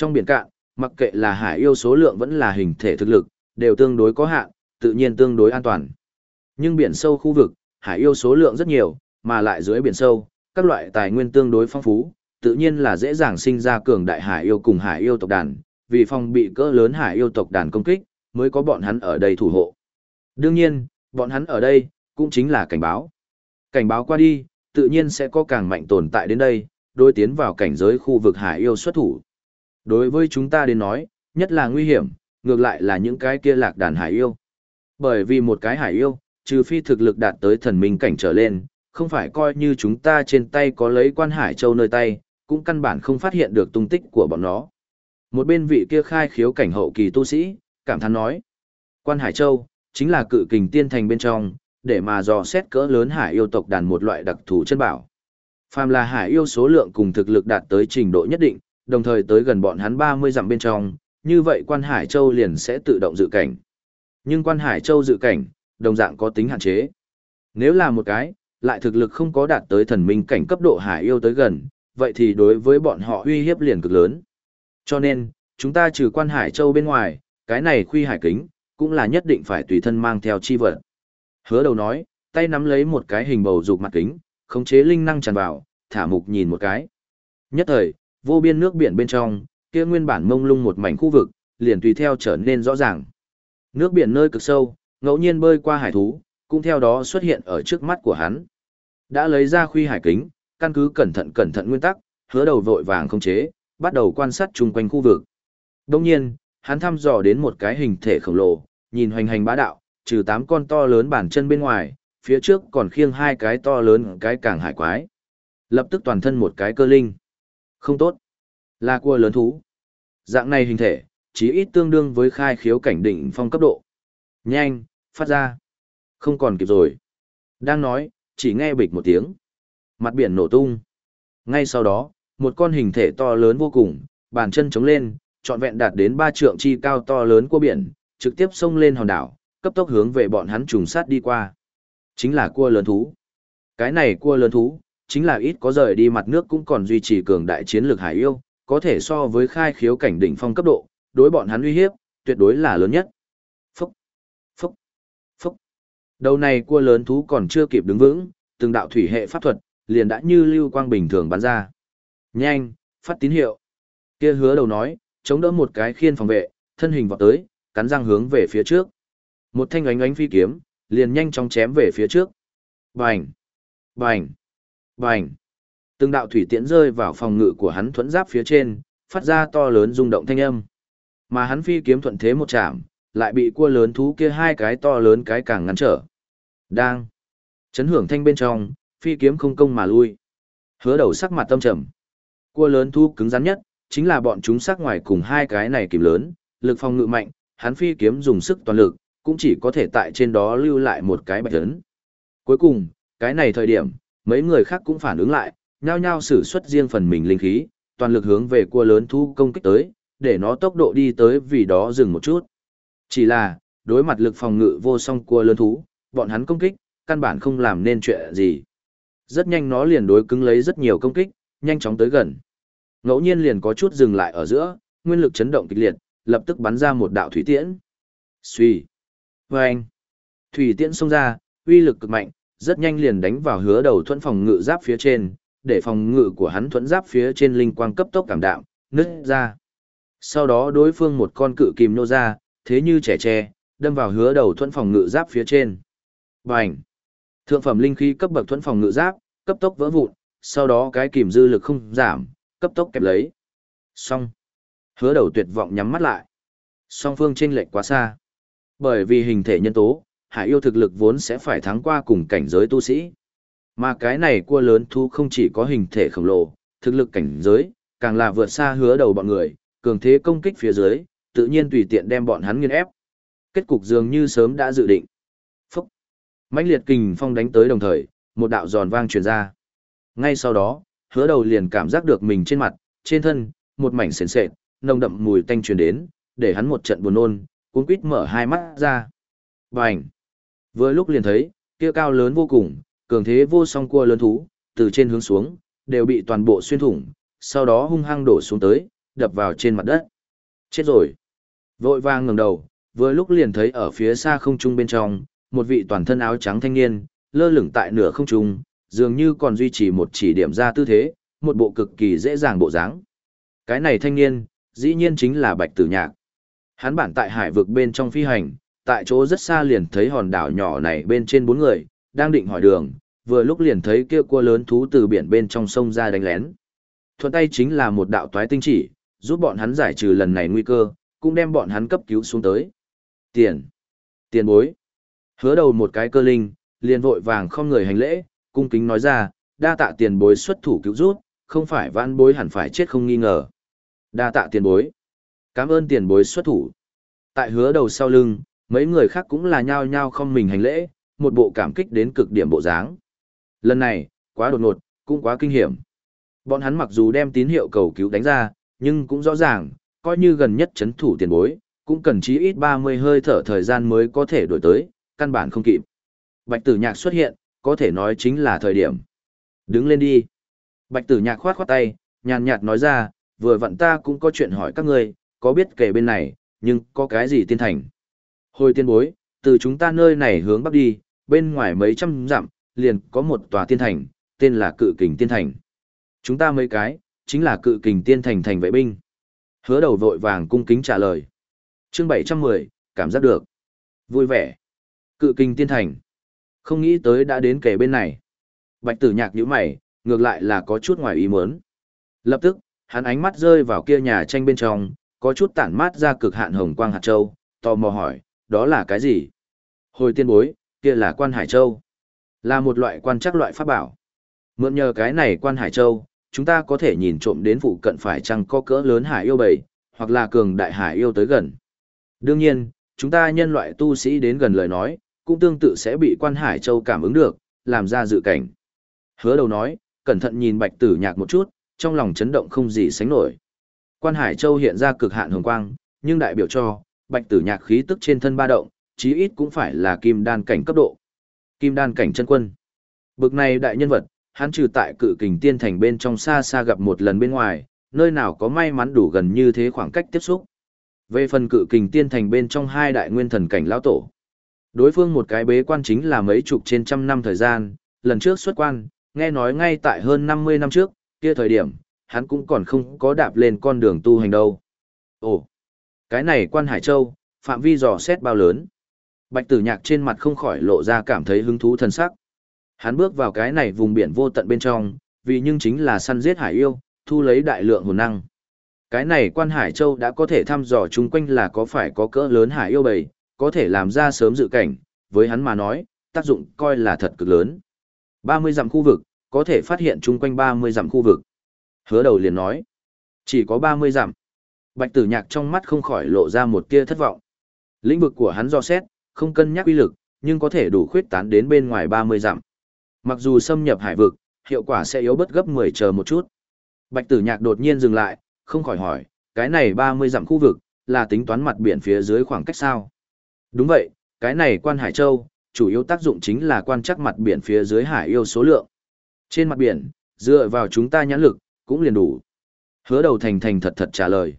Trong biển cạn, mặc kệ là hải yêu số lượng vẫn là hình thể thực lực, đều tương đối có hạn, tự nhiên tương đối an toàn. Nhưng biển sâu khu vực, hải yêu số lượng rất nhiều, mà lại dưới biển sâu, các loại tài nguyên tương đối phong phú, tự nhiên là dễ dàng sinh ra cường đại hải yêu cùng hải yêu tộc đàn, vì phòng bị cỡ lớn hải yêu tộc đàn công kích, mới có bọn hắn ở đây thủ hộ. Đương nhiên, bọn hắn ở đây, cũng chính là cảnh báo. Cảnh báo qua đi, tự nhiên sẽ có càng mạnh tồn tại đến đây, đối tiến vào cảnh giới khu vực hải yêu xuất thủ. Đối với chúng ta đến nói, nhất là nguy hiểm, ngược lại là những cái kia lạc đàn hải yêu. Bởi vì một cái hải yêu, trừ phi thực lực đạt tới thần minh cảnh trở lên, không phải coi như chúng ta trên tay có lấy quan hải châu nơi tay, cũng căn bản không phát hiện được tung tích của bọn nó. Một bên vị kia khai khiếu cảnh hậu kỳ tu sĩ, cảm thán nói. Quan hải châu, chính là cự kình tiên thành bên trong, để mà dò xét cỡ lớn hải yêu tộc đàn một loại đặc thù chân bảo. Phàm là hải yêu số lượng cùng thực lực đạt tới trình độ nhất định, đồng thời tới gần bọn hắn 30 dặm bên trong, như vậy quan hải châu liền sẽ tự động dự cảnh. Nhưng quan hải châu dự cảnh, đồng dạng có tính hạn chế. Nếu là một cái, lại thực lực không có đạt tới thần minh cảnh cấp độ hải yêu tới gần, vậy thì đối với bọn họ uy hiếp liền cực lớn. Cho nên, chúng ta trừ quan hải châu bên ngoài, cái này khuy hải kính, cũng là nhất định phải tùy thân mang theo chi vật. Hứa đầu nói, tay nắm lấy một cái hình bầu dục mặt kính, khống chế linh năng tràn vào, thả mục nhìn một cái. Nhất thời, vô biên nước biển bên trong, kia nguyên bản mông lung một mảnh khu vực, liền tùy theo trở nên rõ ràng. Nước biển nơi cực sâu, ngẫu nhiên bơi qua hải thú, cũng theo đó xuất hiện ở trước mắt của hắn. Đã lấy ra khuy hải kính, căn cứ cẩn thận cẩn thận nguyên tắc, hứa đầu vội vàng không chế, bắt đầu quan sát chung quanh khu vực. Đồng nhiên, hắn thăm dò đến một cái hình thể khổng lồ, nhìn hoành hành bá đạo, trừ tám con to lớn bản chân bên ngoài, phía trước còn khiêng hai cái to lớn cái càng hải quái. Lập tức toàn thân một cái cơ linh. Không tốt. Là cua lớn thú. Dạng này hình thể, chỉ ít tương đương với khai khiếu cảnh định phong cấp độ. Nhanh, phát ra. Không còn kịp rồi. Đang nói, chỉ nghe bịch một tiếng. Mặt biển nổ tung. Ngay sau đó, một con hình thể to lớn vô cùng, bàn chân chống lên, trọn vẹn đạt đến ba trượng chi cao to lớn của biển, trực tiếp xông lên hòn đảo, cấp tốc hướng về bọn hắn trùng sát đi qua. Chính là cua lớn thú. Cái này cua lớn thú, chính là ít có rời đi mặt nước cũng còn duy trì cường đại chiến lược hải yêu, có thể so với khai khiếu cảnh đỉnh phong cấp độ, đối bọn hắn uy hiếp, tuyệt đối là lớn nhất. Phúc, phúc, phúc. Đầu này cua lớn thú còn chưa kịp đứng vững, từng đạo thủy hệ pháp thuật, liền đã như lưu quang bình thường bắn ra. Nhanh, phát tín hiệu. Kia hứa đầu nói, chống đỡ một cái khiên phòng vệ, thân hình vọt tới, cắn răng hướng về phía trước. Một thanh ánh ánh phi kiếm, liền nhanh chóng chém về phía trước. Bành! Bành! Bành! Từng đạo thủy tiễn rơi vào phòng ngự của hắn thuẫn giáp phía trên, phát ra to lớn rung động thanh âm. Mà hắn phi kiếm thuận thế một chạm, lại bị cua lớn thú kia hai cái to lớn cái càng ngăn trở. Đang! Chấn hưởng thanh bên trong, phi kiếm không công mà lui. Hứa đầu sắc mặt tâm trầm. Cua lớn thú cứng rắn nhất, chính là bọn chúng sắc ngoài cùng hai cái này kìm lớn, lực phòng ngự mạnh, hắn phi kiếm dùng sức toàn lực, cũng chỉ có thể tại trên đó lưu lại một cái bạch ấn. Cuối cùng, cái này thời điểm, mấy người khác cũng phản ứng lại, nhao nhao sử xuất riêng phần mình linh khí, toàn lực hướng về cua lớn thu công kích tới, để nó tốc độ đi tới vì đó dừng một chút. Chỉ là, đối mặt lực phòng ngự vô song cua lớn thú, bọn hắn công kích, căn bản không làm nên chuyện gì. Rất nhanh nó liền đối cứng lấy rất nhiều công kích, nhanh chóng tới gần. Ngẫu nhiên liền có chút dừng lại ở giữa, nguyên lực chấn động kịch liệt, lập tức bắn ra một đạo thủy tiễn. Xuy. Vâng. Thủy tiễn xông ra, uy lực cực mạnh, rất nhanh liền đánh vào hứa đầu thuẫn phòng ngự giáp phía trên, để phòng ngự của hắn thuẫn giáp phía trên linh quang cấp tốc cảm đạm, nứt ra. Sau đó đối phương một con cự kìm nô ra, thế như trẻ tre, đâm vào hứa đầu thuẫn phòng ngự giáp phía trên. Bành! Thượng phẩm linh khí cấp bậc thuẫn phòng ngự giáp, cấp tốc vỡ vụn, sau đó cái kìm dư lực không giảm, cấp tốc kẹp lấy. Xong. Hứa đầu tuyệt vọng nhắm mắt lại. Song phương chênh lệch quá xa. Bởi vì hình thể nhân tố, hải yêu thực lực vốn sẽ phải thắng qua cùng cảnh giới tu sĩ. Mà cái này cua lớn thu không chỉ có hình thể khổng lồ, thực lực cảnh giới, càng là vượt xa hứa đầu bọn người, cường thế công kích phía dưới, tự nhiên tùy tiện đem bọn hắn nghiền ép. Kết cục dường như sớm đã dự định. Phúc! mãnh liệt kình phong đánh tới đồng thời, một đạo giòn vang truyền ra. Ngay sau đó, hứa đầu liền cảm giác được mình trên mặt, trên thân, một mảnh sền sệt, nồng đậm mùi tanh truyền đến, để hắn một trận buồn nôn, cuốn quýt mở hai mắt ra. Bành! Vừa lúc liền thấy, kia cao lớn vô cùng, cường thế vô song cua lớn thú, từ trên hướng xuống, đều bị toàn bộ xuyên thủng, sau đó hung hăng đổ xuống tới, đập vào trên mặt đất. Chết rồi! Vội vàng ngẩng đầu, vừa lúc liền thấy ở phía xa không trung bên trong, một vị toàn thân áo trắng thanh niên, lơ lửng tại nửa không trung, dường như còn duy trì một chỉ điểm ra tư thế, một bộ cực kỳ dễ dàng bộ dáng. Cái này thanh niên, dĩ nhiên chính là Bạch Tử Nhạc. Hắn bản tại hải vực bên trong phi hành, tại chỗ rất xa liền thấy hòn đảo nhỏ này bên trên bốn người, đang định hỏi đường, vừa lúc liền thấy kia cua lớn thú từ biển bên trong sông ra đánh lén. Thuận tay chính là một đạo toái tinh chỉ, giúp bọn hắn giải trừ lần này nguy cơ, cũng đem bọn hắn cấp cứu xuống tới. Tiền. Tiền bối. Hứa đầu một cái cơ linh, liền vội vàng không người hành lễ, cung kính nói ra, đa tạ tiền bối xuất thủ cứu rút, không phải vãn bối hẳn phải chết không nghi ngờ. Đa tạ tiền bối. Cảm ơn tiền bối xuất thủ. Tại hứa đầu sau lưng, mấy người khác cũng là nhao nhao không mình hành lễ, một bộ cảm kích đến cực điểm bộ dáng. Lần này, quá đột ngột, cũng quá kinh hiểm. Bọn hắn mặc dù đem tín hiệu cầu cứu đánh ra, nhưng cũng rõ ràng, coi như gần nhất chấn thủ tiền bối, cũng cần chí ít 30 hơi thở thời gian mới có thể đổi tới, căn bản không kịp. Bạch tử nhạc xuất hiện, có thể nói chính là thời điểm. Đứng lên đi. Bạch tử nhạc khoát khoát tay, nhàn nhạt nói ra, vừa vặn ta cũng có chuyện hỏi các ngươi, có biết kể bên này, nhưng có cái gì tiên thành. Hồi tiên bối, từ chúng ta nơi này hướng bắc đi, bên ngoài mấy trăm dặm, liền có một tòa tiên thành, tên là cự kình tiên thành. Chúng ta mấy cái, chính là cự kình tiên thành thành vệ binh. Hứa đầu vội vàng cung kính trả lời. chương 710, cảm giác được. Vui vẻ. Cự kình tiên thành. Không nghĩ tới đã đến kể bên này. Bạch tử nhạc nhíu mày, ngược lại là có chút ngoài ý muốn. Lập tức, hắn ánh mắt rơi vào kia nhà tranh bên trong, có chút tản mát ra cực hạn hồng quang hạt châu, tò mò hỏi, đó là cái gì? Hồi tiên bối, kia là quan hải châu. Là một loại quan chắc loại pháp bảo. Mượn nhờ cái này quan hải châu, chúng ta có thể nhìn trộm đến phụ cận phải chăng có cỡ lớn hải yêu bầy, hoặc là cường đại hải yêu tới gần. Đương nhiên, chúng ta nhân loại tu sĩ đến gần lời nói, cũng tương tự sẽ bị quan hải châu cảm ứng được, làm ra dự cảnh. Hứa đầu nói, cẩn thận nhìn bạch tử nhạc một chút, trong lòng chấn động không gì sánh nổi. Quan hải châu hiện ra cực hạn hồng quang, nhưng đại biểu cho, bạch tử nhạc khí tức trên thân ba động, chí ít cũng phải là kim đan cảnh cấp độ. Kim đan cảnh chân quân. Bực này đại nhân vật, hắn trừ tại cự kình tiên thành bên trong xa xa gặp một lần bên ngoài, nơi nào có may mắn đủ gần như thế khoảng cách tiếp xúc. Về phần cự kình tiên thành bên trong hai đại nguyên thần cảnh lão tổ. Đối phương một cái bế quan chính là mấy chục trên trăm năm thời gian, lần trước xuất quan, nghe nói ngay tại hơn 50 năm trước, kia thời điểm, hắn cũng còn không có đạp lên con đường tu hành đâu. Ồ, cái này quan Hải Châu, phạm vi dò xét bao lớn. Bạch tử nhạc trên mặt không khỏi lộ ra cảm thấy hứng thú thân sắc. Hắn bước vào cái này vùng biển vô tận bên trong, vì nhưng chính là săn giết hải yêu, thu lấy đại lượng hồn năng. Cái này quan Hải Châu đã có thể thăm dò chung quanh là có phải có cỡ lớn hải yêu bầy, có thể làm ra sớm dự cảnh, với hắn mà nói, tác dụng coi là thật cực lớn. 30 dặm khu vực, có thể phát hiện chung quanh 30 dặm khu vực. Hứa đầu liền nói, chỉ có 30 dặm. Bạch tử nhạc trong mắt không khỏi lộ ra một tia thất vọng. Lĩnh vực của hắn do xét, không cân nhắc uy lực, nhưng có thể đủ khuyết tán đến bên ngoài 30 dặm. Mặc dù xâm nhập hải vực, hiệu quả sẽ yếu bất gấp 10 chờ một chút. Bạch tử nhạc đột nhiên dừng lại, không khỏi hỏi, cái này 30 dặm khu vực, là tính toán mặt biển phía dưới khoảng cách sao? Đúng vậy, cái này quan Hải Châu, chủ yếu tác dụng chính là quan trắc mặt biển phía dưới hải yêu số lượng. Trên mặt biển, dựa vào chúng ta nhãn lực, cũng liền đủ. Hứa đầu thành thành thật thật trả lời.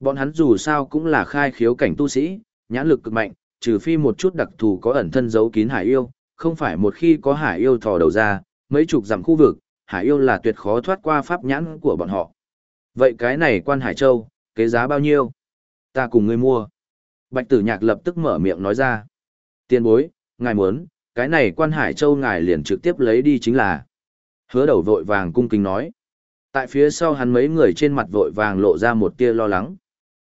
Bọn hắn dù sao cũng là khai khiếu cảnh tu sĩ, nhãn lực cực mạnh, trừ phi một chút đặc thù có ẩn thân giấu kín hải yêu, không phải một khi có hải yêu thò đầu ra, mấy chục dặm khu vực, hải yêu là tuyệt khó thoát qua pháp nhãn của bọn họ. Vậy cái này quan Hải Châu, kế giá bao nhiêu? Ta cùng ngươi mua. Bạch tử nhạc lập tức mở miệng nói ra. Tiền bối, ngài muốn, cái này quan Hải Châu ngài liền trực tiếp lấy đi chính là. Hứa đầu vội vàng cung kính nói. Tại phía sau hắn mấy người trên mặt vội vàng lộ ra một tia lo lắng.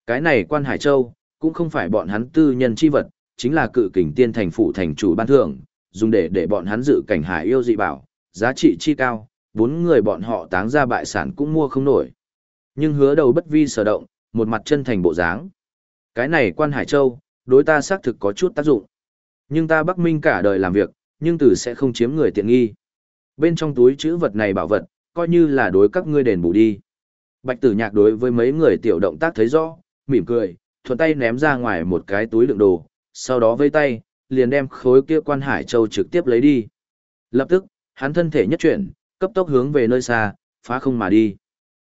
Cái này quan Hải Châu, cũng không phải bọn hắn tư nhân chi vật, chính là cự kình tiên thành phụ thành chủ ban thưởng, dùng để để bọn hắn dự cảnh hải yêu dị bảo, giá trị chi cao, bốn người bọn họ táng ra bại sản cũng mua không nổi. Nhưng hứa đầu bất vi sở động, một mặt chân thành bộ dáng. Cái này quan Hải Châu, đối ta xác thực có chút tác dụng. Nhưng ta Bắc Minh cả đời làm việc, nhưng từ sẽ không chiếm người tiện nghi. Bên trong túi chữ vật này bảo vật, coi như là đối các ngươi đền bù đi. Bạch tử nhạc đối với mấy người tiểu động tác thấy rõ, mỉm cười, thuận tay ném ra ngoài một cái túi đựng đồ, sau đó vây tay, liền đem khối kia quan hải châu trực tiếp lấy đi. Lập tức, hắn thân thể nhất chuyển, cấp tốc hướng về nơi xa, phá không mà đi.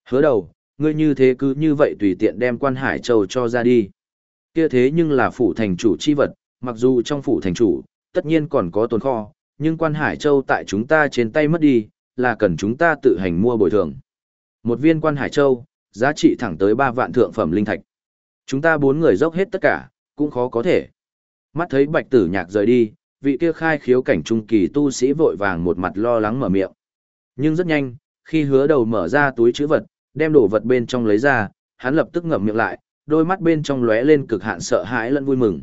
Hứa đầu, ngươi như thế cứ như vậy tùy tiện đem quan hải châu cho ra đi. Kia thế nhưng là phủ thành chủ chi vật, mặc dù trong phủ thành chủ, tất nhiên còn có tồn kho, nhưng quan hải châu tại chúng ta trên tay mất đi, là cần chúng ta tự hành mua bồi thường. Một viên quan hải châu, giá trị thẳng tới 3 vạn thượng phẩm linh thạch. Chúng ta bốn người dốc hết tất cả, cũng khó có thể. Mắt thấy bạch tử nhạc rời đi, vị kia khai khiếu cảnh trung kỳ tu sĩ vội vàng một mặt lo lắng mở miệng. Nhưng rất nhanh, khi hứa đầu mở ra túi chữ vật, đem đồ vật bên trong lấy ra, hắn lập tức ngậm miệng lại, đôi mắt bên trong lóe lên cực hạn sợ hãi lẫn vui mừng.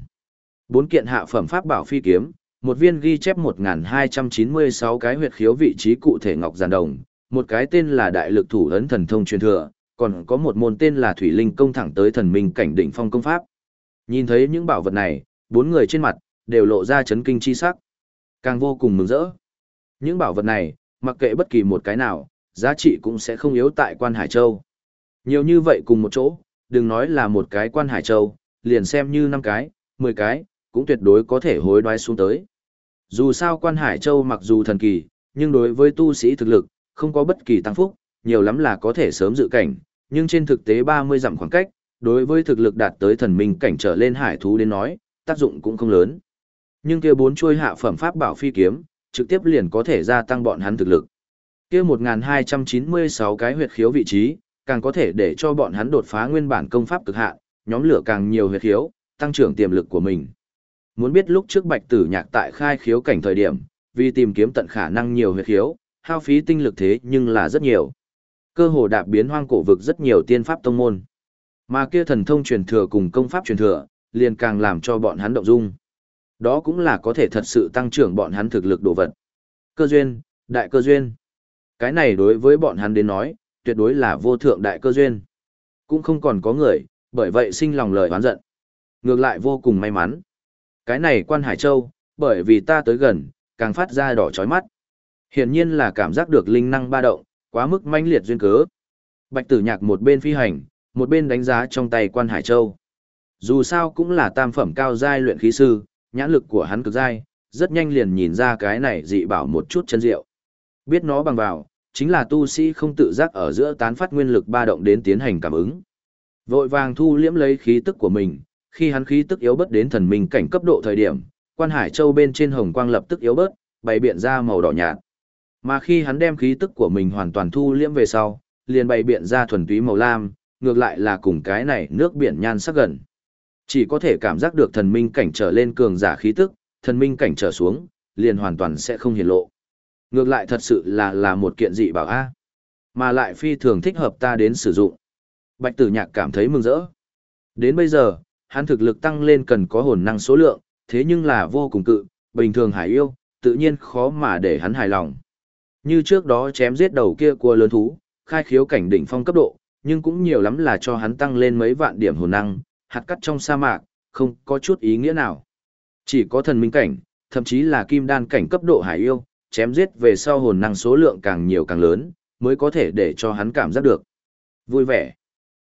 Bốn kiện hạ phẩm pháp bảo phi kiếm, một viên ghi chép 1296 cái huyệt khiếu vị trí cụ thể ngọc giàn đồng, một cái tên là đại lực thủ ấn thần thông truyền thừa, còn có một môn tên là thủy linh công thẳng tới thần minh cảnh đỉnh phong công pháp. Nhìn thấy những bảo vật này, bốn người trên mặt đều lộ ra chấn kinh chi sắc, càng vô cùng mừng rỡ. Những bảo vật này, mặc kệ bất kỳ một cái nào, giá trị cũng sẽ không yếu tại quan Hải Châu. Nhiều như vậy cùng một chỗ, đừng nói là một cái quan Hải Châu, liền xem như năm cái, mười cái, cũng tuyệt đối có thể hối đoái xuống tới. Dù sao quan Hải Châu mặc dù thần kỳ, nhưng đối với tu sĩ thực lực, không có bất kỳ tăng phúc, nhiều lắm là có thể sớm dự cảnh, nhưng trên thực tế 30 dặm khoảng cách, đối với thực lực đạt tới thần minh cảnh trở lên hải thú đến nói, tác dụng cũng không lớn. Nhưng kia bốn chuôi hạ phẩm pháp bảo phi kiếm, trực tiếp liền có thể gia tăng bọn hắn thực lực. Kia 1296 cái huyệt khiếu vị trí, càng có thể để cho bọn hắn đột phá nguyên bản công pháp cực hạn, nhóm lửa càng nhiều huyệt khiếu, tăng trưởng tiềm lực của mình. Muốn biết lúc trước Bạch Tử Nhạc tại khai khiếu cảnh thời điểm, vì tìm kiếm tận khả năng nhiều huyệt khiếu, hao phí tinh lực thế nhưng là rất nhiều. Cơ hồ đạp biến hoang cổ vực rất nhiều tiên pháp tông môn. Mà kia thần thông truyền thừa cùng công pháp truyền thừa, liền càng làm cho bọn hắn động dung. Đó cũng là có thể thật sự tăng trưởng bọn hắn thực lực đồ vật. Cơ duyên, đại cơ duyên. Cái này đối với bọn hắn đến nói, tuyệt đối là vô thượng đại cơ duyên. Cũng không còn có người, bởi vậy sinh lòng lời oán giận. Ngược lại vô cùng may mắn. Cái này quan Hải Châu, bởi vì ta tới gần, càng phát ra đỏ chói mắt. Hiển nhiên là cảm giác được linh năng ba động, quá mức manh liệt duyên cớ. Bạch tử nhạc một bên phi hành, một bên đánh giá trong tay quan Hải Châu. Dù sao cũng là tam phẩm cao giai luyện khí sư, nhãn lực của hắn cực giai, rất nhanh liền nhìn ra cái này dị bảo một chút chân diệu. Biết nó bằng vào, chính là tu sĩ không tự giác ở giữa tán phát nguyên lực ba động đến tiến hành cảm ứng. Vội vàng thu liễm lấy khí tức của mình, khi hắn khí tức yếu bớt đến thần minh cảnh cấp độ thời điểm, quan hải châu bên trên hồng quang lập tức yếu bớt, bày biện ra màu đỏ nhạt. Mà khi hắn đem khí tức của mình hoàn toàn thu liễm về sau, liền bày biện ra thuần túy màu lam, ngược lại là cùng cái này nước biển nhan sắc gần. Chỉ có thể cảm giác được thần minh cảnh trở lên cường giả khí tức, thần minh cảnh trở xuống, liền hoàn toàn sẽ không hiển lộ. Ngược lại thật sự là là một kiện dị bảo A. Mà lại phi thường thích hợp ta đến sử dụng. Bạch tử nhạc cảm thấy mừng rỡ. Đến bây giờ, hắn thực lực tăng lên cần có hồn năng số lượng, thế nhưng là vô cùng cự, bình thường hải yêu, tự nhiên khó mà để hắn hài lòng. Như trước đó chém giết đầu kia cua lớn thú, khai khiếu cảnh đỉnh phong cấp độ, nhưng cũng nhiều lắm là cho hắn tăng lên mấy vạn điểm hồn năng, hạt cắt trong sa mạc, không có chút ý nghĩa nào. Chỉ có thần minh cảnh, thậm chí là kim đan cảnh cấp độ hải yêu, chém giết về sau hồn năng số lượng càng nhiều càng lớn, mới có thể để cho hắn cảm giác được. Vui vẻ.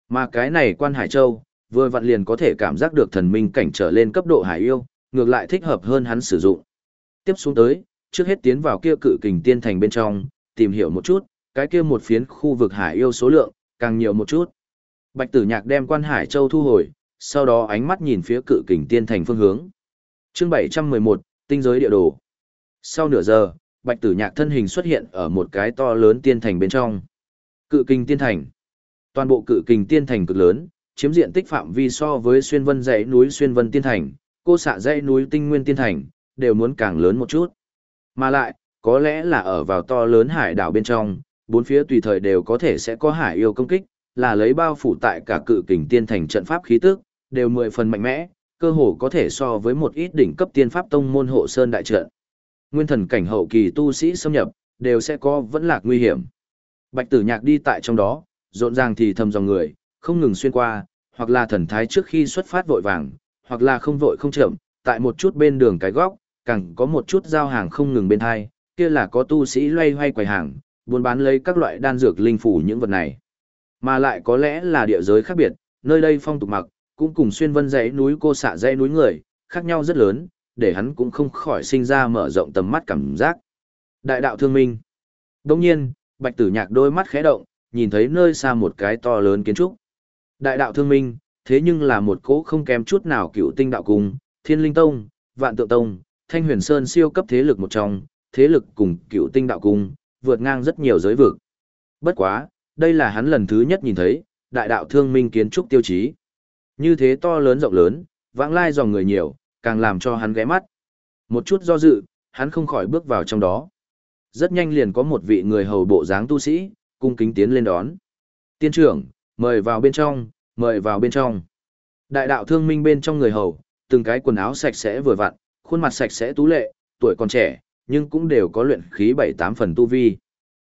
Mà cái này quan Hải Châu, Vừa vặn liền có thể cảm giác được thần minh cảnh trở lên cấp độ hải yêu, ngược lại thích hợp hơn hắn sử dụng. Tiếp xuống tới, trước hết tiến vào kia cự kình tiên thành bên trong, tìm hiểu một chút, cái kia một phiến khu vực hải yêu số lượng, càng nhiều một chút. Bạch tử nhạc đem quan hải châu thu hồi, sau đó ánh mắt nhìn phía cự kình tiên thành phương hướng. chương 711, tinh giới địa đồ. Sau nửa giờ, bạch tử nhạc thân hình xuất hiện ở một cái to lớn tiên thành bên trong. Cự kình tiên thành. Toàn bộ cự kình tiên thành cực lớn, chiếm diện tích phạm vi so với xuyên vân dãy núi xuyên vân tiên thành, cô xạ dãy núi tinh nguyên tiên thành, đều muốn càng lớn một chút. Mà lại, có lẽ là ở vào to lớn hải đảo bên trong, bốn phía tùy thời đều có thể sẽ có hải yêu công kích, là lấy bao phủ tại cả cự kình tiên thành trận pháp khí tức, đều mười phần mạnh mẽ, cơ hồ có thể so với một ít đỉnh cấp tiên pháp tông môn hộ sơn đại trận. Nguyên thần cảnh hậu kỳ tu sĩ xâm nhập, đều sẽ có vẫn lạc nguy hiểm. Bạch Tử Nhạc đi tại trong đó, rộn ràng thì thầm dòng người, không ngừng xuyên qua, hoặc là thần thái trước khi xuất phát vội vàng, hoặc là không vội không chậm, tại một chút bên đường cái góc, càng có một chút giao hàng không ngừng bên hai, kia là có tu sĩ loay hoay quầy hàng, buôn bán lấy các loại đan dược linh phủ những vật này. Mà lại có lẽ là địa giới khác biệt, nơi đây phong tục mặc, cũng cùng xuyên vân dãy núi cô xạ dãy núi người, khác nhau rất lớn, để hắn cũng không khỏi sinh ra mở rộng tầm mắt cảm giác. Đại đạo thương minh. Đồng nhiên, bạch tử nhạc đôi mắt khẽ động, nhìn thấy nơi xa một cái to lớn kiến trúc. Đại đạo thương minh, thế nhưng là một cỗ không kém chút nào cựu tinh đạo cung, thiên linh tông, vạn tượng tông, thanh huyền sơn siêu cấp thế lực một trong, thế lực cùng cựu tinh đạo cung, vượt ngang rất nhiều giới vực. Bất quá, đây là hắn lần thứ nhất nhìn thấy, đại đạo thương minh kiến trúc tiêu chí. Như thế to lớn rộng lớn, vãng lai dòng người nhiều, càng làm cho hắn ghé mắt. Một chút do dự, hắn không khỏi bước vào trong đó. Rất nhanh liền có một vị người hầu bộ dáng tu sĩ, cung kính tiến lên đón. Tiên trưởng, mời vào bên trong, mời vào bên trong. Đại đạo thương minh bên trong người hầu, từng cái quần áo sạch sẽ vừa vặn, khuôn mặt sạch sẽ tú lệ, tuổi còn trẻ, nhưng cũng đều có luyện khí bảy tám phần tu vi.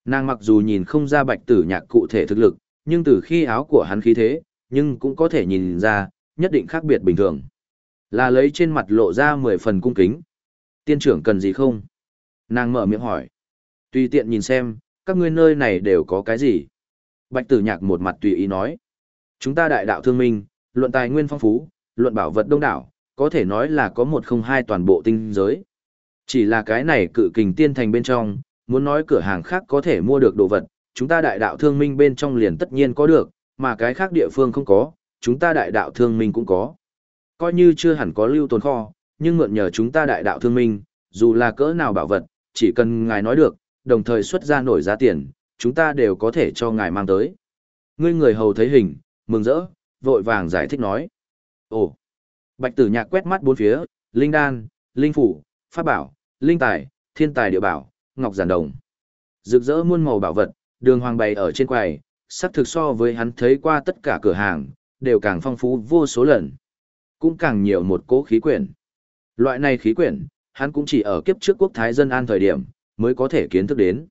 Nàng mặc dù nhìn không ra bạch tử nhạc cụ thể thực lực, nhưng từ khi áo của hắn khí thế, nhưng cũng có thể nhìn ra, nhất định khác biệt bình thường. Là lấy trên mặt lộ ra mười phần cung kính. Tiên trưởng cần gì không? Nàng mở miệng hỏi. Tùy tiện nhìn xem, các ngươi nơi này đều có cái gì? Bạch tử nhạc một mặt tùy ý nói. Chúng ta đại đạo thương minh, luận tài nguyên phong phú, luận bảo vật đông đảo, có thể nói là có một không hai toàn bộ tinh giới. Chỉ là cái này cự kình tiên thành bên trong, muốn nói cửa hàng khác có thể mua được đồ vật, chúng ta đại đạo thương minh bên trong liền tất nhiên có được, mà cái khác địa phương không có, chúng ta đại đạo thương minh cũng có. Coi như chưa hẳn có lưu tồn kho, nhưng mượn nhờ chúng ta đại đạo thương minh, dù là cỡ nào bảo vật, chỉ cần ngài nói được, đồng thời xuất ra nổi giá tiền, chúng ta đều có thể cho ngài mang tới. Ngươi người hầu thấy hình, mừng rỡ, vội vàng giải thích nói. Ồ! Bạch tử nhạc quét mắt bốn phía, linh đan, linh phủ, pháp bảo, linh tài, thiên tài địa bảo, ngọc giản đồng. Rực rỡ muôn màu bảo vật, đường hoàng bày ở trên quầy, sắc thực so với hắn thấy qua tất cả cửa hàng, đều càng phong phú vô số lần. Cũng càng nhiều một cố khí quyển. Loại này khí quyển, hắn cũng chỉ ở kiếp trước quốc thái dân an thời điểm, mới có thể kiến thức đến.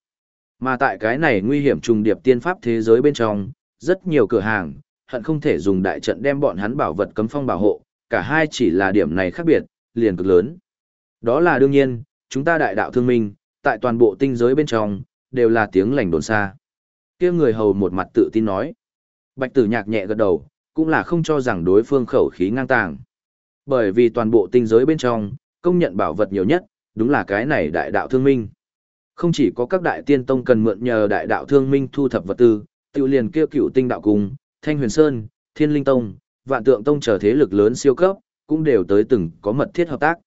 Mà tại cái này nguy hiểm trùng điệp tiên pháp thế giới bên trong, rất nhiều cửa hàng, hận không thể dùng đại trận đem bọn hắn bảo vật cấm phong bảo hộ, cả hai chỉ là điểm này khác biệt, liền cực lớn. Đó là đương nhiên, chúng ta đại đạo thương minh, tại toàn bộ tinh giới bên trong, đều là tiếng lành đồn xa. kia người hầu một mặt tự tin nói. Bạch tử nhạc nhẹ gật đầu, cũng là không cho rằng đối phương khẩu khí ngang tàng. Bởi vì toàn bộ tinh giới bên trong, công nhận bảo vật nhiều nhất, đúng là cái này đại đạo thương minh. Không chỉ có các đại tiên tông cần mượn nhờ đại đạo thương minh thu thập vật tư, tiêu liền kêu cửu tinh đạo cung, thanh huyền sơn, thiên linh tông, vạn tượng tông trở thế lực lớn siêu cấp, cũng đều tới từng có mật thiết hợp tác.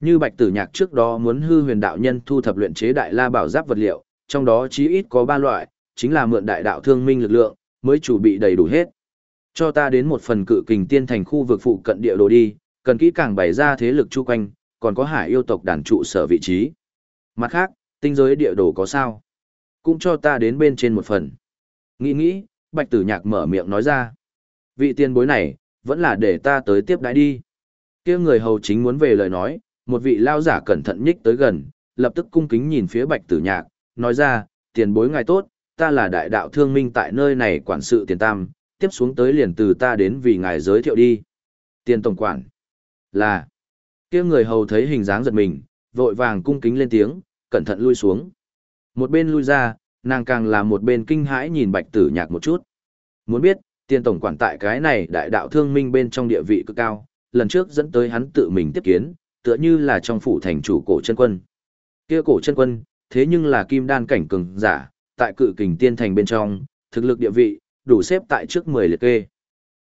Như Bạch Tử Nhạc trước đó muốn hư huyền đạo nhân thu thập luyện chế đại la bảo giáp vật liệu, trong đó chí ít có ba loại, chính là mượn đại đạo thương minh lực lượng, mới chủ bị đầy đủ hết. Cho ta đến một phần cự kình tiên thành khu vực phụ cận địa đồ đi, cần kỹ càng bày ra thế lực chu quanh, còn có hải yêu tộc đàn trụ sở vị trí. Mặt khác, tinh giới địa đồ có sao? Cũng cho ta đến bên trên một phần. Nghĩ nghĩ, Bạch Tử Nhạc mở miệng nói ra. Vị tiên bối này, vẫn là để ta tới tiếp đãi đi. kia người hầu chính muốn về lời nói, một vị lao giả cẩn thận nhích tới gần, lập tức cung kính nhìn phía bạch tử nhạc, nói ra, tiền bối ngài tốt, ta là đại đạo thương minh tại nơi này quản sự tiền tam, tiếp xuống tới liền từ ta đến vì ngài giới thiệu đi. Tiền tổng quản, là, kia người hầu thấy hình dáng giật mình, vội vàng cung kính lên tiếng, cẩn thận lui xuống. Một bên lui ra, nàng càng là một bên kinh hãi nhìn bạch tử nhạc một chút. Muốn biết, Tiền tổng quản tại cái này đại đạo thương minh bên trong địa vị cực cao, lần trước dẫn tới hắn tự mình tiếp kiến, tựa như là trong phủ thành chủ cổ chân quân. Kia cổ chân quân, thế nhưng là kim đan cảnh cường giả, tại cự kình tiên thành bên trong, thực lực địa vị, đủ xếp tại trước 10 liệt kê.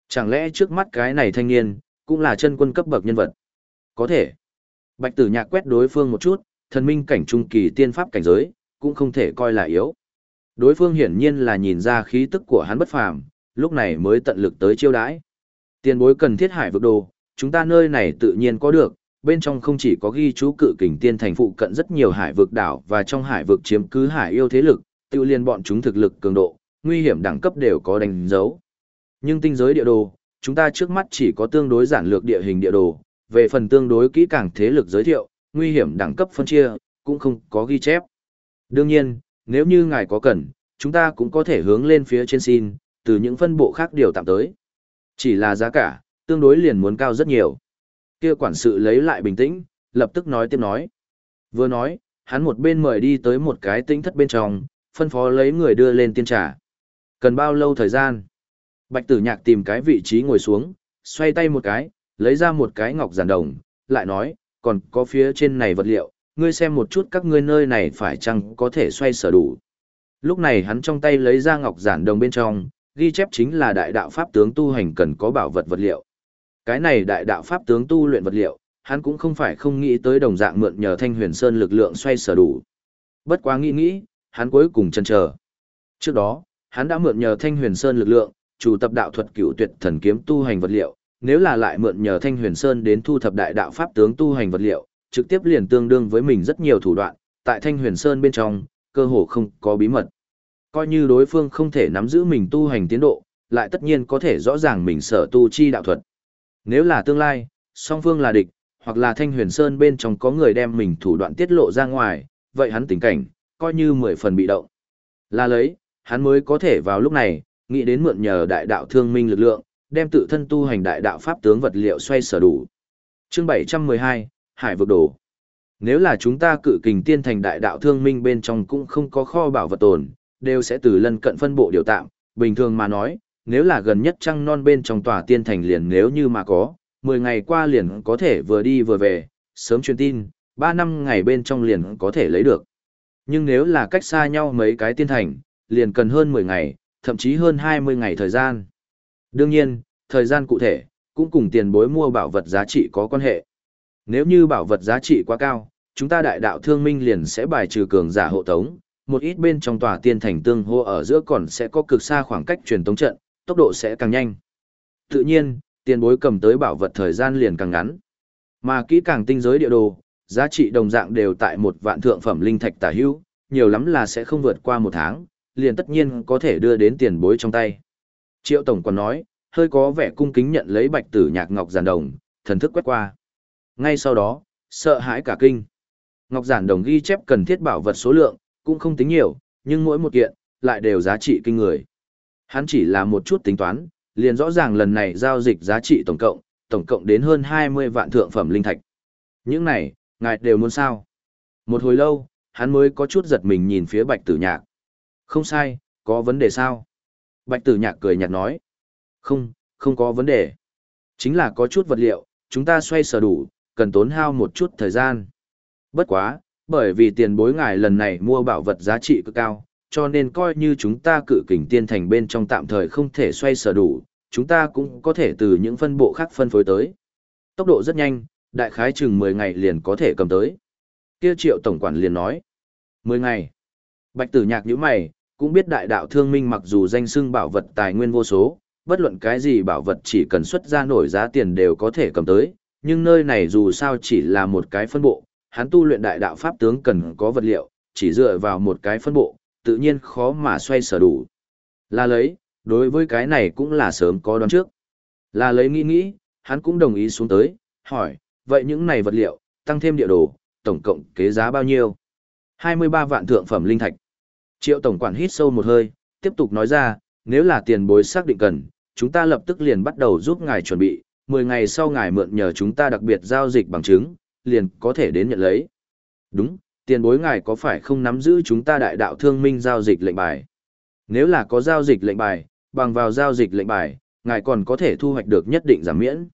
Chẳng lẽ trước mắt cái này thanh niên, cũng là chân quân cấp bậc nhân vật? Có thể. Bạch tử nhạc quét đối phương một chút, thần minh cảnh trung kỳ tiên pháp cảnh giới, cũng không thể coi là yếu. Đối phương hiển nhiên là nhìn ra khí tức của hắn bất phàm, lúc này mới tận lực tới chiêu đãi. Tiền bối cần thiết hải vực đồ, chúng ta nơi này tự nhiên có được, bên trong không chỉ có ghi chú cự kình tiên thành phụ cận rất nhiều hải vực đảo và trong hải vực chiếm cứ hải yêu thế lực, tự liên bọn chúng thực lực cường độ, nguy hiểm đẳng cấp đều có đánh dấu. Nhưng tinh giới địa đồ, chúng ta trước mắt chỉ có tương đối giản lược địa hình địa đồ, về phần tương đối kỹ càng thế lực giới thiệu, nguy hiểm đẳng cấp phân chia, cũng không có ghi chép. Đương nhiên, nếu như ngài có cần, chúng ta cũng có thể hướng lên phía trên xin, từ những phân bộ khác điều tạm tới. Chỉ là giá cả, tương đối liền muốn cao rất nhiều. Kia quản sự lấy lại bình tĩnh, lập tức nói tiếp nói. Vừa nói, hắn một bên mời đi tới một cái tĩnh thất bên trong, phân phó lấy người đưa lên tiên trà. Cần bao lâu thời gian? Bạch tử nhạc tìm cái vị trí ngồi xuống, xoay tay một cái, lấy ra một cái ngọc giản đồng, lại nói, còn có phía trên này vật liệu, ngươi xem một chút các ngươi nơi này phải chăng có thể xoay sở đủ. Lúc này hắn trong tay lấy ra ngọc giản đồng bên trong, ghi chép chính là đại đạo pháp tướng tu hành cần có bảo vật vật liệu. Cái này đại đạo pháp tướng tu luyện vật liệu, hắn cũng không phải không nghĩ tới đồng dạng mượn nhờ Thanh Huyền Sơn lực lượng xoay sở đủ. Bất quá nghĩ nghĩ, hắn cuối cùng chần chờ. Trước đó, hắn đã mượn nhờ Thanh Huyền Sơn lực lượng, chủ tập đạo thuật cửu tuyệt thần kiếm tu hành vật liệu, nếu là lại mượn nhờ Thanh Huyền Sơn đến thu thập đại đạo pháp tướng tu hành vật liệu, trực tiếp liền tương đương với mình rất nhiều thủ đoạn, tại Thanh Huyền Sơn bên trong, cơ hồ không có bí mật. Coi như đối phương không thể nắm giữ mình tu hành tiến độ, lại tất nhiên có thể rõ ràng mình sở tu chi đạo thuật. Nếu là tương lai, song phương là địch, hoặc là Thanh Huyền Sơn bên trong có người đem mình thủ đoạn tiết lộ ra ngoài, vậy hắn tình cảnh, coi như mười phần bị động. Là lấy, hắn mới có thể vào lúc này, nghĩ đến mượn nhờ đại đạo thương minh lực lượng, đem tự thân tu hành đại đạo pháp tướng vật liệu xoay sở đủ. Chương 712, Hải vực đồ. Nếu là chúng ta cự kình tiên thành đại đạo thương minh bên trong cũng không có kho bảo vật tồn, đều sẽ từ lân cận phân bộ điều tạm, bình thường mà nói, nếu là gần nhất trăng non bên trong tòa tiên thành liền nếu như mà có, 10 ngày qua liền có thể vừa đi vừa về, sớm truyền tin, 3 năm ngày bên trong liền có thể lấy được. Nhưng nếu là cách xa nhau mấy cái tiên thành, liền cần hơn 10 ngày, thậm chí hơn 20 ngày thời gian. Đương nhiên, thời gian cụ thể, cũng cùng tiền bối mua bảo vật giá trị có quan hệ. Nếu như bảo vật giá trị quá cao, chúng ta đại đạo thương minh liền sẽ bài trừ cường giả hộ tống, một ít bên trong tòa tiên thành tương hô ở giữa còn sẽ có cực xa khoảng cách truyền tống trận, tốc độ sẽ càng nhanh. Tự nhiên, tiền bối cầm tới bảo vật thời gian liền càng ngắn. Mà kỹ càng tinh giới địa đồ, giá trị đồng dạng đều tại một vạn thượng phẩm linh thạch tả hữu, nhiều lắm là sẽ không vượt qua một tháng, liền tất nhiên có thể đưa đến tiền bối trong tay. Triệu Tổng còn nói, hơi có vẻ cung kính nhận lấy bạch tử nhạc ngọc giản đồng, thần thức quét qua. Ngay sau đó, sợ hãi cả kinh. Ngọc giản đồng ghi chép cần thiết bảo vật số lượng, cũng không tính nhiều, nhưng mỗi một kiện, lại đều giá trị kinh người. Hắn chỉ là một chút tính toán, liền rõ ràng lần này giao dịch giá trị tổng cộng, tổng cộng đến hơn 20 vạn thượng phẩm linh thạch. Những này, ngài đều muốn sao? Một hồi lâu, hắn mới có chút giật mình nhìn phía bạch tử nhạc. Không sai, có vấn đề sao? Bạch tử nhạc cười nhạt nói. Không, không có vấn đề. Chính là có chút vật liệu, chúng ta xoay sở đủ, cần tốn hao một chút thời gian. Bất quá, bởi vì tiền bối ngài lần này mua bảo vật giá trị cực cao, cho nên coi như chúng ta cự kình tiên thành bên trong tạm thời không thể xoay sở đủ, chúng ta cũng có thể từ những phân bộ khác phân phối tới. Tốc độ rất nhanh, đại khái chừng 10 ngày liền có thể cầm tới. Kia triệu tổng quản liền nói. 10 ngày. Bạch tử nhạc như mày, cũng biết đại đạo thương minh mặc dù danh xưng bảo vật tài nguyên vô số, bất luận cái gì bảo vật chỉ cần xuất ra nổi giá tiền đều có thể cầm tới, nhưng nơi này dù sao chỉ là một cái phân bộ, hắn tu luyện đại đạo pháp tướng cần có vật liệu, chỉ dựa vào một cái phân bộ, tự nhiên khó mà xoay sở đủ. Là lấy, đối với cái này cũng là sớm có đoán trước. Là lấy nghĩ nghĩ, hắn cũng đồng ý xuống tới, hỏi, vậy những này vật liệu, tăng thêm địa đồ, tổng cộng kế giá bao nhiêu? 23 vạn thượng phẩm linh thạch. Triệu tổng quản hít sâu một hơi, tiếp tục nói ra, nếu là tiền bối xác định cần, chúng ta lập tức liền bắt đầu giúp ngài chuẩn bị, 10 ngày sau ngài mượn nhờ chúng ta đặc biệt giao dịch bằng chứng, liền có thể đến nhận lấy. Đúng, tiền bối ngài có phải không nắm giữ chúng ta đại đạo thương minh giao dịch lệnh bài? Nếu là có giao dịch lệnh bài, bằng vào giao dịch lệnh bài, ngài còn có thể thu hoạch được nhất định giảm miễn.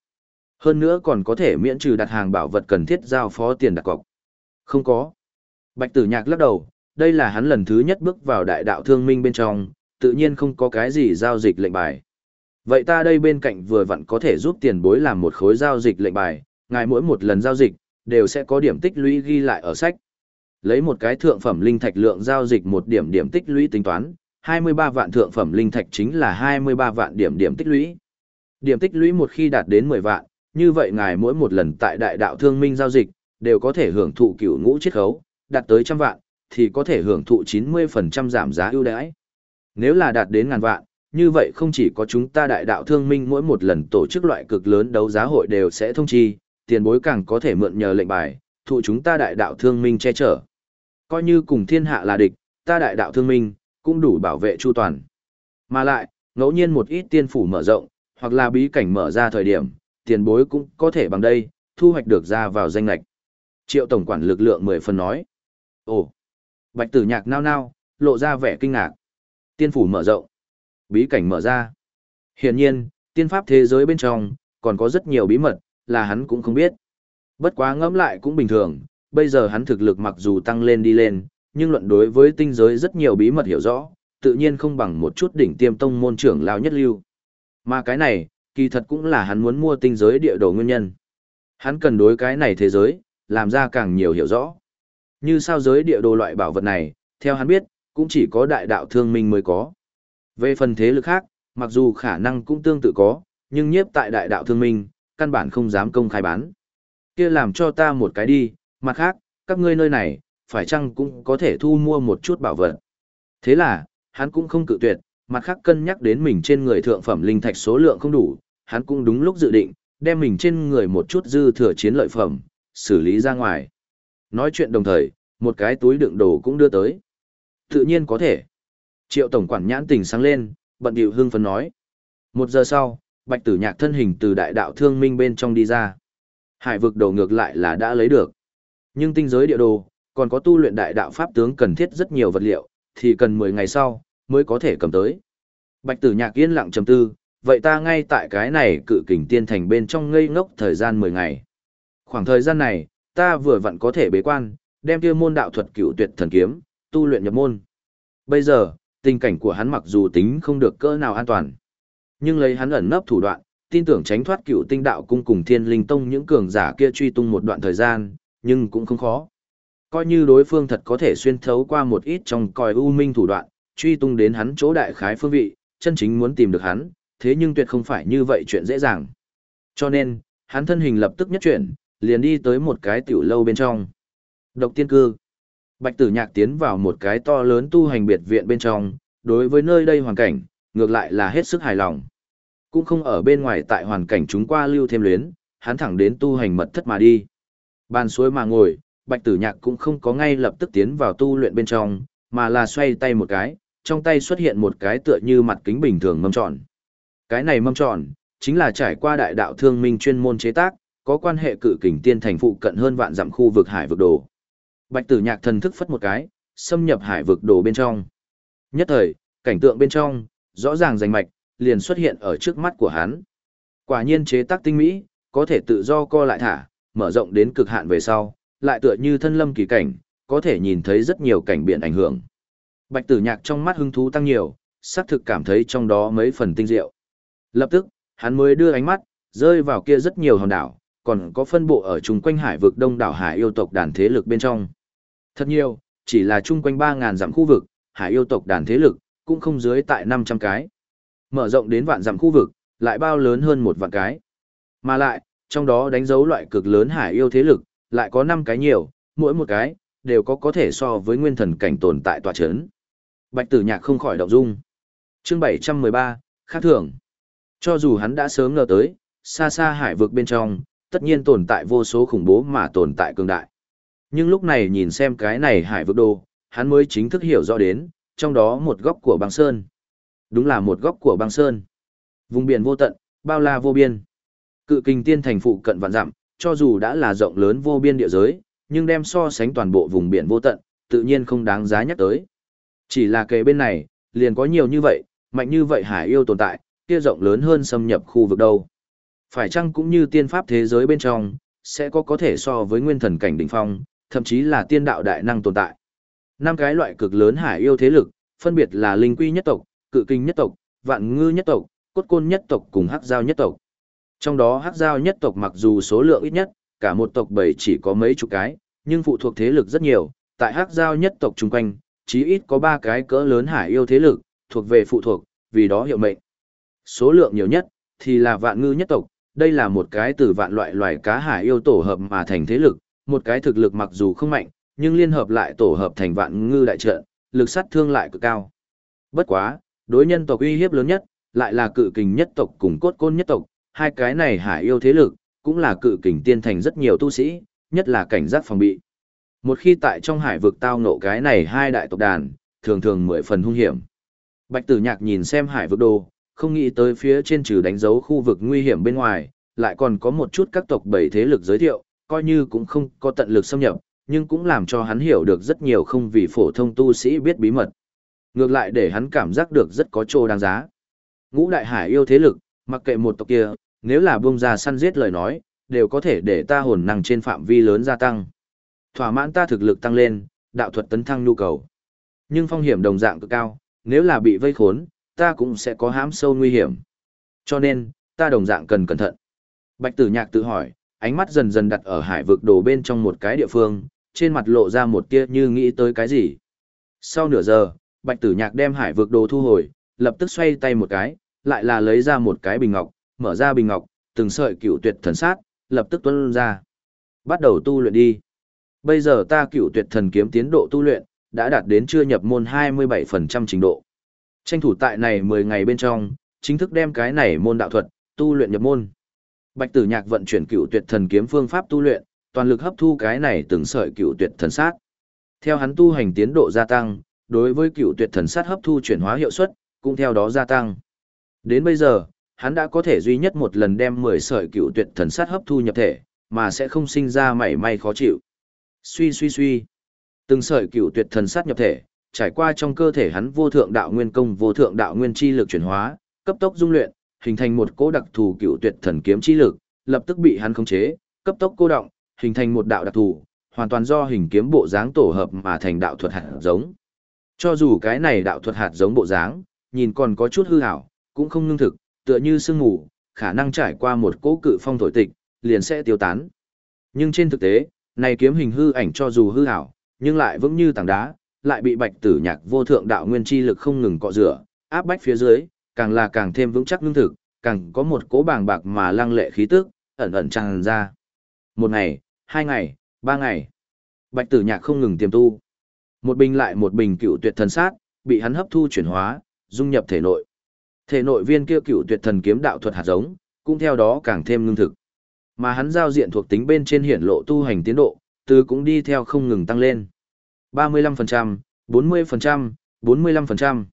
Hơn nữa còn có thể miễn trừ đặt hàng bảo vật cần thiết giao phó tiền đặt cọc. Không có. Bạch tử nhạc lắc đầu, đây là hắn lần thứ nhất bước vào đại đạo thương minh bên trong, tự nhiên không có cái gì giao dịch lệnh bài. Vậy ta đây bên cạnh vừa vặn có thể giúp tiền bối làm một khối giao dịch lệnh bài, ngài mỗi một lần giao dịch, đều sẽ có điểm tích lũy ghi lại ở sách. Lấy một cái thượng phẩm linh thạch lượng giao dịch một điểm điểm tích lũy tính toán, 23 vạn thượng phẩm linh thạch chính là 23 vạn điểm điểm tích lũy. Điểm tích lũy một khi đạt đến 10 vạn, như vậy ngài mỗi một lần tại đại đạo thương minh giao dịch, đều có thể hưởng thụ cửu ngũ chiết khấu, đạt tới trăm vạn, thì có thể hưởng thụ 90% giảm giá ưu đãi. Nếu là đạt đến ngàn vạn, như vậy không chỉ có chúng ta đại đạo thương minh mỗi một lần tổ chức loại cực lớn đấu giá hội đều sẽ thông chi, tiền bối càng có thể mượn nhờ lệnh bài, thụ chúng ta đại đạo thương minh che chở. Coi như cùng thiên hạ là địch, ta đại đạo thương minh, cũng đủ bảo vệ chu toàn. Mà lại, ngẫu nhiên một ít tiên phủ mở rộng, hoặc là bí cảnh mở ra thời điểm, tiền bối cũng có thể bằng đây, thu hoạch được ra vào danh lạch. Triệu tổng quản lực lượng mười phần nói. Ồ! Bạch tử nhạc nao nao, lộ ra vẻ kinh ngạc. Tiên phủ mở rộng. Bí cảnh mở ra. Hiển nhiên, tiên pháp thế giới bên trong, còn có rất nhiều bí mật, là hắn cũng không biết. Bất quá ngẫm lại cũng bình thường, bây giờ hắn thực lực mặc dù tăng lên đi lên, nhưng luận đối với tinh giới rất nhiều bí mật hiểu rõ, tự nhiên không bằng một chút đỉnh tiêm tông môn trưởng lao nhất lưu. Mà cái này, kỳ thật cũng là hắn muốn mua tinh giới địa đồ nguyên nhân. Hắn cần đối cái này thế giới, làm ra càng nhiều hiểu rõ. Như sao giới địa đồ loại bảo vật này, theo hắn biết, cũng chỉ có đại đạo thương minh mới có. Về phần thế lực khác, mặc dù khả năng cũng tương tự có, nhưng nhiếp tại đại đạo thương minh, căn bản không dám công khai bán. Kia làm cho ta một cái đi, mặt khác, các ngươi nơi này, phải chăng cũng có thể thu mua một chút bảo vật. Thế là, hắn cũng không cự tuyệt, mặt khác cân nhắc đến mình trên người thượng phẩm linh thạch số lượng không đủ, hắn cũng đúng lúc dự định, đem mình trên người một chút dư thừa chiến lợi phẩm, xử lý ra ngoài. Nói chuyện đồng thời, một cái túi đựng đồ cũng đưa tới. Tự nhiên có thể. Triệu tổng quản nhãn tình sáng lên, bận điệu hương phấn nói. Một giờ sau, bạch tử nhạc thân hình từ đại đạo thương minh bên trong đi ra. Hải vực đồ ngược lại là đã lấy được. Nhưng tinh giới địa đồ, còn có tu luyện đại đạo pháp tướng cần thiết rất nhiều vật liệu, thì cần 10 ngày sau, mới có thể cầm tới. Bạch tử nhạc yên lặng trầm tư, vậy ta ngay tại cái này cự kình tiên thành bên trong ngây ngốc thời gian 10 ngày. Khoảng thời gian này, ta vừa vặn có thể bế quan, đem kia môn đạo thuật cửu tuyệt thần kiếm, tu luyện nhập môn. Bây giờ, tình cảnh của hắn mặc dù tính không được cỡ nào an toàn, nhưng lấy hắn ẩn nấp thủ đoạn, tin tưởng tránh thoát cựu tinh đạo cung cùng thiên linh tông những cường giả kia truy tung một đoạn thời gian, nhưng cũng không khó. Coi như đối phương thật có thể xuyên thấu qua một ít trong còi u minh thủ đoạn, truy tung đến hắn chỗ đại khái phương vị, chân chính muốn tìm được hắn, thế nhưng tuyệt không phải như vậy chuyện dễ dàng. Cho nên, hắn thân hình lập tức nhất chuyển, liền đi tới một cái tiểu lâu bên trong. Độc tiên cư. Bạch tử nhạc tiến vào một cái to lớn tu hành biệt viện bên trong, đối với nơi đây hoàn cảnh, ngược lại là hết sức hài lòng. Cũng không ở bên ngoài tại hoàn cảnh chúng qua lưu thêm luyến, hắn thẳng đến tu hành mật thất mà đi. Bàn suối mà ngồi, bạch tử nhạc cũng không có ngay lập tức tiến vào tu luyện bên trong, mà là xoay tay một cái, trong tay xuất hiện một cái tựa như mặt kính bình thường mâm tròn. Cái này mâm tròn, chính là trải qua đại đạo thương minh chuyên môn chế tác, có quan hệ cự kình tiên thành phụ cận hơn vạn dặm khu vực hải vực đồ. Bạch tử nhạc thần thức phất một cái, xâm nhập hải vực đồ bên trong. Nhất thời, cảnh tượng bên trong, rõ ràng rành mạch, liền xuất hiện ở trước mắt của hắn. Quả nhiên chế tác tinh mỹ, có thể tự do co lại thả, mở rộng đến cực hạn về sau, lại tựa như thân lâm kỳ cảnh, có thể nhìn thấy rất nhiều cảnh biển ảnh hưởng. Bạch tử nhạc trong mắt hứng thú tăng nhiều, xác thực cảm thấy trong đó mấy phần tinh diệu. Lập tức, hắn mới đưa ánh mắt, rơi vào kia rất nhiều hòn đảo, còn có phân bộ ở chung quanh hải vực đông đảo hải yêu tộc đàn thế lực bên trong. Thật nhiều, chỉ là chung quanh 3.000 dặm khu vực, hải yêu tộc đàn thế lực, cũng không dưới tại 500 cái. Mở rộng đến vạn dặm khu vực, lại bao lớn hơn một vạn cái. Mà lại, trong đó đánh dấu loại cực lớn hải yêu thế lực, lại có 5 cái nhiều, mỗi một cái, đều có có thể so với nguyên thần cảnh tồn tại tòa chấn. Bạch tử nhạc không khỏi động dung. chương 713, khác thường. Cho dù hắn đã sớm ngờ tới, xa xa hải vực bên trong, tất nhiên tồn tại vô số khủng bố mà tồn tại cường đại. Nhưng lúc này nhìn xem cái này hải vực đồ, hắn mới chính thức hiểu rõ đến, trong đó một góc của băng sơn. Đúng là một góc của băng sơn. Vùng biển vô tận, bao la vô biên. Cự kinh tiên thành phụ cận vạn dặm, cho dù đã là rộng lớn vô biên địa giới, nhưng đem so sánh toàn bộ vùng biển vô tận, tự nhiên không đáng giá nhắc tới. Chỉ là kề bên này, liền có nhiều như vậy, mạnh như vậy hải yêu tồn tại, kia rộng lớn hơn xâm nhập khu vực đâu. Phải chăng cũng như tiên pháp thế giới bên trong, sẽ có có thể so với nguyên thần cảnh đỉnh phong, thậm chí là tiên đạo đại năng tồn tại. Năm cái loại cực lớn hải yêu thế lực, phân biệt là linh quy nhất tộc, cự kinh nhất tộc, vạn ngư nhất tộc, cốt côn nhất tộc cùng hắc giao nhất tộc. Trong đó hắc giao nhất tộc mặc dù số lượng ít nhất, cả một tộc bảy chỉ có mấy chục cái, nhưng phụ thuộc thế lực rất nhiều, tại hắc giao nhất tộc chung quanh, chí ít có ba cái cỡ lớn hải yêu thế lực, thuộc về phụ thuộc, vì đó hiệu mệnh. Số lượng nhiều nhất, thì là vạn ngư nhất tộc, đây là một cái từ vạn loại loài cá hải yêu tổ hợp mà thành thế lực, một cái thực lực mặc dù không mạnh, nhưng liên hợp lại tổ hợp thành vạn ngư đại trận, lực sát thương lại cực cao. Bất quá, đối nhân tộc uy hiếp lớn nhất, lại là cự kình nhất tộc cùng cốt côn nhất tộc, hai cái này hải yêu thế lực, cũng là cự kình tiên thành rất nhiều tu sĩ, nhất là cảnh giác phòng bị. Một khi tại trong hải vực tao ngộ cái này hai đại tộc đàn, thường thường mười phần hung hiểm. Bạch tử nhạc nhìn xem hải vực đồ, không nghĩ tới phía trên trừ đánh dấu khu vực nguy hiểm bên ngoài, lại còn có một chút các tộc bảy thế lực giới thiệu, coi như cũng không có tận lực xâm nhập, nhưng cũng làm cho hắn hiểu được rất nhiều không vì phổ thông tu sĩ biết bí mật. Ngược lại để hắn cảm giác được rất có trô đáng giá. Ngũ đại hải yêu thế lực, mặc kệ một tộc kia, nếu là buông ra săn giết lời nói, đều có thể để ta hồn năng trên phạm vi lớn gia tăng. Thỏa mãn ta thực lực tăng lên, đạo thuật tấn thăng nhu cầu. Nhưng phong hiểm đồng dạng cực cao, nếu là bị vây khốn, ta cũng sẽ có hãm sâu nguy hiểm. Cho nên, ta đồng dạng cần cẩn thận. Bạch tử nhạc tự hỏi, ánh mắt dần dần đặt ở hải vực đồ bên trong một cái địa phương, trên mặt lộ ra một tia như nghĩ tới cái gì. Sau nửa giờ, bạch tử nhạc đem hải vực đồ thu hồi, lập tức xoay tay một cái, lại là lấy ra một cái bình ngọc, mở ra bình ngọc, từng sợi cựu tuyệt thần sát, lập tức tuôn ra. Bắt đầu tu luyện đi. Bây giờ ta cựu tuyệt thần kiếm tiến độ tu luyện, đã đạt đến chưa nhập môn 27% trình độ. Tranh thủ tại này 10 ngày bên trong, chính thức đem cái này môn đạo thuật, tu luyện nhập môn. Bạch Tử Nhạc vận chuyển cựu tuyệt thần kiếm phương pháp tu luyện, toàn lực hấp thu cái này từng sợi cựu tuyệt thần sát. Theo hắn tu hành tiến độ gia tăng, đối với cựu tuyệt thần sát hấp thu chuyển hóa hiệu suất cũng theo đó gia tăng. Đến bây giờ, hắn đã có thể duy nhất một lần đem 10 sợi cựu tuyệt thần sát hấp thu nhập thể, mà sẽ không sinh ra mảy may khó chịu. Suy suy suy. Từng sợi cựu tuyệt thần sát nhập thể, trải qua trong cơ thể hắn vô thượng đạo nguyên công vô thượng đạo nguyên chi lực chuyển hóa, cấp tốc dung luyện, hình thành một cỗ đặc thù cựu tuyệt thần kiếm chi lực, lập tức bị hắn khống chế, cấp tốc cô động, hình thành một đạo đặc thù, hoàn toàn do hình kiếm bộ dáng tổ hợp mà thành đạo thuật hạt giống. Cho dù cái này đạo thuật hạt giống bộ dáng, nhìn còn có chút hư ảo, cũng không ngưng thực, tựa như sương mù, khả năng trải qua một cỗ cự phong thổi tịch, liền sẽ tiêu tán. Nhưng trên thực tế, này kiếm hình hư ảnh cho dù hư ảo, nhưng lại vững như tảng đá, lại bị bạch tử nhạc vô thượng đạo nguyên chi lực không ngừng cọ rửa, áp bách phía dưới, càng là càng thêm vững chắc ngưng thực, càng có một cỗ bàng bạc mà lăng lệ khí tức, ẩn ẩn tràn ra. Một ngày, hai ngày, ba ngày. Bạch tử nhạc không ngừng tiềm tu. Một bình lại một bình cựu tuyệt thần sát, bị hắn hấp thu chuyển hóa, dung nhập thể nội. Thể nội viên kia cựu tuyệt thần kiếm đạo thuật hạt giống, cũng theo đó càng thêm ngưng thực. Mà hắn giao diện thuộc tính bên trên hiển lộ tu hành tiến độ, từ cũng đi theo không ngừng tăng lên. 35%, 40%, 45%.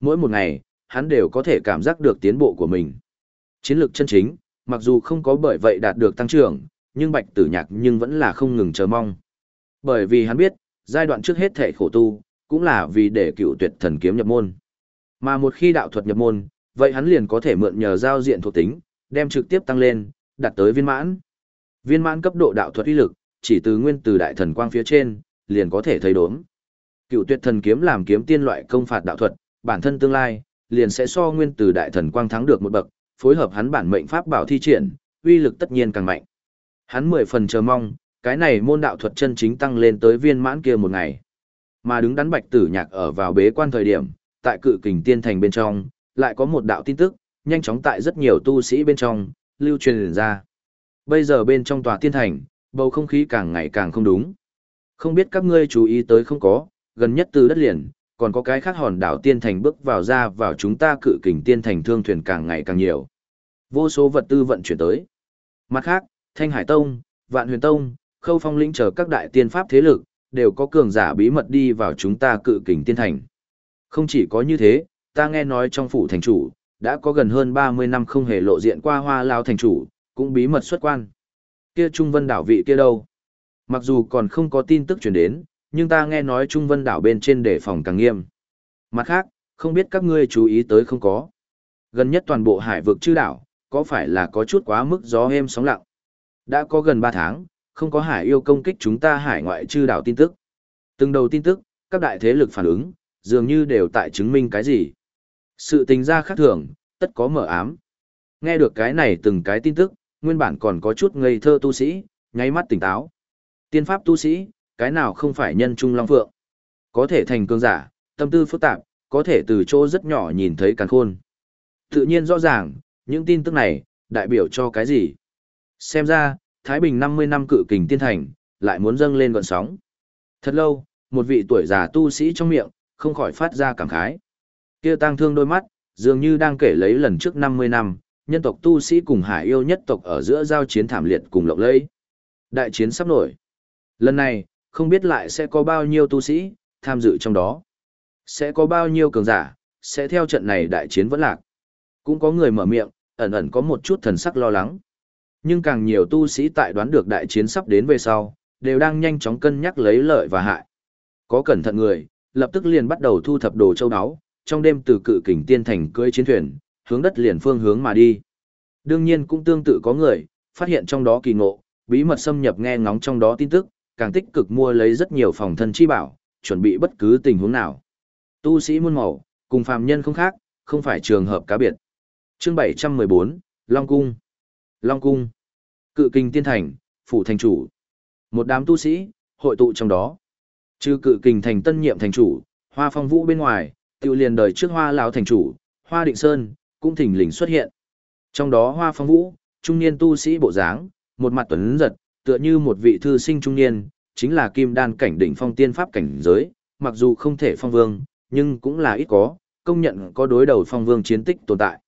Mỗi một ngày, hắn đều có thể cảm giác được tiến bộ của mình. Chiến lược chân chính, mặc dù không có bởi vậy đạt được tăng trưởng, nhưng bạch tử nhạc nhưng vẫn là không ngừng chờ mong. Bởi vì hắn biết, giai đoạn trước hết thể khổ tu, cũng là vì để cựu tuyệt thần kiếm nhập môn. Mà một khi đạo thuật nhập môn, vậy hắn liền có thể mượn nhờ giao diện thuộc tính, đem trực tiếp tăng lên, đạt tới viên mãn. Viên mãn cấp độ đạo thuật uy lực, chỉ từ nguyên từ đại thần quang phía trên, liền có thể thấy đốm. Cựu tuyệt thần kiếm làm kiếm tiên loại công phạt đạo thuật, bản thân tương lai, liền sẽ so nguyên từ đại thần quang thắng được một bậc, phối hợp hắn bản mệnh pháp bảo thi triển, uy lực tất nhiên càng mạnh. Hắn mười phần chờ mong, cái này môn đạo thuật chân chính tăng lên tới viên mãn kia một ngày. Mà đứng đắn bạch tử nhạc ở vào bế quan thời điểm, tại cự kình tiên thành bên trong, lại có một đạo tin tức, nhanh chóng tại rất nhiều tu sĩ bên trong, lưu truyền ra. Bây giờ bên trong tòa tiên thành, bầu không khí càng ngày càng không đúng. Không biết các ngươi chú ý tới không có, gần nhất từ đất liền, còn có cái khác hòn đảo tiên thành bước vào ra vào chúng ta cự kình tiên thành thương thuyền càng ngày càng nhiều. Vô số vật tư vận chuyển tới. Mặt khác, Thanh Hải Tông, Vạn Huyền Tông, Khâu Phong Lĩnh chờ các đại tiên pháp thế lực, đều có cường giả bí mật đi vào chúng ta cự kình tiên thành. Không chỉ có như thế, ta nghe nói trong phủ thành chủ, đã có gần hơn 30 năm không hề lộ diện qua hoa lao thành chủ, cũng bí mật xuất quan. Kia Trung Vân đảo vị kia đâu? Mặc dù còn không có tin tức truyền đến, nhưng ta nghe nói Trung Vân đảo bên trên đề phòng càng nghiêm. Mặt khác, không biết các ngươi chú ý tới không có. Gần nhất toàn bộ hải vực chư đảo, có phải là có chút quá mức gió êm sóng lặng? Đã có gần 3 tháng, không có hải yêu công kích chúng ta hải ngoại chư đảo tin tức. Từng đầu tin tức, các đại thế lực phản ứng, dường như đều tại chứng minh cái gì. Sự tình ra khác thường, tất có mở ám. Nghe được cái này từng cái tin tức, nguyên bản còn có chút ngây thơ tu sĩ, nháy mắt tỉnh táo. Tiên pháp tu sĩ, cái nào không phải nhân trung long phượng. Có thể thành cương giả, tâm tư phức tạp, có thể từ chỗ rất nhỏ nhìn thấy càng khôn. Tự nhiên rõ ràng, những tin tức này, đại biểu cho cái gì? Xem ra, Thái Bình 50 năm cự kình tiên thành, lại muốn dâng lên gọn sóng. Thật lâu, một vị tuổi già tu sĩ trong miệng, không khỏi phát ra cảm khái. Kia tang thương đôi mắt, dường như đang kể lấy lần trước 50 năm, nhân tộc tu sĩ cùng hải yêu nhất tộc ở giữa giao chiến thảm liệt cùng lộng lẫy. Đại chiến sắp nổi. Lần này, không biết lại sẽ có bao nhiêu tu sĩ tham dự trong đó. Sẽ có bao nhiêu cường giả sẽ theo trận này đại chiến vẫn lạc. Cũng có người mở miệng, ẩn ẩn có một chút thần sắc lo lắng. Nhưng càng nhiều tu sĩ tại đoán được đại chiến sắp đến về sau, đều đang nhanh chóng cân nhắc lấy lợi và hại. Có cẩn thận người, lập tức liền bắt đầu thu thập đồ châu đáo trong đêm từ cự kình tiên thành cưỡi chiến thuyền, hướng đất liền phương hướng mà đi. Đương nhiên cũng tương tự có người, phát hiện trong đó kỳ ngộ, bí mật xâm nhập nghe ngóng trong đó tin tức, càng tích cực mua lấy rất nhiều phòng thân chi bảo, chuẩn bị bất cứ tình huống nào. Tu sĩ muôn màu, cùng phàm nhân không khác, không phải trường hợp cá biệt. Chương 714, Long Cung. Long Cung. Cự kinh tiên thành, phủ thành chủ. Một đám tu sĩ, hội tụ trong đó. Trừ cự kình thành tân nhiệm thành chủ, hoa phong vũ bên ngoài, tiêu liền đời trước hoa lão thành chủ, hoa định sơn, cũng thỉnh lình xuất hiện. Trong đó hoa phong vũ, trung niên tu sĩ bộ dáng, một mặt tuấn giật, tựa như một vị thư sinh trung niên, chính là kim đan cảnh đỉnh phong tiên pháp cảnh giới, mặc dù không thể phong vương, nhưng cũng là ít có, công nhận có đối đầu phong vương chiến tích tồn tại.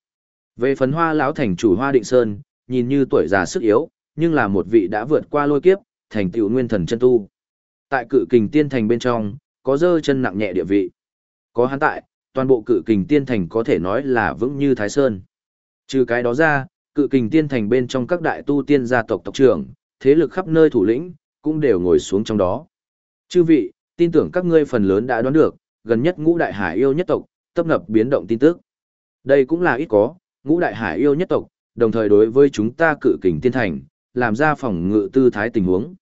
Về phấn hoa lão thành chủ hoa định sơn, nhìn như tuổi già sức yếu, nhưng là một vị đã vượt qua lôi kiếp, thành tựu nguyên thần chân tu. Tại cự kình tiên thành bên trong, có dơ chân nặng nhẹ địa vị. Có hắn tại, toàn bộ cự kình tiên thành có thể nói là vững như Thái Sơn. Trừ cái đó ra, cự kình tiên thành bên trong các đại tu tiên gia tộc tộc trưởng, thế lực khắp nơi thủ lĩnh, cũng đều ngồi xuống trong đó. Chư vị, tin tưởng các ngươi phần lớn đã đoán được, gần nhất ngũ đại hải yêu nhất tộc, tấp nập biến động tin tức. Đây cũng là ít có, ngũ đại hải yêu nhất tộc, đồng thời đối với chúng ta cự kình tiên thành, làm ra phòng ngự tư thái tình huống.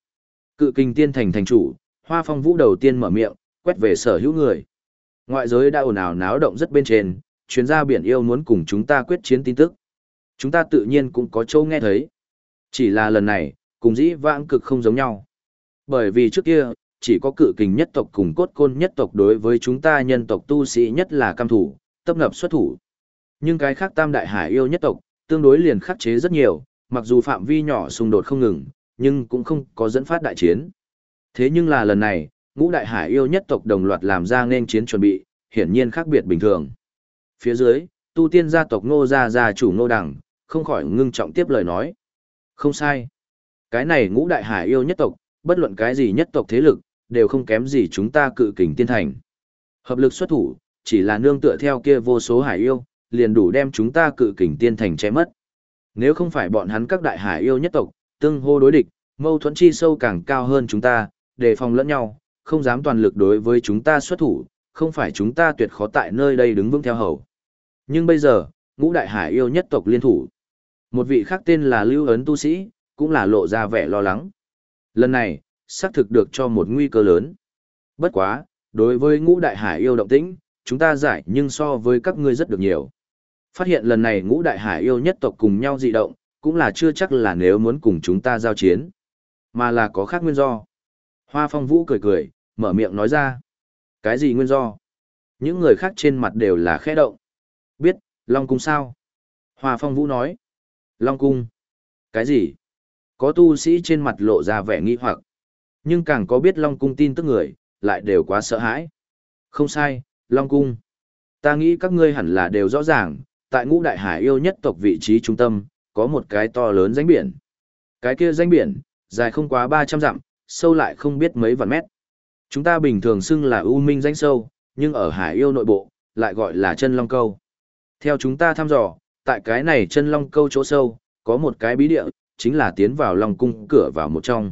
Cự kình tiên thành thành chủ, hoa phong vũ đầu tiên mở miệng, quét về sở hữu người. Ngoại giới đã ồn ào náo động rất bên trên, chuyên gia biển yêu muốn cùng chúng ta quyết chiến tin tức. Chúng ta tự nhiên cũng có châu nghe thấy. Chỉ là lần này, cùng dĩ vãng cực không giống nhau. Bởi vì trước kia, chỉ có cự kình nhất tộc cùng cốt côn nhất tộc đối với chúng ta nhân tộc tu sĩ nhất là cam thủ, tập ngập xuất thủ. Nhưng cái khác tam đại hải yêu nhất tộc, tương đối liền khắc chế rất nhiều, mặc dù phạm vi nhỏ xung đột không ngừng, nhưng cũng không có dẫn phát đại chiến. Thế nhưng là lần này, ngũ đại hải yêu nhất tộc đồng loạt làm ra nên chiến chuẩn bị, hiển nhiên khác biệt bình thường. Phía dưới, tu tiên gia tộc ngô gia gia chủ ngô đẳng, không khỏi ngưng trọng tiếp lời nói. Không sai. Cái này ngũ đại hải yêu nhất tộc, bất luận cái gì nhất tộc thế lực, đều không kém gì chúng ta cự kình tiên thành. Hợp lực xuất thủ, chỉ là nương tựa theo kia vô số hải yêu, liền đủ đem chúng ta cự kình tiên thành che mất. Nếu không phải bọn hắn các đại hải yêu nhất tộc, tương hô đối địch, mâu thuẫn chi sâu càng cao hơn chúng ta, đề phòng lẫn nhau, không dám toàn lực đối với chúng ta xuất thủ, không phải chúng ta tuyệt khó tại nơi đây đứng vững theo hầu. Nhưng bây giờ, ngũ đại hải yêu nhất tộc liên thủ. Một vị khác tên là Lưu Ấn Tu Sĩ, cũng là lộ ra vẻ lo lắng. Lần này, xác thực được cho một nguy cơ lớn. Bất quá, đối với ngũ đại hải yêu động tĩnh, chúng ta giải nhưng so với các ngươi rất được nhiều. Phát hiện lần này ngũ đại hải yêu nhất tộc cùng nhau dị động, cũng là chưa chắc là nếu muốn cùng chúng ta giao chiến, mà là có khác nguyên do. Hoa phong vũ cười cười, mở miệng nói ra. Cái gì nguyên do? Những người khác trên mặt đều là khẽ động. Biết, Long Cung sao? Hoa phong vũ nói. Long Cung. Cái gì? Có tu sĩ trên mặt lộ ra vẻ nghi hoặc. Nhưng càng có biết Long Cung tin tức người, lại đều quá sợ hãi. Không sai, Long Cung. Ta nghĩ các ngươi hẳn là đều rõ ràng, tại ngũ đại hải yêu nhất tộc vị trí trung tâm, có một cái to lớn danh biển. Cái kia danh biển, dài không quá 300 dặm, sâu lại không biết mấy vạn mét. Chúng ta bình thường xưng là U Minh danh sâu, nhưng ở hải yêu nội bộ, lại gọi là chân long câu. Theo chúng ta thăm dò, tại cái này chân long câu chỗ sâu, có một cái bí địa, chính là tiến vào long cung cửa vào một trong.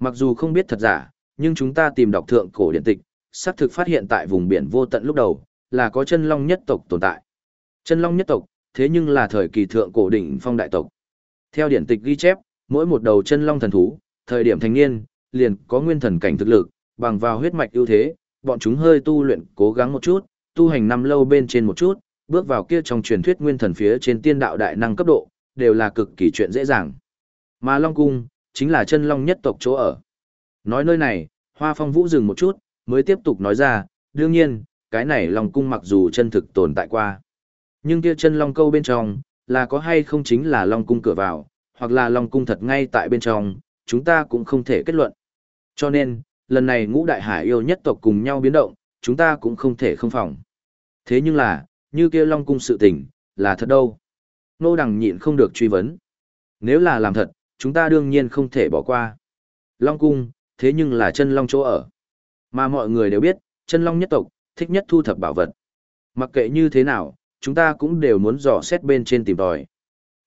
Mặc dù không biết thật giả, nhưng chúng ta tìm đọc thượng cổ điện tịch, xác thực phát hiện tại vùng biển vô tận lúc đầu, là có chân long nhất tộc tồn tại. Chân long nhất tộc, thế nhưng là thời kỳ thượng cổ đỉnh phong đại tộc. Theo điển tịch ghi chép, mỗi một đầu chân long thần thú, thời điểm thành niên, liền có nguyên thần cảnh thực lực, bằng vào huyết mạch ưu thế, bọn chúng hơi tu luyện cố gắng một chút, tu hành năm lâu bên trên một chút, bước vào kia trong truyền thuyết nguyên thần phía trên tiên đạo đại năng cấp độ, đều là cực kỳ chuyện dễ dàng. Mà Long Cung, chính là chân long nhất tộc chỗ ở. Nói nơi này, Hoa Phong Vũ dừng một chút, mới tiếp tục nói ra, đương nhiên, cái này Long Cung mặc dù chân thực tồn tại qua. Nhưng kia chân Long câu bên trong, là có hay không chính là Long Cung cửa vào, hoặc là Long Cung thật ngay tại bên trong, chúng ta cũng không thể kết luận. Cho nên, lần này ngũ đại hải yêu nhất tộc cùng nhau biến động, chúng ta cũng không thể không phòng. Thế nhưng là, như kia Long Cung sự tình, là thật đâu. Nô Đằng nhịn không được truy vấn. Nếu là làm thật, chúng ta đương nhiên không thể bỏ qua. Long Cung, thế nhưng là chân Long chỗ ở. Mà mọi người đều biết, chân Long nhất tộc, thích nhất thu thập bảo vật. Mặc kệ như thế nào, chúng ta cũng đều muốn dò xét bên trên tìm tòi.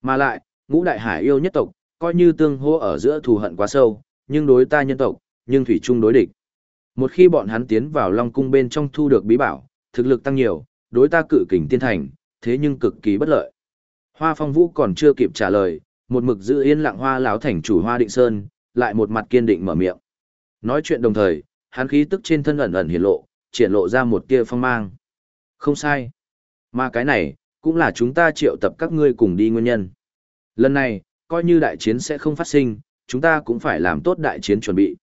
Mà lại, ngũ đại hải yêu nhất tộc, coi như tương hô ở giữa thù hận quá sâu, nhưng đối ta nhân tộc, nhưng thủy chung đối địch. Một khi bọn hắn tiến vào Long cung bên trong thu được bí bảo, thực lực tăng nhiều, đối ta cự kình tiên thành, thế nhưng cực kỳ bất lợi. Hoa Phong Vũ còn chưa kịp trả lời, một mực giữ yên lặng Hoa lão thành chủ Hoa Định Sơn, lại một mặt kiên định mở miệng. Nói chuyện đồng thời, hắn khí tức trên thân ẩn ẩn hiện lộ, triển lộ ra một tia phong mang. Không sai. Mà cái này, cũng là chúng ta triệu tập các ngươi cùng đi nguyên nhân. Lần này, coi như đại chiến sẽ không phát sinh, chúng ta cũng phải làm tốt đại chiến chuẩn bị.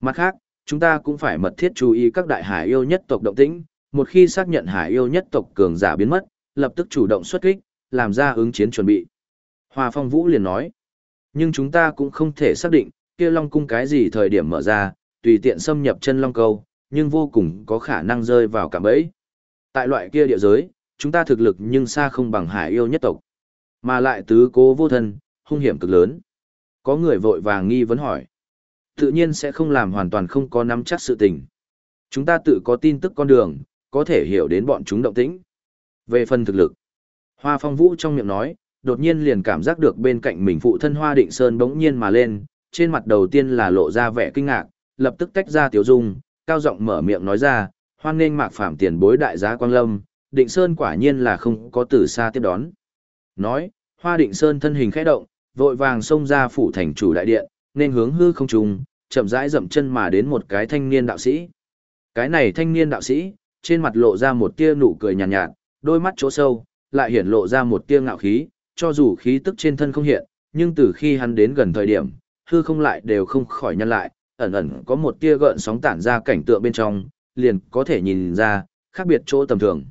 Mặt khác, chúng ta cũng phải mật thiết chú ý các đại hải yêu nhất tộc động tĩnh, một khi xác nhận hải yêu nhất tộc cường giả biến mất, lập tức chủ động xuất kích, làm ra ứng chiến chuẩn bị. Hoa Phong Vũ liền nói, nhưng chúng ta cũng không thể xác định, kia Long Cung cái gì thời điểm mở ra, tùy tiện xâm nhập chân Long Câu, nhưng vô cùng có khả năng rơi vào cạm bẫy. Tại loại kia địa giới, chúng ta thực lực nhưng xa không bằng hải yêu nhất tộc. Mà lại tứ cố vô thân, hung hiểm cực lớn. Có người vội vàng nghi vấn hỏi. Tự nhiên sẽ không làm hoàn toàn không có nắm chắc sự tình. Chúng ta tự có tin tức con đường, có thể hiểu đến bọn chúng động tĩnh. Về phần thực lực, Hoa Phong Vũ trong miệng nói, đột nhiên liền cảm giác được bên cạnh mình phụ thân Hoa Định Sơn bỗng nhiên mà lên, trên mặt đầu tiên là lộ ra vẻ kinh ngạc, lập tức tách ra tiểu dung, cao giọng mở miệng nói ra, hoan nghênh mạc phạm tiền bối đại giá quang lâm, Định Sơn quả nhiên là không có từ xa tiếp đón. Nói, Hoa Định Sơn thân hình khẽ động, vội vàng xông ra phủ thành chủ đại điện, nên hướng hư không trùng, chậm rãi dậm chân mà đến một cái thanh niên đạo sĩ. Cái này thanh niên đạo sĩ, trên mặt lộ ra một tia nụ cười nhàn nhạt, nhạt, đôi mắt chỗ sâu, lại hiển lộ ra một tia ngạo khí, cho dù khí tức trên thân không hiện, nhưng từ khi hắn đến gần thời điểm, hư không lại đều không khỏi nhăn lại, ẩn ẩn có một tia gợn sóng tản ra cảnh tượng bên trong, liền có thể nhìn ra, khác biệt chỗ tầm thường.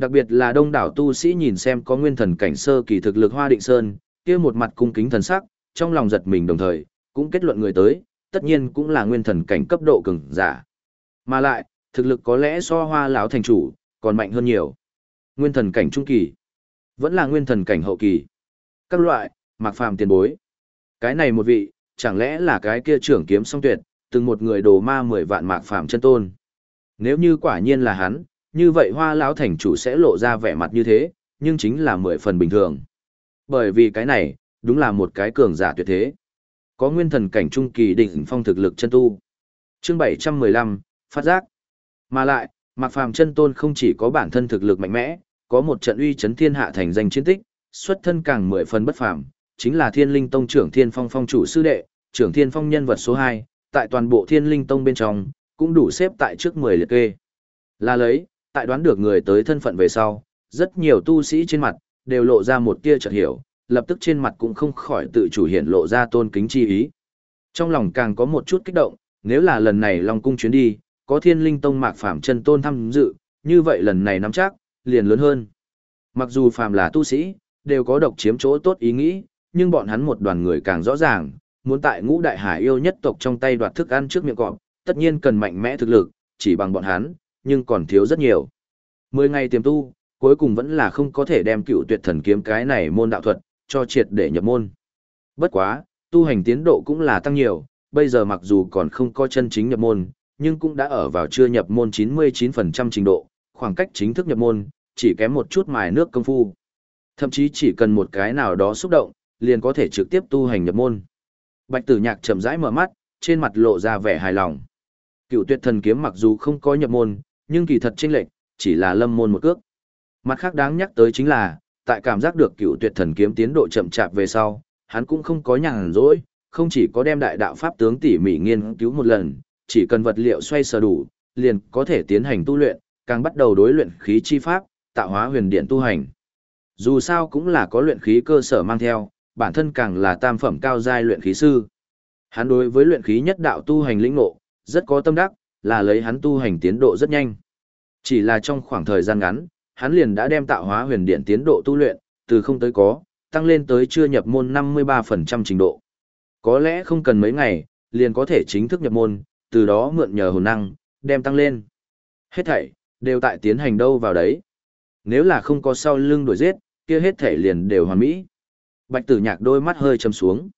Đặc biệt là đông đảo tu sĩ nhìn xem có nguyên thần cảnh sơ kỳ thực lực Hoa Định Sơn, kia một mặt cung kính thần sắc, trong lòng giật mình đồng thời, cũng kết luận người tới, tất nhiên cũng là nguyên thần cảnh cấp độ cường giả. Mà lại, thực lực có lẽ so Hoa lão thành chủ còn mạnh hơn nhiều. Nguyên thần cảnh trung kỳ, vẫn là nguyên thần cảnh hậu kỳ. Các loại, mặc phàm tiền bối. Cái này một vị, chẳng lẽ là cái kia trưởng kiếm song tuyệt, từng một người đồ ma mười vạn mạc phàm chân tôn. Nếu như quả nhiên là hắn, như vậy hoa lão thành chủ sẽ lộ ra vẻ mặt như thế, nhưng chính là mười phần bình thường. Bởi vì cái này, đúng là một cái cường giả tuyệt thế. Có nguyên thần cảnh trung kỳ đỉnh phong thực lực chân tu. Chương 715, phát giác. Mà lại, Mạc Phàm chân tôn không chỉ có bản thân thực lực mạnh mẽ, có một trận uy chấn thiên hạ thành danh chiến tích, xuất thân càng mười phần bất phàm, chính là Thiên Linh Tông trưởng Thiên Phong phong chủ sư đệ, trưởng Thiên Phong nhân vật số 2, tại toàn bộ Thiên Linh Tông bên trong, cũng đủ xếp tại trước 10 liệt kê. Là lấy, tại đoán được người tới thân phận về sau, rất nhiều tu sĩ trên mặt, đều lộ ra một tia chợt hiểu, lập tức trên mặt cũng không khỏi tự chủ hiện lộ ra tôn kính chi ý. Trong lòng càng có một chút kích động, nếu là lần này Long Cung chuyến đi, có thiên linh tông mạc phạm chân tôn tham dự, như vậy lần này nắm chắc, liền lớn hơn. Mặc dù phàm là tu sĩ, đều có độc chiếm chỗ tốt ý nghĩ, nhưng bọn hắn một đoàn người càng rõ ràng, muốn tại ngũ đại hải yêu nhất tộc trong tay đoạt thức ăn trước miệng cọp, tất nhiên cần mạnh mẽ thực lực, chỉ bằng bọn hắn, nhưng còn thiếu rất nhiều. Mười ngày tiềm tu, cuối cùng vẫn là không có thể đem cựu tuyệt thần kiếm cái này môn đạo thuật, cho triệt để nhập môn. Bất quá, tu hành tiến độ cũng là tăng nhiều, bây giờ mặc dù còn không có chân chính nhập môn, nhưng cũng đã ở vào chưa nhập môn 99% trình độ, khoảng cách chính thức nhập môn, chỉ kém một chút mài nước công phu. Thậm chí chỉ cần một cái nào đó xúc động, liền có thể trực tiếp tu hành nhập môn. Bạch tử nhạc chậm rãi mở mắt, trên mặt lộ ra vẻ hài lòng. Cựu tuyệt thần kiếm mặc dù không có nhập môn, nhưng kỳ thật chênh lệch, chỉ là lâm môn một cước. Mặt khác đáng nhắc tới chính là, tại cảm giác được cựu tuyệt thần kiếm tiến độ chậm chạp về sau, hắn cũng không có nhàn rỗi, không chỉ có đem đại đạo pháp tướng tỉ mỉ nghiên cứu một lần, chỉ cần vật liệu xoay sở đủ, liền có thể tiến hành tu luyện, càng bắt đầu đối luyện khí chi pháp, tạo hóa huyền điện tu hành. Dù sao cũng là có luyện khí cơ sở mang theo, bản thân càng là tam phẩm cao giai luyện khí sư. Hắn đối với luyện khí nhất đạo tu hành lĩnh ngộ, rất có tâm đắc, là lấy hắn tu hành tiến độ rất nhanh. Chỉ là trong khoảng thời gian ngắn, hắn liền đã đem tạo hóa huyền điện tiến độ tu luyện, từ không tới có, tăng lên tới chưa nhập môn 53% trình độ. Có lẽ không cần mấy ngày, liền có thể chính thức nhập môn, từ đó mượn nhờ hồn năng, đem tăng lên. Hết thảy, đều tại tiến hành đâu vào đấy. Nếu là không có sau lưng đuổi giết, kia hết thảy liền đều hoàn mỹ. Bạch tử nhạc đôi mắt hơi châm xuống.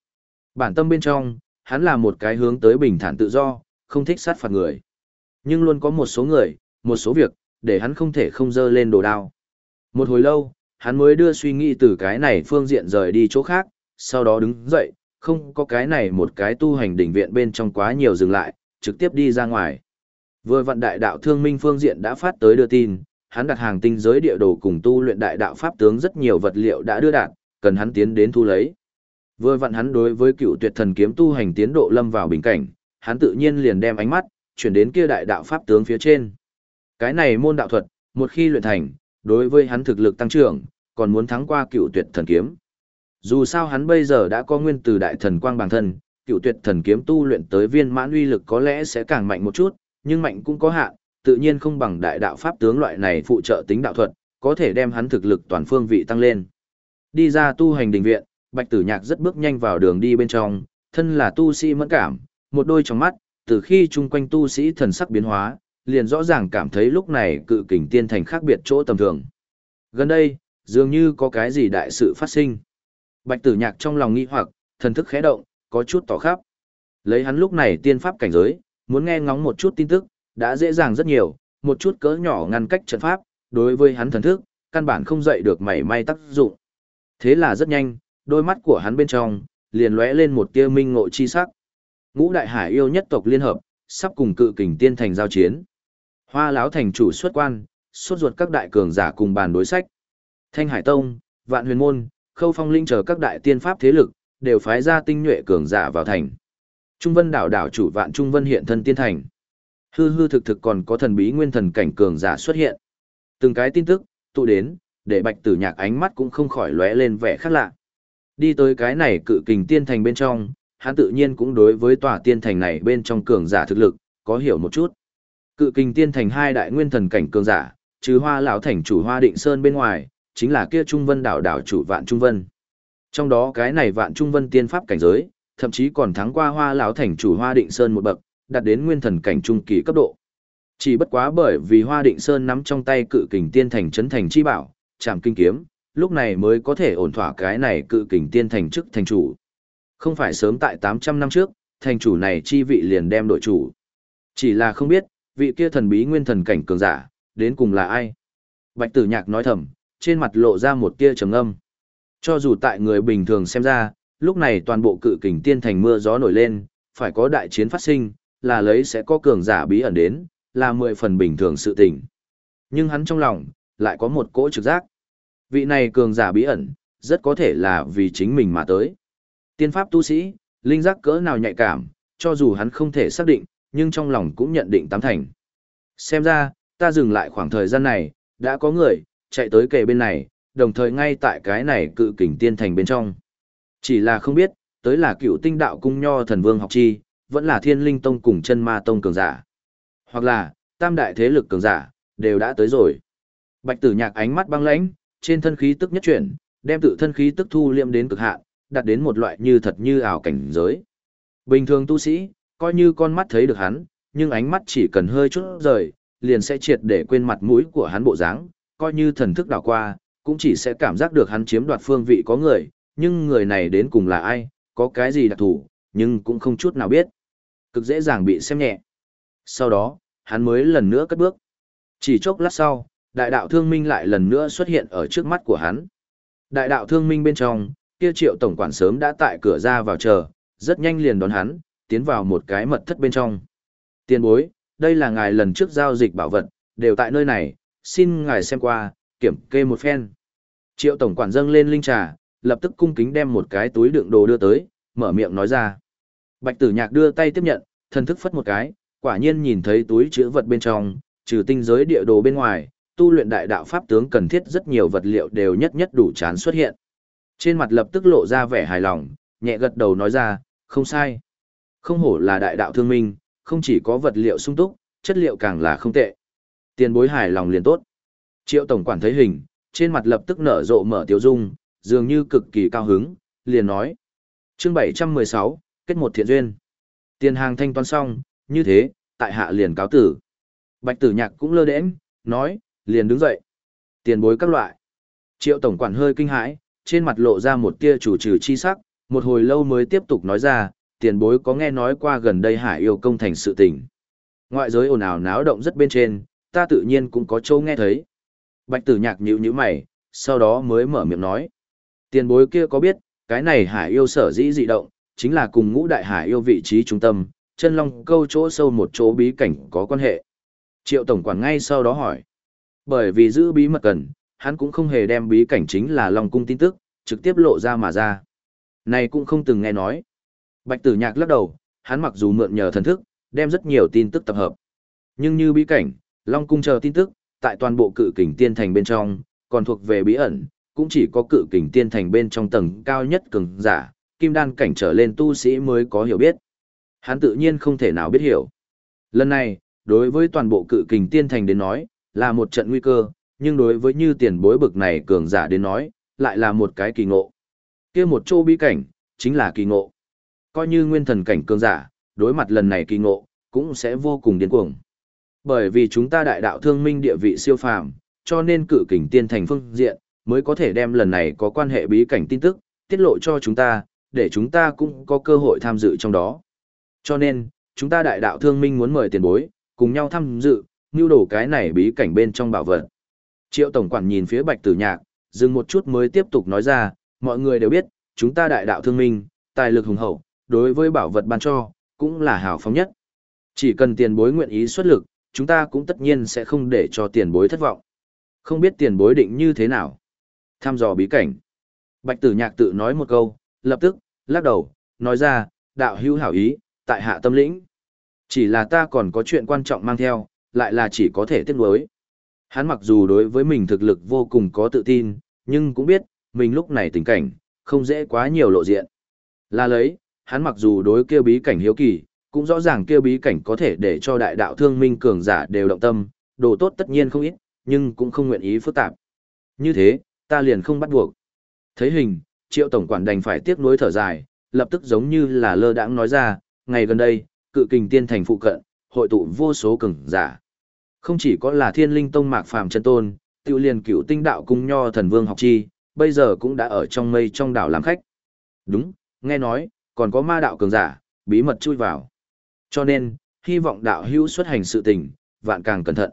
Bản tâm bên trong, hắn là một cái hướng tới bình thản tự do, không thích sát phạt người. Nhưng luôn có một số người, một số việc, để hắn không thể không dơ lên đồ đao. Một hồi lâu, hắn mới đưa suy nghĩ từ cái này phương diện rời đi chỗ khác, sau đó đứng dậy, không có cái này một cái tu hành đỉnh viện bên trong quá nhiều dừng lại, trực tiếp đi ra ngoài. Vừa vận đại đạo thương minh phương diện đã phát tới đưa tin, hắn đặt hàng tinh giới địa đồ cùng tu luyện đại đạo pháp tướng rất nhiều vật liệu đã đưa đạt, cần hắn tiến đến thu lấy. Vừa vận hắn đối với cựu tuyệt thần kiếm tu hành tiến độ lâm vào bình cảnh, hắn tự nhiên liền đem ánh mắt chuyển đến kia đại đạo pháp tướng phía trên. Cái này môn đạo thuật, một khi luyện thành, đối với hắn thực lực tăng trưởng, còn muốn thắng qua cựu tuyệt thần kiếm. Dù sao hắn bây giờ đã có nguyên từ đại thần quang bản thân, cựu tuyệt thần kiếm tu luyện tới viên mãn uy lực có lẽ sẽ càng mạnh một chút, nhưng mạnh cũng có hạn, tự nhiên không bằng đại đạo pháp tướng loại này phụ trợ tính đạo thuật, có thể đem hắn thực lực toàn phương vị tăng lên. Đi ra tu hành đình viện, Bạch Tử Nhạc rất bước nhanh vào đường đi bên trong, thân là tu sĩ mẫn cảm, một đôi trong mắt, từ khi chung quanh tu sĩ thần sắc biến hóa, liền rõ ràng cảm thấy lúc này cự kình tiên thành khác biệt chỗ tầm thường. Gần đây, dường như có cái gì đại sự phát sinh. Bạch tử nhạc trong lòng nghi hoặc, thần thức khẽ động, có chút tỏ khắp. Lấy hắn lúc này tiên pháp cảnh giới, muốn nghe ngóng một chút tin tức, đã dễ dàng rất nhiều, một chút cỡ nhỏ ngăn cách trận pháp, đối với hắn thần thức, căn bản không dậy được mảy may tác dụng. Thế là rất nhanh, đôi mắt của hắn bên trong, liền lóe lên một tia minh ngộ chi sắc. Ngũ đại hải yêu nhất tộc liên hợp, sắp cùng cự kình tiên thành giao chiến. Hoa lão thành chủ xuất quan, xuất ruột các đại cường giả cùng bàn đối sách. Thanh Hải Tông, Vạn Huyền Môn, Khâu Phong Linh chờ các đại tiên pháp thế lực, đều phái ra tinh nhuệ cường giả vào thành. Trung Vân đảo đảo chủ Vạn Trung Vân hiện thân tiên thành. Hư hư thực thực còn có thần bí nguyên thần cảnh cường giả xuất hiện. Từng cái tin tức tụ đến, để Bạch Tử Nhạc ánh mắt cũng không khỏi lóe lên vẻ khác lạ. Đi tới cái này cự kình tiên thành bên trong, hắn tự nhiên cũng đối với tòa tiên thành này bên trong cường giả thực lực, có hiểu một chút. Cự kình tiên thành hai đại nguyên thần cảnh cường giả, trừ hoa lão thành chủ hoa định sơn bên ngoài, chính là kia Trung Vân đảo đảo chủ Vạn Trung Vân. Trong đó cái này Vạn Trung Vân tiên pháp cảnh giới, thậm chí còn thắng qua Hoa lão thành chủ Hoa Định Sơn một bậc, đạt đến nguyên thần cảnh trung kỳ cấp độ. Chỉ bất quá bởi vì Hoa Định Sơn nắm trong tay cự kình tiên thành chấn thành chi bảo, chạm kinh kiếm, lúc này mới có thể ổn thỏa cái này cự kình tiên thành chức thành chủ. Không phải sớm tại 800 năm trước, thành chủ này chi vị liền đem đội chủ. Chỉ là không biết, vị kia thần bí nguyên thần cảnh cường giả, đến cùng là ai? Bạch tử nhạc nói thầm, trên mặt lộ ra một tia trầm âm. Cho dù tại người bình thường xem ra, lúc này toàn bộ cự kình tiên thành mưa gió nổi lên, phải có đại chiến phát sinh, là lấy sẽ có cường giả bí ẩn đến, là mười phần bình thường sự tình. Nhưng hắn trong lòng, lại có một cỗ trực giác. Vị này cường giả bí ẩn, rất có thể là vì chính mình mà tới. Tiên pháp tu sĩ, linh giác cỡ nào nhạy cảm, cho dù hắn không thể xác định, nhưng trong lòng cũng nhận định tám thành. Xem ra, ta dừng lại khoảng thời gian này, đã có người, chạy tới kề bên này, đồng thời ngay tại cái này cự kình tiên thành bên trong. Chỉ là không biết, tới là cựu tinh đạo cung nho thần vương học chi, vẫn là thiên linh tông cùng chân ma tông cường giả. Hoặc là, tam đại thế lực cường giả, đều đã tới rồi. Bạch tử nhạc ánh mắt băng lãnh, trên thân khí tức nhất chuyển, đem tự thân khí tức thu liệm đến cực hạn, đạt đến một loại như thật như ảo cảnh giới. Bình thường tu sĩ, coi như con mắt thấy được hắn, nhưng ánh mắt chỉ cần hơi chút rời, liền sẽ triệt để quên mặt mũi của hắn bộ dáng, coi như thần thức đảo qua, cũng chỉ sẽ cảm giác được hắn chiếm đoạt phương vị có người, nhưng người này đến cùng là ai, có cái gì đặc thù, nhưng cũng không chút nào biết. Cực dễ dàng bị xem nhẹ. Sau đó, hắn mới lần nữa cất bước. Chỉ chốc lát sau, đại đạo thương minh lại lần nữa xuất hiện ở trước mắt của hắn. Đại đạo thương minh bên trong, kia triệu tổng quản sớm đã tại cửa ra vào chờ, rất nhanh liền đón hắn, tiến vào một cái mật thất bên trong. Tiên bối, đây là ngài lần trước giao dịch bảo vật, đều tại nơi này, xin ngài xem qua, kiểm kê một phen. Triệu tổng quản dâng lên linh trà, lập tức cung kính đem một cái túi đựng đồ đưa tới, mở miệng nói ra. Bạch tử nhạc đưa tay tiếp nhận, thân thức phất một cái, quả nhiên nhìn thấy túi chứa vật bên trong, trừ tinh giới địa đồ bên ngoài, tu luyện đại đạo pháp tướng cần thiết rất nhiều vật liệu đều nhất nhất đủ chán xuất hiện. Trên mặt lập tức lộ ra vẻ hài lòng, nhẹ gật đầu nói ra, không sai. Không hổ là đại đạo thương minh, không chỉ có vật liệu sung túc, chất liệu càng là không tệ. Tiền bối hài lòng liền tốt. Triệu tổng quản thấy hình, trên mặt lập tức nở rộ mở tiêu dung, dường như cực kỳ cao hứng, liền nói. Chương 716, kết một thiện duyên. Tiền hàng thanh toán xong, như thế, tại hạ liền cáo tử. Bạch tử nhạc cũng lơ đễnh, nói, liền đứng dậy. Tiền bối các loại. Triệu tổng quản hơi kinh hãi, trên mặt lộ ra một tia chủ trừ chi sắc, một hồi lâu mới tiếp tục nói ra, tiền bối có nghe nói qua gần đây hải yêu công thành sự tình. Ngoại giới ồn ào náo động rất bên trên, ta tự nhiên cũng có châu nghe thấy. Bạch tử nhạc nhữ như mày, sau đó mới mở miệng nói. Tiền bối kia có biết, cái này hải yêu sở dĩ dị động, chính là cùng ngũ đại hải yêu vị trí trung tâm, chân long câu chỗ sâu một chỗ bí cảnh có quan hệ. Triệu tổng quản ngay sau đó hỏi. Bởi vì giữ bí mật cần, hắn cũng không hề đem bí cảnh chính là long cung tin tức, trực tiếp lộ ra mà ra. Này cũng không từng nghe nói. Bạch tử nhạc lắc đầu, hắn mặc dù mượn nhờ thần thức, đem rất nhiều tin tức tập hợp. Nhưng như bí cảnh, long cung chờ tin tức, tại toàn bộ cự kình tiên thành bên trong, còn thuộc về bí ẩn, cũng chỉ có cự kình tiên thành bên trong tầng cao nhất cường giả, kim đan cảnh trở lên tu sĩ mới có hiểu biết. Hắn tự nhiên không thể nào biết hiểu. Lần này, đối với toàn bộ cự kình tiên thành đến nói, là một trận nguy cơ, nhưng đối với như tiền bối bực này cường giả đến nói, lại là một cái kỳ ngộ. kia một chỗ bí cảnh, chính là kỳ ngộ. Coi như nguyên thần cảnh cường giả, đối mặt lần này kỳ ngộ, cũng sẽ vô cùng điên cuồng. Bởi vì chúng ta đại đạo thương minh địa vị siêu phàm, cho nên cử kình tiên thành phương diện, mới có thể đem lần này có quan hệ bí cảnh tin tức, tiết lộ cho chúng ta, để chúng ta cũng có cơ hội tham dự trong đó. Cho nên, chúng ta đại đạo thương minh muốn mời tiền bối, cùng nhau tham dự, như đổ cái này bí cảnh bên trong bảo vật. Triệu Tổng Quản nhìn phía Bạch Tử Nhạc, dừng một chút mới tiếp tục nói ra, mọi người đều biết, chúng ta đại đạo thương minh, tài lực hùng hậu, đối với bảo vật ban cho, cũng là hào phóng nhất. Chỉ cần tiền bối nguyện ý xuất lực, chúng ta cũng tất nhiên sẽ không để cho tiền bối thất vọng. Không biết tiền bối định như thế nào. Tham dò bí cảnh. Bạch tử nhạc tự nói một câu, lập tức, lắc đầu, nói ra, đạo hữu hảo ý, tại hạ tâm lĩnh. Chỉ là ta còn có chuyện quan trọng mang theo, lại là chỉ có thể tiếc nuối. Hắn mặc dù đối với mình thực lực vô cùng có tự tin, nhưng cũng biết, mình lúc này tình cảnh, không dễ quá nhiều lộ diện. Là lấy, hắn mặc dù đối kêu bí cảnh hiếu kỳ, cũng rõ ràng kêu bí cảnh có thể để cho đại đạo thương minh cường giả đều động tâm, đồ tốt tất nhiên không ít, nhưng cũng không nguyện ý phức tạp. Như thế, ta liền không bắt buộc. Thấy hình, triệu tổng quản đành phải tiếc nuối thở dài, lập tức giống như là lơ đãng nói ra, ngày gần đây, cự kình tiên thành phụ cận, hội tụ vô số cường giả. Không chỉ có là thiên linh tông mạc phàm chân tôn, tiêu liền Cựu tinh đạo cung nho thần vương học chi, bây giờ cũng đã ở trong mây trong đảo làm khách. Đúng, nghe nói, còn có ma đạo cường giả, bí mật chui vào. Cho nên, hy vọng đạo hữu xuất hành sự tình, vạn càng cẩn thận.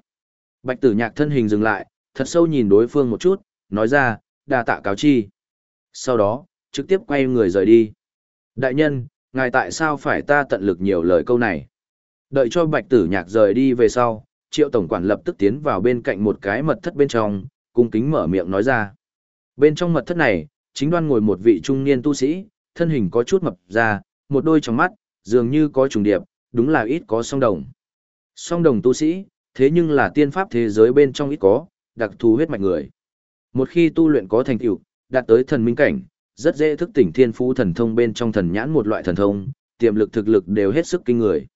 Bạch tử nhạc thân hình dừng lại, thật sâu nhìn đối phương một chút, nói ra, đa tạ cáo chi. Sau đó, trực tiếp quay người rời đi. Đại nhân, ngài tại sao phải ta tận lực nhiều lời câu này? Đợi cho bạch tử nhạc rời đi về sau, triệu tổng quản lập tức tiến vào bên cạnh một cái mật thất bên trong, cung kính mở miệng nói ra. Bên trong mật thất này, chính đoan ngồi một vị trung niên tu sĩ, thân hình có chút mập ra, một đôi trong mắt, dường như có trùng điệp, đúng là ít có song đồng. Song đồng tu sĩ, thế nhưng là tiên pháp thế giới bên trong ít có, đặc thù huyết mạch người. Một khi tu luyện có thành tựu, đạt tới thần minh cảnh, rất dễ thức tỉnh thiên phú thần thông bên trong thần nhãn một loại thần thông, tiềm lực thực lực đều hết sức kinh người.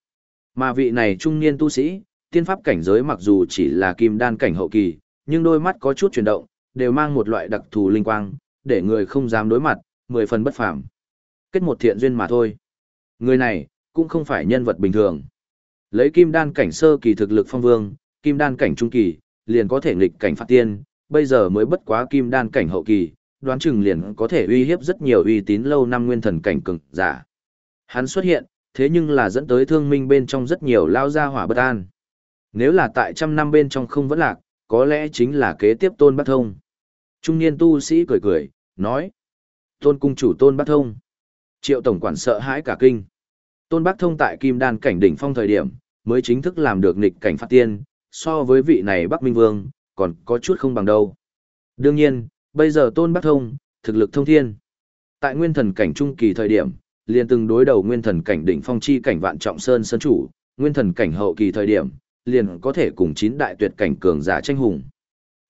Mà vị này trung niên tu sĩ, tiên pháp cảnh giới mặc dù chỉ là kim đan cảnh hậu kỳ, nhưng đôi mắt có chút chuyển động, đều mang một loại đặc thù linh quang, để người không dám đối mặt, mười phần bất phàm. Kết một thiện duyên mà thôi. Người này, cũng không phải nhân vật bình thường. Lấy kim đan cảnh sơ kỳ thực lực phong vương, kim đan cảnh trung kỳ, liền có thể nghịch cảnh phạt tiên, bây giờ mới bất quá kim đan cảnh hậu kỳ, đoán chừng liền có thể uy hiếp rất nhiều uy tín lâu năm nguyên thần cảnh cường giả. Hắn xuất hiện, thế nhưng là dẫn tới thương minh bên trong rất nhiều lao ra hỏa bất an. Nếu là tại trăm năm bên trong không vẫn lạc, có lẽ chính là kế tiếp tôn bắt thông. Trung niên tu sĩ cười cười, nói. Tôn cung chủ tôn bắt thông. Triệu tổng quản sợ hãi cả kinh. Tôn Bắc Thông tại Kim Đan cảnh đỉnh phong thời điểm, mới chính thức làm được nghịch cảnh phát tiên, so với vị này Bắc Minh Vương, còn có chút không bằng đâu. Đương nhiên, bây giờ Tôn Bắc Thông, thực lực thông thiên. Tại nguyên thần cảnh trung kỳ thời điểm, liền từng đối đầu nguyên thần cảnh đỉnh phong chi cảnh vạn trọng sơn sơn chủ, nguyên thần cảnh hậu kỳ thời điểm, liền có thể cùng chín đại tuyệt cảnh cường giả tranh hùng.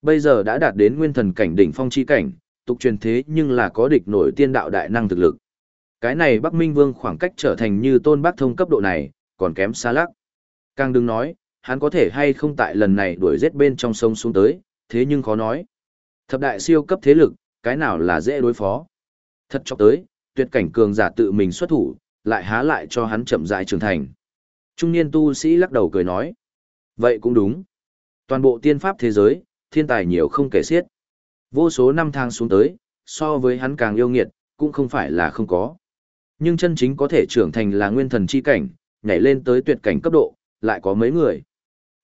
Bây giờ đã đạt đến nguyên thần cảnh đỉnh phong chi cảnh, tục truyền thế nhưng là có địch nổi tiên đạo đại năng thực lực. Cái này Bắc Minh Vương khoảng cách trở thành như Tôn Bắc Thông cấp độ này, còn kém xa lắc. Càng đừng nói, hắn có thể hay không tại lần này đuổi giết bên trong sông xuống tới, thế nhưng khó nói. Thập đại siêu cấp thế lực, cái nào là dễ đối phó. Thật chọc tới, tuyệt cảnh cường giả tự mình xuất thủ, lại há lại cho hắn chậm rãi trưởng thành. Trung niên tu sĩ lắc đầu cười nói. Vậy cũng đúng. Toàn bộ tiên pháp thế giới, thiên tài nhiều không kể xiết. Vô số năm tháng xuống tới, so với hắn càng yêu nghiệt, cũng không phải là không có. Nhưng chân chính có thể trưởng thành là nguyên thần chi cảnh, nhảy lên tới tuyệt cảnh cấp độ, lại có mấy người.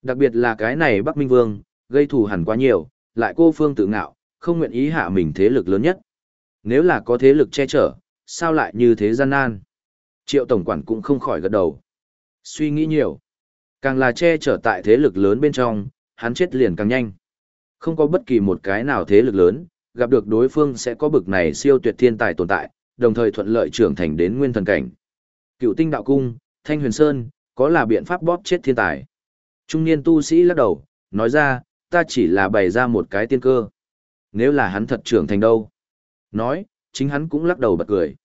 Đặc biệt là cái này Bắc Minh Vương, gây thù hẳn quá nhiều, lại cô phương tự ngạo, không nguyện ý hạ mình thế lực lớn nhất. Nếu là có thế lực che chở, sao lại như thế gian nan? Triệu Tổng Quản cũng không khỏi gật đầu. Suy nghĩ nhiều. Càng là che chở tại thế lực lớn bên trong, hắn chết liền càng nhanh. Không có bất kỳ một cái nào thế lực lớn, gặp được đối phương sẽ có bực này siêu tuyệt thiên tài tồn tại, đồng thời thuận lợi trưởng thành đến nguyên thần cảnh. Cựu tinh đạo cung, Thanh Huyền Sơn, có là biện pháp bóp chết thiên tài. Trung niên tu sĩ lắc đầu, nói ra, ta chỉ là bày ra một cái tiên cơ. Nếu là hắn thật trưởng thành đâu? Nói, chính hắn cũng lắc đầu bật cười.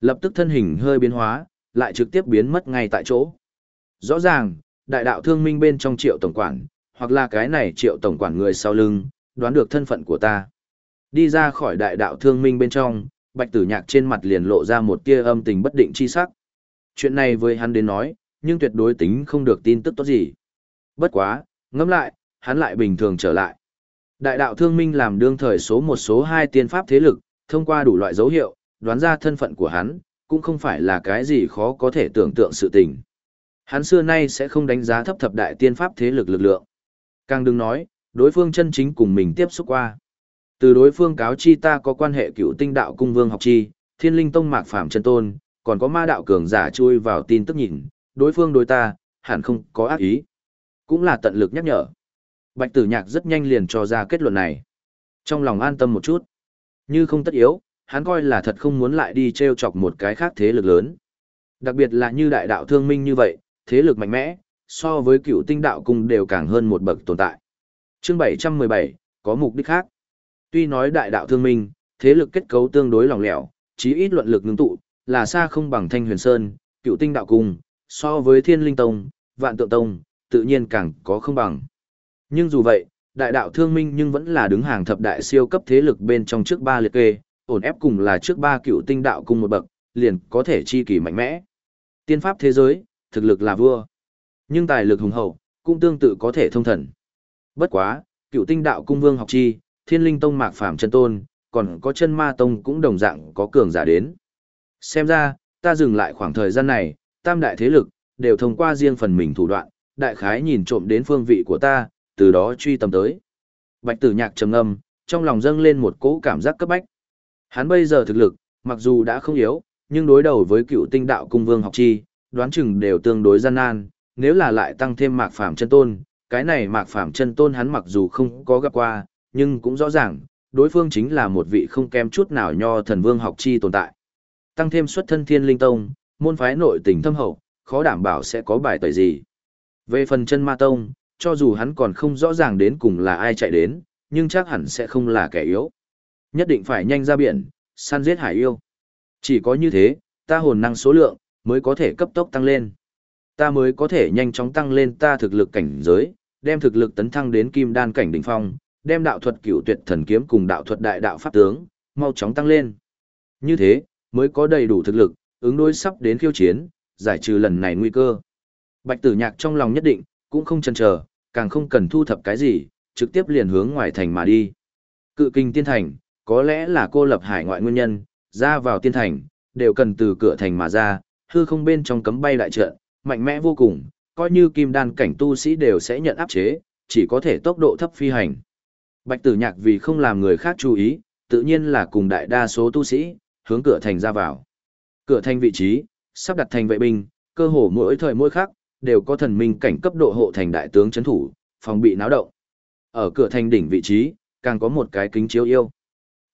Lập tức thân hình hơi biến hóa, lại trực tiếp biến mất ngay tại chỗ. Rõ ràng, đại đạo thương minh bên trong triệu tổng quản, hoặc là cái này triệu tổng quản người sau lưng, đoán được thân phận của ta. Đi ra khỏi đại đạo thương minh bên trong, bạch tử nhạc trên mặt liền lộ ra một tia âm tình bất định chi sắc. Chuyện này với hắn đến nói, nhưng tuyệt đối tính không được tin tức tốt gì. Bất quá, ngẫm lại, hắn lại bình thường trở lại. Đại đạo thương minh làm đương thời số một số hai tiên pháp thế lực, thông qua đủ loại dấu hiệu, đoán ra thân phận của hắn, cũng không phải là cái gì khó có thể tưởng tượng sự tình. Hắn xưa nay sẽ không đánh giá thấp thập đại tiên pháp thế lực lực lượng. Càng đừng nói, đối phương chân chính cùng mình tiếp xúc qua. Từ đối phương cáo chi ta có quan hệ cựu tinh đạo cung vương học chi, thiên linh tông mạc phạm chân tôn, còn có ma đạo cường giả chui vào tin tức nhìn, đối phương đối ta, hẳn không có ác ý. Cũng là tận lực nhắc nhở. Bạch tử nhạc rất nhanh liền cho ra kết luận này. Trong lòng an tâm một chút. Như không tất yếu, hắn coi là thật không muốn lại đi treo chọc một cái khác thế lực lớn. Đặc biệt là như đại đạo thương minh như vậy, thế lực mạnh mẽ, so với cựu tinh đạo cung đều càng hơn một bậc tồn tại. Chương 717, có mục đích khác. Tuy nói đại đạo thương minh, thế lực kết cấu tương đối lỏng lẻo, chí ít luận lực ngưng tụ, là xa không bằng Thanh Huyền Sơn, cựu tinh đạo cung, so với Thiên Linh Tông, Vạn Tượng Tông, tự nhiên càng có không bằng. Nhưng dù vậy, đại đạo thương minh nhưng vẫn là đứng hàng thập đại siêu cấp thế lực bên trong trước ba liệt kê, ổn ép cùng là trước ba cựu tinh đạo cung một bậc, liền có thể chi kỳ mạnh mẽ. Tiên pháp thế giới, thực lực là vua. Nhưng tài lực hùng hậu, cũng tương tự có thể thông thần. Bất quá, cựu tinh đạo cung vương học chi, thiên linh tông mạc phàm chân tôn, còn có chân ma tông cũng đồng dạng có cường giả đến. Xem ra, ta dừng lại khoảng thời gian này, tam đại thế lực, đều thông qua riêng phần mình thủ đoạn, đại khái nhìn trộm đến phương vị của ta, từ đó truy tầm tới. Bạch tử nhạc trầm âm, trong lòng dâng lên một cỗ cảm giác cấp bách. Hắn bây giờ thực lực, mặc dù đã không yếu, nhưng đối đầu với cựu tinh đạo cung vương học chi, đoán chừng đều tương đối gian nan, nếu là lại tăng thêm mạc phạm chân tôn, cái này mạc phạm chân tôn hắn mặc dù không có gặp qua, nhưng cũng rõ ràng, đối phương chính là một vị không kém chút nào nho thần vương học chi tồn tại. Tăng thêm xuất thân thiên linh tông, môn phái nội tình thâm hậu, khó đảm bảo sẽ có bài tẩy gì. Về phần chân ma tông, cho dù hắn còn không rõ ràng đến cùng là ai chạy đến, nhưng chắc hẳn sẽ không là kẻ yếu. Nhất định phải nhanh ra biển, săn giết hải yêu. Chỉ có như thế, ta hồn năng số lượng, mới có thể cấp tốc tăng lên. Ta mới có thể nhanh chóng tăng lên ta thực lực cảnh giới, đem thực lực tấn thăng đến kim đan cảnh đỉnh phong, đem đạo thuật cửu tuyệt thần kiếm cùng đạo thuật đại đạo pháp tướng, mau chóng tăng lên. Như thế, mới có đầy đủ thực lực, ứng đối sắp đến khiêu chiến, giải trừ lần này nguy cơ. Bạch tử nhạc trong lòng nhất định, cũng không chần chờ, càng không cần thu thập cái gì, trực tiếp liền hướng ngoài thành mà đi. Cự kinh tiên thành, có lẽ là cô lập hải ngoại nguyên nhân, ra vào tiên thành, đều cần từ cửa thành mà ra, hư không bên trong cấm bay đại trận, mạnh mẽ vô cùng, coi như kim đan cảnh tu sĩ đều sẽ nhận áp chế, chỉ có thể tốc độ thấp phi hành. Bạch tử nhạc vì không làm người khác chú ý, tự nhiên là cùng đại đa số tu sĩ, hướng cửa thành ra vào. Cửa thành vị trí, sắp đặt thành vệ binh, cơ hồ mỗi thời mỗi khắc, đều có thần minh cảnh cấp độ hộ thành đại tướng trấn thủ, phòng bị náo động. Ở cửa thành đỉnh vị trí, càng có một cái kính chiếu yêu.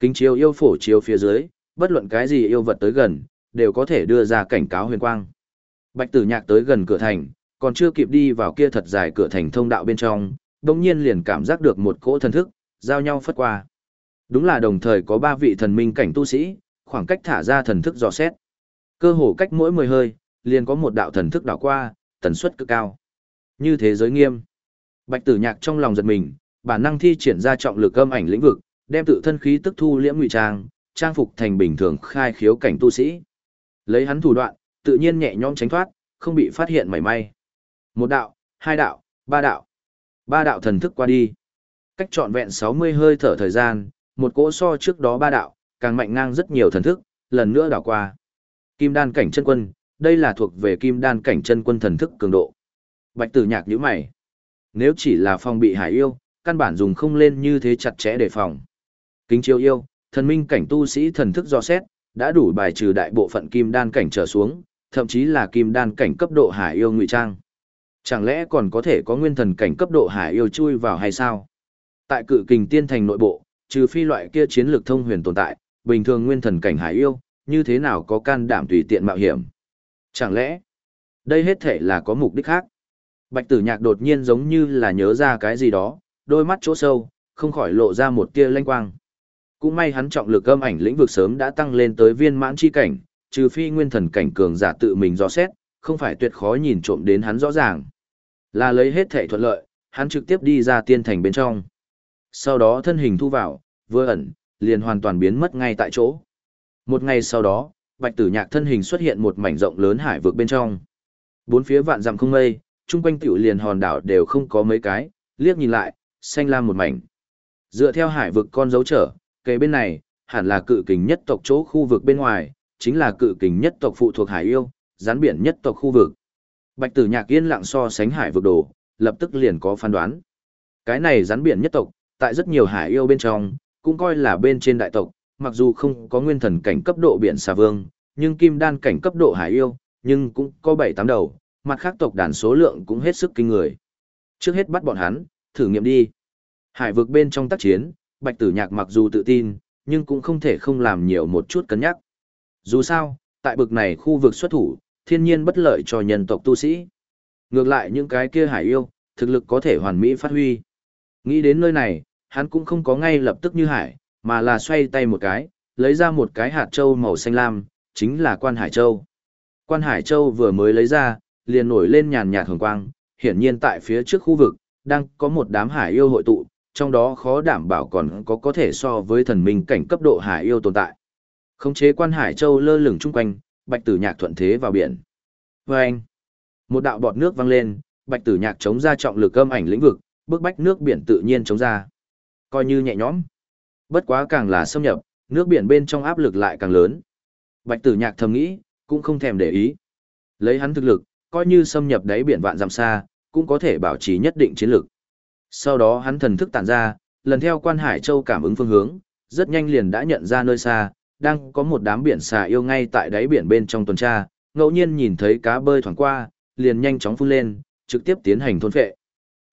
Kính chiếu yêu phổ chiếu phía dưới, bất luận cái gì yêu vật tới gần, đều có thể đưa ra cảnh cáo huyền quang. Bạch tử nhạc tới gần cửa thành, còn chưa kịp đi vào kia thật dài cửa thành thông đạo bên trong, đồng nhiên liền cảm giác được một cỗ thần thức, giao nhau phất qua. Đúng là đồng thời có ba vị thần minh cảnh tu sĩ, khoảng cách thả ra thần thức dò xét. Cơ hồ cách mỗi mười hơi, liền có một đạo thần thức đảo qua, tần suất cực cao. Như thế giới nghiêm. Bạch tử nhạc trong lòng giật mình, bản năng thi triển ra trọng lực âm ảnh lĩnh vực, đem tự thân khí tức thu liễm ngụy trang, trang phục thành bình thường khai khiếu cảnh tu sĩ. Lấy hắn thủ đoạn, tự nhiên nhẹ nhõm tránh thoát, không bị phát hiện mảy may. Một đạo, hai đạo, ba đạo. Ba đạo thần thức qua đi. Cách trọn vẹn 60 hơi thở thời gian, một cỗ so trước đó ba đạo, càng mạnh ngang rất nhiều thần thức, lần nữa đảo qua. Kim đan cảnh chân quân, đây là thuộc về kim đan cảnh chân quân thần thức cường độ. Bạch tử nhạc nhíu mày. Nếu chỉ là phòng bị hải yêu, căn bản dùng không lên như thế chặt chẽ để phòng. Kính chiêu yêu, thần minh cảnh tu sĩ thần thức do xét, đã đủ bài trừ đại bộ phận kim đan cảnh trở xuống, thậm chí là kim đan cảnh cấp độ hải yêu ngụy trang. Chẳng lẽ còn có thể có nguyên thần cảnh cấp độ hải yêu chui vào hay sao? Tại cự kình tiên thành nội bộ, trừ phi loại kia chiến lược thông huyền tồn tại, bình thường nguyên thần cảnh hải yêu, như thế nào có can đảm tùy tiện mạo hiểm? Chẳng lẽ, đây hết thể là có mục đích khác? Bạch tử nhạc đột nhiên giống như là nhớ ra cái gì đó, đôi mắt chỗ sâu, không khỏi lộ ra một tia lanh quang. Cũng may hắn trọng lực âm ảnh lĩnh vực sớm đã tăng lên tới viên mãn chi cảnh, trừ phi nguyên thần cảnh cường giả tự mình dò xét, không phải tuyệt khó nhìn trộm đến hắn rõ ràng. Là lấy hết thể thuận lợi, hắn trực tiếp đi ra tiên thành bên trong. Sau đó thân hình thu vào, vừa ẩn, liền hoàn toàn biến mất ngay tại chỗ. Một ngày sau đó, bạch tử nhạc thân hình xuất hiện một mảnh rộng lớn hải vực bên trong. Bốn phía vạn dặm không mây, chung quanh tiểu liền hòn đảo đều không có mấy cái, liếc nhìn lại, xanh lam một mảnh. Dựa theo hải vực con dấu trở, kề bên này, hẳn là cự kình nhất tộc chỗ khu vực bên ngoài, chính là cự kình nhất tộc phụ thuộc hải yêu, gián biển nhất tộc khu vực. Bạch tử nhạc yên lặng so sánh hải vực đồ, lập tức liền có phán đoán. Cái này gián biển nhất tộc, tại rất nhiều hải yêu bên trong, cũng coi là bên trên đại tộc, mặc dù không có nguyên thần cảnh cấp độ biển xà vương, nhưng kim đan cảnh cấp độ hải yêu, nhưng cũng có 7-8 đầu, mặt khác tộc đàn số lượng cũng hết sức kinh người. Trước hết bắt bọn hắn, thử nghiệm đi. Hải vực bên trong tác chiến, bạch tử nhạc mặc dù tự tin, nhưng cũng không thể không làm nhiều một chút cân nhắc. Dù sao, tại bực này khu vực xuất thủ, thiên nhiên bất lợi cho nhân tộc tu sĩ. Ngược lại những cái kia hải yêu, thực lực có thể hoàn mỹ phát huy. Nghĩ đến nơi này, hắn cũng không có ngay lập tức như hải, mà là xoay tay một cái, lấy ra một cái hạt châu màu xanh lam, chính là quan hải châu. Quan hải châu vừa mới lấy ra, liền nổi lên nhàn nhạt hồng quang, hiển nhiên tại phía trước khu vực, đang có một đám hải yêu hội tụ, trong đó khó đảm bảo còn có có thể so với thần minh cảnh cấp độ hải yêu tồn tại. Khống chế quan hải châu lơ lửng chung quanh, bạch tử nhạc thuận thế vào biển. Và anh, một đạo bọt nước văng lên, bạch tử nhạc chống ra trọng lực âm ảnh lĩnh vực, bước bách nước biển tự nhiên chống ra. Coi như nhẹ nhõm. Bất quá càng là xâm nhập, nước biển bên trong áp lực lại càng lớn. Bạch tử nhạc thầm nghĩ, cũng không thèm để ý. Lấy hắn thực lực, coi như xâm nhập đáy biển vạn dặm xa, cũng có thể bảo trì nhất định chiến lực. Sau đó hắn thần thức tản ra, lần theo quan hải châu cảm ứng phương hướng, rất nhanh liền đã nhận ra nơi xa, đang có một đám biển xà yêu ngay tại đáy biển bên trong tuần tra, ngẫu nhiên nhìn thấy cá bơi thoảng qua, liền nhanh chóng phun lên, trực tiếp tiến hành thôn phệ.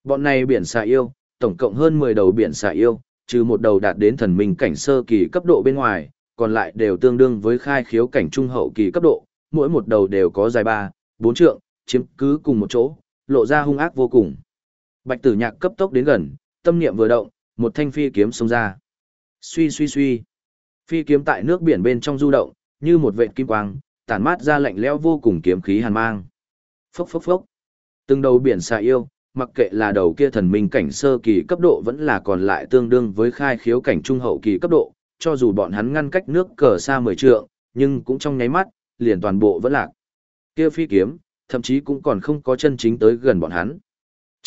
Bọn này biển xà yêu, tổng cộng hơn 10 đầu biển xà yêu, trừ một đầu đạt đến thần minh cảnh sơ kỳ cấp độ bên ngoài, còn lại đều tương đương với khai khiếu cảnh trung hậu kỳ cấp độ, mỗi một đầu đều có dài 3, 4 trượng, chiếm cứ cùng một chỗ, lộ ra hung ác vô cùng. Bạch tử nhạc cấp tốc đến gần, tâm niệm vừa động, một thanh phi kiếm xông ra. Suy suy suy. Phi kiếm tại nước biển bên trong du động, như một vệt kim quang, tản mát ra lạnh lẽo vô cùng kiếm khí hàn mang. Phốc phốc phốc. Từng đầu biển xà yêu, mặc kệ là đầu kia thần minh cảnh sơ kỳ cấp độ vẫn là còn lại tương đương với khai khiếu cảnh trung hậu kỳ cấp độ, cho dù bọn hắn ngăn cách nước cờ xa mười trượng, nhưng cũng trong nháy mắt, liền toàn bộ vẫn lạc. Kia phi kiếm, thậm chí cũng còn không có chân chính tới gần bọn hắn.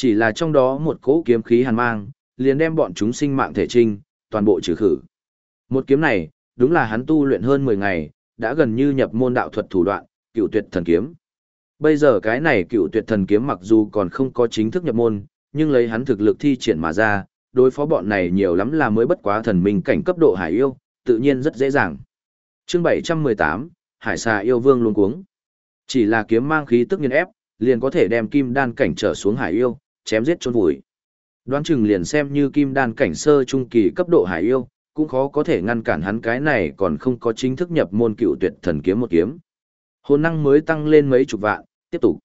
Chỉ là trong đó một cỗ kiếm khí hàn mang, liền đem bọn chúng sinh mạng thể trinh, toàn bộ trừ khử. Một kiếm này, đúng là hắn tu luyện hơn 10 ngày, đã gần như nhập môn đạo thuật thủ đoạn, cựu tuyệt thần kiếm. Bây giờ cái này cựu tuyệt thần kiếm mặc dù còn không có chính thức nhập môn, nhưng lấy hắn thực lực thi triển mà ra, đối phó bọn này nhiều lắm là mới bất quá thần minh cảnh cấp độ hải yêu, tự nhiên rất dễ dàng. Chương 718, Hải xà yêu vương luôn cuống. Chỉ là kiếm mang khí tức nghiền ép, liền có thể đem kim đan cảnh trở xuống hải yêu, chém giết chôn vùi. Đoán chừng liền xem như kim đan cảnh sơ trung kỳ cấp độ hải yêu, cũng khó có thể ngăn cản hắn cái này còn không có chính thức nhập môn cựu tuyệt thần kiếm một kiếm. Hồn năng mới tăng lên mấy chục vạn, tiếp tục.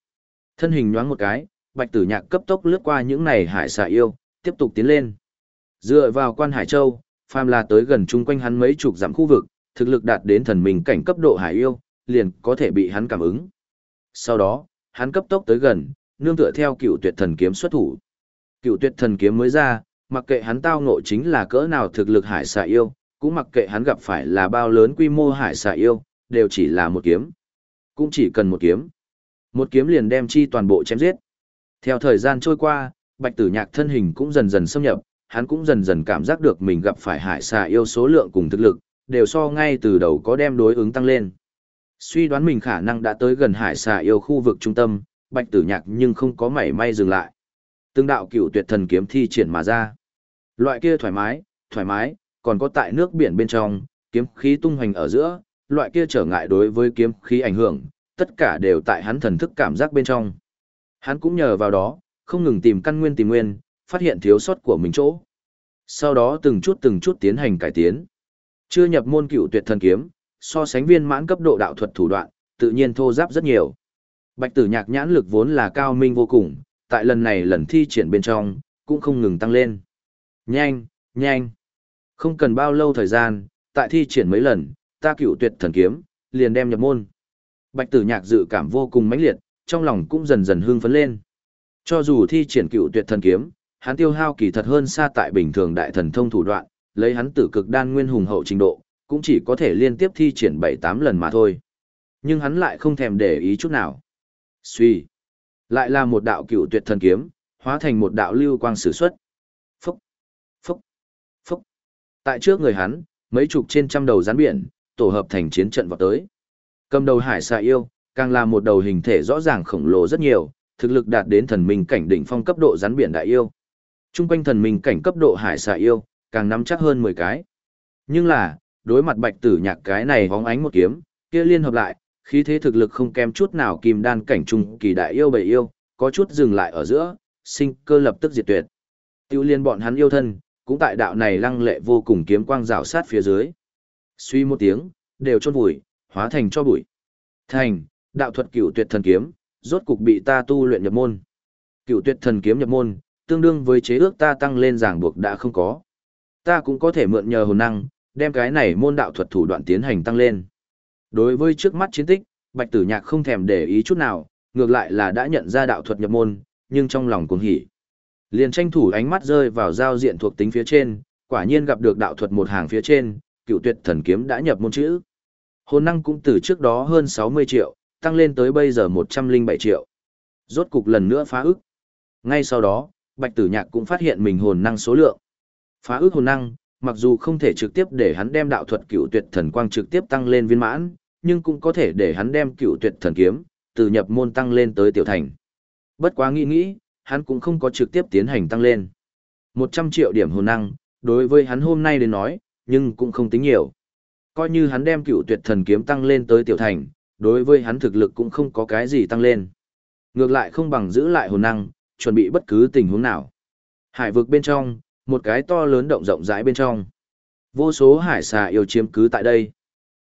Thân hình nhoáng một cái, bạch tử nhạc cấp tốc lướt qua những này hải xà yêu, tiếp tục tiến lên. Dựa vào quan hải châu, phàm là tới gần chung quanh hắn mấy chục dặm khu vực, thực lực đạt đến thần mình cảnh cấp độ hải yêu, liền có thể bị hắn cảm ứng. Sau đó, hắn cấp tốc tới gần, nương tựa theo cựu tuyệt thần kiếm xuất thủ. Cựu tuyệt thần kiếm mới ra, mặc kệ hắn tao ngộ chính là cỡ nào thực lực hải xà yêu, cũng mặc kệ hắn gặp phải là bao lớn quy mô hải xà yêu, đều chỉ là một kiếm. Cũng chỉ cần một kiếm. Một kiếm liền đem chi toàn bộ chém giết. Theo thời gian trôi qua, bạch tử nhạc thân hình cũng dần dần xâm nhập, hắn cũng dần dần cảm giác được mình gặp phải hải xà yêu số lượng cùng thực lực, đều so ngay từ đầu có đem đối ứng tăng lên. Suy đoán mình khả năng đã tới gần hải xà yêu khu vực trung tâm, bạch tử nhạc nhưng không có mảy may dừng lại. Từng đạo cửu tuyệt thần kiếm thi triển mà ra. Loại kia thoải mái, thoải mái, còn có tại nước biển bên trong, kiếm khí tung hoành ở giữa, loại kia trở ngại đối với kiếm khí ảnh hưởng, tất cả đều tại hắn thần thức cảm giác bên trong. Hắn cũng nhờ vào đó, không ngừng tìm căn nguyên tìm nguyên, phát hiện thiếu sót của mình chỗ. Sau đó từng chút từng chút tiến hành cải tiến. Chưa nhập môn cựu tuyệt thần kiếm, so sánh viên mãn cấp độ đạo thuật thủ đoạn, tự nhiên thô giáp rất nhiều. Bạch tử nhạc nhãn lực vốn là cao minh vô cùng, tại lần này lần thi triển bên trong, cũng không ngừng tăng lên. Nhanh, nhanh. Không cần bao lâu thời gian, tại thi triển mấy lần, ta cựu tuyệt thần kiếm, liền đem nhập môn. Bạch tử nhạc dự cảm vô cùng mãnh liệt, trong lòng cũng dần dần hưng phấn lên. Cho dù thi triển cựu tuyệt thần kiếm, hắn tiêu hao kỳ thật hơn xa tại bình thường đại thần thông thủ đoạn, lấy hắn tử cực đan nguyên hùng hậu trình độ, cũng chỉ có thể liên tiếp thi triển 7-8 lần mà thôi. Nhưng hắn lại không thèm để ý chút nào. Suy. Lại là một đạo cựu tuyệt thần kiếm, hóa thành một đạo lưu quang sử xuất. Phúc. Phúc. Phúc. Tại trước người hắn, mấy chục trên trăm đầu rắn biển, tổ hợp thành chiến trận vào tới. Cầm đầu hải xà yêu, càng là một đầu hình thể rõ ràng khổng lồ rất nhiều, thực lực đạt đến thần minh cảnh đỉnh phong cấp độ rắn biển đại yêu. Trung quanh thần minh cảnh cấp độ hải xà yêu, càng nắm chắc hơn 10 cái. Nhưng là, đối mặt bạch tử nhạc cái này hóng ánh một kiếm, kia liên hợp lại, khí thế thực lực không kém chút nào kim đan cảnh trung kỳ đại yêu bầy yêu, có chút dừng lại ở giữa, sinh cơ lập tức diệt tuyệt. Tiêu liên bọn hắn yêu thân, cũng tại đạo này lăng lệ vô cùng kiếm quang rào sát phía dưới. Suy một tiếng, đều chôn vùi, hóa thành cho bụi. Thành, đạo thuật cửu tuyệt thần kiếm, rốt cục bị ta tu luyện nhập môn. Cửu tuyệt thần kiếm nhập môn, tương đương với chế ước ta tăng lên giảng buộc đã không có. Ta cũng có thể mượn nhờ hồn năng, đem cái này môn đạo thuật thủ đoạn tiến hành tăng lên. Đối với trước mắt chiến tích, Bạch Tử Nhạc không thèm để ý chút nào, ngược lại là đã nhận ra đạo thuật nhập môn, nhưng trong lòng cuồng hỉ. Liền tranh thủ ánh mắt rơi vào giao diện thuộc tính phía trên, quả nhiên gặp được đạo thuật một hàng phía trên, cựu tuyệt thần kiếm đã nhập môn chữ. Hồn năng cũng từ trước đó hơn 60 triệu, tăng lên tới bây giờ 107 triệu. Rốt cục lần nữa phá ức. Ngay sau đó, Bạch Tử Nhạc cũng phát hiện mình hồn năng số lượng. Phá ức hồn năng, mặc dù không thể trực tiếp để hắn đem đạo thuật cựu tuyệt thần quang trực tiếp tăng lên viên mãn, nhưng cũng có thể để hắn đem cựu tuyệt thần kiếm, từ nhập môn tăng lên tới tiểu thành. Bất quá nghĩ nghĩ, hắn cũng không có trực tiếp tiến hành tăng lên. 100 triệu điểm hồn năng, đối với hắn hôm nay đến nói, nhưng cũng không tính nhiều. Coi như hắn đem cựu tuyệt thần kiếm tăng lên tới tiểu thành, đối với hắn thực lực cũng không có cái gì tăng lên. Ngược lại không bằng giữ lại hồn năng, chuẩn bị bất cứ tình huống nào. Hải vực bên trong, một cái to lớn động rộng rãi bên trong. Vô số hải xà yêu chiếm cứ tại đây.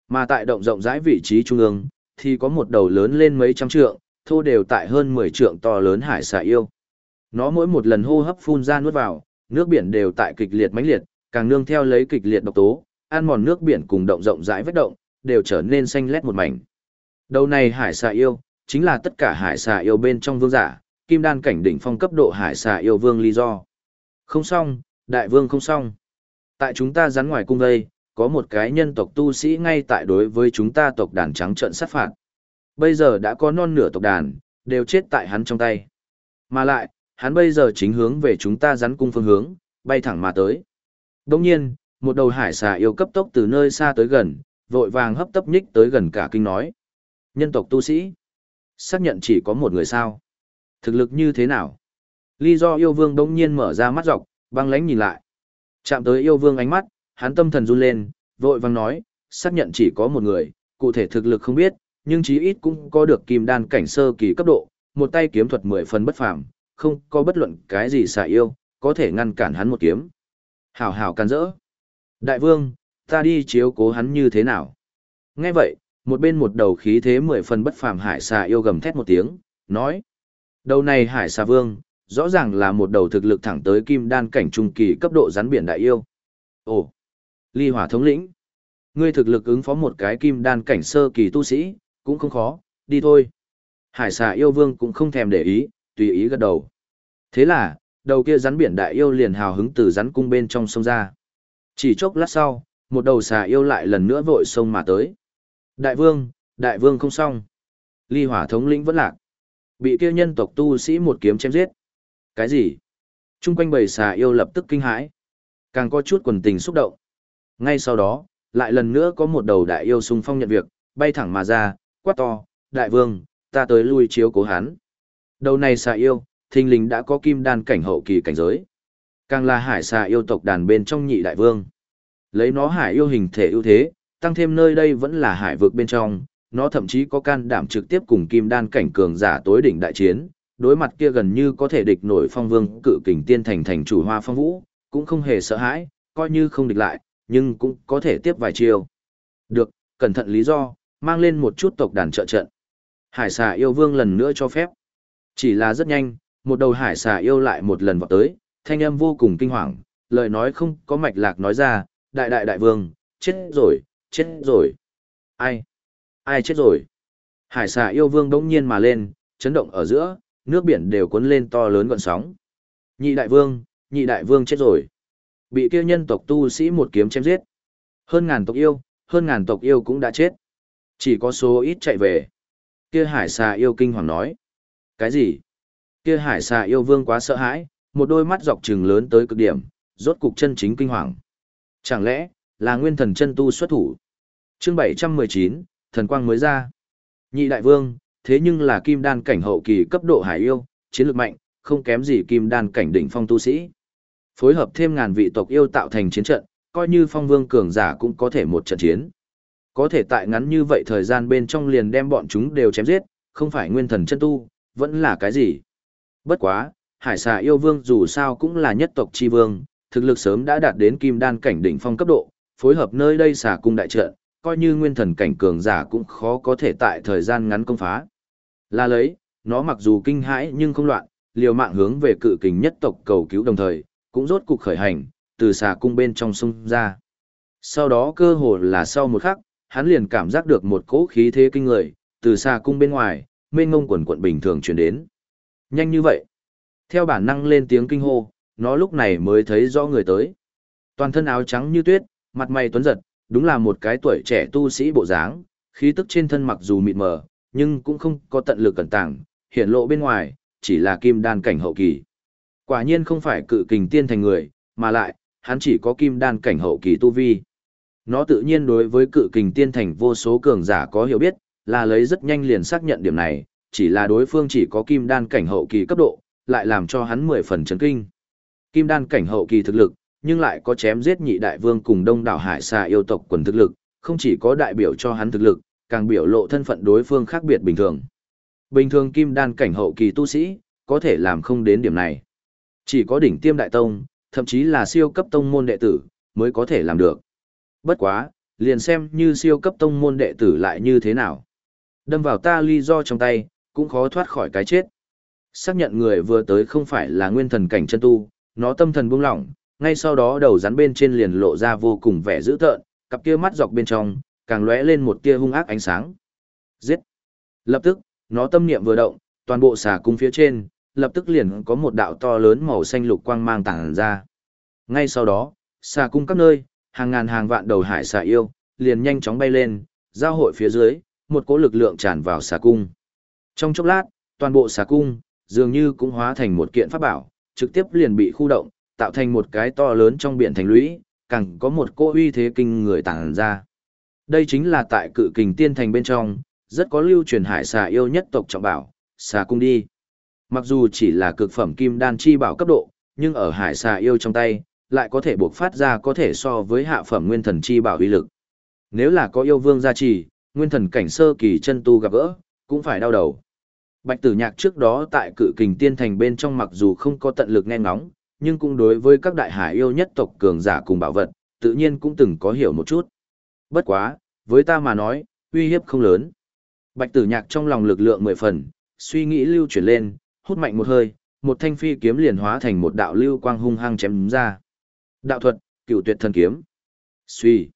Mà tại động rộng rãi vị trí trung ương, thì có một đầu lớn lên mấy trăm trượng, thô đều tại hơn 10 trượng to lớn hải xà yêu. Nó mỗi một lần hô hấp phun ra nuốt vào, nước biển đều tại kịch liệt mãnh liệt, càng nương theo lấy kịch liệt độc tố, ăn mòn nước biển cùng động rộng rãi vết động, đều trở nên xanh lét một mảnh. Đầu này hải xà yêu, chính là tất cả hải xà yêu bên trong vương giả, kim đan cảnh đỉnh phong cấp độ hải xà yêu vương lý do. Không xong, đại vương không xong. Tại chúng ta rắn ngoài cung đây, có một cái nhân tộc tu sĩ ngay tại đối với chúng ta tộc đàn trắng trận sát phạt. Bây giờ đã có non nửa tộc đàn, đều chết tại hắn trong tay. Mà lại, hắn bây giờ chính hướng về chúng ta rắn cung phương hướng, bay thẳng mà tới. Đồng nhiên, một đầu hải xà yêu cấp tốc từ nơi xa tới gần, vội vàng hấp tấp nhích tới gần cả kinh nói. Nhân tộc tu sĩ, xác nhận chỉ có một người sao. Thực lực như thế nào? Lý do yêu vương đông nhiên mở ra mắt dọc, băng lánh nhìn lại. Chạm tới yêu vương ánh mắt, hắn tâm thần run lên, vội vàng nói, xác nhận chỉ có một người, cụ thể thực lực không biết, nhưng chí ít cũng có được kim đan cảnh sơ kỳ cấp độ, một tay kiếm thuật mười phần bất phàm, không có bất luận cái gì xả yêu, có thể ngăn cản hắn một kiếm. Hảo hảo can rỡ. Đại vương, ta đi chiếu cố hắn như thế nào? Nghe vậy, một bên một đầu khí thế mười phần bất phàm hải xà yêu gầm thét một tiếng, nói. Đầu này hải xà vương, rõ ràng là một đầu thực lực thẳng tới kim đan cảnh trung kỳ cấp độ rắn biển đại yêu. Ồ, ly hỏa thống lĩnh. Ngươi thực lực ứng phó một cái kim đan cảnh sơ kỳ tu sĩ, cũng không khó, đi thôi. Hải xà yêu vương cũng không thèm để ý, tùy ý gật đầu. Thế là, đầu kia rắn biển đại yêu liền hào hứng từ rắn cung bên trong sông ra. Chỉ chốc lát sau, một đầu xà yêu lại lần nữa vội sông mà tới. Đại vương, đại vương không xong. Ly hỏa thống lĩnh vẫn lạc. Bị kia nhân tộc tu sĩ một kiếm chém giết. Cái gì? Trung quanh bầy xà yêu lập tức kinh hãi. Càng có chút quần tình xúc động. Ngay sau đó, lại lần nữa có một đầu đại yêu xung phong nhận việc, bay thẳng mà ra, quát to, đại vương, ta tới lui chiếu cố hắn. Đầu này xà yêu, thình lình đã có kim đan cảnh hậu kỳ cảnh giới. Càng là hải xà yêu tộc đàn bên trong nhị đại vương. Lấy nó hải yêu hình thể ưu thế, tăng thêm nơi đây vẫn là hải vực bên trong, nó thậm chí có can đảm trực tiếp cùng kim đan cảnh cường giả tối đỉnh đại chiến, đối mặt kia gần như có thể địch nổi phong vương cự kình tiên thành thành chủ hoa phong vũ, cũng không hề sợ hãi, coi như không địch lại, nhưng cũng có thể tiếp vài chiêu. Được, cẩn thận lý do, mang lên một chút tộc đàn trợ trận. Hải xà yêu vương lần nữa cho phép. Chỉ là rất nhanh, một đầu hải xà yêu lại một lần vọt tới, thanh âm vô cùng kinh hoàng, lời nói không có mạch lạc nói ra, đại đại đại vương, chết rồi, chết rồi. Ai? Ai chết rồi? Hải xà yêu vương đống nhiên mà lên, chấn động ở giữa, nước biển đều cuốn lên to lớn gọn sóng. Nhị đại vương, nhị đại vương chết rồi. Bị kia nhân tộc tu sĩ một kiếm chém giết. Hơn ngàn tộc yêu, hơn ngàn tộc yêu cũng đã chết. Chỉ có số ít chạy về. Kia hải xà yêu kinh hoàng nói. Cái gì? Kia hải xà yêu vương quá sợ hãi, một đôi mắt dọc trừng lớn tới cực điểm, rốt cục chân chính kinh hoàng. Chẳng lẽ, là nguyên thần chân tu xuất thủ? Chương 719, thần quang mới ra. Nhị đại vương, thế nhưng là kim đan cảnh hậu kỳ cấp độ hải yêu, chiến lược mạnh, không kém gì kim đan cảnh đỉnh phong tu sĩ. Phối hợp thêm ngàn vị tộc yêu tạo thành chiến trận, coi như phong vương cường giả cũng có thể một trận chiến. Có thể tại ngắn như vậy thời gian bên trong liền đem bọn chúng đều chém giết, không phải nguyên thần chân tu, vẫn là cái gì. Bất quá, hải xà yêu vương dù sao cũng là nhất tộc chi vương, thực lực sớm đã đạt đến kim đan cảnh đỉnh phong cấp độ, phối hợp nơi đây xà cung đại trận, coi như nguyên thần cảnh cường giả cũng khó có thể tại thời gian ngắn công phá. Là lấy, nó mặc dù kinh hãi nhưng không loạn, liều mạng hướng về cự kình nhất tộc cầu cứu đồng thời, cũng rốt cục khởi hành, từ xà cung bên trong sông ra. Sau đó cơ hồ là sau một khắc, hắn liền cảm giác được một cỗ khí thế kinh người, từ xà cung bên ngoài, mênh ngông quần quận bình thường chuyển đến. Nhanh như vậy. Theo bản năng lên tiếng kinh hô, nó lúc này mới thấy rõ người tới. Toàn thân áo trắng như tuyết, mặt mày tuấn giật, đúng là một cái tuổi trẻ tu sĩ bộ dáng, khí tức trên thân mặc dù mịt mờ, nhưng cũng không có tận lực cẩn tàng, hiện lộ bên ngoài, chỉ là kim đan cảnh hậu kỳ. Quả nhiên không phải cự kình tiên thành người, mà lại, hắn chỉ có kim đan cảnh hậu kỳ tu vi. Nó tự nhiên đối với cự kình tiên thành vô số cường giả có hiểu biết, là lấy rất nhanh liền xác nhận điểm này, chỉ là đối phương chỉ có kim đan cảnh hậu kỳ cấp độ, lại làm cho hắn mười phần chấn kinh. Kim đan cảnh hậu kỳ thực lực, nhưng lại có chém giết nhị đại vương cùng đông đảo hải xà yêu tộc quần thực lực, không chỉ có đại biểu cho hắn thực lực, càng biểu lộ thân phận đối phương khác biệt bình thường. Bình thường kim đan cảnh hậu kỳ tu sĩ, có thể làm không đến điểm này. Chỉ có đỉnh tiêm đại tông, thậm chí là siêu cấp tông môn đệ tử, mới có thể làm được. Bất quá, liền xem như siêu cấp tông môn đệ tử lại như thế nào. Đâm vào ta ly do trong tay, cũng khó thoát khỏi cái chết. Xác nhận người vừa tới không phải là nguyên thần cảnh chân tu, nó tâm thần buông lỏng, ngay sau đó đầu rắn bên trên liền lộ ra vô cùng vẻ dữ tợn, cặp kia mắt dọc bên trong, càng lóe lên một tia hung ác ánh sáng. Giết! Lập tức, nó tâm niệm vừa động, toàn bộ xà cung phía trên, lập tức liền có một đạo to lớn màu xanh lục quang mang tàng ra. Ngay sau đó, xà cung các nơi, hàng ngàn hàng vạn đầu hải xà yêu, liền nhanh chóng bay lên, giao hội phía dưới, một cỗ lực lượng tràn vào xà cung. Trong chốc lát, toàn bộ xà cung, dường như cũng hóa thành một kiện pháp bảo, trực tiếp liền bị khu động, tạo thành một cái to lớn trong biển thành lũy, càng có một cỗ uy thế kinh người tàng ra. Đây chính là tại cự kình tiên thành bên trong, rất có lưu truyền hải xà yêu nhất tộc trọng bảo, xà cung đi. Mặc dù chỉ là cực phẩm kim đan chi bảo cấp độ, nhưng ở hải xà yêu trong tay, lại có thể buộc phát ra có thể so với hạ phẩm nguyên thần chi bảo uy lực. Nếu là có yêu vương gia trì, nguyên thần cảnh sơ kỳ chân tu gặp gỡ, cũng phải đau đầu. Bạch tử nhạc trước đó tại cự kình tiên thành bên trong mặc dù không có tận lực nghe ngóng, nhưng cũng đối với các đại hải yêu nhất tộc cường giả cùng bảo vật, tự nhiên cũng từng có hiểu một chút. Bất quá, với ta mà nói, uy hiếp không lớn. Bạch tử nhạc trong lòng lực lượng mười phần, suy nghĩ lưu chuyển lên, hút mạnh một hơi, một thanh phi kiếm liền hóa thành một đạo lưu quang hung hăng chém ra. Đạo thuật, cựu tuyệt thần kiếm. Suy.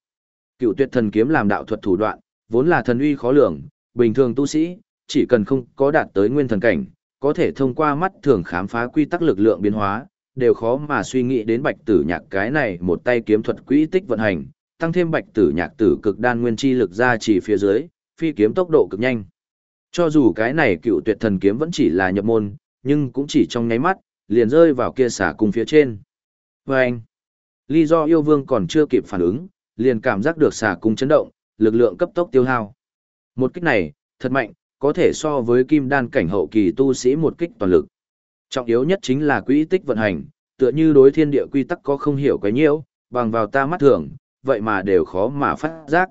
Cựu tuyệt thần kiếm làm đạo thuật thủ đoạn, vốn là thần uy khó lường, bình thường tu sĩ, chỉ cần không có đạt tới nguyên thần cảnh, có thể thông qua mắt thường khám phá quy tắc lực lượng biến hóa, đều khó mà suy nghĩ đến bạch tử nhạc cái này một tay kiếm thuật quỹ tích vận hành, tăng thêm bạch tử nhạc tử cực đan nguyên chi lực ra chỉ phía dưới, phi kiếm tốc độ cực nhanh. Cho dù cái này cựu tuyệt thần kiếm vẫn chỉ là nhập môn, nhưng cũng chỉ trong nháy mắt, liền rơi vào kia xả cung phía trên. Và anh, lý do yêu vương còn chưa kịp phản ứng, liền cảm giác được xả cung chấn động, lực lượng cấp tốc tiêu hao. Một kích này, thật mạnh, có thể so với kim đan cảnh hậu kỳ tu sĩ một kích toàn lực. Trọng yếu nhất chính là quỹ tích vận hành, tựa như đối thiên địa quy tắc có không hiểu quá nhiễu, bằng vào ta mắt thường, vậy mà đều khó mà phát giác.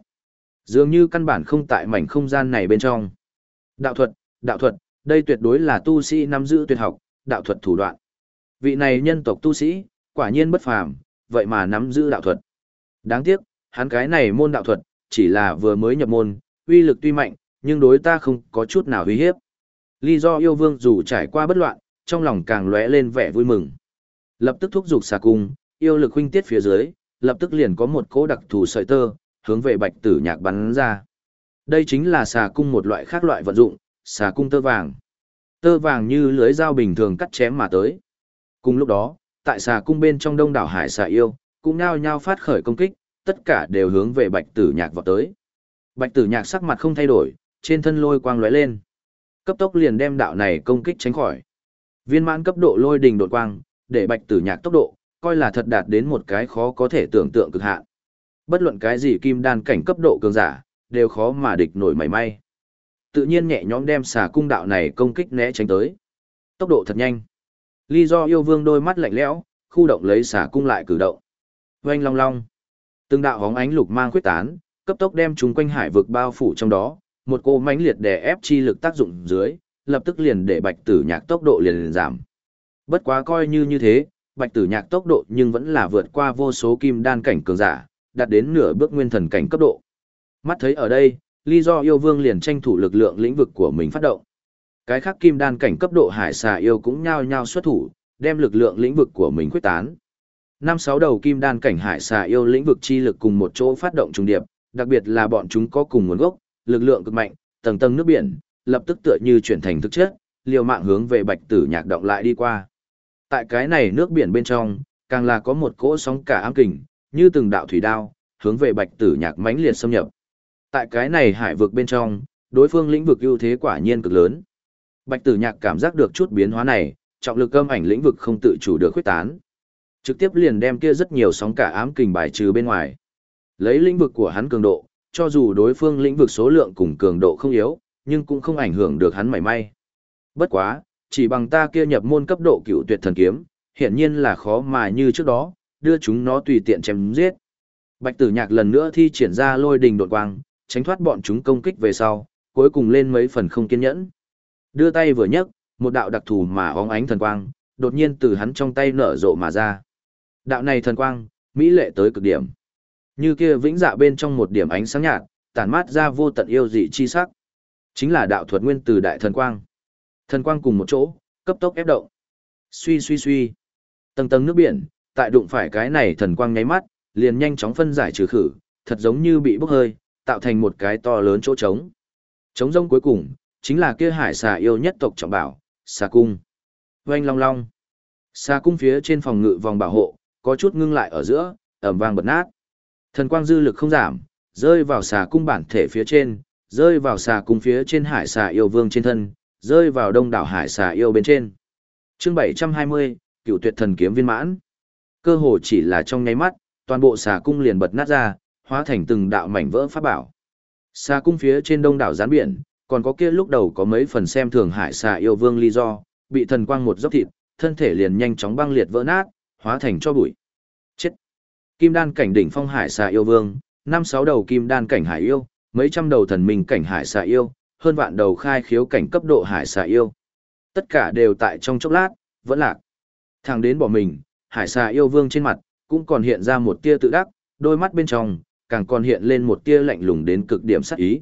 Dường như căn bản không tại mảnh không gian này bên trong. Đạo thuật, đạo thuật, đây tuyệt đối là tu sĩ nắm giữ tuyệt học, đạo thuật thủ đoạn. Vị này nhân tộc tu sĩ, quả nhiên bất phàm, vậy mà nắm giữ đạo thuật. Đáng tiếc, hắn cái này môn đạo thuật, chỉ là vừa mới nhập môn, uy lực tuy mạnh, nhưng đối ta không có chút nào uy hiếp. Lý do yêu vương dù trải qua bất loạn, trong lòng càng lóe lên vẻ vui mừng. Lập tức thúc giục xà cung, yêu lực huynh tiết phía dưới, lập tức liền có một cỗ đặc thù sợi tơ, hướng về bạch tử nhạc bắn ra. Đây chính là xà cung một loại khác loại vận dụng, xà cung tơ vàng. Tơ vàng như lưới dao bình thường cắt chém mà tới. Cùng lúc đó, tại xà cung bên trong đông đảo hải xà yêu, cũng nao nhao phát khởi công kích, tất cả đều hướng về bạch tử nhạc vào tới. Bạch tử nhạc sắc mặt không thay đổi, trên thân lôi quang lóe lên. Cấp tốc liền đem đạo này công kích tránh khỏi. Viên mãn cấp độ lôi đình đột quang, để bạch tử nhạc tốc độ, coi là thật đạt đến một cái khó có thể tưởng tượng cực hạn. Bất luận cái gì kim đan cảnh cấp độ cường giả, đều khó mà địch nổi mảy may. Tự nhiên nhẹ nhõm đem xà cung đạo này công kích né tránh tới. Tốc độ thật nhanh. Lý do yêu vương đôi mắt lạnh lẽo, khu động lấy xà cung lại cử động. Oanh long long. Từng đạo hóng ánh lục mang khuyết tán, cấp tốc đem chúng quanh hải vực bao phủ trong đó, một cô mãnh liệt đè ép chi lực tác dụng dưới, lập tức liền để bạch tử nhạc tốc độ liền, liền giảm. Bất quá coi như như thế, bạch tử nhạc tốc độ nhưng vẫn là vượt qua vô số kim đan cảnh cường giả, đạt đến nửa bước nguyên thần cảnh cấp độ. Mắt thấy ở đây, lý do yêu vương liền tranh thủ lực lượng lĩnh vực của mình phát động. Cái khác kim đan cảnh cấp độ hải xà yêu cũng nhao nhao xuất thủ, đem lực lượng lĩnh vực của mình quyết tán. Năm sáu đầu kim đan cảnh hải xà yêu lĩnh vực chi lực cùng một chỗ phát động trùng điệp, đặc biệt là bọn chúng có cùng nguồn gốc, lực lượng cực mạnh, tầng tầng nước biển, lập tức tựa như chuyển thành thực chất, liều mạng hướng về bạch tử nhạc động lại đi qua. Tại cái này nước biển bên trong, càng là có một cỗ sóng cả ám kình, như từng đạo thủy đao, hướng về bạch tử nhạc mãnh liệt xâm nhập. Tại cái này hải vực bên trong, đối phương lĩnh vực ưu thế quả nhiên cực lớn. Bạch tử nhạc cảm giác được chút biến hóa này, trọng lực âm ảnh lĩnh vực không tự chủ được khuyết tán. Trực tiếp liền đem kia rất nhiều sóng cả ám kình bài trừ bên ngoài. Lấy lĩnh vực của hắn cường độ, cho dù đối phương lĩnh vực số lượng cùng cường độ không yếu, nhưng cũng không ảnh hưởng được hắn mảy may. Bất quá, chỉ bằng ta kia nhập môn cấp độ cựu tuyệt thần kiếm, hiện nhiên là khó mà như trước đó, đưa chúng nó tùy tiện chém giết. Bạch tử nhạc lần nữa thi triển ra lôi đình đột quang, tránh thoát bọn chúng công kích về sau, cuối cùng lên mấy phần không kiên nhẫn. Đưa tay vừa nhấc, một đạo đặc thù mà óng ánh thần quang, đột nhiên từ hắn trong tay nở rộ mà ra. Đạo này thần quang, mỹ lệ tới cực điểm. Như kia vĩnh dạ bên trong một điểm ánh sáng nhạt, tản mát ra vô tận yêu dị chi sắc. Chính là đạo thuật nguyên từ đại thần quang. Thần quang cùng một chỗ, cấp tốc ép động. Suy suy suy. Tầng tầng nước biển, tại đụng phải cái này thần quang nháy mắt, liền nhanh chóng phân giải trừ khử, thật giống như bị bốc hơi, tạo thành một cái to lớn chỗ trống. Trống rông cuối cùng, chính là kia hải xà yêu nhất tộc trọng bảo, xà cung. Oanh long long. Xà cung phía trên phòng ngự vòng bảo hộ, có chút ngưng lại ở giữa, ẩm vang bật nát. Thần quang dư lực không giảm, rơi vào xà cung bản thể phía trên, rơi vào xà cung phía trên hải xà yêu vương trên thân, rơi vào đông đảo hải xà yêu bên trên. Chương 720, Cựu Tuyệt Thần kiếm viên mãn. Cơ hồ chỉ là trong nháy mắt, toàn bộ xà cung liền bật nát ra, hóa thành từng đạo mảnh vỡ pháp bảo. xa cung phía trên đông đảo gián biển, còn có kia lúc đầu có mấy phần xem thường hải xà yêu vương lý do, bị thần quang một dốc thịt, thân thể liền nhanh chóng băng liệt vỡ nát, hóa thành cho bụi. Chết. Kim đan cảnh đỉnh phong hải xà yêu vương, năm sáu đầu kim đan cảnh hải yêu, mấy trăm đầu thần minh cảnh hải xà yêu, hơn vạn đầu khai khiếu cảnh cấp độ hải xà yêu. Tất cả đều tại trong chốc lát, vẫn lạc. Thằng đến bỏ mình, hải xà yêu vương trên mặt, cũng còn hiện ra một tia tự đắc, đôi mắt bên trong, càng còn hiện lên một tia lạnh lùng đến cực điểm sắc ý.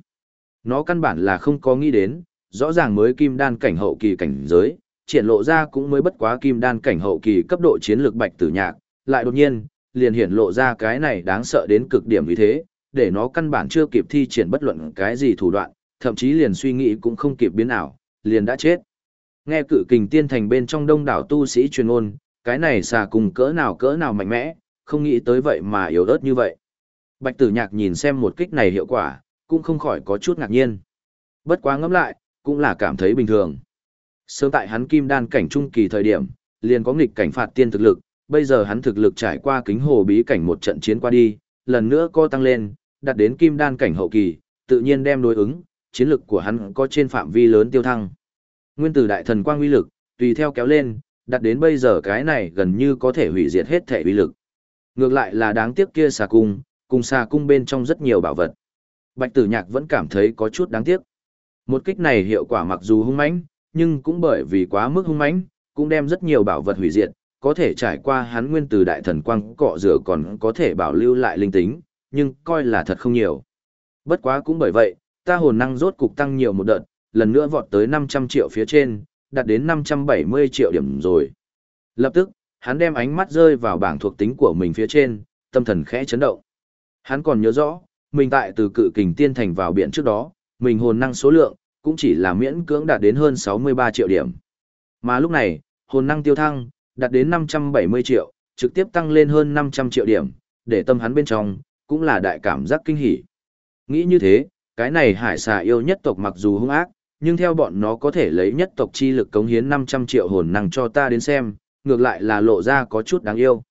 Nó căn bản là không có nghĩ đến, rõ ràng mới kim đan cảnh hậu kỳ cảnh giới, triển lộ ra cũng mới bất quá kim đan cảnh hậu kỳ cấp độ chiến lược bạch tử nhạc, lại đột nhiên, liền hiện lộ ra cái này đáng sợ đến cực điểm vì thế, để nó căn bản chưa kịp thi triển bất luận cái gì thủ đoạn, thậm chí liền suy nghĩ cũng không kịp biến ảo, liền đã chết. Nghe cự kình tiên thành bên trong đông đảo tu sĩ truyền ôn, cái này xà cùng cỡ nào cỡ nào mạnh mẽ, không nghĩ tới vậy mà yếu ớt như vậy. Bạch tử nhạc nhìn xem một kích này hiệu quả, cũng không khỏi có chút ngạc nhiên. Bất quá ngẫm lại, cũng là cảm thấy bình thường. Sớm tại hắn kim đan cảnh trung kỳ thời điểm, liền có nghịch cảnh phạt tiên thực lực, bây giờ hắn thực lực trải qua kính hồ bí cảnh một trận chiến qua đi, lần nữa co tăng lên, đạt đến kim đan cảnh hậu kỳ, tự nhiên đem đối ứng, chiến lực của hắn có trên phạm vi lớn tiêu thăng. Nguyên tử đại thần quang uy lực, tùy theo kéo lên, đạt đến bây giờ cái này gần như có thể hủy diệt hết thể uy lực. Ngược lại là đáng tiếc kia xà cung, cùng xà cung bên trong rất nhiều bảo vật. Bạch tử nhạc vẫn cảm thấy có chút đáng tiếc. Một kích này hiệu quả mặc dù hung mãnh, nhưng cũng bởi vì quá mức hung mãnh, cũng đem rất nhiều bảo vật hủy diệt, có thể trải qua hắn nguyên từ đại thần quang cọ rửa còn có thể bảo lưu lại linh tính, nhưng coi là thật không nhiều. Bất quá cũng bởi vậy, ta hồn năng rốt cục tăng nhiều một đợt, lần nữa vọt tới 500 triệu phía trên, đạt đến 570 triệu điểm rồi. Lập tức, hắn đem ánh mắt rơi vào bảng thuộc tính của mình phía trên, tâm thần khẽ chấn động. Hắn còn nhớ rõ, mình tại từ cự kình tiên thành vào biển trước đó, mình hồn năng số lượng, cũng chỉ là miễn cưỡng đạt đến hơn 63 triệu điểm. Mà lúc này, hồn năng tiêu thăng, đạt đến 570 triệu, trực tiếp tăng lên hơn 500 triệu điểm, để tâm hắn bên trong, cũng là đại cảm giác kinh hỉ. Nghĩ như thế, cái này hải xà yêu nhất tộc mặc dù hung ác, nhưng theo bọn nó có thể lấy nhất tộc chi lực cống hiến 500 triệu hồn năng cho ta đến xem, ngược lại là lộ ra có chút đáng yêu.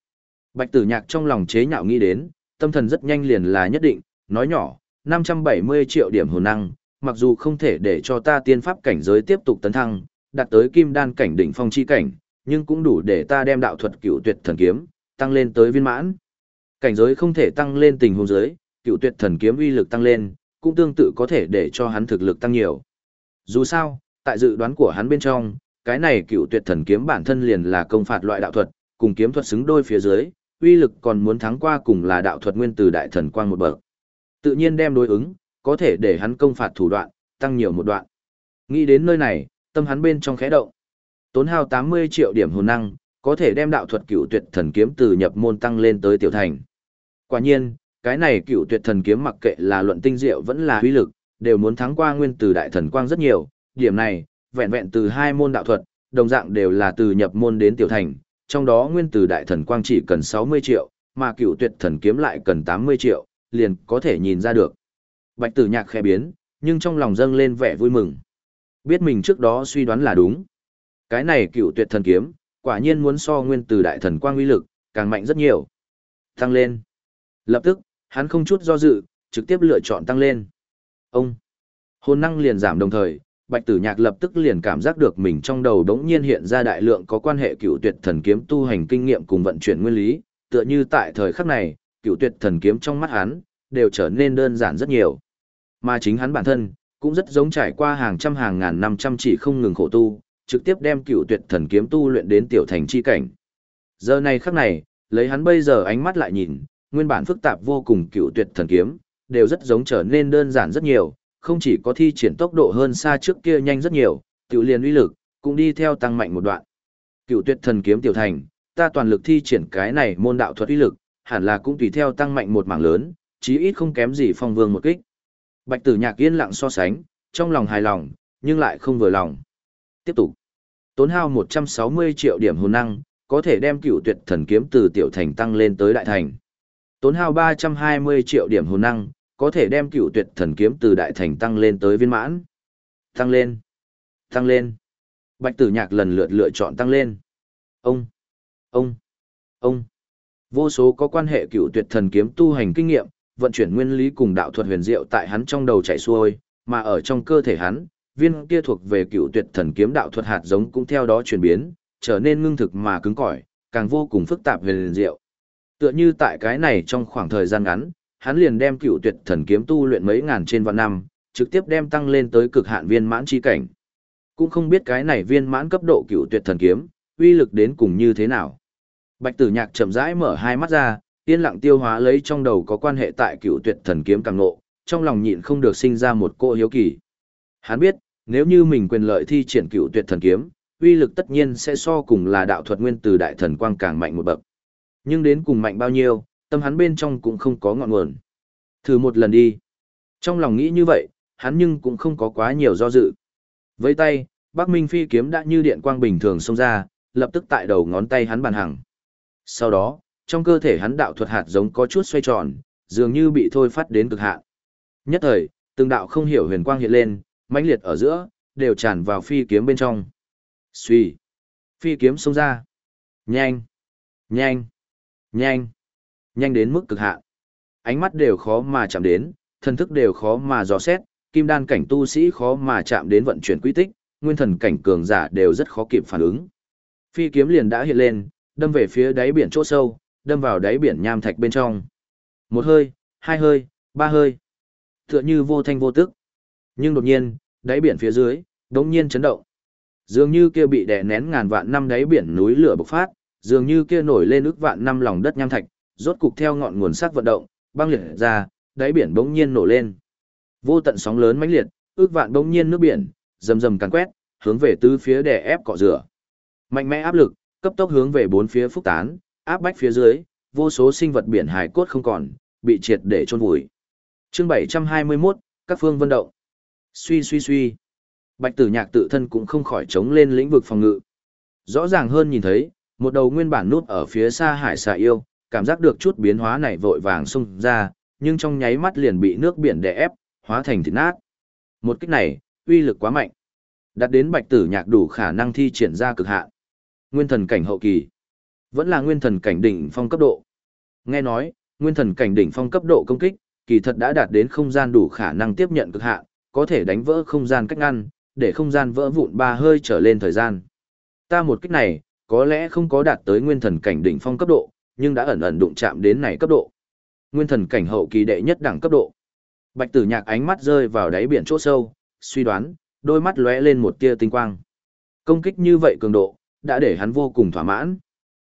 Bạch tử nhạc trong lòng chế nhạo nghĩ đến, tâm thần rất nhanh liền là nhất định, nói nhỏ, 570 triệu điểm hồn năng, mặc dù không thể để cho ta tiên pháp cảnh giới tiếp tục tấn thăng, đạt tới kim đan cảnh đỉnh phong chi cảnh, nhưng cũng đủ để ta đem đạo thuật cựu tuyệt thần kiếm, tăng lên tới viên mãn. Cảnh giới không thể tăng lên tình huống giới, cựu tuyệt thần kiếm uy lực tăng lên, cũng tương tự có thể để cho hắn thực lực tăng nhiều. Dù sao, tại dự đoán của hắn bên trong, cái này cựu tuyệt thần kiếm bản thân liền là công phạt loại đạo thuật, cùng kiếm thuật xứng đôi phía dưới, uy lực còn muốn thắng qua cùng là đạo thuật nguyên từ đại thần quang một bậc. Tự nhiên đem đối ứng, có thể để hắn công phạt thủ đoạn, tăng nhiều một đoạn. Nghĩ đến nơi này, tâm hắn bên trong khẽ động. Tốn hao 80 triệu điểm hồn năng, có thể đem đạo thuật cựu tuyệt thần kiếm từ nhập môn tăng lên tới tiểu thành. Quả nhiên, cái này cựu tuyệt thần kiếm mặc kệ là luận tinh diệu vẫn là uy lực, đều muốn thắng qua nguyên từ đại thần quang rất nhiều. Điểm này, vẹn vẹn từ hai môn đạo thuật, đồng dạng đều là từ nhập môn đến tiểu thành, trong đó nguyên tử đại thần quang chỉ cần 60 triệu, mà cựu tuyệt thần kiếm lại cần 80 triệu, liền có thể nhìn ra được. Bạch tử nhạc khẽ biến, nhưng trong lòng dâng lên vẻ vui mừng. Biết mình trước đó suy đoán là đúng. Cái này cựu tuyệt thần kiếm, quả nhiên muốn so nguyên tử đại thần quang uy lực, càng mạnh rất nhiều. Tăng lên. Lập tức, hắn không chút do dự, trực tiếp lựa chọn tăng lên. Ông. Hồn năng liền giảm đồng thời, Bạch Tử Nhạc lập tức liền cảm giác được mình trong đầu đống nhiên hiện ra đại lượng có quan hệ cựu tuyệt thần kiếm tu hành kinh nghiệm cùng vận chuyển nguyên lý, tựa như tại thời khắc này, cựu tuyệt thần kiếm trong mắt hắn, đều trở nên đơn giản rất nhiều. Mà chính hắn bản thân, cũng rất giống trải qua hàng trăm hàng ngàn năm trăm chỉ không ngừng khổ tu, trực tiếp đem cựu tuyệt thần kiếm tu luyện đến tiểu thành chi cảnh. Giờ này khắc này, lấy hắn bây giờ ánh mắt lại nhìn, nguyên bản phức tạp vô cùng cựu tuyệt thần kiếm, đều rất giống trở nên đơn giản rất nhiều, không chỉ có thi triển tốc độ hơn xa trước kia nhanh rất nhiều, tiểu liền uy lực, cũng đi theo tăng mạnh một đoạn. Cựu tuyệt thần kiếm tiểu thành, ta toàn lực thi triển cái này môn đạo thuật uy lực, hẳn là cũng tùy theo tăng mạnh một mảng lớn, chí ít không kém gì phong vương một kích. Bạch tử nhạc yên lặng so sánh, trong lòng hài lòng, nhưng lại không vừa lòng. Tiếp tục. Tốn hao 160 triệu điểm hồn năng, có thể đem cựu tuyệt thần kiếm từ tiểu thành tăng lên tới đại thành. Tốn hao 320 triệu điểm hồn năng, có thể đem cựu tuyệt thần kiếm từ đại thành tăng lên tới viên mãn. Tăng lên. Tăng lên. Bạch tử nhạc lần lượt lựa chọn tăng lên. Ông. Ông. Ông. Vô số có quan hệ cựu tuyệt thần kiếm tu hành kinh nghiệm, vận chuyển nguyên lý cùng đạo thuật huyền diệu tại hắn trong đầu chảy xuôi, mà ở trong cơ thể hắn, viên kia thuộc về cựu tuyệt thần kiếm đạo thuật hạt giống cũng theo đó chuyển biến, trở nên ngưng thực mà cứng cỏi, càng vô cùng phức tạp huyền diệu. Tựa như tại cái này trong khoảng thời gian ngắn, hắn liền đem cựu tuyệt thần kiếm tu luyện mấy ngàn trên vạn năm, trực tiếp đem tăng lên tới cực hạn viên mãn chi cảnh. Cũng không biết cái này viên mãn cấp độ cựu tuyệt thần kiếm, uy lực đến cùng như thế nào. Bạch tử nhạc chậm rãi mở hai mắt ra, yên lặng tiêu hóa lấy trong đầu có quan hệ tại cựu tuyệt thần kiếm càng lộ, trong lòng nhịn không được sinh ra một cô hiếu kỳ. Hắn biết, nếu như mình quyền lợi thi triển cựu tuyệt thần kiếm, uy lực tất nhiên sẽ so cùng là đạo thuật nguyên từ đại thần quang càng mạnh một bậc. Nhưng đến cùng mạnh bao nhiêu, tâm hắn bên trong cũng không có ngọn nguồn. Thử một lần đi. Trong lòng nghĩ như vậy, hắn nhưng cũng không có quá nhiều do dự. Với tay, Bắc Minh phi kiếm đã như điện quang bình thường xông ra, lập tức tại đầu ngón tay hắn bàn hàng. Sau đó, trong cơ thể hắn đạo thuật hạt giống có chút xoay tròn, dường như bị thôi phát đến cực hạn. Nhất thời, từng đạo không hiểu huyền quang hiện lên, mãnh liệt ở giữa, đều tràn vào phi kiếm bên trong. Xuy. Phi kiếm xông ra. Nhanh. Nhanh. Nhanh. Nhanh đến mức cực hạn. Ánh mắt đều khó mà chạm đến, thần thức đều khó mà dò xét, kim đan cảnh tu sĩ khó mà chạm đến vận chuyển quy tích, nguyên thần cảnh cường giả đều rất khó kịp phản ứng. Phi kiếm liền đã hiện lên, đâm về phía đáy biển chỗ sâu, đâm vào đáy biển nham thạch bên trong. Một hơi, hai hơi, ba hơi. Tựa như vô thanh vô tức. Nhưng đột nhiên, đáy biển phía dưới, đống nhiên chấn động. Dường như kia bị đè nén ngàn vạn năm đáy biển núi lửa bộc phát, dường như kia nổi lên ức vạn năm lòng đất nham thạch, rốt cục theo ngọn nguồn sắc vận động, băng liệt ra, đáy biển bỗng nhiên nổ lên. Vô tận sóng lớn mãnh liệt, ước vạn bỗng nhiên nước biển, rầm rầm càn quét, hướng về tứ phía đè ép cọ rửa. Mạnh mẽ áp lực, cấp tốc hướng về bốn phía phúc tán, áp bách phía dưới, vô số sinh vật biển hải cốt không còn, bị triệt để chôn vùi. Chương 721, các phương vận động. Suy suy suy. Bạch Tử Nhạc tự thân cũng không khỏi chống lên lĩnh vực phòng ngự. Rõ ràng hơn nhìn thấy, một đầu nguyên bản nút ở phía xa hải xà yêu, cảm giác được chút biến hóa này vội vàng xung ra, nhưng trong nháy mắt liền bị nước biển đè ép, hóa thành thịt nát. Một kích này, uy lực quá mạnh. Đạt đến Bạch Tử Nhạc đủ khả năng thi triển ra cực hạn. Nguyên thần cảnh hậu kỳ, vẫn là nguyên thần cảnh đỉnh phong cấp độ. Nghe nói, nguyên thần cảnh đỉnh phong cấp độ công kích, kỳ thật đã đạt đến không gian đủ khả năng tiếp nhận cực hạn, có thể đánh vỡ không gian cách ngăn, để không gian vỡ vụn ba hơi trở lên thời gian. Ta một kích này, có lẽ không có đạt tới nguyên thần cảnh đỉnh phong cấp độ, nhưng đã ẩn ẩn đụng chạm đến này cấp độ. Nguyên thần cảnh hậu kỳ đệ nhất đẳng cấp độ. Bạch Tử Nhạc ánh mắt rơi vào đáy biển chỗ sâu, suy đoán, đôi mắt lóe lên một tia tinh quang. Công kích như vậy cường độ, đã để hắn vô cùng thỏa mãn.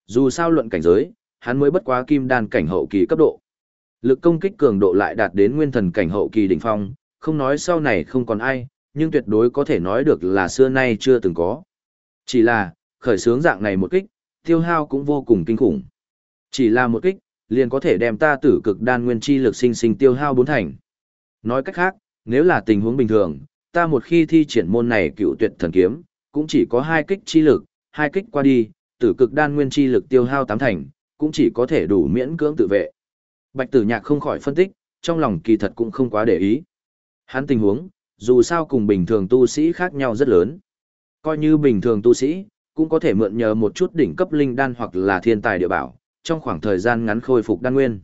Dù sao luận cảnh giới, hắn mới bất quá kim đan cảnh hậu kỳ cấp độ. Lực công kích cường độ lại đạt đến nguyên thần cảnh hậu kỳ đỉnh phong, không nói sau này không còn ai, nhưng tuyệt đối có thể nói được là xưa nay chưa từng có. Chỉ là, khởi sướng dạng này một kích, tiêu hao cũng vô cùng kinh khủng. Chỉ là một kích, liền có thể đem ta tử cực đan nguyên chi lực sinh sinh tiêu hao bốn thành. Nói cách khác, nếu là tình huống bình thường, ta một khi thi triển môn này cựu tuyệt thần kiếm, cũng chỉ có hai kích chi lực, hai kích qua đi, tử cực đan nguyên chi lực tiêu hao tám thành, cũng chỉ có thể đủ miễn cưỡng tự vệ. Bạch tử nhạc không khỏi phân tích, trong lòng kỳ thật cũng không quá để ý. Hắn tình huống, dù sao cùng bình thường tu sĩ khác nhau rất lớn. Coi như bình thường tu sĩ, cũng có thể mượn nhờ một chút đỉnh cấp linh đan hoặc là thiên tài địa bảo, trong khoảng thời gian ngắn khôi phục đan nguyên.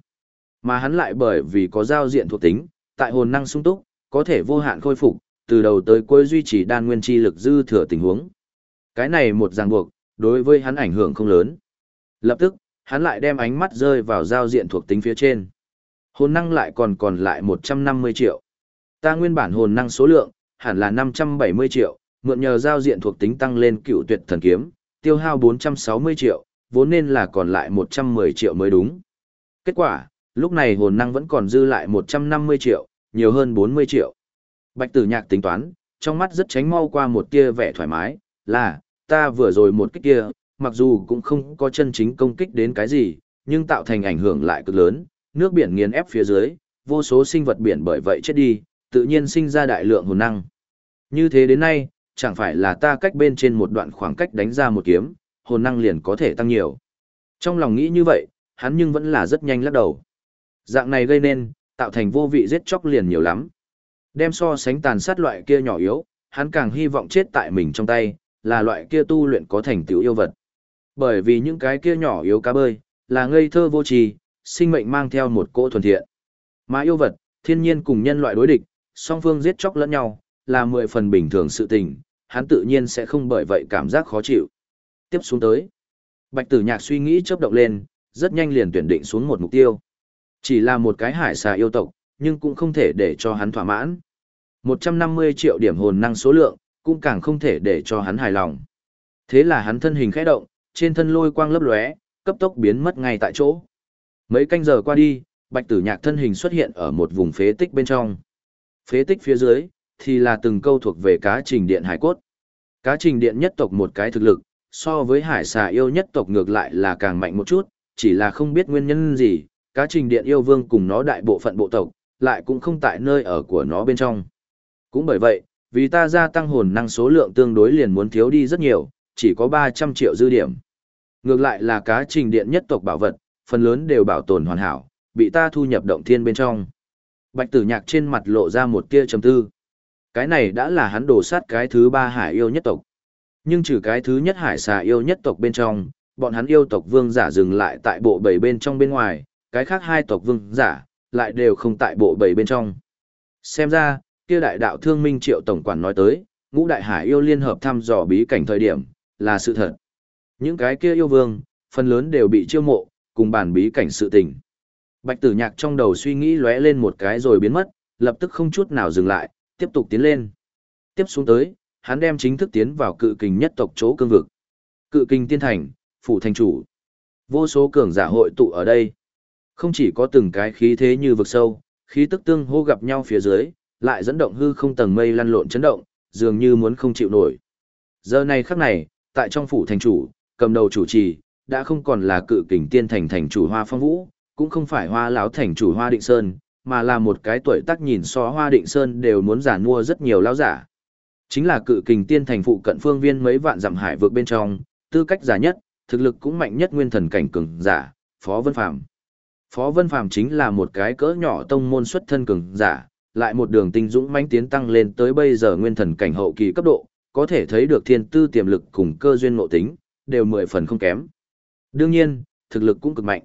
Mà hắn lại bởi vì có giao diện thuộc tính, tại hồn năng sung túc, có thể vô hạn khôi phục, từ đầu tới cuối duy trì đan nguyên chi lực dư thừa tình huống. Cái này một ràng buộc, đối với hắn ảnh hưởng không lớn. Lập tức, hắn lại đem ánh mắt rơi vào giao diện thuộc tính phía trên. Hồn năng lại còn còn lại 150 triệu. Ta nguyên bản hồn năng số lượng, hẳn là 570 triệu, mượn nhờ giao diện thuộc tính tăng lên cựu tuyệt thần kiếm, tiêu hao 460 triệu, vốn nên là còn lại 110 triệu mới đúng. Kết quả, lúc này hồn năng vẫn còn dư lại 150 triệu, nhiều hơn 40 triệu. Bạch tử nhạc tính toán, trong mắt rất tránh mau qua một tia vẻ thoải mái, là, ta vừa rồi một kích kia, mặc dù cũng không có chân chính công kích đến cái gì, nhưng tạo thành ảnh hưởng lại cực lớn, nước biển nghiền ép phía dưới, vô số sinh vật biển bởi vậy chết đi, tự nhiên sinh ra đại lượng hồn năng. Như thế đến nay, chẳng phải là ta cách bên trên một đoạn khoảng cách đánh ra một kiếm, hồn năng liền có thể tăng nhiều. Trong lòng nghĩ như vậy, hắn nhưng vẫn là rất nhanh lắc đầu. Dạng này gây nên, tạo thành vô vị giết chóc liền nhiều lắm. Đem so sánh tàn sát loại kia nhỏ yếu, hắn càng hy vọng chết tại mình trong tay, là loại kia tu luyện có thành tựu yêu vật. Bởi vì những cái kia nhỏ yếu cá bơi, là ngây thơ vô trì, sinh mệnh mang theo một cỗ thuần thiện. Mà yêu vật, thiên nhiên cùng nhân loại đối địch, song phương giết chóc lẫn nhau, là mười phần bình thường sự tình, hắn tự nhiên sẽ không bởi vậy cảm giác khó chịu. Tiếp xuống tới, Bạch Tử Nhạc suy nghĩ chớp động lên, rất nhanh liền tuyển định xuống một mục tiêu. Chỉ là một cái hải xà yêu tộc, nhưng cũng không thể để cho hắn thỏa mãn. 150 triệu điểm hồn năng số lượng, cũng càng không thể để cho hắn hài lòng. Thế là hắn thân hình khẽ động, trên thân lôi quang lấp lóe, cấp tốc biến mất ngay tại chỗ. Mấy canh giờ qua đi, Bạch Tử Nhạc thân hình xuất hiện ở một vùng phế tích bên trong. Phế tích phía dưới thì là từng câu thuộc về cá trình điện hải cốt. Cá trình điện nhất tộc một cái thực lực, so với hải xà yêu nhất tộc ngược lại là càng mạnh một chút, chỉ là không biết nguyên nhân gì, cá trình điện yêu vương cùng nó đại bộ phận bộ tộc, lại cũng không tại nơi ở của nó bên trong. Cũng bởi vậy, vì ta gia tăng hồn năng số lượng tương đối liền muốn thiếu đi rất nhiều, chỉ có 300 triệu dư điểm. Ngược lại là cá trình điện nhất tộc bảo vật, phần lớn đều bảo tồn hoàn hảo, bị ta thu nhập động thiên bên trong. Bạch tử nhạc trên mặt lộ ra một tia trầm tư. Cái này đã là hắn đổ sát cái thứ ba hải yêu nhất tộc. Nhưng trừ cái thứ nhất hải xà yêu nhất tộc bên trong, bọn hắn yêu tộc vương giả dừng lại tại bộ bảy bên trong bên ngoài, cái khác hai tộc vương giả, lại đều không tại bộ bảy bên trong. Xem ra, kia đại đạo thương minh triệu tổng quản nói tới, ngũ đại hải yêu liên hợp thăm dò bí cảnh thời điểm, là sự thật. Những cái kia yêu vương, phần lớn đều bị chiêu mộ, cùng bản bí cảnh sự tình. Bạch tử nhạc trong đầu suy nghĩ lóe lên một cái rồi biến mất, lập tức không chút nào dừng lại, tiếp tục tiến lên. Tiếp xuống tới, hắn đem chính thức tiến vào cự kình nhất tộc chỗ cương vực. Cự kình tiên thành, phủ thành chủ. Vô số cường giả hội tụ ở đây. Không chỉ có từng cái khí thế như vực sâu, khí tức tương hô gặp nhau phía dưới, lại dẫn động hư không tầng mây lăn lộn chấn động, dường như muốn không chịu nổi. Giờ này khắc này, tại trong phủ thành chủ, cầm đầu chủ trì, đã không còn là cự kình tiên thành thành chủ Hoa Phong Vũ, cũng không phải Hoa lão thành chủ Hoa Định Sơn, mà là một cái tuổi tác nhìn so Hoa Định Sơn đều muốn giả mua rất nhiều lão giả. Chính là cự kình tiên thành phụ cận phương viên mấy vạn dặm hải vượt bên trong, tư cách giả nhất, thực lực cũng mạnh nhất nguyên thần cảnh cường giả, Phó Vân Phàm. Phó Vân Phàm chính là một cái cỡ nhỏ tông môn xuất thân cường giả, lại một đường tinh dũng mãnh tiến tăng lên tới bây giờ nguyên thần cảnh hậu kỳ cấp độ, có thể thấy được thiên tư tiềm lực cùng cơ duyên ngộ tính, đều mười phần không kém. Đương nhiên, thực lực cũng cực mạnh.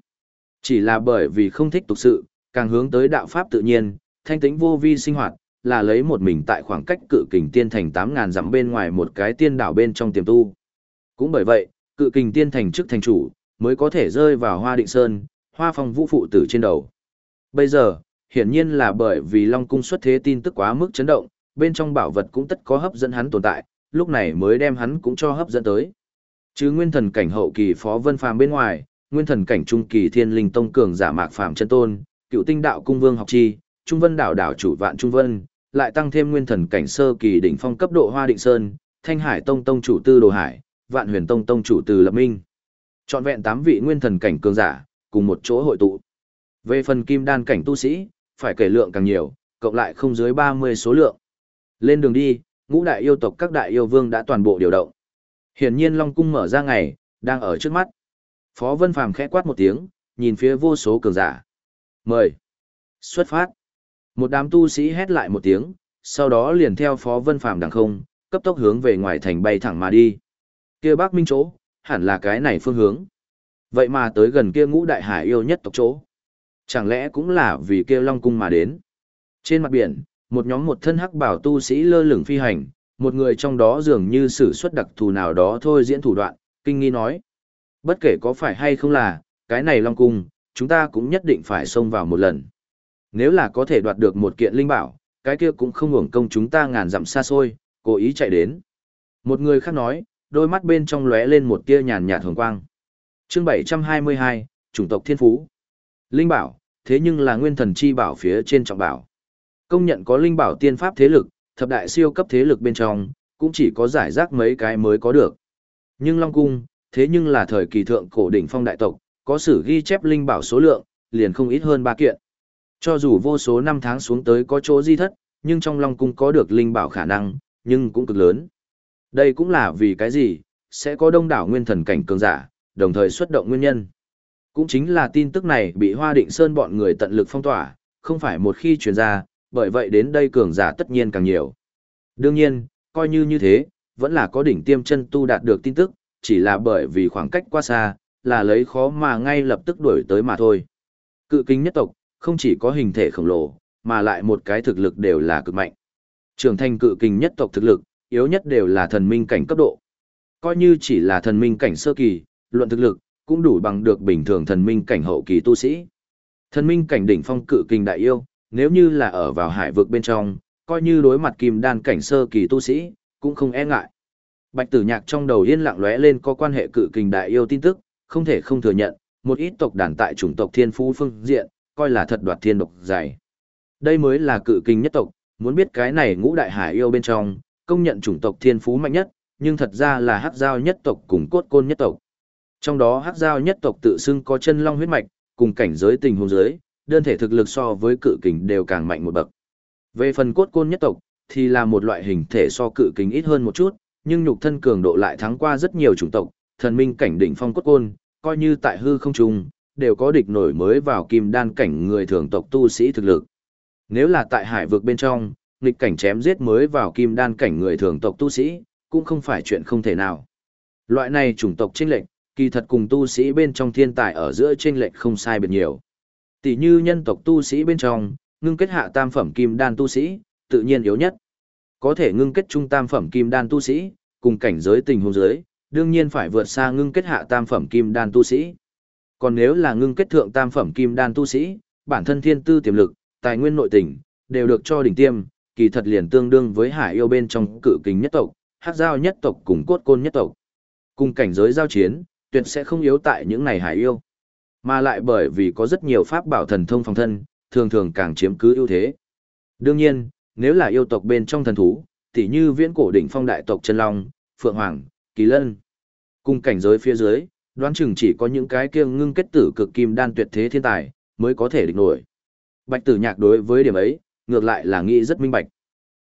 Chỉ là bởi vì không thích tục sự, càng hướng tới đạo pháp tự nhiên, thanh tĩnh vô vi sinh hoạt, là lấy một mình tại khoảng cách cự kình tiên thành tám ngàn dặm bên ngoài một cái tiên đảo bên trong tiềm tu. Cũng bởi vậy, cự kình tiên thành trước thành chủ, mới có thể rơi vào hoa định sơn, hoa phong vũ phụ tử trên đầu. Bây giờ, hiển nhiên là bởi vì Long Cung xuất thế tin tức quá mức chấn động, bên trong bảo vật cũng tất có hấp dẫn hắn tồn tại, lúc này mới đem hắn cũng cho hấp dẫn tới. Chứ nguyên thần cảnh hậu kỳ Phó Vân Phàm bên ngoài, nguyên thần cảnh trung kỳ Thiên Linh Tông cường giả Mạc Phàm chân tôn, cựu tinh đạo cung vương học chi, Trung Vân đảo đảo chủ Vạn Trung Vân, lại tăng thêm nguyên thần cảnh sơ kỳ đỉnh phong cấp độ Hoa Định Sơn, Thanh Hải Tông tông chủ Tư Đồ Hải, Vạn Huyền Tông tông chủ Từ Lập Minh. Chọn vẹn 8 vị nguyên thần cảnh cường giả, cùng một chỗ hội tụ. Về phần kim đan cảnh tu sĩ, phải kể lượng càng nhiều, cộng lại không dưới 30 số lượng. Lên đường đi, ngũ đại yêu tộc các đại yêu vương đã toàn bộ điều động. Hiển nhiên Long cung mở ra ngày, đang ở trước mắt. Phó Vân Phàm khẽ quát một tiếng, nhìn phía vô số cường giả. Mời. Xuất phát. Một đám tu sĩ hét lại một tiếng, sau đó liền theo Phó Vân Phàm đằng không, cấp tốc hướng về ngoài thành bay thẳng mà đi. Kia Bắc Minh chỗ, hẳn là cái này phương hướng. Vậy mà tới gần kia ngũ đại hải yêu nhất tộc chỗ. Chẳng lẽ cũng là vì kia Long cung mà đến. Trên mặt biển, một nhóm một thân hắc bảo tu sĩ lơ lửng phi hành, một người trong đó dường như sử xuất đặc thù nào đó thôi diễn thủ đoạn, kinh nghi nói. Bất kể có phải hay không là, cái này Long Cung, chúng ta cũng nhất định phải xông vào một lần. Nếu là có thể đoạt được một kiện linh bảo, cái kia cũng không hưởng công chúng ta ngàn dặm xa xôi, cố ý chạy đến. Một người khác nói, đôi mắt bên trong lóe lên một tia nhàn nhạt hồng quang. Chương 722, chủng tộc thiên phú. Linh bảo, thế nhưng là nguyên thần chi bảo phía trên trọng bảo. Công nhận có linh bảo tiên pháp thế lực, thập đại siêu cấp thế lực bên trong, cũng chỉ có giải rác mấy cái mới có được. Nhưng Long Cung, thế nhưng là thời kỳ thượng cổ đỉnh phong đại tộc, có sử ghi chép linh bảo số lượng, liền không ít hơn ba kiện. Cho dù vô số năm tháng xuống tới có chỗ di thất, nhưng trong Long Cung có được linh bảo khả năng, nhưng cũng cực lớn. Đây cũng là vì cái gì, sẽ có đông đảo nguyên thần cảnh cường giả, đồng thời xuất động nguyên nhân. Cũng chính là tin tức này bị Hoa Định Sơn bọn người tận lực phong tỏa, không phải một khi truyền ra, bởi vậy đến đây cường giả tất nhiên càng nhiều. Đương nhiên, coi như như thế, vẫn là có đỉnh tiêm chân tu đạt được tin tức, chỉ là bởi vì khoảng cách quá xa, là lấy khó mà ngay lập tức đuổi tới mà thôi. Cự kính nhất tộc, không chỉ có hình thể khổng lồ, mà lại một cái thực lực đều là cực mạnh. Trưởng thành cự kình nhất tộc thực lực, yếu nhất đều là thần minh cảnh cấp độ. Coi như chỉ là thần minh cảnh sơ kỳ, luận thực lực, cũng đủ bằng được bình thường thần minh cảnh hậu kỳ tu sĩ. Thần minh cảnh đỉnh phong cự kình đại yêu, nếu như là ở vào hải vực bên trong, coi như đối mặt kim đan cảnh sơ kỳ tu sĩ, cũng không e ngại. Bạch tử nhạc trong đầu yên lặng lóe lên có quan hệ cự kình đại yêu tin tức, không thể không thừa nhận, một ít tộc đàn tại chủng tộc thiên phú phương diện, coi là thật đoạt thiên độc dày. Đây mới là cự kinh nhất tộc, muốn biết cái này ngũ đại hải yêu bên trong, công nhận chủng tộc thiên phú mạnh nhất, nhưng thật ra là hắc giao nhất tộc cùng cốt côn nhất tộc. Trong đó hắc giao nhất tộc tự xưng có chân long huyết mạch, cùng cảnh giới tình huống giới, đơn thể thực lực so với cự kình đều càng mạnh một bậc. Về phần cốt côn nhất tộc, thì là một loại hình thể so cự kình ít hơn một chút, nhưng nhục thân cường độ lại thắng qua rất nhiều chủng tộc, thần minh cảnh đỉnh phong cốt côn, coi như tại hư không trùng đều có địch nổi mới vào kim đan cảnh người thường tộc tu sĩ thực lực. Nếu là tại hải vực bên trong, nghịch cảnh chém giết mới vào kim đan cảnh người thường tộc tu sĩ, cũng không phải chuyện không thể nào. Loại này chủng tộc chênh lệch, kỳ thật cùng tu sĩ bên trong thiên tài ở giữa chênh lệch không sai biệt nhiều. Tỷ như nhân tộc tu sĩ bên trong, ngưng kết hạ tam phẩm kim đan tu sĩ, tự nhiên yếu nhất. Có thể ngưng kết trung tam phẩm kim đan tu sĩ, cùng cảnh giới tình huống giới, đương nhiên phải vượt xa ngưng kết hạ tam phẩm kim đan tu sĩ. Còn nếu là ngưng kết thượng tam phẩm kim đan tu sĩ, bản thân thiên tư tiềm lực, tài nguyên nội tình, đều được cho đỉnh tiêm, kỳ thật liền tương đương với hải yêu bên trong cự kính nhất tộc, hát giao nhất tộc cùng cốt côn nhất tộc. Cùng cảnh giới giao chiến, tuyệt sẽ không yếu tại những này hải yêu. Mà lại bởi vì có rất nhiều pháp bảo thần thông phòng thân, thường thường càng chiếm cứ ưu thế. Đương nhiên, nếu là yêu tộc bên trong thần thú, tỉ như viễn cổ đỉnh phong đại tộc chân long, phượng hoàng, kỳ lân. Cùng cảnh giới phía dưới, đoán chừng chỉ có những cái kia ngưng kết tử cực kim đan tuyệt thế thiên tài, mới có thể địch nổi. Bạch tử nhạc đối với điểm ấy, ngược lại là nghĩ rất minh bạch.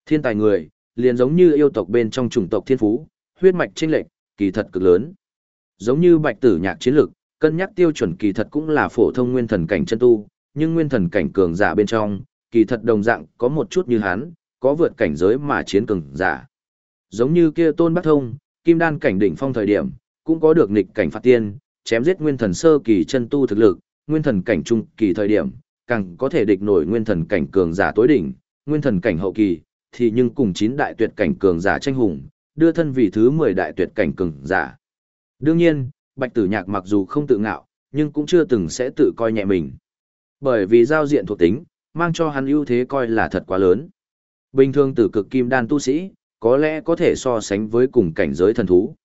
Thiên tài người, liền giống như yêu tộc bên trong chủng tộc thiên phú, huyết mạch chênh lệch, kỳ thật cực lớn. Giống như bạch tử nhạc chiến lực, cân nhắc tiêu chuẩn kỳ thật cũng là phổ thông nguyên thần cảnh chân tu, nhưng nguyên thần cảnh cường giả bên trong, kỳ thật đồng dạng có một chút như hắn, có vượt cảnh giới mà chiến cường giả. Giống như kia tôn bắc thông, kim đan cảnh đỉnh phong thời điểm, cũng có được nghịch cảnh phạt tiên, chém giết nguyên thần sơ kỳ chân tu thực lực, nguyên thần cảnh trung kỳ thời điểm, càng có thể địch nổi nguyên thần cảnh cường giả tối đỉnh, nguyên thần cảnh hậu kỳ, thì nhưng cùng chín đại tuyệt cảnh cường giả tranh hùng, đưa thân vị thứ 10 đại tuyệt cảnh cường giả. Đương nhiên, Bạch Tử Nhạc mặc dù không tự ngạo, nhưng cũng chưa từng sẽ tự coi nhẹ mình. Bởi vì giao diện thuộc tính, mang cho hắn ưu thế coi là thật quá lớn. Bình thường tử cực kim đan tu sĩ, có lẽ có thể so sánh với cùng cảnh giới thần thú.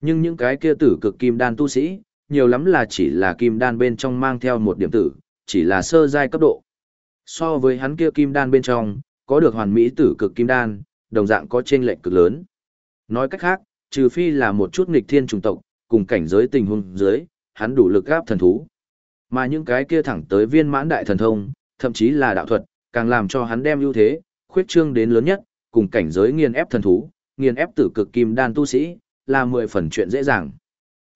Nhưng những cái kia tử cực kim đan tu sĩ, nhiều lắm là chỉ là kim đan bên trong mang theo một điểm tử, chỉ là sơ giai cấp độ. So với hắn kia kim đan bên trong, có được hoàn mỹ tử cực kim đan, đồng dạng có chênh lệch cực lớn. Nói cách khác, trừ phi là một chút nghịch thiên trùng tộc, cùng cảnh giới tình huống dưới, hắn đủ lực gáp thần thú. Mà những cái kia thẳng tới viên mãn đại thần thông, thậm chí là đạo thuật, càng làm cho hắn đem ưu thế, khuyết trương đến lớn nhất, cùng cảnh giới nghiền ép thần thú, nghiền ép tử cực kim đan tu sĩ, là mười phần chuyện dễ dàng.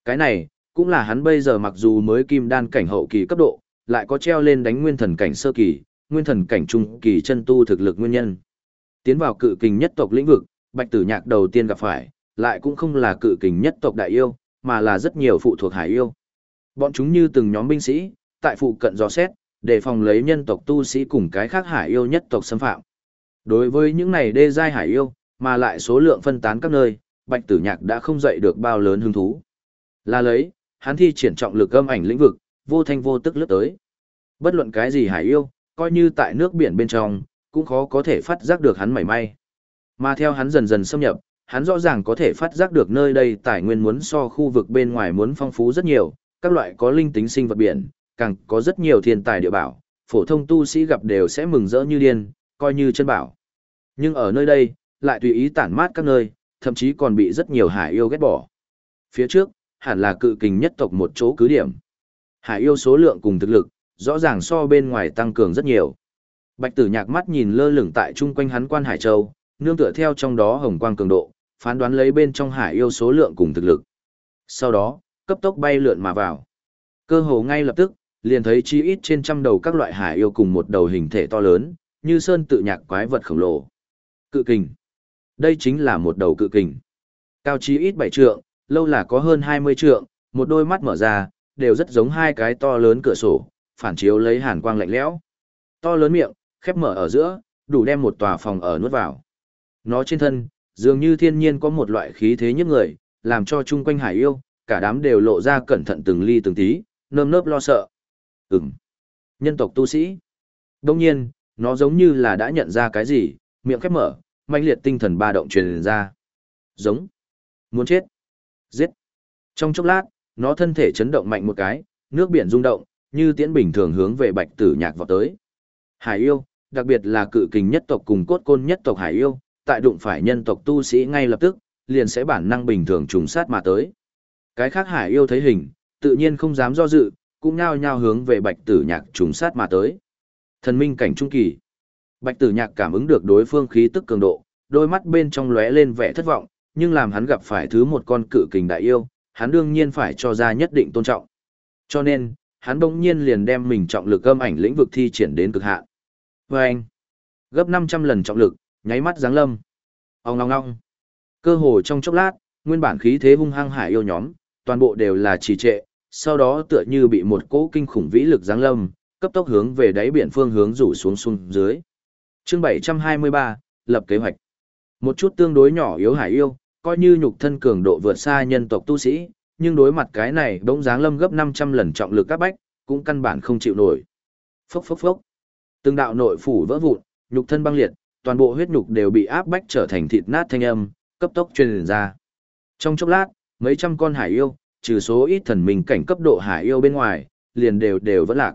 Cái này, cũng là hắn bây giờ mặc dù mới kim đan cảnh hậu kỳ cấp độ, lại có treo lên đánh nguyên thần cảnh sơ kỳ, nguyên thần cảnh trung kỳ chân tu thực lực nguyên nhân. Tiến vào cự kình nhất tộc lĩnh vực, Bạch Tử Nhạc đầu tiên gặp phải, lại cũng không là cự kình nhất tộc đại yêu, mà là rất nhiều phụ thuộc hải yêu. Bọn chúng như từng nhóm binh sĩ, tại phụ cận dò xét, để phòng lấy nhân tộc tu sĩ cùng cái khác hải yêu nhất tộc xâm phạm. Đối với những này đê giai hải yêu, mà lại số lượng phân tán các nơi, Bạch Tử Nhạc đã không dậy được bao lớn hứng thú. Là lấy, hắn thi triển trọng lực âm ảnh lĩnh vực, vô thanh vô tức lướt tới. Bất luận cái gì hải yêu, coi như tại nước biển bên trong, cũng khó có thể phát giác được hắn mảy may. Mà theo hắn dần dần xâm nhập, hắn rõ ràng có thể phát giác được nơi đây tài nguyên muốn so khu vực bên ngoài muốn phong phú rất nhiều, các loại có linh tính sinh vật biển, càng có rất nhiều thiên tài địa bảo, phổ thông tu sĩ gặp đều sẽ mừng rỡ như điên, coi như chân bảo. Nhưng ở nơi đây, lại tùy ý tản mát các nơi, thậm chí còn bị rất nhiều hải yêu ghét bỏ. Phía trước, hẳn là cự kình nhất tộc một chỗ cứ điểm. Hải yêu số lượng cùng thực lực, rõ ràng so bên ngoài tăng cường rất nhiều. Bạch tử nhạc mắt nhìn lơ lửng tại chung quanh hắn quan Hải Châu, nương tựa theo trong đó hồng quang cường độ, phán đoán lấy bên trong hải yêu số lượng cùng thực lực. Sau đó, cấp tốc bay lượn mà vào. Cơ hồ ngay lập tức, liền thấy chi ít trên trăm đầu các loại hải yêu cùng một đầu hình thể to lớn, như sơn tự nhạc quái vật khổng lồ. Cự kình. Đây chính là một đầu cự kình. Cao chí ít 7 trượng, lâu là có hơn 20 trượng, một đôi mắt mở ra, đều rất giống hai cái to lớn cửa sổ, phản chiếu lấy hàn quang lạnh lẽo. To lớn miệng, khép mở ở giữa, đủ đem một tòa phòng ở nuốt vào. Nó trên thân, dường như thiên nhiên có một loại khí thế nhức người, làm cho chung quanh hải yêu, cả đám đều lộ ra cẩn thận từng ly từng tí, nơm nớp lo sợ. Ừm. Nhân tộc tu sĩ. Đông nhiên, nó giống như là đã nhận ra cái gì, miệng khép mở, mãnh liệt tinh thần ba động truyền ra. Giống. Muốn chết. Giết. Trong chốc lát, nó thân thể chấn động mạnh một cái, nước biển rung động, như tiễn bình thường hướng về bạch tử nhạc vào tới. Hải yêu, đặc biệt là cự kình nhất tộc cùng cốt côn nhất tộc hải yêu, tại đụng phải nhân tộc tu sĩ ngay lập tức, liền sẽ bản năng bình thường trùng sát mà tới. Cái khác hải yêu thấy hình, tự nhiên không dám do dự, cũng nhao nhao hướng về bạch tử nhạc trùng sát mà tới. Thần minh cảnh trung kỳ. Bạch tử nhạc cảm ứng được đối phương khí tức cường độ, đôi mắt bên trong lóe lên vẻ thất vọng, nhưng làm hắn gặp phải thứ một con cự kình đại yêu, hắn đương nhiên phải cho ra nhất định tôn trọng. Cho nên, hắn bỗng nhiên liền đem mình trọng lực âm ảnh lĩnh vực thi triển đến cực hạn. Oeng! anh, gấp 500 lần trọng lực, nháy mắt giáng lâm. Ông ngong ngong. Cơ hồ trong chốc lát, nguyên bản khí thế hung hăng hải yêu nhóm, toàn bộ đều là trì trệ, sau đó tựa như bị một cỗ kinh khủng vĩ lực giáng lâm, cấp tốc hướng về đáy biển phương hướng rủ xuống xuống dưới. Chương 723, lập kế hoạch. Một chút tương đối nhỏ yếu hải yêu, coi như nhục thân cường độ vượt xa nhân tộc tu sĩ, nhưng đối mặt cái này bỗng dáng lâm gấp 500 lần trọng lực các bách, cũng căn bản không chịu nổi. Phốc phốc phốc. Từng đạo nội phủ vỡ vụn, nhục thân băng liệt, toàn bộ huyết nhục đều bị áp bách trở thành thịt nát thanh âm, cấp tốc truyền ra. Trong chốc lát, mấy trăm con hải yêu, trừ số ít thần minh cảnh cấp độ hải yêu bên ngoài, liền đều đều vẫn lạc.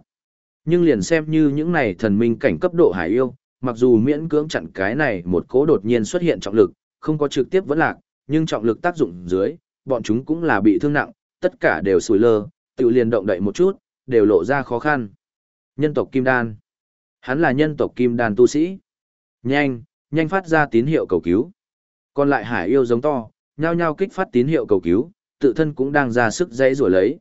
Nhưng liền xem như những này thần minh cảnh cấp độ hải yêu, mặc dù miễn cưỡng chặn cái này một cố đột nhiên xuất hiện trọng lực, không có trực tiếp vẫn lạc, nhưng trọng lực tác dụng dưới, bọn chúng cũng là bị thương nặng, tất cả đều sùi lơ, tự liền động đậy một chút, đều lộ ra khó khăn. Nhân tộc Kim Đan. Hắn là nhân tộc Kim Đan tu sĩ. Nhanh, nhanh phát ra tín hiệu cầu cứu. Còn lại hải yêu giống to, nhao nhao kích phát tín hiệu cầu cứu, tự thân cũng đang ra sức dãy rủa lấy.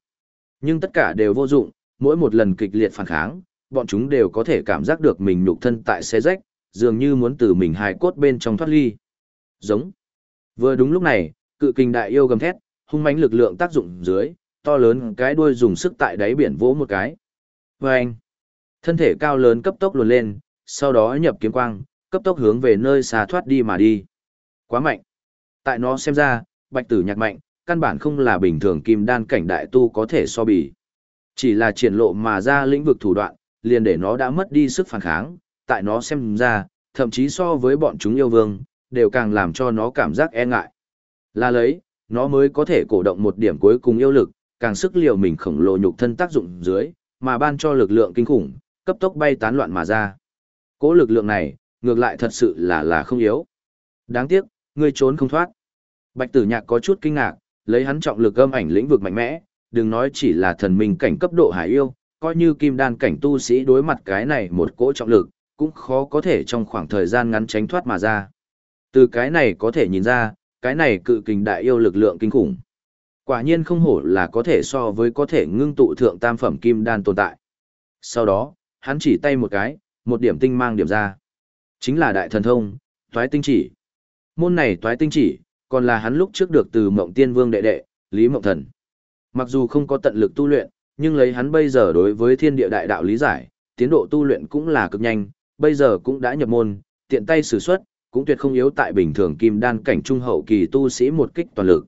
Nhưng tất cả đều vô dụng, mỗi một lần kịch liệt phản kháng, bọn chúng đều có thể cảm giác được mình nhục thân tại xe rách, dường như muốn từ mình hài cốt bên trong thoát ly. Giống. Vừa đúng lúc này, cự kinh đại yêu gầm thét, hung mãnh lực lượng tác dụng dưới, to lớn cái đuôi dùng sức tại đáy biển vỗ một cái. Và anh, thân thể cao lớn cấp tốc luồn lên, sau đó nhập kiếm quang, cấp tốc hướng về nơi xa thoát đi mà đi. Quá mạnh. Tại nó xem ra, bạch tử nhạc mạnh, căn bản không là bình thường kim đan cảnh đại tu có thể so bì. Chỉ là triển lộ mà ra lĩnh vực thủ đoạn, liền để nó đã mất đi sức phản kháng, tại nó xem ra, thậm chí so với bọn chúng yêu vương, đều càng làm cho nó cảm giác e ngại. Là lấy, nó mới có thể cổ động một điểm cuối cùng yêu lực, càng sức liều mình khổng lồ nhục thân tác dụng dưới, mà ban cho lực lượng kinh khủng, cấp tốc bay tán loạn mà ra. Cố lực lượng này, ngược lại thật sự là là không yếu. Đáng tiếc, ngươi trốn không thoát. Bạch tử nhạc có chút kinh ngạc, lấy hắn trọng lực âm ảnh lĩnh vực mạnh mẽ, đừng nói chỉ là thần minh cảnh cấp độ hải yêu, coi như kim đan cảnh tu sĩ đối mặt cái này một cỗ trọng lực, cũng khó có thể trong khoảng thời gian ngắn tránh thoát mà ra. Từ cái này có thể nhìn ra, cái này cự kình đại yêu lực lượng kinh khủng. Quả nhiên không hổ là có thể so với có thể ngưng tụ thượng tam phẩm kim đan tồn tại. Sau đó, hắn chỉ tay một cái, một điểm tinh mang điểm ra. Chính là đại thần thông, toái tinh chỉ. Môn này toái tinh chỉ, còn là hắn lúc trước được từ mộng tiên vương đệ đệ, Lý Mộng Thần. Mặc dù không có tận lực tu luyện, nhưng lấy hắn bây giờ đối với thiên địa đại đạo lý giải, tiến độ tu luyện cũng là cực nhanh, bây giờ cũng đã nhập môn, tiện tay sử xuất, cũng tuyệt không yếu tại bình thường kim đan cảnh trung hậu kỳ tu sĩ một kích toàn lực.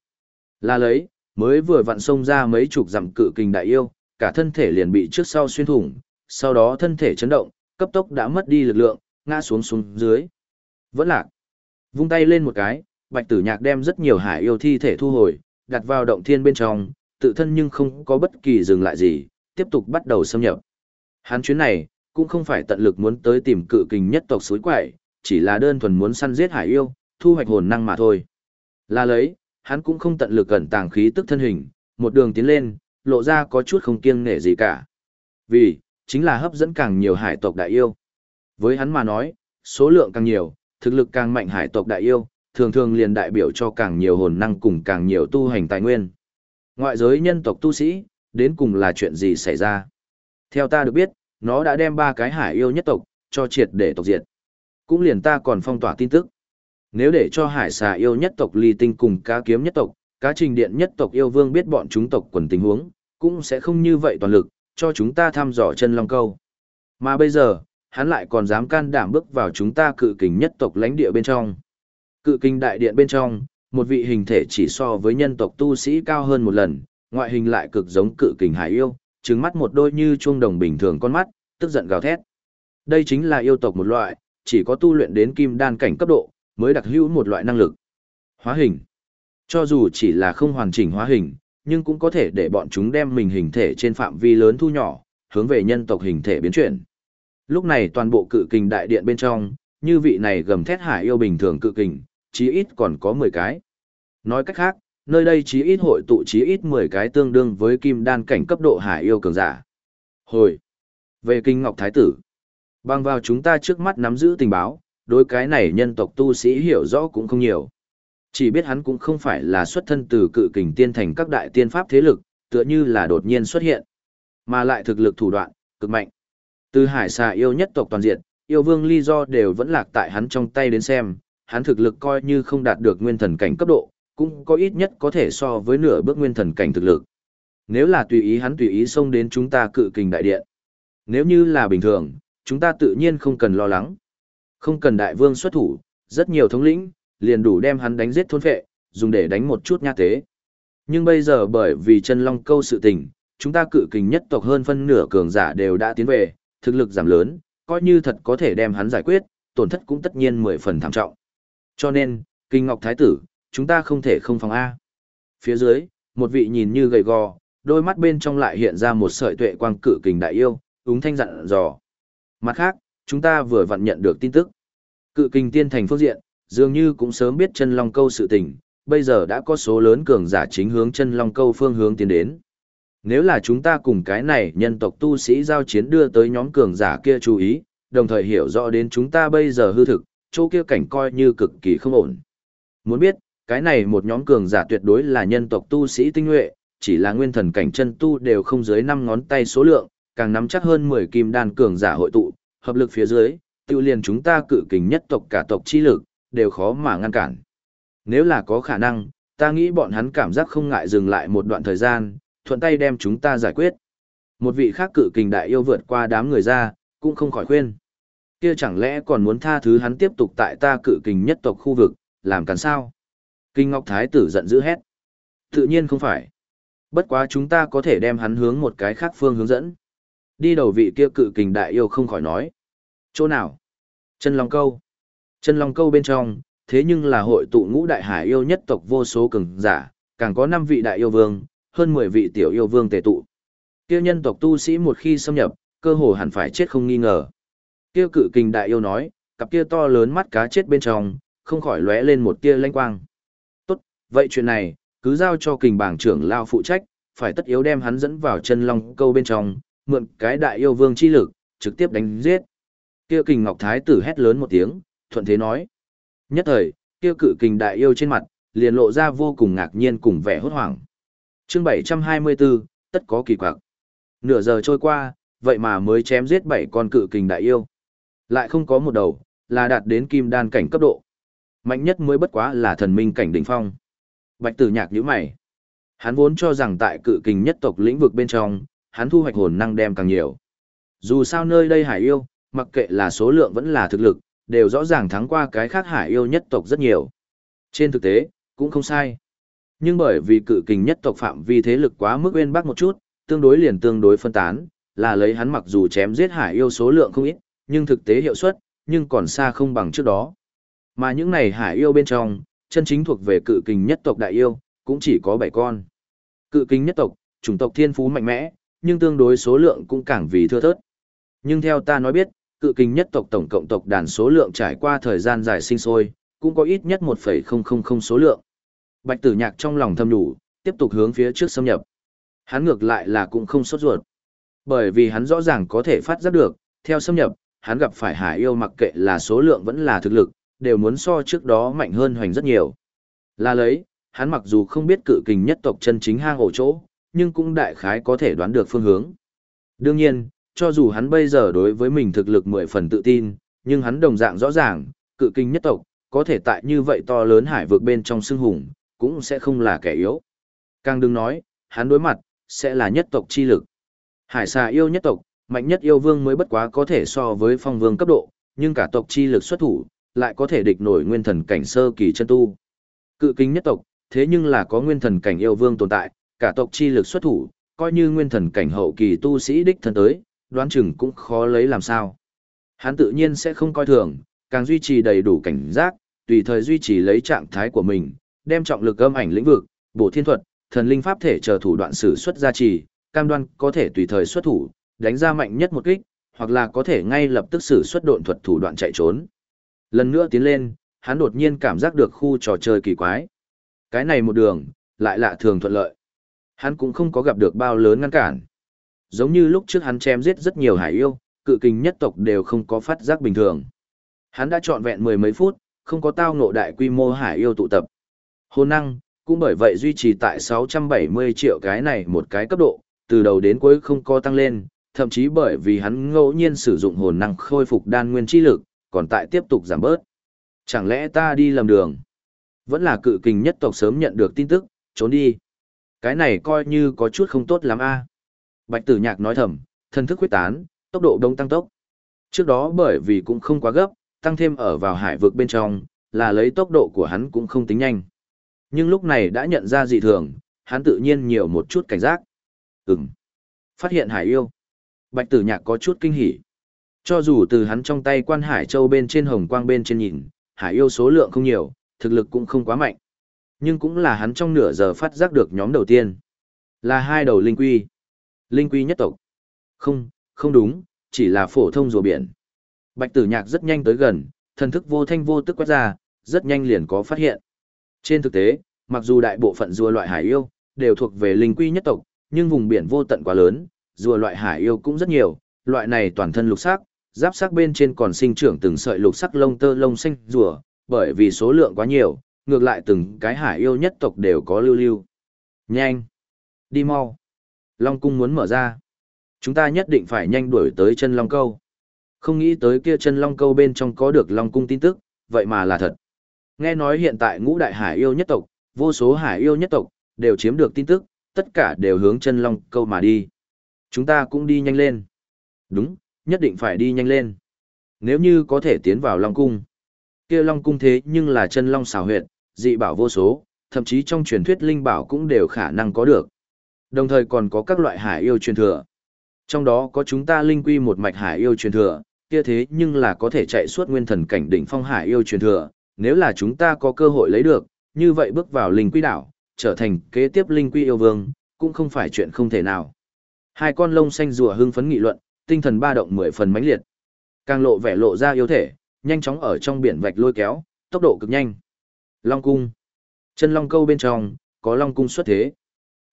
Là lấy, mới vừa vặn xông ra mấy chục dặm cự kình đại yêu, cả thân thể liền bị trước sau xuyên thủng, sau đó thân thể chấn động, cấp tốc đã mất đi lực lượng, ngã xuống xuống dưới. Vẫn lạc. Vung tay lên một cái, Bạch Tử Nhạc đem rất nhiều hải yêu thi thể thu hồi, đặt vào động thiên bên trong, tự thân nhưng không có bất kỳ dừng lại gì, tiếp tục bắt đầu xâm nhập. Hắn chuyến này, cũng không phải tận lực muốn tới tìm cự kình nhất tộc suối quậy, chỉ là đơn thuần muốn săn giết hải yêu, thu hoạch hồn năng mà thôi. Là lấy, hắn cũng không tận lực cẩn tàng khí tức thân hình, một đường tiến lên, lộ ra có chút không kiêng nể gì cả. Vì, chính là hấp dẫn càng nhiều hải tộc đại yêu. Với hắn mà nói, số lượng càng nhiều, thực lực càng mạnh hải tộc đại yêu, thường thường liền đại biểu cho càng nhiều hồn năng cùng càng nhiều tu hành tài nguyên. Ngoại giới nhân tộc tu sĩ, đến cùng là chuyện gì xảy ra? Theo ta được biết, nó đã đem ba cái hải yêu nhất tộc, cho triệt để tộc diệt. Cũng liền ta còn phong tỏa tin tức. Nếu để cho hải xà yêu nhất tộc ly tinh cùng cá kiếm nhất tộc, cá trình điện nhất tộc yêu vương biết bọn chúng tộc quần tình huống, cũng sẽ không như vậy toàn lực, cho chúng ta thăm dò chân long câu. Mà bây giờ, hắn lại còn dám can đảm bước vào chúng ta cự kình nhất tộc lãnh địa bên trong. Cự kình đại điện bên trong, một vị hình thể chỉ so với nhân tộc tu sĩ cao hơn một lần, ngoại hình lại cực giống cự kình hải yêu, trứng mắt một đôi như chuông đồng bình thường con mắt, tức giận gào thét. Đây chính là yêu tộc một loại, chỉ có tu luyện đến kim đan cảnh cấp độ, mới đặc hữu một loại năng lực. Hóa hình. Cho dù chỉ là không hoàn chỉnh hóa hình, nhưng cũng có thể để bọn chúng đem mình hình thể trên phạm vi lớn thu nhỏ, hướng về nhân tộc hình thể biến chuyển. Lúc này toàn bộ cự kình đại điện bên trong, như vị này gầm thét hải yêu bình thường cự kình, chí ít còn có 10 cái. Nói cách khác, nơi đây chí ít hội tụ chí ít 10 cái tương đương với kim đan cảnh cấp độ hải yêu cường giả. Hồi. Về kinh ngọc thái tử. Bằng vào chúng ta trước mắt nắm giữ tình báo, đối cái này nhân tộc tu sĩ hiểu rõ cũng không nhiều. Chỉ biết hắn cũng không phải là xuất thân từ cự kình tiên thành các đại tiên pháp thế lực, tựa như là đột nhiên xuất hiện, mà lại thực lực thủ đoạn, cực mạnh. Từ hải xà yêu nhất tộc toàn diện, yêu vương ly do đều vẫn lạc tại hắn trong tay đến xem, hắn thực lực coi như không đạt được nguyên thần cảnh cấp độ, cũng có ít nhất có thể so với nửa bước nguyên thần cảnh thực lực. Nếu là tùy ý hắn tùy ý xông đến chúng ta cự kình đại điện. Nếu như là bình thường, chúng ta tự nhiên không cần lo lắng. Không cần đại vương xuất thủ, rất nhiều thống lĩnh, liền đủ đem hắn đánh giết thôn phệ, dùng để đánh một chút nha tế. Nhưng bây giờ bởi vì chân long câu sự tình, chúng ta cự kình nhất tộc hơn phân nửa cường giả đều đã tiến về, thực lực giảm lớn, coi như thật có thể đem hắn giải quyết, tổn thất cũng tất nhiên mười phần thảm trọng. Cho nên, kinh ngọc thái tử, chúng ta không thể không phòng A. Phía dưới, một vị nhìn như gầy gò, đôi mắt bên trong lại hiện ra một sợi tuệ quang cự kình đại yêu, úng thanh dặn dò. Mặt khác, chúng ta vừa vặn nhận được tin tức. Cự kình tiên thành phương diện, dường như cũng sớm biết chân long câu sự tình, bây giờ đã có số lớn cường giả chính hướng chân long câu phương hướng tiến đến. Nếu là chúng ta cùng cái này nhân tộc tu sĩ giao chiến đưa tới nhóm cường giả kia chú ý, đồng thời hiểu rõ đến chúng ta bây giờ hư thực, chỗ kia cảnh coi như cực kỳ không ổn. Muốn biết, cái này một nhóm cường giả tuyệt đối là nhân tộc tu sĩ tinh nhuệ, chỉ là nguyên thần cảnh chân tu đều không dưới 5 ngón tay số lượng, càng nắm chắc hơn 10 kim đan cường giả hội tụ, hợp lực phía dưới, tiêu liền chúng ta cự kình nhất tộc cả tộc chi lực, đều khó mà ngăn cản. Nếu là có khả năng, ta nghĩ bọn hắn cảm giác không ngại dừng lại một đoạn thời gian, thuận tay đem chúng ta giải quyết. Một vị khác cự kình đại yêu vượt qua đám người ra, cũng không khỏi khuyên. Kia chẳng lẽ còn muốn tha thứ hắn tiếp tục tại ta cự kình nhất tộc khu vực, làm cắn sao? Kinh Ngọc Thái tử giận dữ hét. Tự nhiên không phải. Bất quá chúng ta có thể đem hắn hướng một cái khác phương hướng dẫn. Đi đầu vị kia cự kình đại yêu không khỏi nói. Chỗ nào? Chân Long Câu. Chân Long Câu bên trong, thế nhưng là hội tụ ngũ đại hải yêu nhất tộc vô số cường giả, càng có 5 vị đại yêu vương, hơn 10 vị tiểu yêu vương tề tụ. Kia nhân tộc tu sĩ một khi xâm nhập, cơ hồ hẳn phải chết không nghi ngờ. Kia cự kình đại yêu nói, cặp kia to lớn mắt cá chết bên trong, không khỏi lóe lên một tia lanh quang. Tốt, vậy chuyện này, cứ giao cho kình bảng trưởng lao phụ trách, phải tất yếu đem hắn dẫn vào chân long câu bên trong, mượn cái đại yêu vương chi lực, trực tiếp đánh giết. Kia kình ngọc thái tử hét lớn một tiếng, thuận thế nói. Nhất thời, kia cự kình đại yêu trên mặt, liền lộ ra vô cùng ngạc nhiên cùng vẻ hốt hoảng. chương 724, tất có kỳ quặc. Nửa giờ trôi qua, vậy mà mới chém giết bảy con cự kình đại yêu. Lại không có một đầu, là đạt đến kim đan cảnh cấp độ. Mạnh nhất mới bất quá là thần minh cảnh đỉnh phong. Bạch tử nhạc nhíu mày. Hắn vốn cho rằng tại cự kình nhất tộc lĩnh vực bên trong, hắn thu hoạch hồn năng đem càng nhiều. Dù sao nơi đây hải yêu, mặc kệ là số lượng vẫn là thực lực, đều rõ ràng thắng qua cái khác hải yêu nhất tộc rất nhiều. Trên thực tế, cũng không sai. Nhưng bởi vì cự kình nhất tộc phạm vi thế lực quá mức bên bắc một chút, tương đối liền tương đối phân tán, là lấy hắn mặc dù chém giết hải yêu số lượng không ít, nhưng thực tế hiệu suất, nhưng còn xa không bằng trước đó. Mà những này hải yêu bên trong, chân chính thuộc về cự kình nhất tộc đại yêu, cũng chỉ có 7 con. Cự kình nhất tộc, chủng tộc thiên phú mạnh mẽ, nhưng tương đối số lượng cũng càng vì thưa thớt. Nhưng theo ta nói biết, cự kình nhất tộc tổng cộng tộc đàn số lượng trải qua thời gian dài sinh sôi, cũng có ít nhất 1,000 số lượng. Bạch tử nhạc trong lòng thâm đủ, tiếp tục hướng phía trước xâm nhập. Hắn ngược lại là cũng không sốt ruột. Bởi vì hắn rõ ràng có thể phát giác được, theo xâm nhập, hắn gặp phải hải yêu mặc kệ là số lượng vẫn là thực lực, đều muốn so trước đó mạnh hơn hoành rất nhiều. Là lấy, hắn mặc dù không biết cự kình nhất tộc chân chính hang ổ chỗ, nhưng cũng đại khái có thể đoán được phương hướng. Đương nhiên, cho dù hắn bây giờ đối với mình thực lực mười phần tự tin, nhưng hắn đồng dạng rõ ràng, cự kinh nhất tộc, có thể tại như vậy to lớn hải vượt bên trong xương hùng, cũng sẽ không là kẻ yếu. Càng đừng nói, hắn đối mặt, sẽ là nhất tộc chi lực. Hải xà yêu nhất tộc, mạnh nhất yêu vương mới bất quá có thể so với phong vương cấp độ, nhưng cả tộc chi lực xuất thủ, lại có thể địch nổi nguyên thần cảnh sơ kỳ chân tu. Cự kinh nhất tộc, thế nhưng là có nguyên thần cảnh yêu vương tồn tại, cả tộc chi lực xuất thủ, coi như nguyên thần cảnh hậu kỳ tu sĩ đích thân tới, đoán chừng cũng khó lấy làm sao. Hắn tự nhiên sẽ không coi thường, càng duy trì đầy đủ cảnh giác, tùy thời duy trì lấy trạng thái của mình, đem trọng lực âm ảnh lĩnh vực, bổ thiên thuật, thần linh pháp thể chờ thủ đoạn sử xuất gia trì, cam đoan có thể tùy thời xuất thủ, đánh ra mạnh nhất một kích, hoặc là có thể ngay lập tức sử xuất độn thuật thủ đoạn chạy trốn. Lần nữa tiến lên, hắn đột nhiên cảm giác được khu trò chơi kỳ quái. Cái này một đường, lại lạ thường thuận lợi. Hắn cũng không có gặp được bao lớn ngăn cản. Giống như lúc trước hắn chém giết rất nhiều hải yêu, cự kình nhất tộc đều không có phát giác bình thường. Hắn đã trọn vẹn mười mấy phút, không có tao ngộ đại quy mô hải yêu tụ tập. Hồn năng, cũng bởi vậy duy trì tại 670 triệu cái này một cái cấp độ, từ đầu đến cuối không có tăng lên, thậm chí bởi vì hắn ngẫu nhiên sử dụng hồn năng khôi phục đan nguyên chi lực, còn tại tiếp tục giảm bớt. Chẳng lẽ ta đi lầm đường? Vẫn là cự kình nhất tộc sớm nhận được tin tức, trốn đi. Cái này coi như có chút không tốt lắm a. Bạch tử nhạc nói thầm, thân thức quyết tán, tốc độ đông tăng tốc. Trước đó bởi vì cũng không quá gấp, tăng thêm ở vào hải vực bên trong, là lấy tốc độ của hắn cũng không tính nhanh. Nhưng lúc này đã nhận ra dị thường, hắn tự nhiên nhiều một chút cảnh giác. Ừm. Phát hiện hải yêu. Bạch tử nhạc có chút kinh hỉ. Cho dù từ hắn trong tay quan hải châu bên trên hồng quang bên trên nhìn, hải yêu số lượng không nhiều, thực lực cũng không quá mạnh. Nhưng cũng là hắn trong nửa giờ phát giác được nhóm đầu tiên. Là hai đầu linh quy. Linh quy nhất tộc. Không, không đúng, chỉ là phổ thông rùa biển. Bạch tử nhạc rất nhanh tới gần, thần thức vô thanh vô tức quét ra, rất nhanh liền có phát hiện. Trên thực tế, mặc dù đại bộ phận rùa loại hải yêu đều thuộc về linh quy nhất tộc, nhưng vùng biển vô tận quá lớn, rùa loại hải yêu cũng rất nhiều, loại này toàn thân lục sắc, giáp sắc bên trên còn sinh trưởng từng sợi lục sắc lông tơ lông xanh rùa, bởi vì số lượng quá nhiều, ngược lại từng cái hải yêu nhất tộc đều có lưu lưu. Nhanh! Đi mau! Long cung muốn mở ra. Chúng ta nhất định phải nhanh đuổi tới chân long câu. Không nghĩ tới kia chân long câu bên trong có được long cung tin tức, vậy mà là thật. Nghe nói hiện tại ngũ đại hải yêu nhất tộc, vô số hải yêu nhất tộc, đều chiếm được tin tức, tất cả đều hướng chân long câu mà đi. Chúng ta cũng đi nhanh lên. Đúng, nhất định phải đi nhanh lên. Nếu như có thể tiến vào long cung. kia long cung thế nhưng là chân long xảo huyệt, dị bảo vô số, thậm chí trong truyền thuyết linh bảo cũng đều khả năng có được. Đồng thời còn có các loại hải yêu truyền thừa. Trong đó có chúng ta linh quy một mạch hải yêu truyền thừa, kia thế nhưng là có thể chạy suốt nguyên thần cảnh đỉnh phong hải yêu truyền thừa, nếu là chúng ta có cơ hội lấy được, như vậy bước vào linh quy đảo, trở thành kế tiếp linh quy yêu vương, cũng không phải chuyện không thể nào. Hai con lông xanh rùa hưng phấn nghị luận, tinh thần ba động mười phần mãnh liệt. Càng lộ vẻ lộ ra yếu thể, nhanh chóng ở trong biển vạch lôi kéo, tốc độ cực nhanh. Long cung. Chân long câu bên trong, có long cung xuất thế.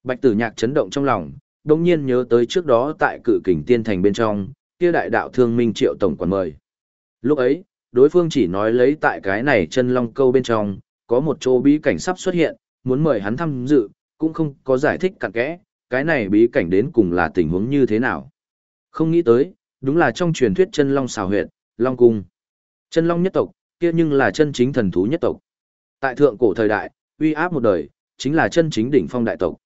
Bạch tử nhạc chấn động trong lòng, đồng nhiên nhớ tới trước đó tại cự kình tiên thành bên trong, kia đại đạo thương minh triệu tổng quản mời. Lúc ấy, đối phương chỉ nói lấy tại cái này chân long câu bên trong, có một chỗ bí cảnh sắp xuất hiện, muốn mời hắn tham dự, cũng không có giải thích cặn kẽ, cái này bí cảnh đến cùng là tình huống như thế nào. Không nghĩ tới, đúng là trong truyền thuyết chân long xào huyệt, long cung. Chân long nhất tộc, kia nhưng là chân chính thần thú nhất tộc. Tại thượng cổ thời đại, uy áp một đời, chính là chân chính đỉnh phong đại tộc.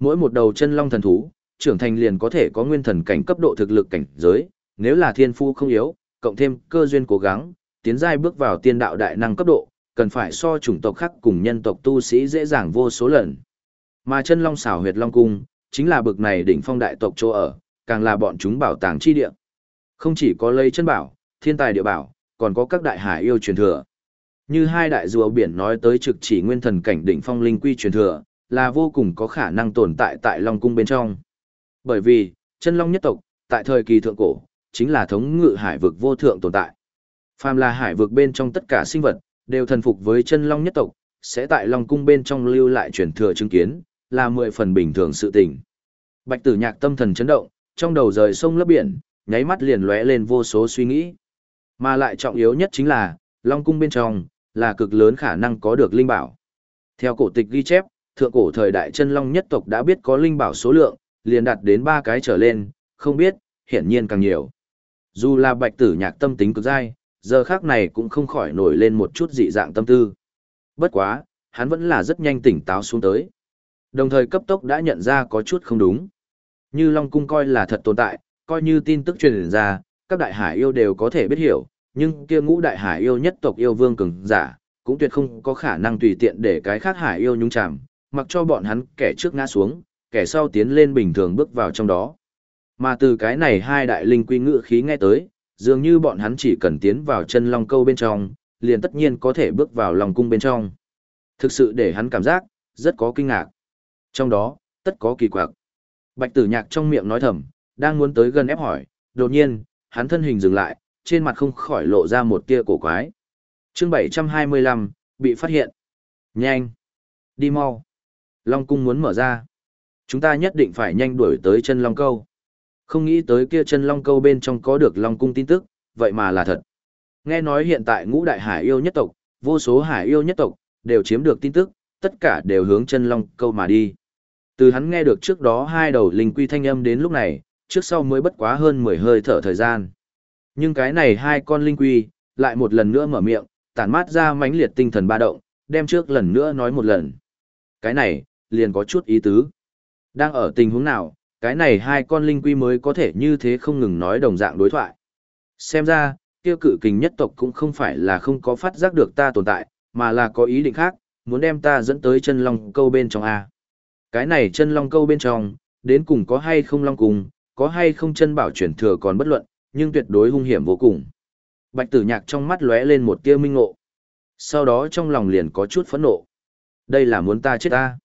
Mỗi một đầu chân long thần thú, trưởng thành liền có thể có nguyên thần cảnh cấp độ thực lực cảnh giới, nếu là thiên phu không yếu, cộng thêm cơ duyên cố gắng, tiến giai bước vào tiên đạo đại năng cấp độ, cần phải so chủng tộc khác cùng nhân tộc tu sĩ dễ dàng vô số lần. Mà chân long xảo huyệt long cung, chính là bực này đỉnh phong đại tộc chỗ ở, càng là bọn chúng bảo tàng chi địa. Không chỉ có lấy chân bảo, thiên tài địa bảo, còn có các đại hải yêu truyền thừa. Như hai đại rùa biển nói tới trực chỉ nguyên thần cảnh đỉnh phong linh quy truyền thừa, là vô cùng có khả năng tồn tại tại Long cung bên trong. Bởi vì, chân long nhất tộc, tại thời kỳ thượng cổ, chính là thống ngự hải vực vô thượng tồn tại. Phàm là hải vực bên trong tất cả sinh vật, đều thần phục với chân long nhất tộc, sẽ tại Long cung bên trong lưu lại truyền thừa chứng kiến, là mười phần bình thường sự tình. Bạch tử nhạc tâm thần chấn động, trong đầu rời sông lấp biển, nháy mắt liền lóe lên vô số suy nghĩ. Mà lại trọng yếu nhất chính là, Long cung bên trong, là cực lớn khả năng có được linh bảo. Theo cổ tịch ghi chép, thượng cổ thời đại chân long nhất tộc đã biết có linh bảo số lượng, liền đạt đến ba cái trở lên, không biết, hiển nhiên càng nhiều. Dù là bạch tử nhạc tâm tính cực dai, giờ khác này cũng không khỏi nổi lên một chút dị dạng tâm tư. Bất quá, hắn vẫn là rất nhanh tỉnh táo xuống tới. Đồng thời cấp tốc đã nhận ra có chút không đúng. Như Long Cung coi là thật tồn tại, coi như tin tức truyền ra, các đại hải yêu đều có thể biết hiểu, nhưng kia ngũ đại hải yêu nhất tộc yêu vương cường giả, cũng tuyệt không có khả năng tùy tiện để cái khác hải yêu nhúng chạm, mặc cho bọn hắn kẻ trước ngã xuống, kẻ sau tiến lên bình thường bước vào trong đó. Mà từ cái này hai đại linh quy ngự khí nghe tới, dường như bọn hắn chỉ cần tiến vào chân long câu bên trong, liền tất nhiên có thể bước vào lòng cung bên trong. Thực sự để hắn cảm giác, rất có kinh ngạc. Trong đó, tất có kỳ quặc. Bạch tử nhạc trong miệng nói thầm, đang muốn tới gần ép hỏi, đột nhiên, hắn thân hình dừng lại, trên mặt không khỏi lộ ra một tia cổ quái. chương 725, bị phát hiện. Nhanh! Đi mau! Long cung muốn mở ra. Chúng ta nhất định phải nhanh đuổi tới chân Long câu. Không nghĩ tới kia chân Long câu bên trong có được Long cung tin tức, vậy mà là thật. Nghe nói hiện tại ngũ đại hải yêu nhất tộc, vô số hải yêu nhất tộc, đều chiếm được tin tức, tất cả đều hướng chân Long câu mà đi. Từ hắn nghe được trước đó hai đầu linh quy thanh âm đến lúc này, trước sau mới bất quá hơn 10 hơi thở thời gian. Nhưng cái này hai con linh quy, lại một lần nữa mở miệng, tản mát ra mãnh liệt tinh thần ba động, đem trước lần nữa nói một lần. Cái này, liền có chút ý tứ. Đang ở tình huống nào, cái này hai con linh quy mới có thể như thế không ngừng nói đồng dạng đối thoại. Xem ra, kia cự kình nhất tộc cũng không phải là không có phát giác được ta tồn tại, mà là có ý định khác, muốn đem ta dẫn tới chân long câu bên trong A. Cái này chân long câu bên trong, đến cùng có hay không long cùng, có hay không chân bảo chuyển thừa còn bất luận, nhưng tuyệt đối hung hiểm vô cùng. Bạch tử nhạc trong mắt lóe lên một tia minh ngộ. Sau đó trong lòng liền có chút phẫn nộ. Đây là muốn ta chết ta.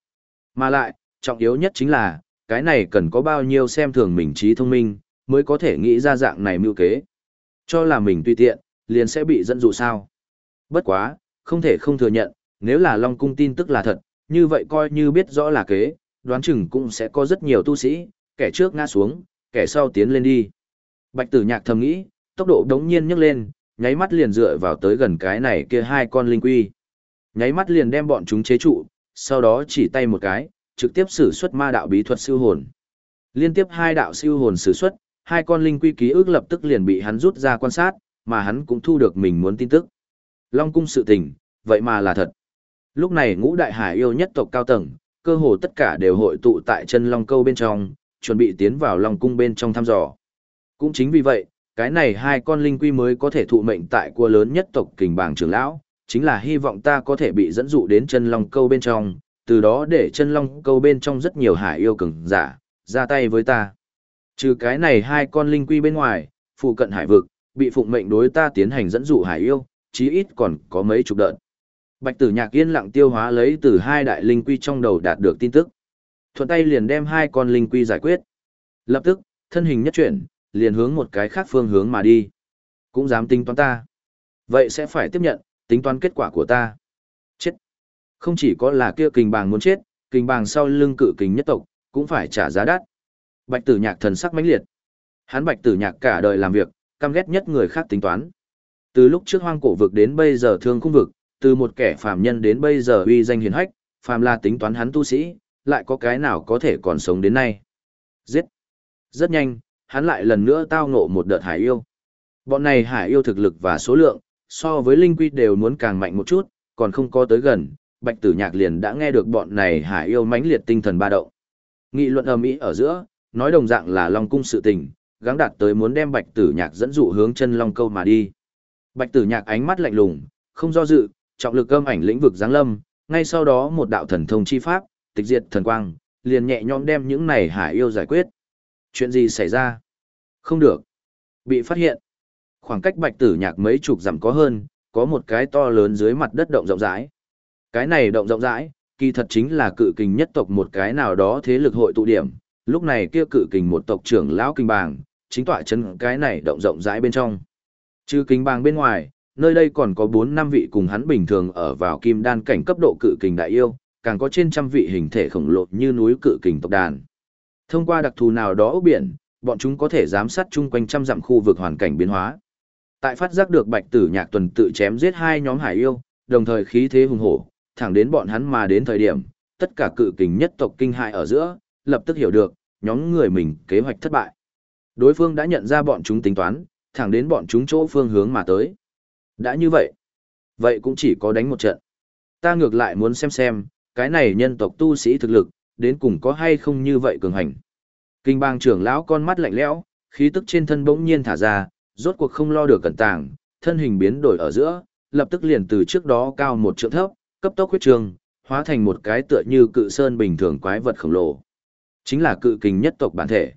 Mà lại, trọng yếu nhất chính là, cái này cần có bao nhiêu xem thường mình trí thông minh, mới có thể nghĩ ra dạng này mưu kế. Cho là mình tùy tiện, liền sẽ bị dẫn dụ sao. Bất quá, không thể không thừa nhận, nếu là Long Cung tin tức là thật, như vậy coi như biết rõ là kế, đoán chừng cũng sẽ có rất nhiều tu sĩ, kẻ trước ngã xuống, kẻ sau tiến lên đi. Bạch tử nhạc thầm nghĩ, tốc độ đống nhiên nhấc lên, nháy mắt liền dựa vào tới gần cái này kia hai con linh quy. Nháy mắt liền đem bọn chúng chế trụ, sau đó chỉ tay một cái, trực tiếp sử xuất ma đạo bí thuật siêu hồn. Liên tiếp hai đạo siêu hồn sử xuất, hai con linh quy ký ức lập tức liền bị hắn rút ra quan sát, mà hắn cũng thu được mình muốn tin tức. Long cung sự tình, vậy mà là thật. Lúc này ngũ đại hải yêu nhất tộc cao tầng, cơ hồ tất cả đều hội tụ tại chân long câu bên trong, chuẩn bị tiến vào long cung bên trong thăm dò. Cũng chính vì vậy, cái này hai con linh quy mới có thể thụ mệnh tại cua lớn nhất tộc kình bảng trưởng lão, chính là hy vọng ta có thể bị dẫn dụ đến chân long câu bên trong, từ đó để chân long câu bên trong rất nhiều hải yêu cường giả, ra tay với ta. Trừ cái này hai con linh quy bên ngoài, phụ cận hải vực, bị phụng mệnh đối ta tiến hành dẫn dụ hải yêu, chí ít còn có mấy chục đợt. Bạch tử nhạc yên lặng tiêu hóa lấy từ hai đại linh quy trong đầu đạt được tin tức. Thuận tay liền đem hai con linh quy giải quyết. Lập tức, thân hình nhất chuyển, liền hướng một cái khác phương hướng mà đi. Cũng dám tính toán ta. Vậy sẽ phải tiếp nhận, tính toán kết quả của ta. Chết. Không chỉ có là kia kình bàng muốn chết, kình bàng sau lưng cự kình nhất tộc, cũng phải trả giá đắt. Bạch tử nhạc thần sắc mãnh liệt. Hắn bạch tử nhạc cả đời làm việc, căm ghét nhất người khác tính toán. Từ lúc trước hoang cổ vực đến bây giờ thương khung vực, từ một kẻ phàm nhân đến bây giờ uy danh hiển hách, phàm là tính toán hắn tu sĩ, lại có cái nào có thể còn sống đến nay. Giết. Rất nhanh, hắn lại lần nữa tao ngộ một đợt hải yêu. Bọn này hải yêu thực lực và số lượng, so với linh quy đều muốn càng mạnh một chút, còn không có tới gần, bạch tử nhạc liền đã nghe được bọn này hải yêu mãnh liệt tinh thần ba động. Nghị luận ầm ĩ ở giữa, nói đồng dạng là Long cung sự tình, gắng đạt tới muốn đem bạch tử nhạc dẫn dụ hướng chân Long câu mà đi. Bạch tử nhạc ánh mắt lạnh lùng, không do dự, trọng lực âm ảnh lĩnh vực giáng lâm, ngay sau đó một đạo thần thông chi pháp, tịch diệt thần quang, liền nhẹ nhõm đem những này hải yêu giải quyết. Chuyện gì xảy ra? Không được. Bị phát hiện. Khoảng cách bạch tử nhạc mấy chục dặm có hơn, có một cái to lớn dưới mặt đất động rộng rãi. Cái này động rộng rãi, kỳ thật chính là cự kình nhất tộc một cái nào đó thế lực hội tụ điểm. Lúc này kia cự kình một tộc trưởng lão kinh bàng, chính tọa chân cái này động rộng rãi bên trong. Trừ kinh bàng bên ngoài, nơi đây còn có 4 năm vị cùng hắn bình thường ở vào kim đan cảnh cấp độ cự kình đại yêu, càng có trên trăm vị hình thể khổng lồ như núi cự kình tộc đàn. Thông qua đặc thù nào đó ốc biển, bọn chúng có thể giám sát chung quanh trăm dặm khu vực hoàn cảnh biến hóa. Tại phát giác được Bạch Tử Nhạc tuần tự chém giết hai nhóm hải yêu, đồng thời khí thế hùng hổ, thẳng đến bọn hắn mà đến thời điểm, tất cả cự kình nhất tộc kinh hại ở giữa, lập tức hiểu được, nhóm người mình kế hoạch thất bại. Đối phương đã nhận ra bọn chúng tính toán, thẳng đến bọn chúng chỗ phương hướng mà tới. Đã như vậy, vậy cũng chỉ có đánh một trận. Ta ngược lại muốn xem xem, cái này nhân tộc tu sĩ thực lực, đến cùng có hay không như vậy cường hành. Kinh bang trưởng lão con mắt lạnh lẽo, khí tức trên thân bỗng nhiên thả ra, rốt cuộc không lo được cẩn tàng, thân hình biến đổi ở giữa, lập tức liền từ trước đó cao một trượng thấp, cấp tốc huyết trường, hóa thành một cái tựa như cự sơn bình thường quái vật khổng lồ. Chính là cự kình nhất tộc bản thể.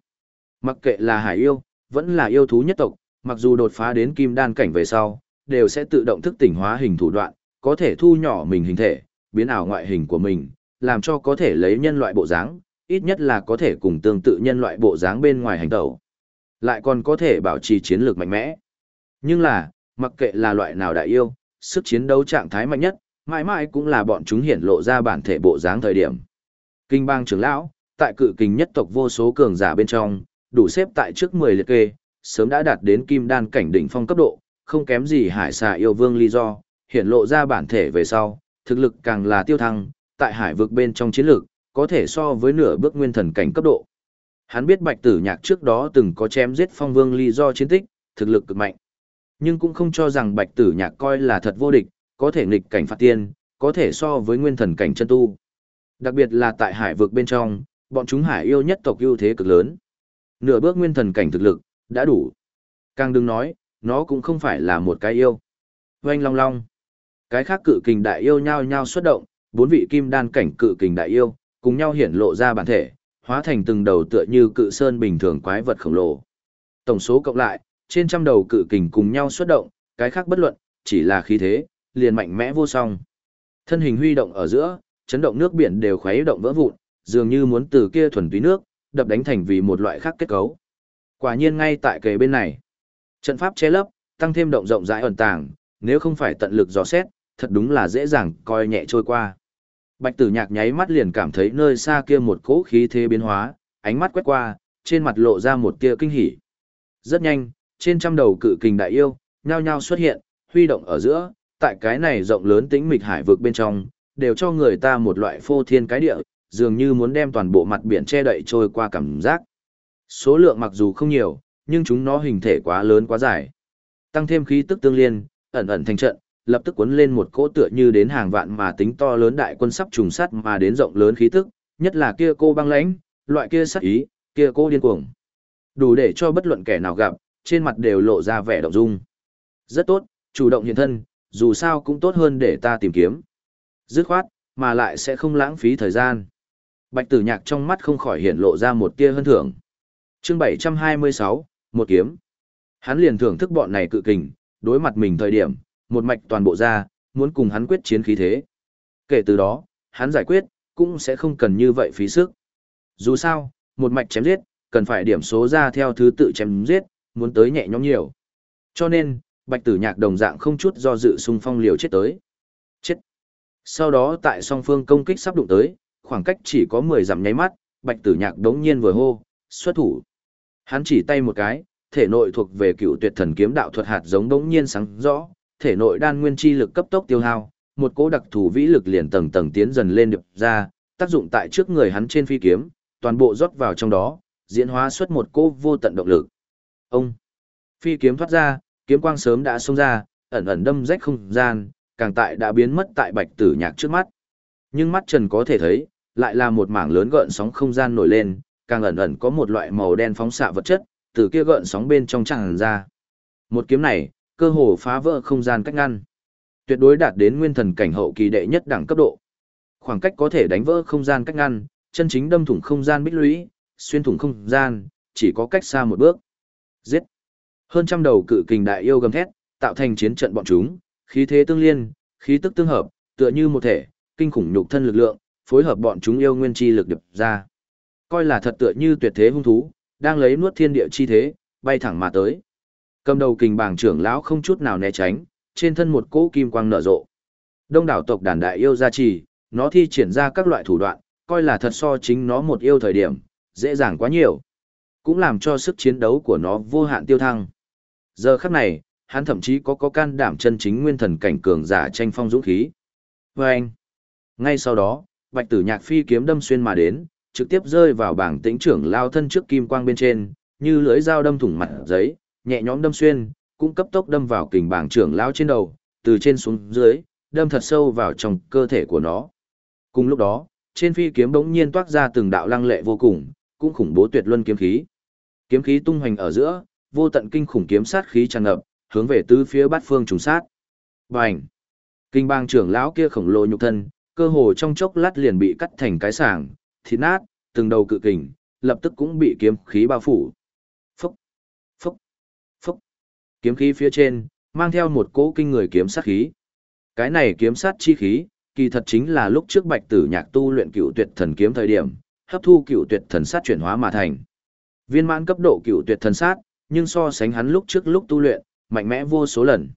Mặc kệ là hải yêu, vẫn là yêu thú nhất tộc, mặc dù đột phá đến kim đan cảnh về sau, đều sẽ tự động thức tỉnh hóa hình thủ đoạn, có thể thu nhỏ mình hình thể, biến ảo ngoại hình của mình, làm cho có thể lấy nhân loại bộ dáng, ít nhất là có thể cùng tương tự nhân loại bộ dáng bên ngoài hành tẩu. Lại còn có thể bảo trì chiến lược mạnh mẽ. Nhưng là, mặc kệ là loại nào đại yêu, sức chiến đấu trạng thái mạnh nhất, mãi mãi cũng là bọn chúng hiển lộ ra bản thể bộ dáng thời điểm. Kinh bang trưởng lão, tại cự kình nhất tộc vô số cường giả bên trong, đủ xếp tại trước 10 liệt kê, sớm đã đạt đến kim đan cảnh đỉnh phong cấp độ, không kém gì hải xà yêu vương lý do, hiện lộ ra bản thể về sau, thực lực càng là tiêu thăng, tại hải vực bên trong chiến lược, có thể so với nửa bước nguyên thần cảnh cấp độ. Hắn biết bạch tử nhạc trước đó từng có chém giết phong vương lý do chiến tích, thực lực cực mạnh. Nhưng cũng không cho rằng bạch tử nhạc coi là thật vô địch, có thể nghịch cảnh phạt tiên, có thể so với nguyên thần cảnh chân tu. Đặc biệt là tại hải vực bên trong, bọn chúng hải yêu nhất tộc ưu thế cực lớn. Nửa bước nguyên thần cảnh thực lực, đã đủ. Càng đừng nói, nó cũng không phải là một cái yêu. Oanh long long. Cái khác cự kình đại yêu nhau nhau xuất động, bốn vị kim đan cảnh cự kình đại yêu, cùng nhau hiển lộ ra bản thể, hóa thành từng đầu tựa như cự sơn bình thường quái vật khổng lồ. Tổng số cộng lại, trên trăm đầu cự kình cùng nhau xuất động, cái khác bất luận, chỉ là khí thế, liền mạnh mẽ vô song. Thân hình huy động ở giữa, chấn động nước biển đều khuấy động vỡ vụn, dường như muốn từ kia thuần túy nước, đập đánh thành vì một loại khác kết cấu. Quả nhiên ngay tại kề bên này, trận pháp che lấp, tăng thêm động rộng rãi ẩn tàng, nếu không phải tận lực dò xét, thật đúng là dễ dàng coi nhẹ trôi qua. Bạch Tử Nhạc nháy mắt liền cảm thấy nơi xa kia một cỗ khí thế biến hóa, ánh mắt quét qua, trên mặt lộ ra một tia kinh hỉ. Rất nhanh, trên trăm đầu cự kình đại yêu, nhao nhao xuất hiện, huy động ở giữa, tại cái này rộng lớn tĩnh mịch hải vực bên trong, đều cho người ta một loại phô thiên cái địa, dường như muốn đem toàn bộ mặt biển che đậy trôi qua cảm giác. Số lượng mặc dù không nhiều, nhưng chúng nó hình thể quá lớn quá dài. Tăng thêm khí tức tương liên, ẩn ẩn thành trận, lập tức cuốn lên một cỗ tựa như đến hàng vạn mà tính to lớn đại quân sắp trùng sát mà đến rộng lớn khí tức, nhất là kia cô băng lãnh, loại kia sát ý, kia cô điên cuồng. Đủ để cho bất luận kẻ nào gặp, trên mặt đều lộ ra vẻ động dung. Rất tốt, chủ động hiện thân, dù sao cũng tốt hơn để ta tìm kiếm. Dứt khoát, mà lại sẽ không lãng phí thời gian. Bạch tử nhạc trong mắt không khỏi hiện lộ ra một tia hân thưởng. chương 726, một kiếm. Hắn liền thưởng thức bọn này cự kình, đối mặt mình thời điểm, một mạch toàn bộ ra, muốn cùng hắn quyết chiến khí thế. Kể từ đó, hắn giải quyết, cũng sẽ không cần như vậy phí sức. Dù sao, một mạch chém giết, cần phải điểm số ra theo thứ tự chém giết, muốn tới nhẹ nhõm nhiều. Cho nên, bạch tử nhạc đồng dạng không chút do dự xung phong liều chết tới. Chết. Sau đó tại song phương công kích sắp đụng tới, khoảng cách chỉ có 10 dặm nháy mắt, bạch tử nhạc đống nhiên vừa hô, xuất thủ. Hắn chỉ tay một cái, thể nội thuộc về cựu tuyệt thần kiếm đạo thuật hạt giống đống nhiên sáng rõ, thể nội đan nguyên chi lực cấp tốc tiêu hao, một cỗ đặc thù vĩ lực liền tầng tầng tiến dần lên điệp ra, tác dụng tại trước người hắn trên phi kiếm, toàn bộ rót vào trong đó, diễn hóa xuất một cỗ vô tận động lực. Ông phi kiếm thoát ra, kiếm quang sớm đã xông ra, ẩn ẩn đâm rách không gian, càng tại đã biến mất tại bạch tử nhạc trước mắt. Nhưng mắt trần có thể thấy, lại là một mảng lớn gợn sóng không gian nổi lên, càng ẩn ẩn có một loại màu đen phóng xạ vật chất, từ kia gợn sóng bên trong tràn ra. Một kiếm này, cơ hồ phá vỡ không gian cách ngăn. Tuyệt đối đạt đến nguyên thần cảnh hậu kỳ đệ nhất đẳng cấp độ. Khoảng cách có thể đánh vỡ không gian cách ngăn, chân chính đâm thủng không gian bích lũy, xuyên thủng không gian, chỉ có cách xa một bước. Giết. Hơn trăm đầu cự kình đại yêu gầm thét, tạo thành chiến trận bọn chúng, khí thế tương liên, khí tức tương hợp, tựa như một thể, kinh khủng nhục thân lực lượng, phối hợp bọn chúng yêu nguyên chi lực đập ra. Coi là thật tựa như tuyệt thế hung thú, đang lấy nuốt thiên địa chi thế, bay thẳng mà tới. Cầm đầu kình bảng trưởng lão không chút nào né tránh, trên thân một cỗ kim quang nở rộ. Đông đảo tộc đàn đại yêu gia trì, nó thi triển ra các loại thủ đoạn, coi là thật so chính nó một yêu thời điểm, dễ dàng quá nhiều. Cũng làm cho sức chiến đấu của nó vô hạn tiêu thăng. Giờ khắc này, hắn thậm chí có có can đảm chân chính nguyên thần cảnh cường giả tranh phong dũng khí. Vâng! ngay sau đó, bạch tử nhạc phi kiếm đâm xuyên mà đến, trực tiếp rơi vào bảng tĩnh trưởng lao thân trước kim quang bên trên, như lưỡi dao đâm thủng mặt giấy, nhẹ nhõm đâm xuyên, cũng cấp tốc đâm vào kình bảng trưởng lao trên đầu, từ trên xuống dưới, đâm thật sâu vào trong cơ thể của nó. Cùng lúc đó, trên phi kiếm bỗng nhiên toát ra từng đạo lăng lệ vô cùng, cũng khủng bố tuyệt luân kiếm khí. Kiếm khí tung hoành ở giữa, vô tận kinh khủng kiếm sát khí tràn ngập, hướng về tứ phía bát phương trùng sát. Bành! Kinh bang trưởng lão kia khổng lồ nhục thân, cơ hồ trong chốc lát liền bị cắt thành cái sảng, thịt nát, từng đầu cự kình, lập tức cũng bị kiếm khí bao phủ. Phúc! Phúc! Phúc! Kiếm khí phía trên, mang theo một cỗ kinh người kiếm sát khí. Cái này kiếm sát chi khí, kỳ thật chính là lúc trước Bạch Tử Nhạc tu luyện cựu tuyệt thần kiếm thời điểm, hấp thu cựu tuyệt thần sát chuyển hóa mà thành. Viên mãn cấp độ cựu tuyệt thần sát, nhưng so sánh hắn lúc trước lúc tu luyện, mạnh mẽ vô số lần.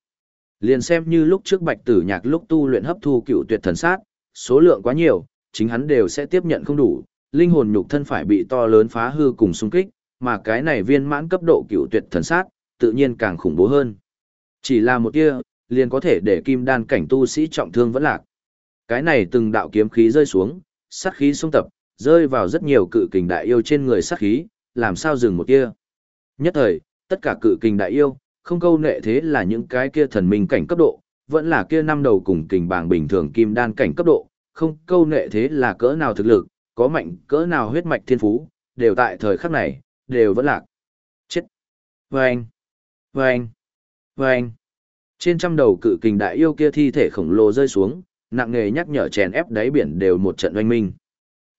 Liền xem như lúc trước Bạch Tử Nhạc lúc tu luyện hấp thu cựu tuyệt thần sát, số lượng quá nhiều, chính hắn đều sẽ tiếp nhận không đủ, linh hồn nhục thân phải bị to lớn phá hư cùng xung kích, mà cái này viên mãn cấp độ cựu tuyệt thần sát, tự nhiên càng khủng bố hơn. Chỉ là một tia, liền có thể để kim đan cảnh tu sĩ trọng thương vẫn lạc. Cái này từng đạo kiếm khí rơi xuống, sát khí xung tập, rơi vào rất nhiều cự kình đại yêu trên người sát khí, làm sao dừng một tia. Nhất thời, tất cả cự kình đại yêu, không câu nệ thế là những cái kia thần minh cảnh cấp độ, vẫn là kia năm đầu cùng kình bảng bình thường kim đan cảnh cấp độ, không câu nệ thế là cỡ nào thực lực, có mạnh cỡ nào huyết mạch thiên phú, đều tại thời khắc này, đều vẫn lạc. Chết! Vâng! Vâng! Vâng! Trên trăm đầu cự kình đại yêu kia thi thể khổng lồ rơi xuống, nặng nghề nhắc nhở chèn ép đáy biển đều một trận oanh minh.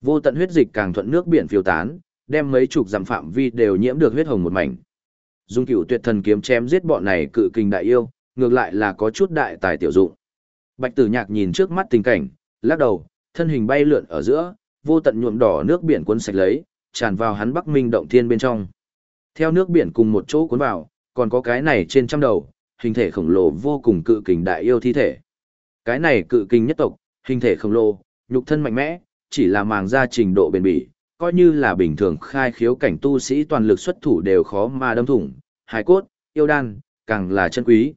Vô tận huyết dịch càng thuận nước biển phiêu tán, đem mấy chục dặm phạm vi đều nhiễm được huyết hồng một mảnh. Dung cửu tuyệt thần kiếm chém giết bọn này cự kình đại yêu, ngược lại là có chút đại tài tiểu dụng. Bạch Tử Nhạc nhìn trước mắt tình cảnh, lắc đầu, thân hình bay lượn ở giữa, vô tận nhuộm đỏ nước biển cuốn sạch lấy, tràn vào hắn Bắc Minh động thiên bên trong. Theo nước biển cùng một chỗ cuốn vào, còn có cái này trên trăm đầu, hình thể khổng lồ vô cùng cự kình đại yêu thi thể. Cái này cự kình nhất tộc, hình thể khổng lồ, nhục thân mạnh mẽ, chỉ là màng ra trình độ bền bỉ, coi như là bình thường khai khiếu cảnh tu sĩ toàn lực xuất thủ đều khó mà đâm thủng, hài cốt, yêu đan, càng là chân quý.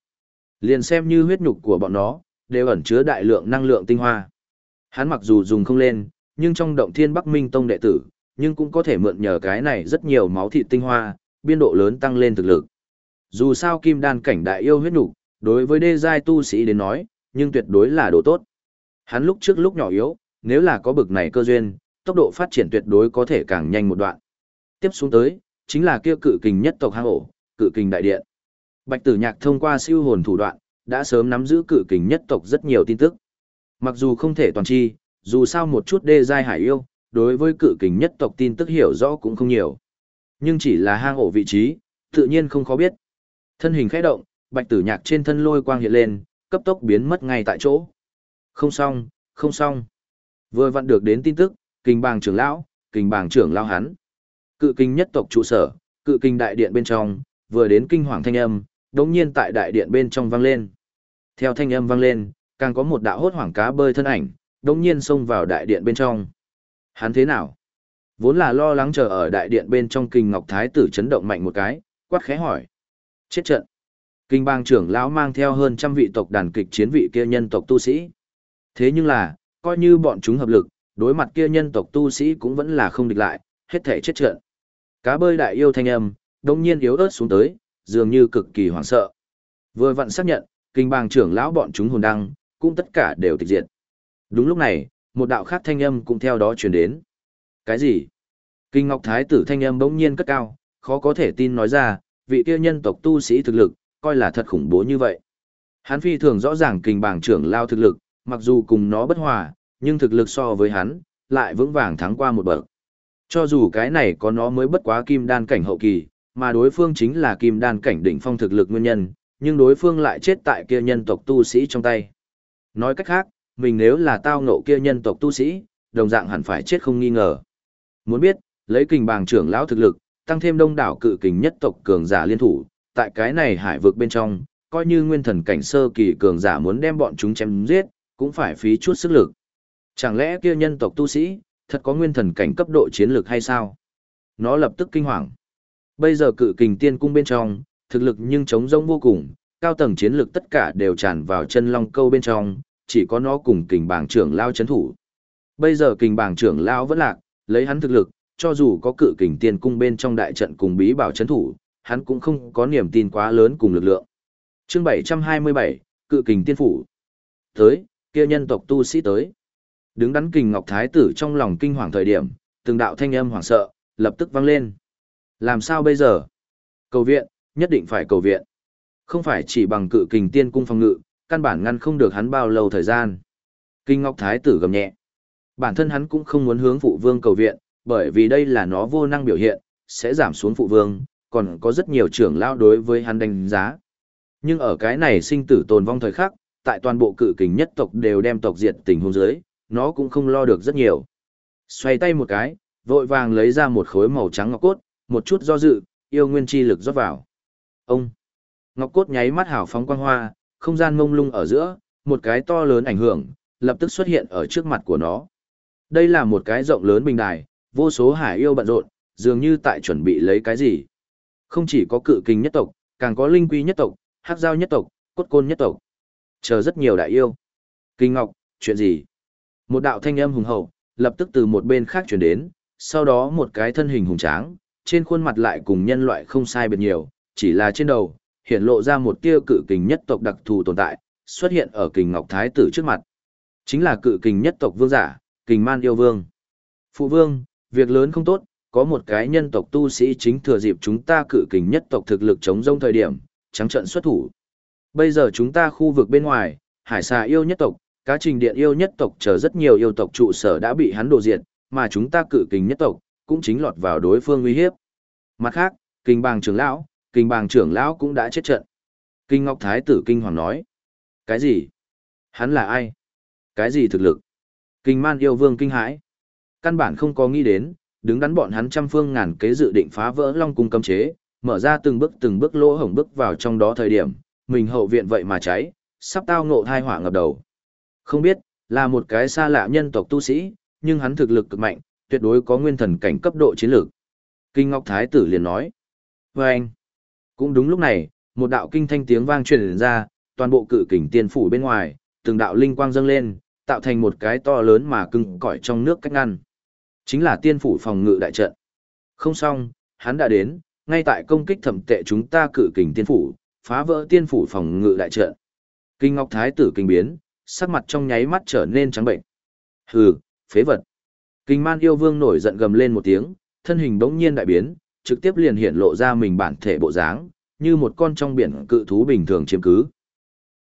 Liền xem như huyết nhục của bọn nó, đều ẩn chứa đại lượng năng lượng tinh hoa. Hắn mặc dù dùng không lên, nhưng trong động thiên Bắc Minh Tông đệ tử, nhưng cũng có thể mượn nhờ cái này rất nhiều máu thịt tinh hoa, biên độ lớn tăng lên thực lực. Dù sao kim đan cảnh đại yêu huyết đủ đối với đê giai tu sĩ đến nói, nhưng tuyệt đối là đồ tốt. Hắn lúc trước lúc nhỏ yếu, nếu là có bực này cơ duyên, tốc độ phát triển tuyệt đối có thể càng nhanh một đoạn. Tiếp xuống tới, chính là kia cự kình nhất tộc hang ổ, cự kình đại điện. Bạch Tử Nhạc thông qua siêu hồn thủ đoạn, đã sớm nắm giữ cự kình nhất tộc rất nhiều tin tức. Mặc dù không thể toàn chi, dù sao một chút đê giai hải yêu, đối với cự kình nhất tộc tin tức hiểu rõ cũng không nhiều. Nhưng chỉ là hang ổ vị trí, tự nhiên không khó biết. Thân hình khẽ động, Bạch Tử Nhạc trên thân lôi quang hiện lên, cấp tốc biến mất ngay tại chỗ. Không xong, không xong. Vừa vặn được đến tin tức, kình bàng trưởng lão, kình bàng trưởng lão hắn. Cự kinh nhất tộc trụ sở, cự kinh đại điện bên trong, vừa đến kinh hoàng thanh âm, đống nhiên tại đại điện bên trong vang lên. Theo thanh âm vang lên, càng có một đạo hốt hoảng cá bơi thân ảnh, đống nhiên xông vào đại điện bên trong. Hắn thế nào? Vốn là lo lắng chờ ở đại điện bên trong kinh ngọc thái tử chấn động mạnh một cái, quát khẽ hỏi. Chết trận. Kinh bang trưởng lão mang theo hơn trăm vị tộc đàn kịch chiến vị kia nhân tộc tu sĩ. Thế nhưng là, coi như bọn chúng hợp lực, đối mặt kia nhân tộc tu sĩ cũng vẫn là không địch lại, hết thể chết trận. Cá bơi đại yêu thanh âm, đông nhiên yếu ớt xuống tới, dường như cực kỳ hoảng sợ. Vừa vặn xác nhận, kinh bang trưởng lão bọn chúng hồn đăng, cũng tất cả đều tịch diệt. Đúng lúc này, một đạo khác thanh âm cũng theo đó truyền đến. Cái gì? Kinh Ngọc Thái tử thanh âm bỗng nhiên cất cao, khó có thể tin nói ra, vị kia nhân tộc tu sĩ thực lực, coi là thật khủng bố như vậy. Hắn phi thường rõ ràng kinh bảng trưởng lao thực lực, mặc dù cùng nó bất hòa, nhưng thực lực so với hắn, lại vững vàng thắng qua một bậc. Cho dù cái này có nó mới bất quá kim đan cảnh hậu kỳ, mà đối phương chính là kim đan cảnh đỉnh phong thực lực nguyên nhân, nhưng đối phương lại chết tại kia nhân tộc tu sĩ trong tay. Nói cách khác, mình nếu là tao ngộ kia nhân tộc tu sĩ, đồng dạng hẳn phải chết không nghi ngờ. Muốn biết, lấy kình bàng trưởng lão thực lực, tăng thêm đông đảo cự kình nhất tộc cường giả liên thủ, tại cái này hải vực bên trong, coi như nguyên thần cảnh sơ kỳ cường giả muốn đem bọn chúng chém giết, cũng phải phí chút sức lực. Chẳng lẽ kia nhân tộc tu sĩ, thật có nguyên thần cảnh cấp độ chiến lược hay sao? Nó lập tức kinh hoàng. Bây giờ cự kình tiên cung bên trong, thực lực nhưng chống rỗng vô cùng, cao tầng chiến lược tất cả đều tràn vào chân long câu bên trong, chỉ có nó cùng kình bảng trưởng lao chấn thủ. Bây giờ kình bảng trưởng lao vẫn lạc, lấy hắn thực lực, cho dù có cự kình tiên cung bên trong đại trận cùng bí bảo chấn thủ, hắn cũng không có niềm tin quá lớn cùng lực lượng. Chương 727, cự kình tiên phủ. Tới, kia nhân tộc tu sĩ tới. Đứng đắn kình ngọc thái tử trong lòng kinh hoàng thời điểm, từng đạo thanh âm hoảng sợ, lập tức vang lên. Làm sao bây giờ? Cầu viện, nhất định phải cầu viện. Không phải chỉ bằng cự kình tiên cung phòng ngự, căn bản ngăn không được hắn bao lâu thời gian. Kinh ngọc thái tử gầm nhẹ. Bản thân hắn cũng không muốn hướng phụ vương cầu viện, bởi vì đây là nó vô năng biểu hiện, sẽ giảm xuống phụ vương, còn có rất nhiều trưởng lao đối với hắn đánh giá. Nhưng ở cái này sinh tử tồn vong thời khắc, tại toàn bộ cự kình nhất tộc đều đem tộc diệt tình huống dưới, nó cũng không lo được rất nhiều. Xoay tay một cái, vội vàng lấy ra một khối màu trắng ngọc cốt, một chút do dự, yêu nguyên chi lực rót vào. Ông! Ngọc cốt nháy mắt hào phóng quang hoa, không gian mông lung ở giữa, một cái to lớn ảnh hưởng, lập tức xuất hiện ở trước mặt của nó. Đây là một cái rộng lớn bình đài, vô số hải yêu bận rộn, dường như tại chuẩn bị lấy cái gì. Không chỉ có cự kình nhất tộc, càng có linh quy nhất tộc, hắc giao nhất tộc, cốt côn nhất tộc. Chờ rất nhiều đại yêu. Kinh Ngọc, chuyện gì? Một đạo thanh âm hùng hậu, lập tức từ một bên khác chuyển đến, sau đó một cái thân hình hùng tráng, trên khuôn mặt lại cùng nhân loại không sai biệt nhiều, chỉ là trên đầu, hiện lộ ra một tia cự kình nhất tộc đặc thù tồn tại, xuất hiện ở kình Ngọc Thái tử trước mặt. Chính là cự kình nhất tộc vương giả, kình man yêu vương. Phụ vương, việc lớn không tốt, có một cái nhân tộc tu sĩ chính thừa dịp chúng ta cự kình nhất tộc thực lực chống rông thời điểm, trắng trận xuất thủ. Bây giờ chúng ta khu vực bên ngoài, hải xà yêu nhất tộc, cá trình điện yêu nhất tộc chờ rất nhiều yêu tộc trụ sở đã bị hắn đổ diệt, mà chúng ta cự kình nhất tộc, cũng chính lọt vào đối phương uy hiếp. Mặt khác, kình bàng trưởng lão, kinh bàng trưởng lão cũng đã chết trận. Kinh Ngọc Thái tử kinh hoàng nói. Cái gì? Hắn là ai? Cái gì thực lực? Kinh man yêu vương kinh hãi. Căn bản không có nghĩ đến, đứng đắn bọn hắn trăm phương ngàn kế dự định phá vỡ long cung cấm chế, mở ra từng bước từng bước lỗ hổng bước vào trong đó thời điểm, mình hậu viện vậy mà cháy, sắp tao ngộ thai hỏa ngập đầu. Không biết, là một cái xa lạ nhân tộc tu sĩ, nhưng hắn thực lực cực mạnh, tuyệt đối có nguyên thần cảnh cấp độ chiến lược. Kinh Ngọc Thái tử liền nói. Và anh, cũng đúng lúc này, một đạo kinh thanh tiếng vang truyền ra, toàn bộ cự kình tiên phủ bên ngoài, từng đạo linh quang dâng lên, tạo thành một cái to lớn mà cứng cỏi trong nước cách ngăn. Chính là tiên phủ phòng ngự đại trận. Không xong, hắn đã đến, ngay tại công kích thẩm tệ chúng ta cự kình tiên phủ, phá vỡ tiên phủ phòng ngự đại trận. Kinh Ngọc Thái tử kinh biến, sắc mặt trong nháy mắt trở nên trắng bệnh. Hừ, phế vật. Kinh Man yêu vương nổi giận gầm lên một tiếng, thân hình bỗng nhiên đại biến, trực tiếp liền hiện lộ ra mình bản thể bộ dáng, như một con trong biển cự thú bình thường chiếm cứ.